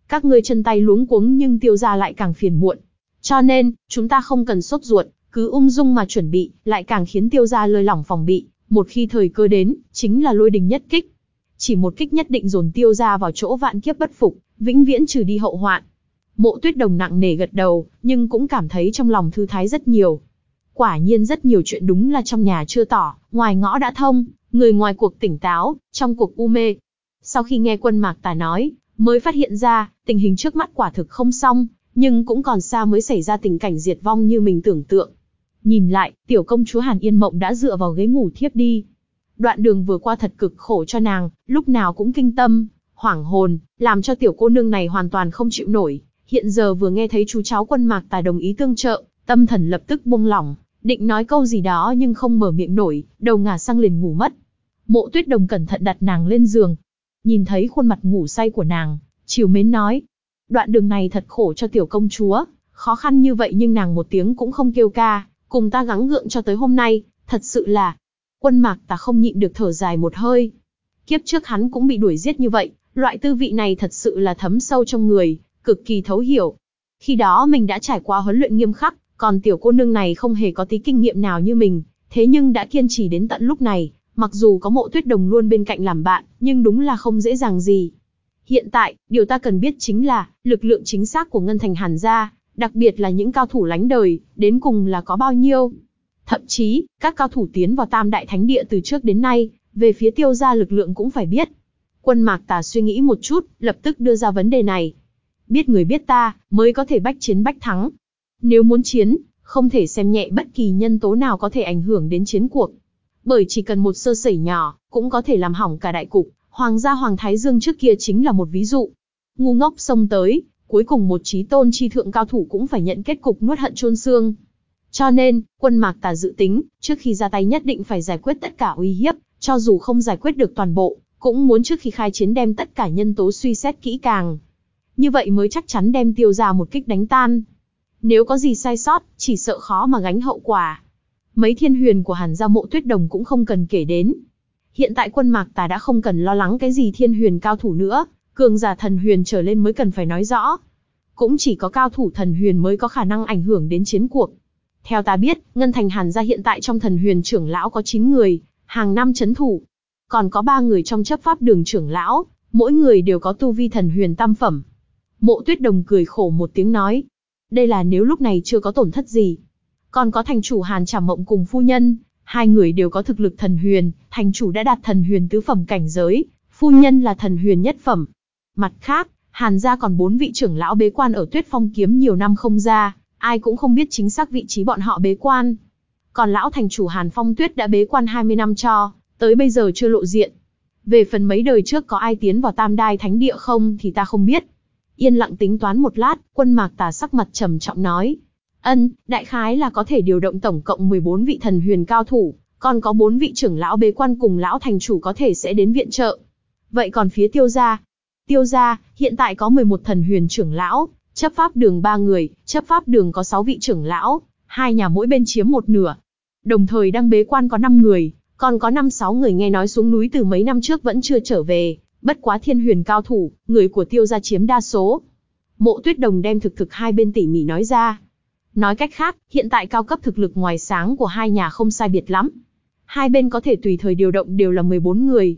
Các ngươi chân tay luống cuống nhưng tiêu gia lại càng phiền muộn. Cho nên, chúng ta không cần sốt ruột, cứ ung dung mà chuẩn bị, lại càng khiến tiêu gia lơi lỏng phòng bị. Một khi thời cơ đến, chính là lôi đình nhất kích. chỉ một kích nhất định dồn tiêu gia vào chỗ vạn kiếp bất phục, vĩnh viễn trừ đi hậu hoạn. Mộ tuyết đồng nặng nề gật đầu, nhưng cũng cảm thấy trong lòng thư thái rất nhiều. Quả nhiên rất nhiều chuyện đúng là trong nhà chưa tỏ, ngoài ngõ đã thông, người ngoài cuộc tỉnh táo, trong cuộc u mê. Sau khi nghe quân mạc tà nói, mới phát hiện ra, tình hình trước mắt quả thực không xong, nhưng cũng còn xa mới xảy ra tình cảnh diệt vong như mình tưởng tượng. Nhìn lại, tiểu công chúa Hàn Yên Mộng đã dựa vào ghế ngủ thiếp đi. Đoạn đường vừa qua thật cực khổ cho nàng, lúc nào cũng kinh tâm, hoảng hồn, làm cho tiểu cô nương này hoàn toàn không chịu nổi. Hiện giờ vừa nghe thấy chú cháu quân mạc tài đồng ý tương trợ, tâm thần lập tức buông lỏng, định nói câu gì đó nhưng không mở miệng nổi, đầu ngả sang liền ngủ mất. Mộ tuyết đồng cẩn thận đặt nàng lên giường. Nhìn thấy khuôn mặt ngủ say của nàng, chiều mến nói. Đoạn đường này thật khổ cho tiểu công chúa, khó khăn như vậy nhưng nàng một tiếng cũng không kêu ca, cùng ta gắng gượng cho tới hôm nay, thật sự là. Quân mạc ta không nhịn được thở dài một hơi. Kiếp trước hắn cũng bị đuổi giết như vậy, loại tư vị này thật sự là thấm sâu trong người, cực kỳ thấu hiểu. Khi đó mình đã trải qua huấn luyện nghiêm khắc, còn tiểu cô nương này không hề có tí kinh nghiệm nào như mình, thế nhưng đã kiên trì đến tận lúc này, mặc dù có mộ tuyết đồng luôn bên cạnh làm bạn, nhưng đúng là không dễ dàng gì. Hiện tại, điều ta cần biết chính là, lực lượng chính xác của Ngân Thành Hàn gia, đặc biệt là những cao thủ lánh đời, đến cùng là có bao nhiêu. Thậm chí, các cao thủ tiến vào tam đại thánh địa từ trước đến nay, về phía tiêu gia lực lượng cũng phải biết. Quân mạc tà suy nghĩ một chút, lập tức đưa ra vấn đề này. Biết người biết ta, mới có thể bách chiến bách thắng. Nếu muốn chiến, không thể xem nhẹ bất kỳ nhân tố nào có thể ảnh hưởng đến chiến cuộc. Bởi chỉ cần một sơ sẩy nhỏ, cũng có thể làm hỏng cả đại cục. Hoàng gia Hoàng Thái Dương trước kia chính là một ví dụ. Ngu ngốc xông tới, cuối cùng một trí tôn chi thượng cao thủ cũng phải nhận kết cục nuốt hận chôn xương. Cho nên, quân mạc tà dự tính, trước khi ra tay nhất định phải giải quyết tất cả uy hiếp, cho dù không giải quyết được toàn bộ, cũng muốn trước khi khai chiến đem tất cả nhân tố suy xét kỹ càng. Như vậy mới chắc chắn đem tiêu ra một kích đánh tan. Nếu có gì sai sót, chỉ sợ khó mà gánh hậu quả. Mấy thiên huyền của hàn gia mộ tuyết đồng cũng không cần kể đến. Hiện tại quân mạc tà đã không cần lo lắng cái gì thiên huyền cao thủ nữa, cường giả thần huyền trở lên mới cần phải nói rõ. Cũng chỉ có cao thủ thần huyền mới có khả năng ảnh hưởng đến chiến cuộc. Theo ta biết, Ngân Thành Hàn gia hiện tại trong thần huyền trưởng lão có 9 người, hàng năm chấn thủ. Còn có 3 người trong chấp pháp đường trưởng lão, mỗi người đều có tu vi thần huyền tam phẩm. Mộ tuyết đồng cười khổ một tiếng nói. Đây là nếu lúc này chưa có tổn thất gì. Còn có thành chủ Hàn Trảm Mộng cùng phu nhân, hai người đều có thực lực thần huyền, thành chủ đã đạt thần huyền tứ phẩm cảnh giới, phu nhân là thần huyền nhất phẩm. Mặt khác, Hàn gia còn bốn vị trưởng lão bế quan ở Tuyết Phong kiếm nhiều năm không ra, ai cũng không biết chính xác vị trí bọn họ bế quan. Còn lão thành chủ Hàn Phong Tuyết đã bế quan 20 năm cho, tới bây giờ chưa lộ diện. Về phần mấy đời trước có ai tiến vào Tam Đai Thánh Địa không thì ta không biết. Yên lặng tính toán một lát, quân mạc tà sắc mặt trầm trọng nói. Ân, đại khái là có thể điều động tổng cộng 14 vị thần huyền cao thủ, còn có 4 vị trưởng lão bế quan cùng lão thành chủ có thể sẽ đến viện trợ. Vậy còn phía tiêu gia? Tiêu gia, hiện tại có 11 thần huyền trưởng lão, chấp pháp đường 3 người, chấp pháp đường có 6 vị trưởng lão, hai nhà mỗi bên chiếm một nửa. Đồng thời đang bế quan có 5 người, còn có 5-6 người nghe nói xuống núi từ mấy năm trước vẫn chưa trở về, bất quá thiên huyền cao thủ, người của tiêu gia chiếm đa số. Mộ tuyết đồng đem thực thực hai bên tỉ mỉ nói ra. Nói cách khác, hiện tại cao cấp thực lực ngoài sáng của hai nhà không sai biệt lắm. Hai bên có thể tùy thời điều động đều là 14 người.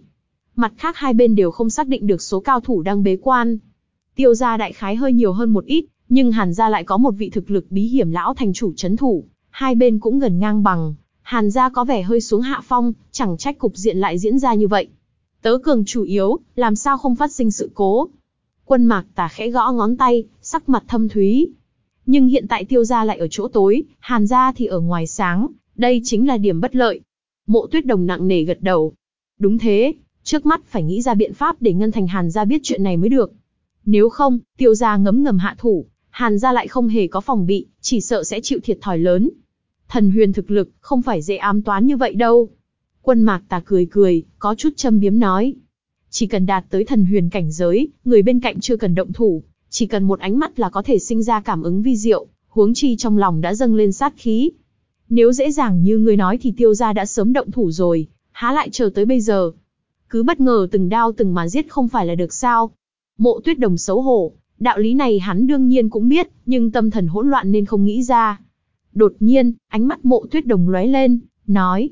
Mặt khác hai bên đều không xác định được số cao thủ đang bế quan. Tiêu gia đại khái hơi nhiều hơn một ít, nhưng Hàn gia lại có một vị thực lực bí hiểm lão thành chủ chấn thủ, hai bên cũng gần ngang bằng. Hàn gia có vẻ hơi xuống hạ phong, chẳng trách cục diện lại diễn ra như vậy. Tớ cường chủ yếu, làm sao không phát sinh sự cố. Quân mạc tà khẽ gõ ngón tay, sắc mặt thâm thúy. Nhưng hiện tại tiêu gia lại ở chỗ tối, hàn gia thì ở ngoài sáng, đây chính là điểm bất lợi. Mộ tuyết đồng nặng nề gật đầu. Đúng thế, trước mắt phải nghĩ ra biện pháp để Ngân Thành Hàn gia biết chuyện này mới được. Nếu không, tiêu gia ngấm ngầm hạ thủ, Hàn gia lại không hề có phòng bị, chỉ sợ sẽ chịu thiệt thòi lớn. Thần huyền thực lực, không phải dễ ám toán như vậy đâu. Quân mạc tà cười cười, có chút châm biếm nói. Chỉ cần đạt tới thần huyền cảnh giới, người bên cạnh chưa cần động thủ, chỉ cần một ánh mắt là có thể sinh ra cảm ứng vi diệu, huống chi trong lòng đã dâng lên sát khí. Nếu dễ dàng như người nói thì tiêu gia đã sớm động thủ rồi, há lại chờ tới bây giờ. Cứ bất ngờ từng đao từng mà giết không phải là được sao. Mộ tuyết đồng xấu hổ, đạo lý này hắn đương nhiên cũng biết, nhưng tâm thần hỗn loạn nên không nghĩ ra. Đột nhiên, ánh mắt mộ tuyết đồng lóe lên, nói.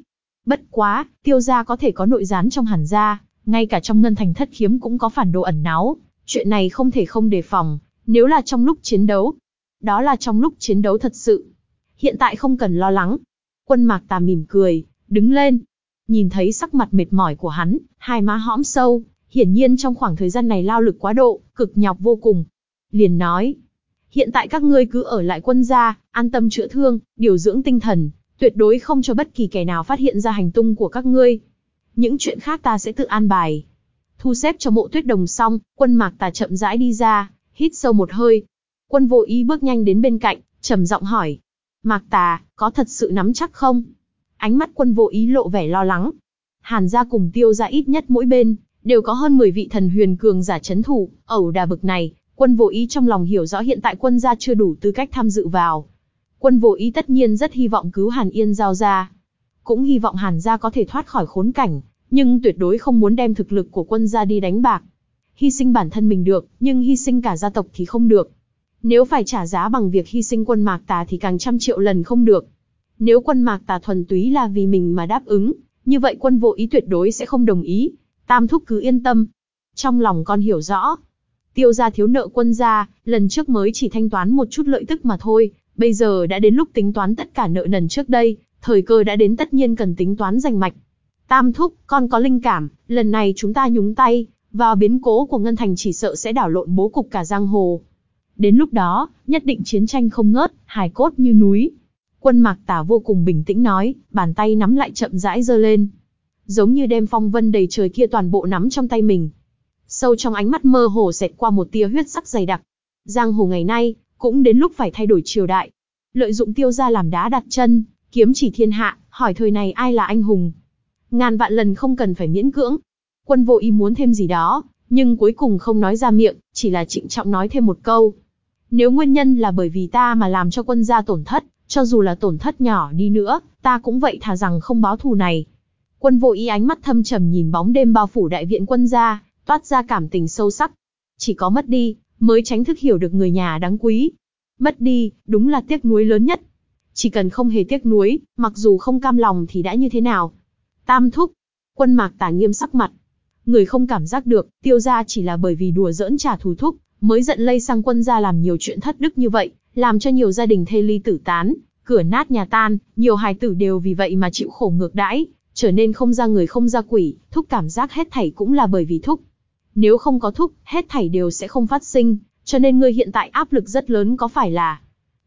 Bất quá, tiêu gia có thể có nội gián trong hàn gia, ngay cả trong ngân thành thất khiếm cũng có phản đồ ẩn náu, chuyện này không thể không đề phòng, nếu là trong lúc chiến đấu. Đó là trong lúc chiến đấu thật sự. Hiện tại không cần lo lắng. Quân mạc tà mỉm cười, đứng lên. Nhìn thấy sắc mặt mệt mỏi của hắn, hai má hõm sâu, hiển nhiên trong khoảng thời gian này lao lực quá độ, cực nhọc vô cùng. Liền nói, hiện tại các ngươi cứ ở lại quân gia, an tâm chữa thương, điều dưỡng tinh thần, tuyệt đối không cho bất kỳ kẻ nào phát hiện ra hành tung của các ngươi. Những chuyện khác ta sẽ tự an bài. Thu xếp cho mộ tuyết đồng xong, quân mạc tà chậm rãi đi ra, hít sâu một hơi. Quân vô ý bước nhanh đến bên cạnh, trầm giọng hỏi. Mạc tà, có thật sự nắm chắc không? Ánh mắt quân vô ý lộ vẻ lo lắng. Hàn gia cùng tiêu ra ít nhất mỗi bên, đều có hơn 10 vị thần huyền cường giả chấn thủ, ẩu đà bực này, quân vô ý trong lòng hiểu rõ hiện tại quân gia chưa đủ tư cách tham dự vào. Quân vô ý tất nhiên rất hy vọng cứu Hàn Yên giao ra. Cũng hy vọng Hàn gia có thể thoát khỏi khốn cảnh, nhưng tuyệt đối không muốn đem thực lực của quân gia đi đánh bạc. Hy sinh bản thân mình được, nhưng hy sinh cả gia tộc thì không được. Nếu phải trả giá bằng việc hy sinh quân mạc tà thì càng trăm triệu lần không được. Nếu quân mạc tà thuần túy là vì mình mà đáp ứng, như vậy quân vô ý tuyệt đối sẽ không đồng ý. Tam thúc cứ yên tâm. Trong lòng con hiểu rõ. Tiêu gia thiếu nợ quân gia, lần trước mới chỉ thanh toán một chút lợi tức mà thôi, bây giờ đã đến lúc tính toán tất cả nợ nần trước đây, thời cơ đã đến tất nhiên cần tính toán rành mạch. Tam thúc, con có linh cảm, lần này chúng ta nhúng tay, vào biến cố của Ngân Thành chỉ sợ sẽ đảo lộn bố cục cả giang hồ. Đến lúc đó, nhất định chiến tranh không ngớt, hài cốt như núi. Quân mạc tả vô cùng bình tĩnh nói, bàn tay nắm lại chậm rãi giơ lên. Giống như đem phong vân đầy trời kia toàn bộ nắm trong tay mình. Sâu trong ánh mắt mơ hồ xẹt qua một tia huyết sắc dày đặc. Giang hồ ngày nay, cũng đến lúc phải thay đổi triều đại. Lợi dụng tiêu gia làm đá đặt chân, kiếm chỉ thiên hạ, hỏi thời này ai là anh hùng. Ngàn vạn lần không cần phải miễn cưỡng. Quân vô ý muốn thêm gì đó, nhưng cuối cùng không nói ra miệng, chỉ là trịnh trọng nói thêm một câu. Nếu nguyên nhân là bởi vì ta mà làm cho quân gia tổn thất, cho dù là tổn thất nhỏ đi nữa, ta cũng vậy thà rằng không báo thù này. Quân vô ý ánh mắt thâm trầm nhìn bóng đêm bao phủ đại viện quân gia, toát ra cảm tình sâu sắc. Chỉ có mất đi, mới tránh thức hiểu được người nhà đáng quý. Mất đi, đúng là tiếc nuối lớn nhất. Chỉ cần không hề tiếc nuối, mặc dù không cam lòng thì đã như thế nào. Tam thúc, quân mạc tả nghiêm sắc mặt. Người không cảm giác được, tiêu gia chỉ là bởi vì đùa giỡn trả thù thúc, mới giận lây sang quân gia làm nhiều chuyện thất đức như vậy, làm cho nhiều gia đình thê ly tử tán, cửa nát nhà tan, nhiều hài tử đều vì vậy mà chịu khổ ngược đãi, trở nên không ra người không ra quỷ, thúc cảm giác hết thảy cũng là bởi vì thúc. Nếu không có thúc, hết thảy đều sẽ không phát sinh, cho nên ngươi hiện tại áp lực rất lớn có phải là.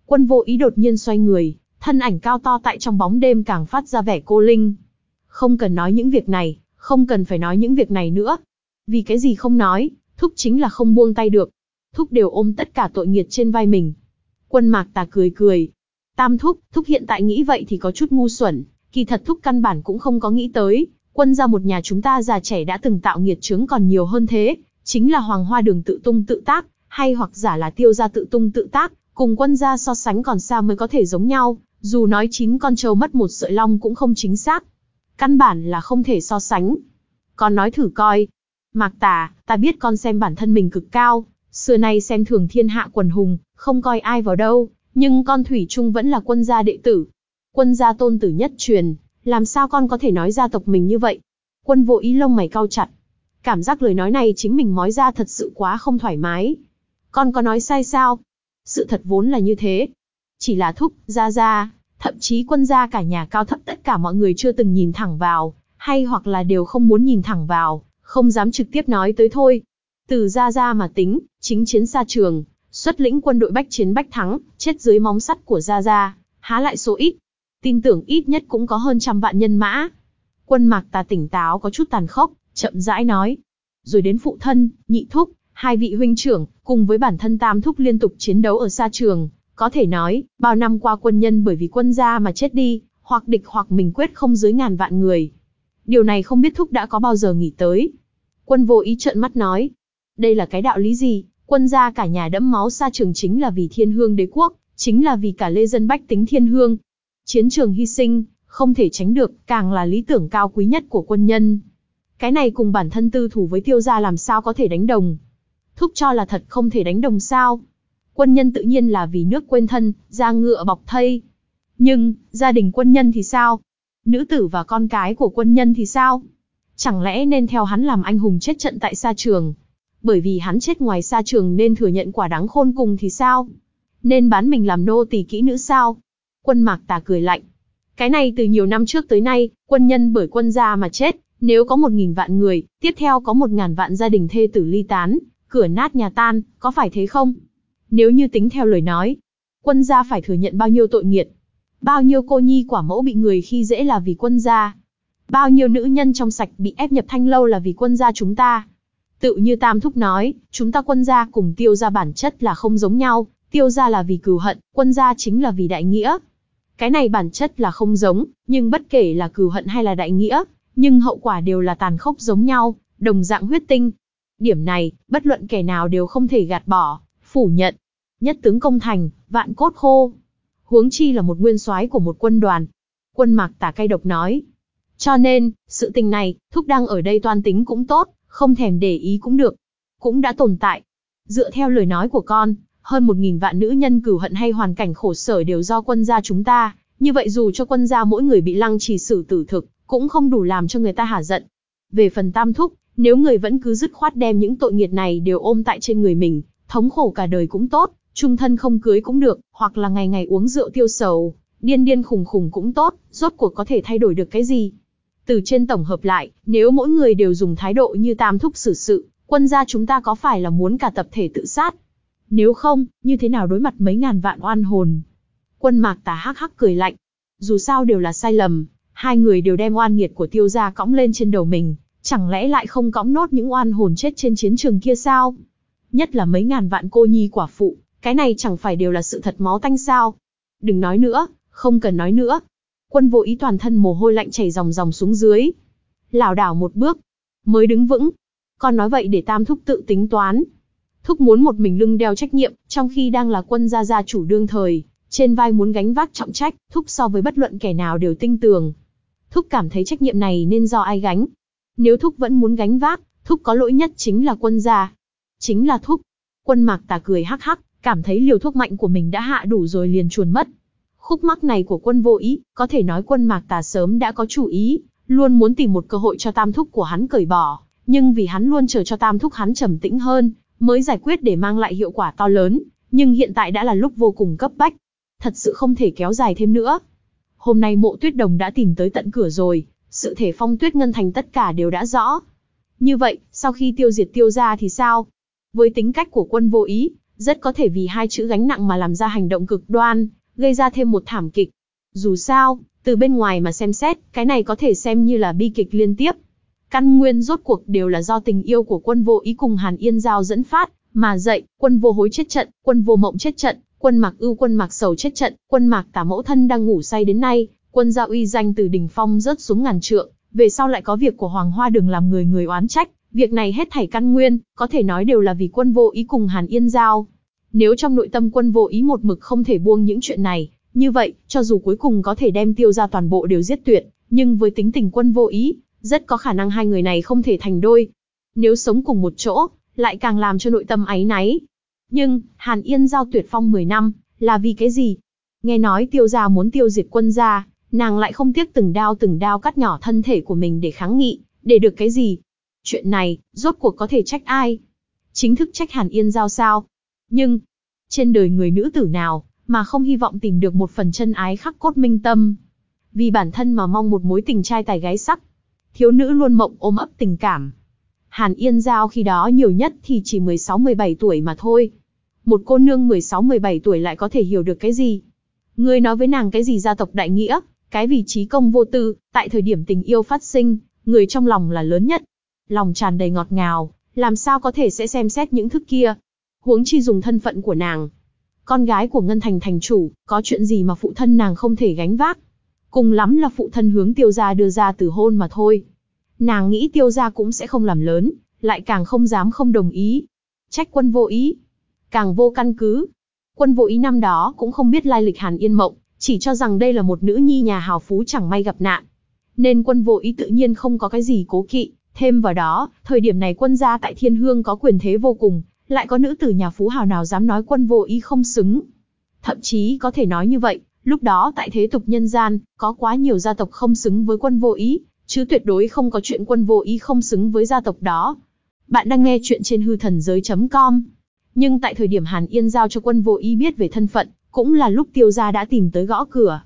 Quân vô ý đột nhiên xoay người, thân ảnh cao to tại trong bóng đêm càng phát ra vẻ cô linh. Không cần nói những việc này, không cần phải nói những việc này nữa. Vì cái gì không nói, thúc chính là không buông tay được. Thúc đều ôm tất cả tội nghiệt trên vai mình. Quân mạc tà cười cười. Tam thúc, thúc hiện tại nghĩ vậy thì có chút ngu xuẩn, kỳ thật thúc căn bản cũng không có nghĩ tới, quân gia một nhà chúng ta già trẻ đã từng tạo nghiệt chướng còn nhiều hơn thế, chính là hoàng hoa đường tự tung tự tác, hay hoặc giả là tiêu gia tự tung tự tác, cùng quân gia so sánh còn xa mới có thể giống nhau, dù nói chín con trâu mất một sợi long cũng không chính xác. Căn bản là không thể so sánh. Con nói thử coi. Mạc tà, ta biết con xem bản thân mình cực cao, xưa nay xem thường thiên hạ quần hùng, không coi ai vào đâu, nhưng con Thủy Trung vẫn là quân gia đệ tử. Quân gia tôn tử nhất truyền, làm sao con có thể nói gia tộc mình như vậy? Quân vô ý lông mày cau chặt. Cảm giác lời nói này chính mình nói ra thật sự quá không thoải mái. Con có nói sai sao? Sự thật vốn là như thế. Chỉ là thúc, ra ra, thậm chí quân gia cả nhà cao thấp tất cả mọi người chưa từng nhìn thẳng vào, hay hoặc là đều không muốn nhìn thẳng vào, không dám trực tiếp nói tới thôi. Từ ra ra mà tính, chính chiến xa trường, xuất lĩnh quân đội bách chiến bách thắng, chết dưới móng sắt của Gia Gia, há lại số ít. Tin tưởng ít nhất cũng có hơn trăm vạn nhân mã. Quân mạc tà tỉnh táo có chút tàn khốc, chậm rãi nói. Rồi đến phụ thân, nhị thúc, hai vị huynh trưởng, cùng với bản thân tam thúc liên tục chiến đấu ở xa trường. Có thể nói, bao năm qua quân nhân bởi vì quân gia mà chết đi, hoặc địch hoặc mình quyết không dưới ngàn vạn người. Điều này không biết thúc đã có bao giờ nghĩ tới. Quân vô ý trợn mắt nói. Đây là cái đạo lý gì? Quân gia cả nhà đẫm máu xa trường chính là vì thiên hương đế quốc, chính là vì cả lê dân bách tính thiên hương. Chiến trường hy sinh, không thể tránh được, càng là lý tưởng cao quý nhất của quân nhân. Cái này cùng bản thân tư thủ với tiêu gia làm sao có thể đánh đồng. Thúc cho là thật không thể đánh đồng sao. Quân nhân tự nhiên là vì nước quên thân, ra ngựa bọc thây. Nhưng, gia đình quân nhân thì sao? Nữ tử và con cái của quân nhân thì sao? Chẳng lẽ nên theo hắn làm anh hùng chết trận tại xa trường? Bởi vì hắn chết ngoài xa trường nên thừa nhận quả đáng khôn cùng thì sao? Nên bán mình làm nô tỳ kỹ nữ sao? Quân mạc tà cười lạnh. Cái này từ nhiều năm trước tới nay, quân nhân bởi quân gia mà chết, nếu có một nghìn vạn người, tiếp theo có một ngàn vạn gia đình thê tử ly tán, cửa nát nhà tan, có phải thế không? Nếu như tính theo lời nói, quân gia phải thừa nhận bao nhiêu tội nghiệt. Bao nhiêu cô nhi quả mẫu bị người khi dễ là vì quân gia. Bao nhiêu nữ nhân trong sạch bị ép nhập thanh lâu là vì quân gia chúng ta. Tự như Tam Thúc nói, chúng ta quân gia cùng tiêu gia bản chất là không giống nhau, tiêu gia là vì cừu hận, quân gia chính là vì đại nghĩa. Cái này bản chất là không giống, nhưng bất kể là cừu hận hay là đại nghĩa, nhưng hậu quả đều là tàn khốc giống nhau, đồng dạng huyết tinh. Điểm này, bất luận kẻ nào đều không thể gạt bỏ, phủ nhận. Nhất tướng công thành, vạn cốt khô. Huống chi là một nguyên soái của một quân đoàn. Quân mạc tả cay độc nói. Cho nên, sự tình này, thúc đang ở đây toan tính cũng tốt, không thèm để ý cũng được. Cũng đã tồn tại. Dựa theo lời nói của con, hơn một nghìn vạn nữ nhân cửu hận hay hoàn cảnh khổ sở đều do quân gia chúng ta, như vậy dù cho quân gia mỗi người bị lăng trì xử tử thực, cũng không đủ làm cho người ta hả giận. Về phần tam thúc, nếu người vẫn cứ dứt khoát đem những tội nghiệt này đều ôm tại trên người mình, thống khổ cả đời cũng tốt, trung thân không cưới cũng được, hoặc là ngày ngày uống rượu tiêu sầu, điên điên khùng khùng cũng tốt, rốt cuộc có thể thay đổi được cái gì. Từ trên tổng hợp lại, nếu mỗi người đều dùng thái độ như tam thúc xử sự, quân gia chúng ta có phải là muốn cả tập thể tự sát? Nếu không, như thế nào đối mặt mấy ngàn vạn oan hồn? Quân mạc tà hắc hắc cười lạnh. Dù sao đều là sai lầm, hai người đều đem oan nghiệt của tiêu gia cõng lên trên đầu mình, chẳng lẽ lại không cõng nốt những oan hồn chết trên chiến trường kia sao? Nhất là mấy ngàn vạn cô nhi quả phụ, cái này chẳng phải đều là sự thật máu tanh sao? Đừng nói nữa, không cần nói nữa. Quân vô ý toàn thân mồ hôi lạnh chảy ròng ròng xuống dưới. lảo đảo một bước, mới đứng vững. Con nói vậy để tam thúc tự tính toán. Thúc muốn một mình lưng đeo trách nhiệm, trong khi đang là quân gia gia chủ đương thời, trên vai muốn gánh vác trọng trách, thúc so với bất luận kẻ nào đều tinh tường. Thúc cảm thấy trách nhiệm này nên do ai gánh. Nếu thúc vẫn muốn gánh vác, thúc có lỗi nhất chính là quân gia. Chính là thúc. Quân mạc tà cười hắc hắc, cảm thấy liều thuốc mạnh của mình đã hạ đủ rồi liền chuồn mất. Khúc mắc này của quân vô ý, có thể nói quân mạc tà sớm đã có chủ ý, luôn muốn tìm một cơ hội cho tam thúc của hắn cởi bỏ, nhưng vì hắn luôn chờ cho tam thúc hắn trầm tĩnh hơn, mới giải quyết để mang lại hiệu quả to lớn, nhưng hiện tại đã là lúc vô cùng cấp bách. Thật sự không thể kéo dài thêm nữa. Hôm nay mộ tuyết đồng đã tìm tới tận cửa rồi, sự thể phong tuyết ngân thành tất cả đều đã rõ. Như vậy, sau khi tiêu diệt tiêu ra thì sao? Với tính cách của quân vô ý, rất có thể vì hai chữ gánh nặng mà làm ra hành động cực đoan, gây ra thêm một thảm kịch. Dù sao, từ bên ngoài mà xem xét, cái này có thể xem như là bi kịch liên tiếp. Căn nguyên rốt cuộc đều là do tình yêu của quân vô ý cùng Hàn Yên Giao dẫn phát, mà dậy, quân vô hối chết trận, quân vô mộng chết trận, quân mạc ưu quân mạc sầu chết trận, quân mạc tả mẫu thân đang ngủ say đến nay, quân gia uy danh từ đỉnh phong rớt xuống ngàn trượng, về sau lại có việc của Hoàng Hoa Đường làm người người oán trách, việc này hết thảy căn nguyên, có thể nói đều là vì quân vô ý cùng Hàn Yên Giao. Nếu trong nội tâm quân vô ý một mực không thể buông những chuyện này, như vậy, cho dù cuối cùng có thể đem tiêu ra toàn bộ đều giết tuyệt, nhưng với tính tình quân vô ý, rất có khả năng hai người này không thể thành đôi. Nếu sống cùng một chỗ, lại càng làm cho nội tâm áy náy. Nhưng, Hàn Yên giao tuyệt phong 10 năm, là vì cái gì? Nghe nói tiêu gia muốn tiêu diệt quân gia, nàng lại không tiếc từng đao từng đao cắt nhỏ thân thể của mình để kháng nghị, để được cái gì? Chuyện này, rốt cuộc có thể trách ai? Chính thức trách Hàn Yên giao sao? Nhưng, trên đời người nữ tử nào, mà không hy vọng tìm được một phần chân ái khắc cốt minh tâm. Vì bản thân mà mong một mối tình trai tài gái sắc. Thiếu nữ luôn mộng ôm ấp tình cảm. Hàn Yên Giao khi đó nhiều nhất thì chỉ 16-17 tuổi mà thôi. Một cô nương 16-17 tuổi lại có thể hiểu được cái gì? Ngươi nói với nàng cái gì gia tộc đại nghĩa, cái vị trí công vô tư, tại thời điểm tình yêu phát sinh, người trong lòng là lớn nhất. Lòng tràn đầy ngọt ngào, làm sao có thể sẽ xem xét những thức kia. Huống chi dùng thân phận của nàng. Con gái của Ngân Thành thành chủ, có chuyện gì mà phụ thân nàng không thể gánh vác. Cùng lắm là phụ thân hướng tiêu gia đưa ra từ hôn mà thôi. Nàng nghĩ tiêu gia cũng sẽ không làm lớn, lại càng không dám không đồng ý. Trách quân vô ý. Càng vô căn cứ. Quân vô ý năm đó cũng không biết lai lịch Hàn Yên Mộng, chỉ cho rằng đây là một nữ nhi nhà hào phú chẳng may gặp nạn. Nên quân vô ý tự nhiên không có cái gì cố kỵ, thêm vào đó, thời điểm này quân gia tại Thiên Hương có quyền thế vô cùng, lại có nữ tử nhà phú hào nào dám nói quân vô ý không xứng. Thậm chí có thể nói như vậy, lúc đó tại thế tục nhân gian, có quá nhiều gia tộc không xứng với quân vô ý, chứ tuyệt đối không có chuyện quân vô ý không xứng với gia tộc đó. Bạn đang nghe chuyện trên hư thần giới.com. Nhưng tại thời điểm Hàn Yên giao cho quân vô ý biết về thân phận, cũng là lúc tiêu gia đã tìm tới gõ cửa.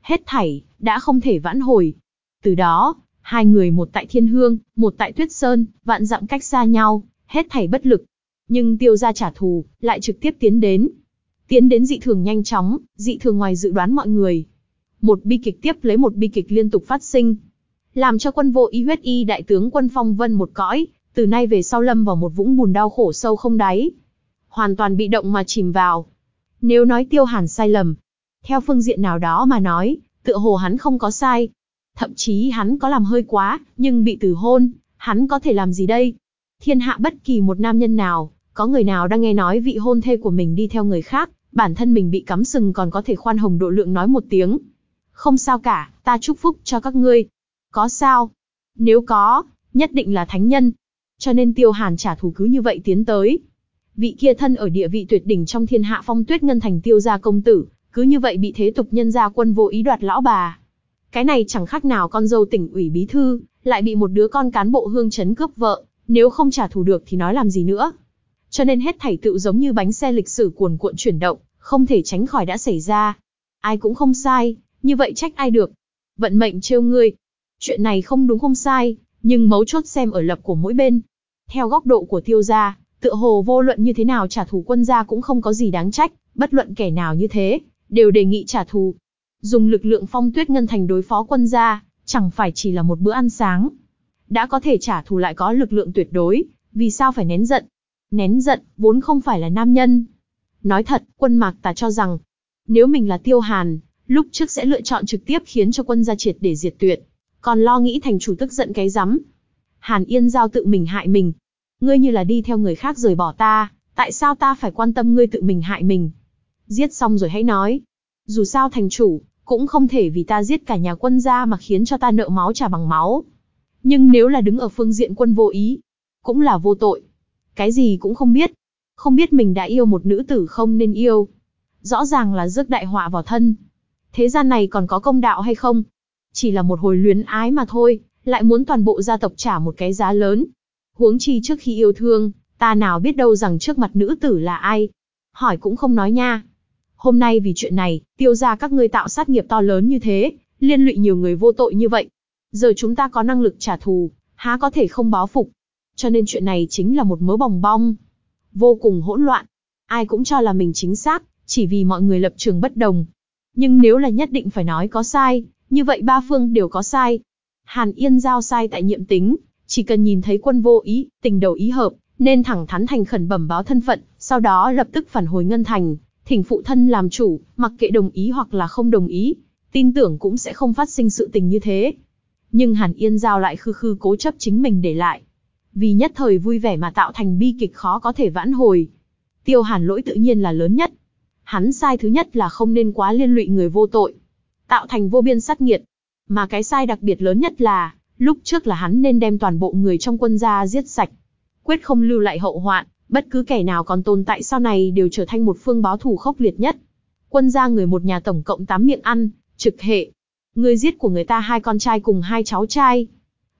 Hết thảy, đã không thể vãn hồi. Từ đó, hai người một tại Thiên Hương, một tại Tuyết Sơn, vạn dặm cách xa nhau, hết thảy bất lực. Nhưng tiêu gia trả thù, lại trực tiếp tiến đến. Tiến đến dị thường nhanh chóng, dị thường ngoài dự đoán mọi người. Một bi kịch tiếp lấy một bi kịch liên tục phát sinh. Làm cho quân vô ý huyết y đại tướng quân phong vân một cõi, từ nay về sau lâm vào một vũng bùn đau khổ sâu không đáy. Hoàn toàn bị động mà chìm vào. Nếu nói tiêu hàn sai lầm, theo phương diện nào đó mà nói, tựa hồ hắn không có sai. Thậm chí hắn có làm hơi quá, nhưng bị từ hôn, hắn có thể làm gì đây? Thiên hạ bất kỳ một nam nhân nào, có người nào đang nghe nói vị hôn thê của mình đi theo người khác, bản thân mình bị cắm sừng còn có thể khoan hồng độ lượng nói một tiếng. Không sao cả, ta chúc phúc cho các ngươi. Có sao? Nếu có, nhất định là thánh nhân. Cho nên tiêu hàn trả thù cứ như vậy tiến tới. Vị kia thân ở địa vị tuyệt đỉnh trong thiên hạ phong tuyết ngân thành tiêu gia công tử, cứ như vậy bị thế tục nhân gia quân vô ý đoạt lão bà. Cái này chẳng khác nào con dâu tỉnh ủy bí thư, lại bị một đứa con cán bộ hương chấn cướp vợ, nếu không trả thù được thì nói làm gì nữa. Cho nên hết thảy tự giống như bánh xe lịch sử cuồn cuộn chuyển động, không thể tránh khỏi đã xảy ra. Ai cũng không sai, như vậy trách ai được. Vận mệnh trêu ngươi. Chuyện này không đúng không sai, nhưng mấu chốt xem ở lập của mỗi bên. Theo góc độ của tiêu gia, tựa hồ vô luận như thế nào trả thù quân gia cũng không có gì đáng trách, bất luận kẻ nào như thế, đều đề nghị trả thù. Dùng lực lượng phong tuyết ngân thành đối phó quân gia, chẳng phải chỉ là một bữa ăn sáng. Đã có thể trả thù lại có lực lượng tuyệt đối, vì sao phải nén giận? Nén giận, vốn không phải là nam nhân. Nói thật, quân mạc ta cho rằng, nếu mình là tiêu hàn, lúc trước sẽ lựa chọn trực tiếp khiến cho quân gia triệt để diệt tuyệt. Còn lo nghĩ thành chủ tức giận cái rắm. Hàn Yên Giao tự mình hại mình. Ngươi như là đi theo người khác rời bỏ ta, tại sao ta phải quan tâm ngươi tự mình hại mình? Giết xong rồi hãy nói. Dù sao thành chủ, cũng không thể vì ta giết cả nhà quân gia mà khiến cho ta nợ máu trả bằng máu. Nhưng nếu là đứng ở phương diện quân vô ý, cũng là vô tội. Cái gì cũng không biết. Không biết mình đã yêu một nữ tử không nên yêu. Rõ ràng là rước đại họa vào thân. Thế gian này còn có công đạo hay không? Chỉ là một hồi luyến ái mà thôi, lại muốn toàn bộ gia tộc trả một cái giá lớn. Huống chi trước khi yêu thương, ta nào biết đâu rằng trước mặt nữ tử là ai. Hỏi cũng không nói nha. Hôm nay vì chuyện này, tiêu ra các ngươi tạo sát nghiệp to lớn như thế, liên lụy nhiều người vô tội như vậy. Giờ chúng ta có năng lực trả thù, há có thể không báo phục. Cho nên chuyện này chính là một mớ bòng bong. Vô cùng hỗn loạn. Ai cũng cho là mình chính xác, chỉ vì mọi người lập trường bất đồng. Nhưng nếu là nhất định phải nói có sai, như vậy ba phương đều có sai. Hàn Yên giao sai tại nhiệm tính, chỉ cần nhìn thấy quân vô ý, tình đầu ý hợp, nên thẳng thắn thành khẩn bẩm báo thân phận, sau đó lập tức phản hồi ngân thành, thỉnh phụ thân làm chủ, mặc kệ đồng ý hoặc là không đồng ý, tin tưởng cũng sẽ không phát sinh sự tình như thế. Nhưng Hàn Yên Giao lại khư khư cố chấp chính mình để lại. Vì nhất thời vui vẻ mà tạo thành bi kịch khó có thể vãn hồi. Tiêu Hàn lỗi tự nhiên là lớn nhất. Hắn sai thứ nhất là không nên quá liên lụy người vô tội. Tạo thành vô biên sát nghiệt. Mà cái sai đặc biệt lớn nhất là, lúc trước là hắn nên đem toàn bộ người trong quân gia giết sạch. Quyết không lưu lại hậu hoạn, Bất cứ kẻ nào còn tồn tại sau này đều trở thành một phương báo thù khốc liệt nhất. Quân gia người một nhà tổng cộng 8 miệng ăn, trực hệ. Người giết của người ta hai con trai cùng hai cháu trai.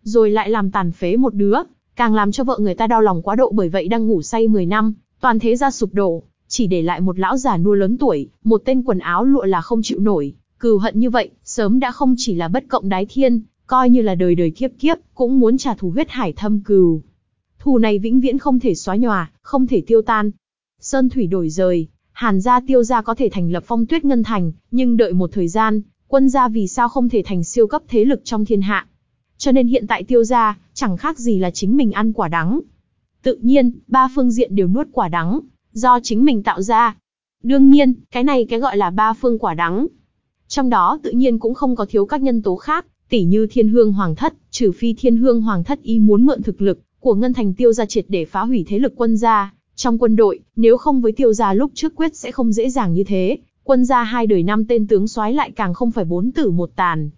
Rồi lại làm tàn phế một đứa, càng làm cho vợ người ta đau lòng quá độ bởi vậy đang ngủ say 10 năm, toàn thế gia sụp đổ, chỉ để lại một lão già nua lớn tuổi, một tên quần áo lụa là không chịu nổi, cừu hận như vậy, sớm đã không chỉ là bất cộng đái thiên, coi như là đời đời kiếp kiếp, cũng muốn trả thù huyết hải thâm cừu. Thù này vĩnh viễn không thể xóa nhòa, không thể tiêu tan. Sơn thủy đổi rời, Hàn gia tiêu gia có thể thành lập phong tuyết ngân thành, nhưng đợi một thời gian, quân gia vì sao không thể thành siêu cấp thế lực trong thiên hạ. Cho nên hiện tại tiêu gia, chẳng khác gì là chính mình ăn quả đắng. Tự nhiên, ba phương diện đều nuốt quả đắng, do chính mình tạo ra. Đương nhiên, cái này cái gọi là ba phương quả đắng. Trong đó tự nhiên cũng không có thiếu các nhân tố khác, tỉ như thiên hương hoàng thất, trừ phi thiên hương hoàng thất y muốn mượn thực lực, của Ngân Thành tiêu gia triệt để phá hủy thế lực quân gia. Trong quân đội, nếu không với tiêu gia lúc trước quyết sẽ không dễ dàng như thế, quân gia hai đời năm tên tướng soái lại càng không phải bốn tử một tàn.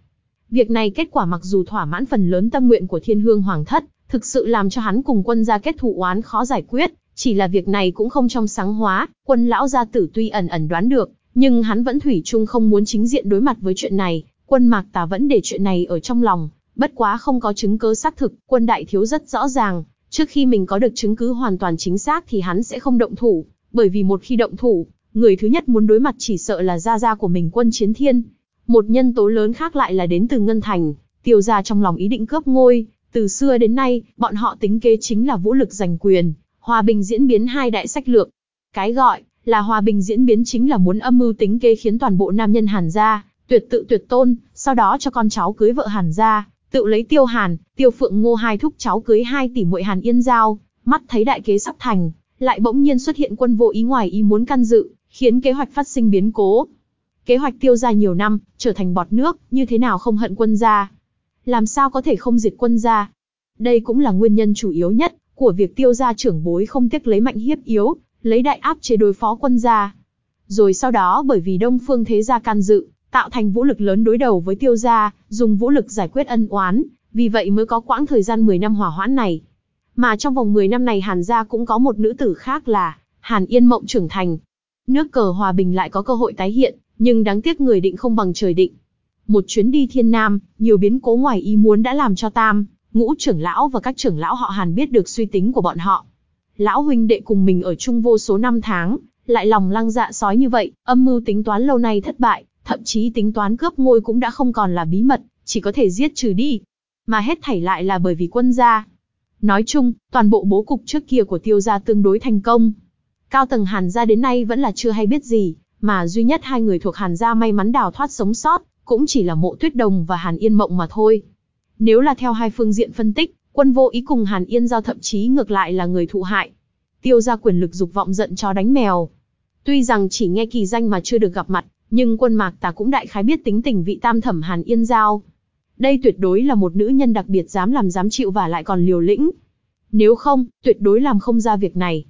Việc này kết quả mặc dù thỏa mãn phần lớn tâm nguyện của thiên hương hoàng thất, thực sự làm cho hắn cùng quân gia kết thù oán khó giải quyết, chỉ là việc này cũng không trong sáng hóa, quân lão gia tử tuy ẩn ẩn đoán được, nhưng hắn vẫn thủy chung không muốn chính diện đối mặt với chuyện này, quân mạc tà vẫn để chuyện này ở trong lòng, Bất quá không có chứng cứ xác thực, quân đại thiếu rất rõ ràng, trước khi mình có được chứng cứ hoàn toàn chính xác thì hắn sẽ không động thủ, bởi vì một khi động thủ, người thứ nhất muốn đối mặt chỉ sợ là gia gia của mình quân chiến thiên. Một nhân tố lớn khác lại là đến từ Ngân Thành, tiêu gia trong lòng ý định cướp ngôi, từ xưa đến nay, bọn họ tính kế chính là vũ lực giành quyền, hòa bình diễn biến hai đại sách lược. Cái gọi là hòa bình diễn biến chính là muốn âm mưu tính kế khiến toàn bộ nam nhân Hàn gia tuyệt tự tuyệt tôn, sau đó cho con cháu cưới vợ Hàn gia, tự lấy Tiêu Hàn, Tiêu Phượng Ngô hai thúc cháu cưới hai tỷ muội Hàn Yên Giao, mắt thấy đại kế sắp thành, lại bỗng nhiên xuất hiện quân vô ý ngoài ý muốn can dự, khiến kế hoạch phát sinh biến cố. Kế hoạch tiêu gia nhiều năm, trở thành bọt nước, như thế nào không hận quân gia? Làm sao có thể không diệt quân gia? Đây cũng là nguyên nhân chủ yếu nhất của việc tiêu gia trưởng bối không tiếc lấy mạnh hiếp yếu, lấy đại áp chế đối phó quân gia. Rồi sau đó bởi vì Đông Phương Thế gia can dự, tạo thành vũ lực lớn đối đầu với tiêu gia, dùng vũ lực giải quyết ân oán, vì vậy mới có quãng thời gian 10 năm hỏa hoãn này. Mà trong vòng 10 năm này Hàn gia cũng có một nữ tử khác là Hàn Yên Mộng trưởng thành. Nước cờ hòa bình lại có cơ hội tái hiện, nhưng đáng tiếc người định không bằng trời định. Một chuyến đi thiên nam, nhiều biến cố ngoài ý muốn đã làm cho Tam, ngũ trưởng lão và các trưởng lão họ Hàn biết được suy tính của bọn họ. Lão huynh đệ cùng mình ở chung vô số năm tháng, lại lòng lăng dạ sói như vậy, âm mưu tính toán lâu nay thất bại, thậm chí tính toán cướp ngôi cũng đã không còn là bí mật, chỉ có thể giết trừ đi. Mà hết thảy lại là bởi vì quân gia. Nói chung, toàn bộ bố cục trước kia của tiêu gia tương đối thành công. Cao tầng Hàn gia đến nay vẫn là chưa hay biết gì, mà duy nhất hai người thuộc Hàn gia may mắn đào thoát sống sót, cũng chỉ là mộ tuyết đồng và Hàn Yên Mộng mà thôi. Nếu là theo hai phương diện phân tích, quân vô ý cùng Hàn Yên giao thậm chí ngược lại là người thụ hại. Tiêu gia quyền lực dục vọng giận cho đánh mèo. Tuy rằng chỉ nghe kỳ danh mà chưa được gặp mặt, nhưng quân mạc ta cũng đại khái biết tính tình vị tam thẩm Hàn Yên Giao. Đây tuyệt đối là một nữ nhân đặc biệt dám làm dám chịu và lại còn liều lĩnh. Nếu không, tuyệt đối làm không ra việc này.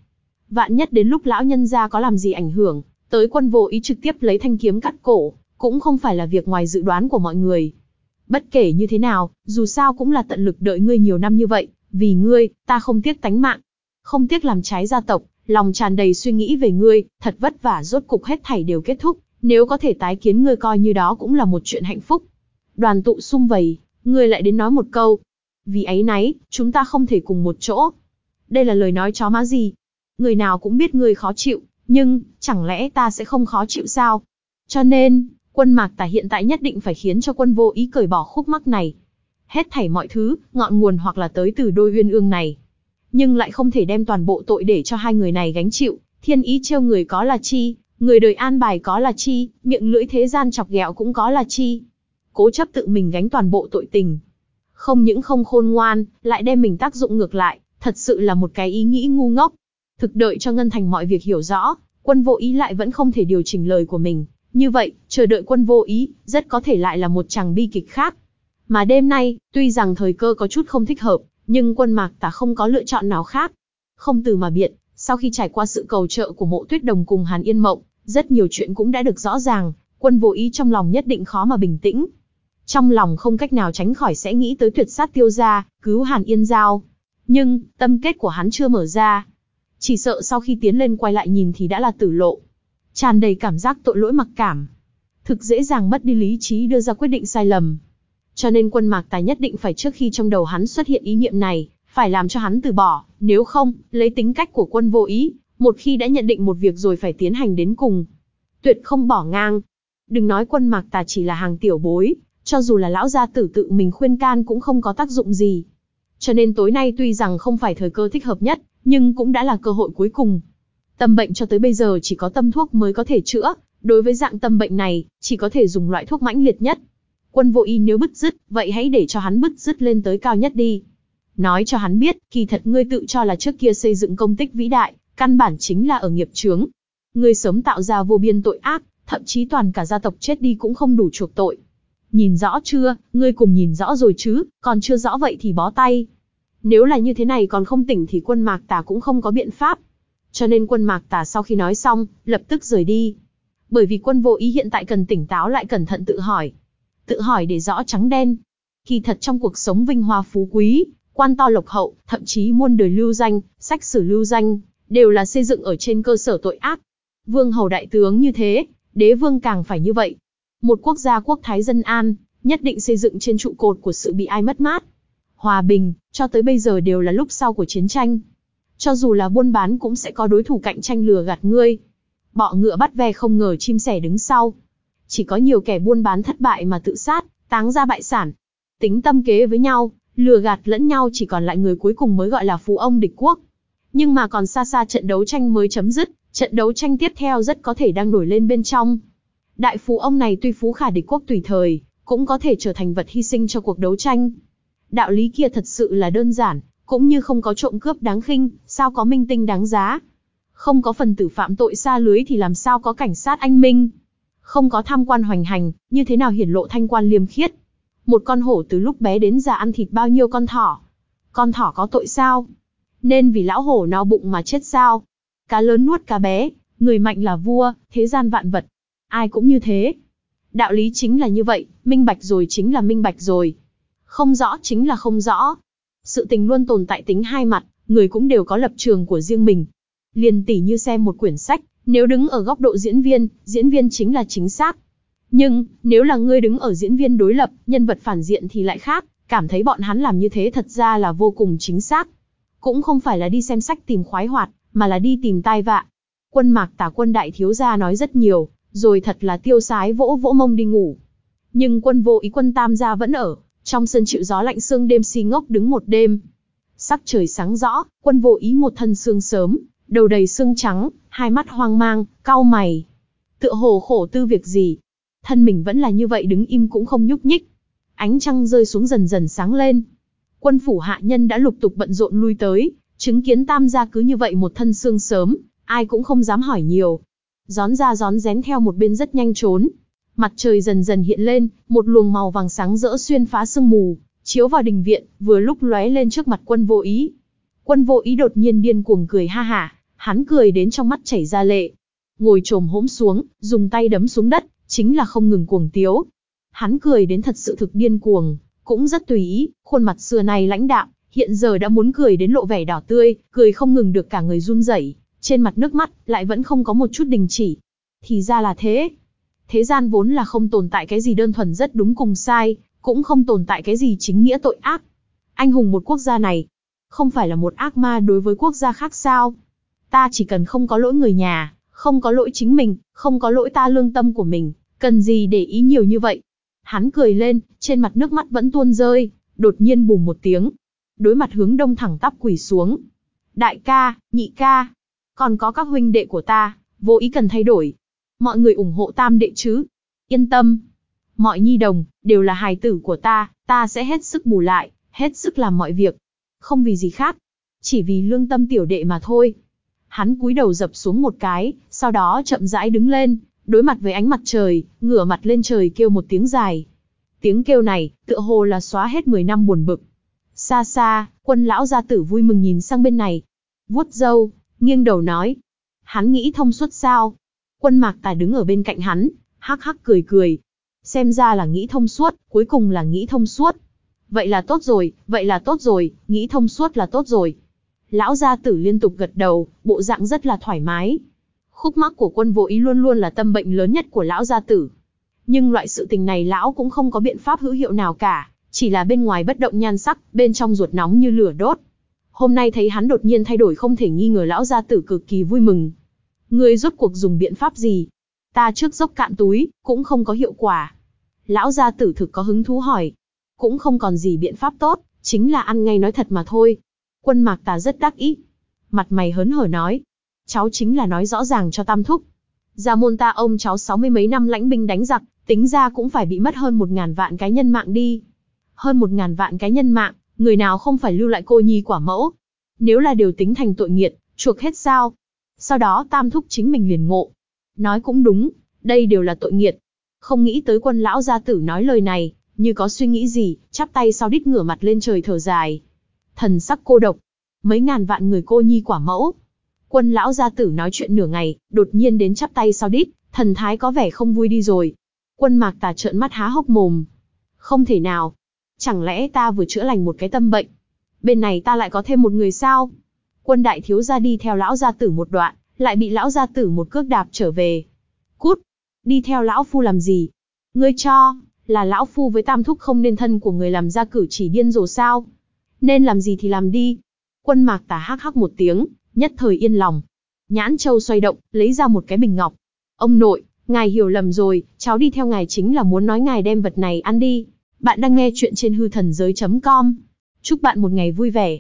Vạn nhất đến lúc lão nhân gia có làm gì ảnh hưởng, tới quân vô ý trực tiếp lấy thanh kiếm cắt cổ, cũng không phải là việc ngoài dự đoán của mọi người. Bất kể như thế nào, dù sao cũng là tận lực đợi ngươi nhiều năm như vậy, vì ngươi, ta không tiếc tánh mạng. Không tiếc làm trái gia tộc, lòng tràn đầy suy nghĩ về ngươi, thật vất vả rốt cục hết thảy đều kết thúc, nếu có thể tái kiến ngươi coi như đó cũng là một chuyện hạnh phúc. Đoàn tụ sung vầy, ngươi lại đến nói một câu. Vì ấy nấy, chúng ta không thể cùng một chỗ. Đây là lời nói chó má gì? Người nào cũng biết ngươi khó chịu, nhưng, chẳng lẽ ta sẽ không khó chịu sao? Cho nên, quân mạc tả hiện tại nhất định phải khiến cho quân vô ý cởi bỏ khúc mắc này. Hết thảy mọi thứ, ngọn nguồn hoặc là tới từ đôi uyên ương này. Nhưng lại không thể đem toàn bộ tội để cho hai người này gánh chịu, thiên ý trêu người có là chi, Người đời an bài có là chi, miệng lưỡi thế gian chọc ghẹo cũng có là chi. Cố chấp tự mình gánh toàn bộ tội tình. Không những không khôn ngoan, lại đem mình tác dụng ngược lại, thật sự là một cái ý nghĩ ngu ngốc. Thực đợi cho Ngân Thành mọi việc hiểu rõ, quân vô ý lại vẫn không thể điều chỉnh lời của mình. Như vậy, chờ đợi quân vô ý, rất có thể lại là một chàng bi kịch khác. Mà đêm nay, tuy rằng thời cơ có chút không thích hợp, nhưng quân mạc tả không có lựa chọn nào khác. Không từ mà biện, sau khi trải qua sự cầu trợ của mộ tuyết đồng cùng Hàn Yên Mộng, rất nhiều chuyện cũng đã được rõ ràng, quân vô ý trong lòng nhất định khó mà bình tĩnh. Trong lòng không cách nào tránh khỏi sẽ nghĩ tới tuyệt sát tiêu gia, cứu Hàn Yên Giao. Nhưng, tâm kết của hắn chưa mở ra. Chỉ sợ sau khi tiến lên quay lại nhìn thì đã là tử lộ. tràn đầy cảm giác tội lỗi mặc cảm. Thực dễ dàng mất đi lý trí đưa ra quyết định sai lầm. Cho nên quân mạc tài nhất định phải trước khi trong đầu hắn xuất hiện ý niệm này, phải làm cho hắn từ bỏ, nếu không, lấy tính cách của quân vô ý, một khi đã nhận định một việc rồi phải tiến hành đến cùng. Tuyệt không bỏ ngang. Đừng nói quân mạc tà chỉ là hàng tiểu bối, cho dù là lão gia tử tự mình khuyên can cũng không có tác dụng gì. Cho nên tối nay tuy rằng không phải thời cơ thích hợp nhất, nhưng cũng đã là cơ hội cuối cùng. Tâm bệnh cho tới bây giờ chỉ có tâm thuốc mới có thể chữa, đối với dạng tâm bệnh này, chỉ có thể dùng loại thuốc mãnh liệt nhất. Quân vô y nếu bứt dứt, vậy hãy để cho hắn bứt dứt lên tới cao nhất đi. Nói cho hắn biết, kỳ thật ngươi tự cho là trước kia xây dựng công tích vĩ đại, căn bản chính là ở nghiệp chướng. Ngươi sớm tạo ra vô biên tội ác, thậm chí toàn cả gia tộc chết đi cũng không đủ chuộc tội. Nhìn rõ chưa, ngươi cùng nhìn rõ rồi chứ, còn chưa rõ vậy thì bó tay. Nếu là như thế này còn không tỉnh thì quân mạc tà cũng không có biện pháp. Cho nên quân mạc tà sau khi nói xong, lập tức rời đi. Bởi vì quân vô ý hiện tại cần tỉnh táo lại cẩn thận tự hỏi. Tự hỏi để rõ trắng đen. Kỳ thật trong cuộc sống vinh hoa phú quý, quan to lộc hậu, thậm chí muôn đời lưu danh, sách sử lưu danh, đều là xây dựng ở trên cơ sở tội ác. Vương hầu đại tướng như thế, đế vương càng phải như vậy. Một quốc gia quốc thái dân an, nhất định xây dựng trên trụ cột của sự bị ai mất mát. Hòa bình, cho tới bây giờ đều là lúc sau của chiến tranh. Cho dù là buôn bán cũng sẽ có đối thủ cạnh tranh lừa gạt ngươi. Bọ ngựa bắt ve không ngờ chim sẻ đứng sau. Chỉ có nhiều kẻ buôn bán thất bại mà tự sát, táng ra bại sản. Tính tâm kế với nhau, lừa gạt lẫn nhau chỉ còn lại người cuối cùng mới gọi là phú ông địch quốc. Nhưng mà còn xa xa trận đấu tranh mới chấm dứt, trận đấu tranh tiếp theo rất có thể đang nổi lên bên trong. Đại phú ông này tuy phú khả địch quốc tùy thời, cũng có thể trở thành vật hy sinh cho cuộc đấu tranh. Đạo lý kia thật sự là đơn giản, cũng như không có trộm cướp đáng khinh, sao có minh tinh đáng giá. Không có phần tử phạm tội xa lưới thì làm sao có cảnh sát anh minh. Không có tham quan hoành hành, như thế nào hiển lộ thanh quan liêm khiết. Một con hổ từ lúc bé đến già ăn thịt bao nhiêu con thỏ. Con thỏ có tội sao? Nên vì lão hổ no bụng mà chết sao? Cá lớn nuốt cá bé, người mạnh là vua, thế gian vạn vật. Ai cũng như thế. Đạo lý chính là như vậy, minh bạch rồi chính là minh bạch rồi. Không rõ chính là không rõ. Sự tình luôn tồn tại tính hai mặt, người cũng đều có lập trường của riêng mình. Liền tỉ như xem một quyển sách, nếu đứng ở góc độ diễn viên, diễn viên chính là chính xác. Nhưng, nếu là ngươi đứng ở diễn viên đối lập, nhân vật phản diện thì lại khác, cảm thấy bọn hắn làm như thế thật ra là vô cùng chính xác. Cũng không phải là đi xem sách tìm khoái hoạt, mà là đi tìm tai vạ. Quân mạc tả quân đại thiếu gia nói rất nhiều, rồi thật là tiêu sái vỗ vỗ mông đi ngủ. Nhưng quân vô ý quân tam gia vẫn ở, trong sân chịu gió lạnh sương đêm si ngốc đứng một đêm. Sắc trời sáng rõ, quân vô ý một thân sương sớm, đầu đầy sương trắng, hai mắt hoang mang, cau mày. Tựa hồ khổ tư việc gì. Thân mình vẫn là như vậy đứng im cũng không nhúc nhích. Ánh trăng rơi xuống dần dần sáng lên. Quân phủ hạ nhân đã lục tục bận rộn lui tới, chứng kiến tam gia cứ như vậy một thân sương sớm, ai cũng không dám hỏi nhiều. Gión ra gión rén theo một bên rất nhanh trốn. Mặt trời dần dần hiện lên, một luồng màu vàng sáng rỡ xuyên phá sương mù, chiếu vào đình viện, vừa lúc lóe lên trước mặt quân vô ý. Quân vô ý đột nhiên điên cuồng cười ha hả, hắn cười đến trong mắt chảy ra lệ. Ngồi trồm hốm xuống, dùng tay đấm xuống đất, chính là không ngừng cuồng tiếu. Hắn cười đến thật sự thực điên cuồng, cũng rất tùy ý, khuôn mặt xưa này lãnh đạm, hiện giờ đã muốn cười đến lộ vẻ đỏ tươi, cười không ngừng được cả người run rẩy, trên mặt nước mắt lại vẫn không có một chút đình chỉ. Thì ra là thế. Thế gian vốn là không tồn tại cái gì đơn thuần rất đúng cùng sai, cũng không tồn tại cái gì chính nghĩa tội ác. Anh hùng một quốc gia này, không phải là một ác ma đối với quốc gia khác sao? Ta chỉ cần không có lỗi người nhà, không có lỗi chính mình, không có lỗi ta lương tâm của mình, cần gì để ý nhiều như vậy? Hắn cười lên, trên mặt nước mắt vẫn tuôn rơi, đột nhiên bùm một tiếng. Đối mặt hướng đông thẳng tắp quỳ xuống. Đại ca, nhị ca, còn có các huynh đệ của ta, vô ý cần thay đổi. Mọi người ủng hộ tam đệ chứ. Yên tâm. Mọi nhi đồng, đều là hài tử của ta, ta sẽ hết sức bù lại, hết sức làm mọi việc. Không vì gì khác. Chỉ vì lương tâm tiểu đệ mà thôi. Hắn cúi đầu dập xuống một cái, sau đó chậm rãi đứng lên, đối mặt với ánh mặt trời, ngửa mặt lên trời kêu một tiếng dài. Tiếng kêu này, tựa hồ là xóa hết 10 năm buồn bực. Xa xa, quân lão gia tử vui mừng nhìn sang bên này. Vuốt dâu, nghiêng đầu nói. Hắn nghĩ thông suốt sao? Quân mạc tài đứng ở bên cạnh hắn, hắc hắc cười cười. Xem ra là nghĩ thông suốt, cuối cùng là nghĩ thông suốt. Vậy là tốt rồi, vậy là tốt rồi, nghĩ thông suốt là tốt rồi. Lão gia tử liên tục gật đầu, bộ dạng rất là thoải mái. Khúc mắc của quân vô ý luôn luôn là tâm bệnh lớn nhất của lão gia tử. Nhưng loại sự tình này lão cũng không có biện pháp hữu hiệu nào cả, chỉ là bên ngoài bất động nhan sắc, bên trong ruột nóng như lửa đốt. Hôm nay thấy hắn đột nhiên thay đổi không thể nghi ngờ lão gia tử cực kỳ vui mừng. Ngươi rốt cuộc dùng biện pháp gì? Ta trước dốc cạn túi, cũng không có hiệu quả. Lão gia tử thực có hứng thú hỏi. Cũng không còn gì biện pháp tốt, chính là ăn ngay nói thật mà thôi. Quân mạc ta rất đắc ý. Mặt mày hớn hở nói. Cháu chính là nói rõ ràng cho tam thúc. Gia môn ta ông cháu sáu mươi mấy năm lãnh binh đánh giặc, tính ra cũng phải bị mất hơn một ngàn vạn cái nhân mạng đi. Hơn một ngàn vạn cái nhân mạng, người nào không phải lưu lại cô nhi quả mẫu. Nếu là điều tính thành tội nghiệt, chuộc hết sao? Sau đó tam thúc chính mình liền ngộ. Nói cũng đúng, đây đều là tội nghiệt. Không nghĩ tới quân lão gia tử nói lời này, như có suy nghĩ gì, chắp tay sau đít ngửa mặt lên trời thở dài. Thần sắc cô độc, mấy ngàn vạn người cô nhi quả mẫu. Quân lão gia tử nói chuyện nửa ngày, đột nhiên đến chắp tay sau đít, thần thái có vẻ không vui đi rồi. Quân mạc tà trợn mắt há hốc mồm. Không thể nào. Chẳng lẽ ta vừa chữa lành một cái tâm bệnh? Bên này ta lại có thêm một người sao? Quân đại thiếu gia đi theo lão gia tử một đoạn, lại bị lão gia tử một cước đạp trở về. Cút! Đi theo lão phu làm gì? Ngươi cho, Là lão phu với tam thúc không nên thân của người làm ra cử chỉ điên rồ sao? Nên làm gì thì làm đi. Quân mạc tà hắc hắc một tiếng, nhất thời yên lòng. Nhãn châu xoay động, lấy ra một cái bình ngọc. Ông nội, ngài hiểu lầm rồi, cháu đi theo ngài chính là muốn nói ngài đem vật này ăn đi. Bạn đang nghe chuyện trên hư thần giới.com. Chúc bạn một ngày vui vẻ.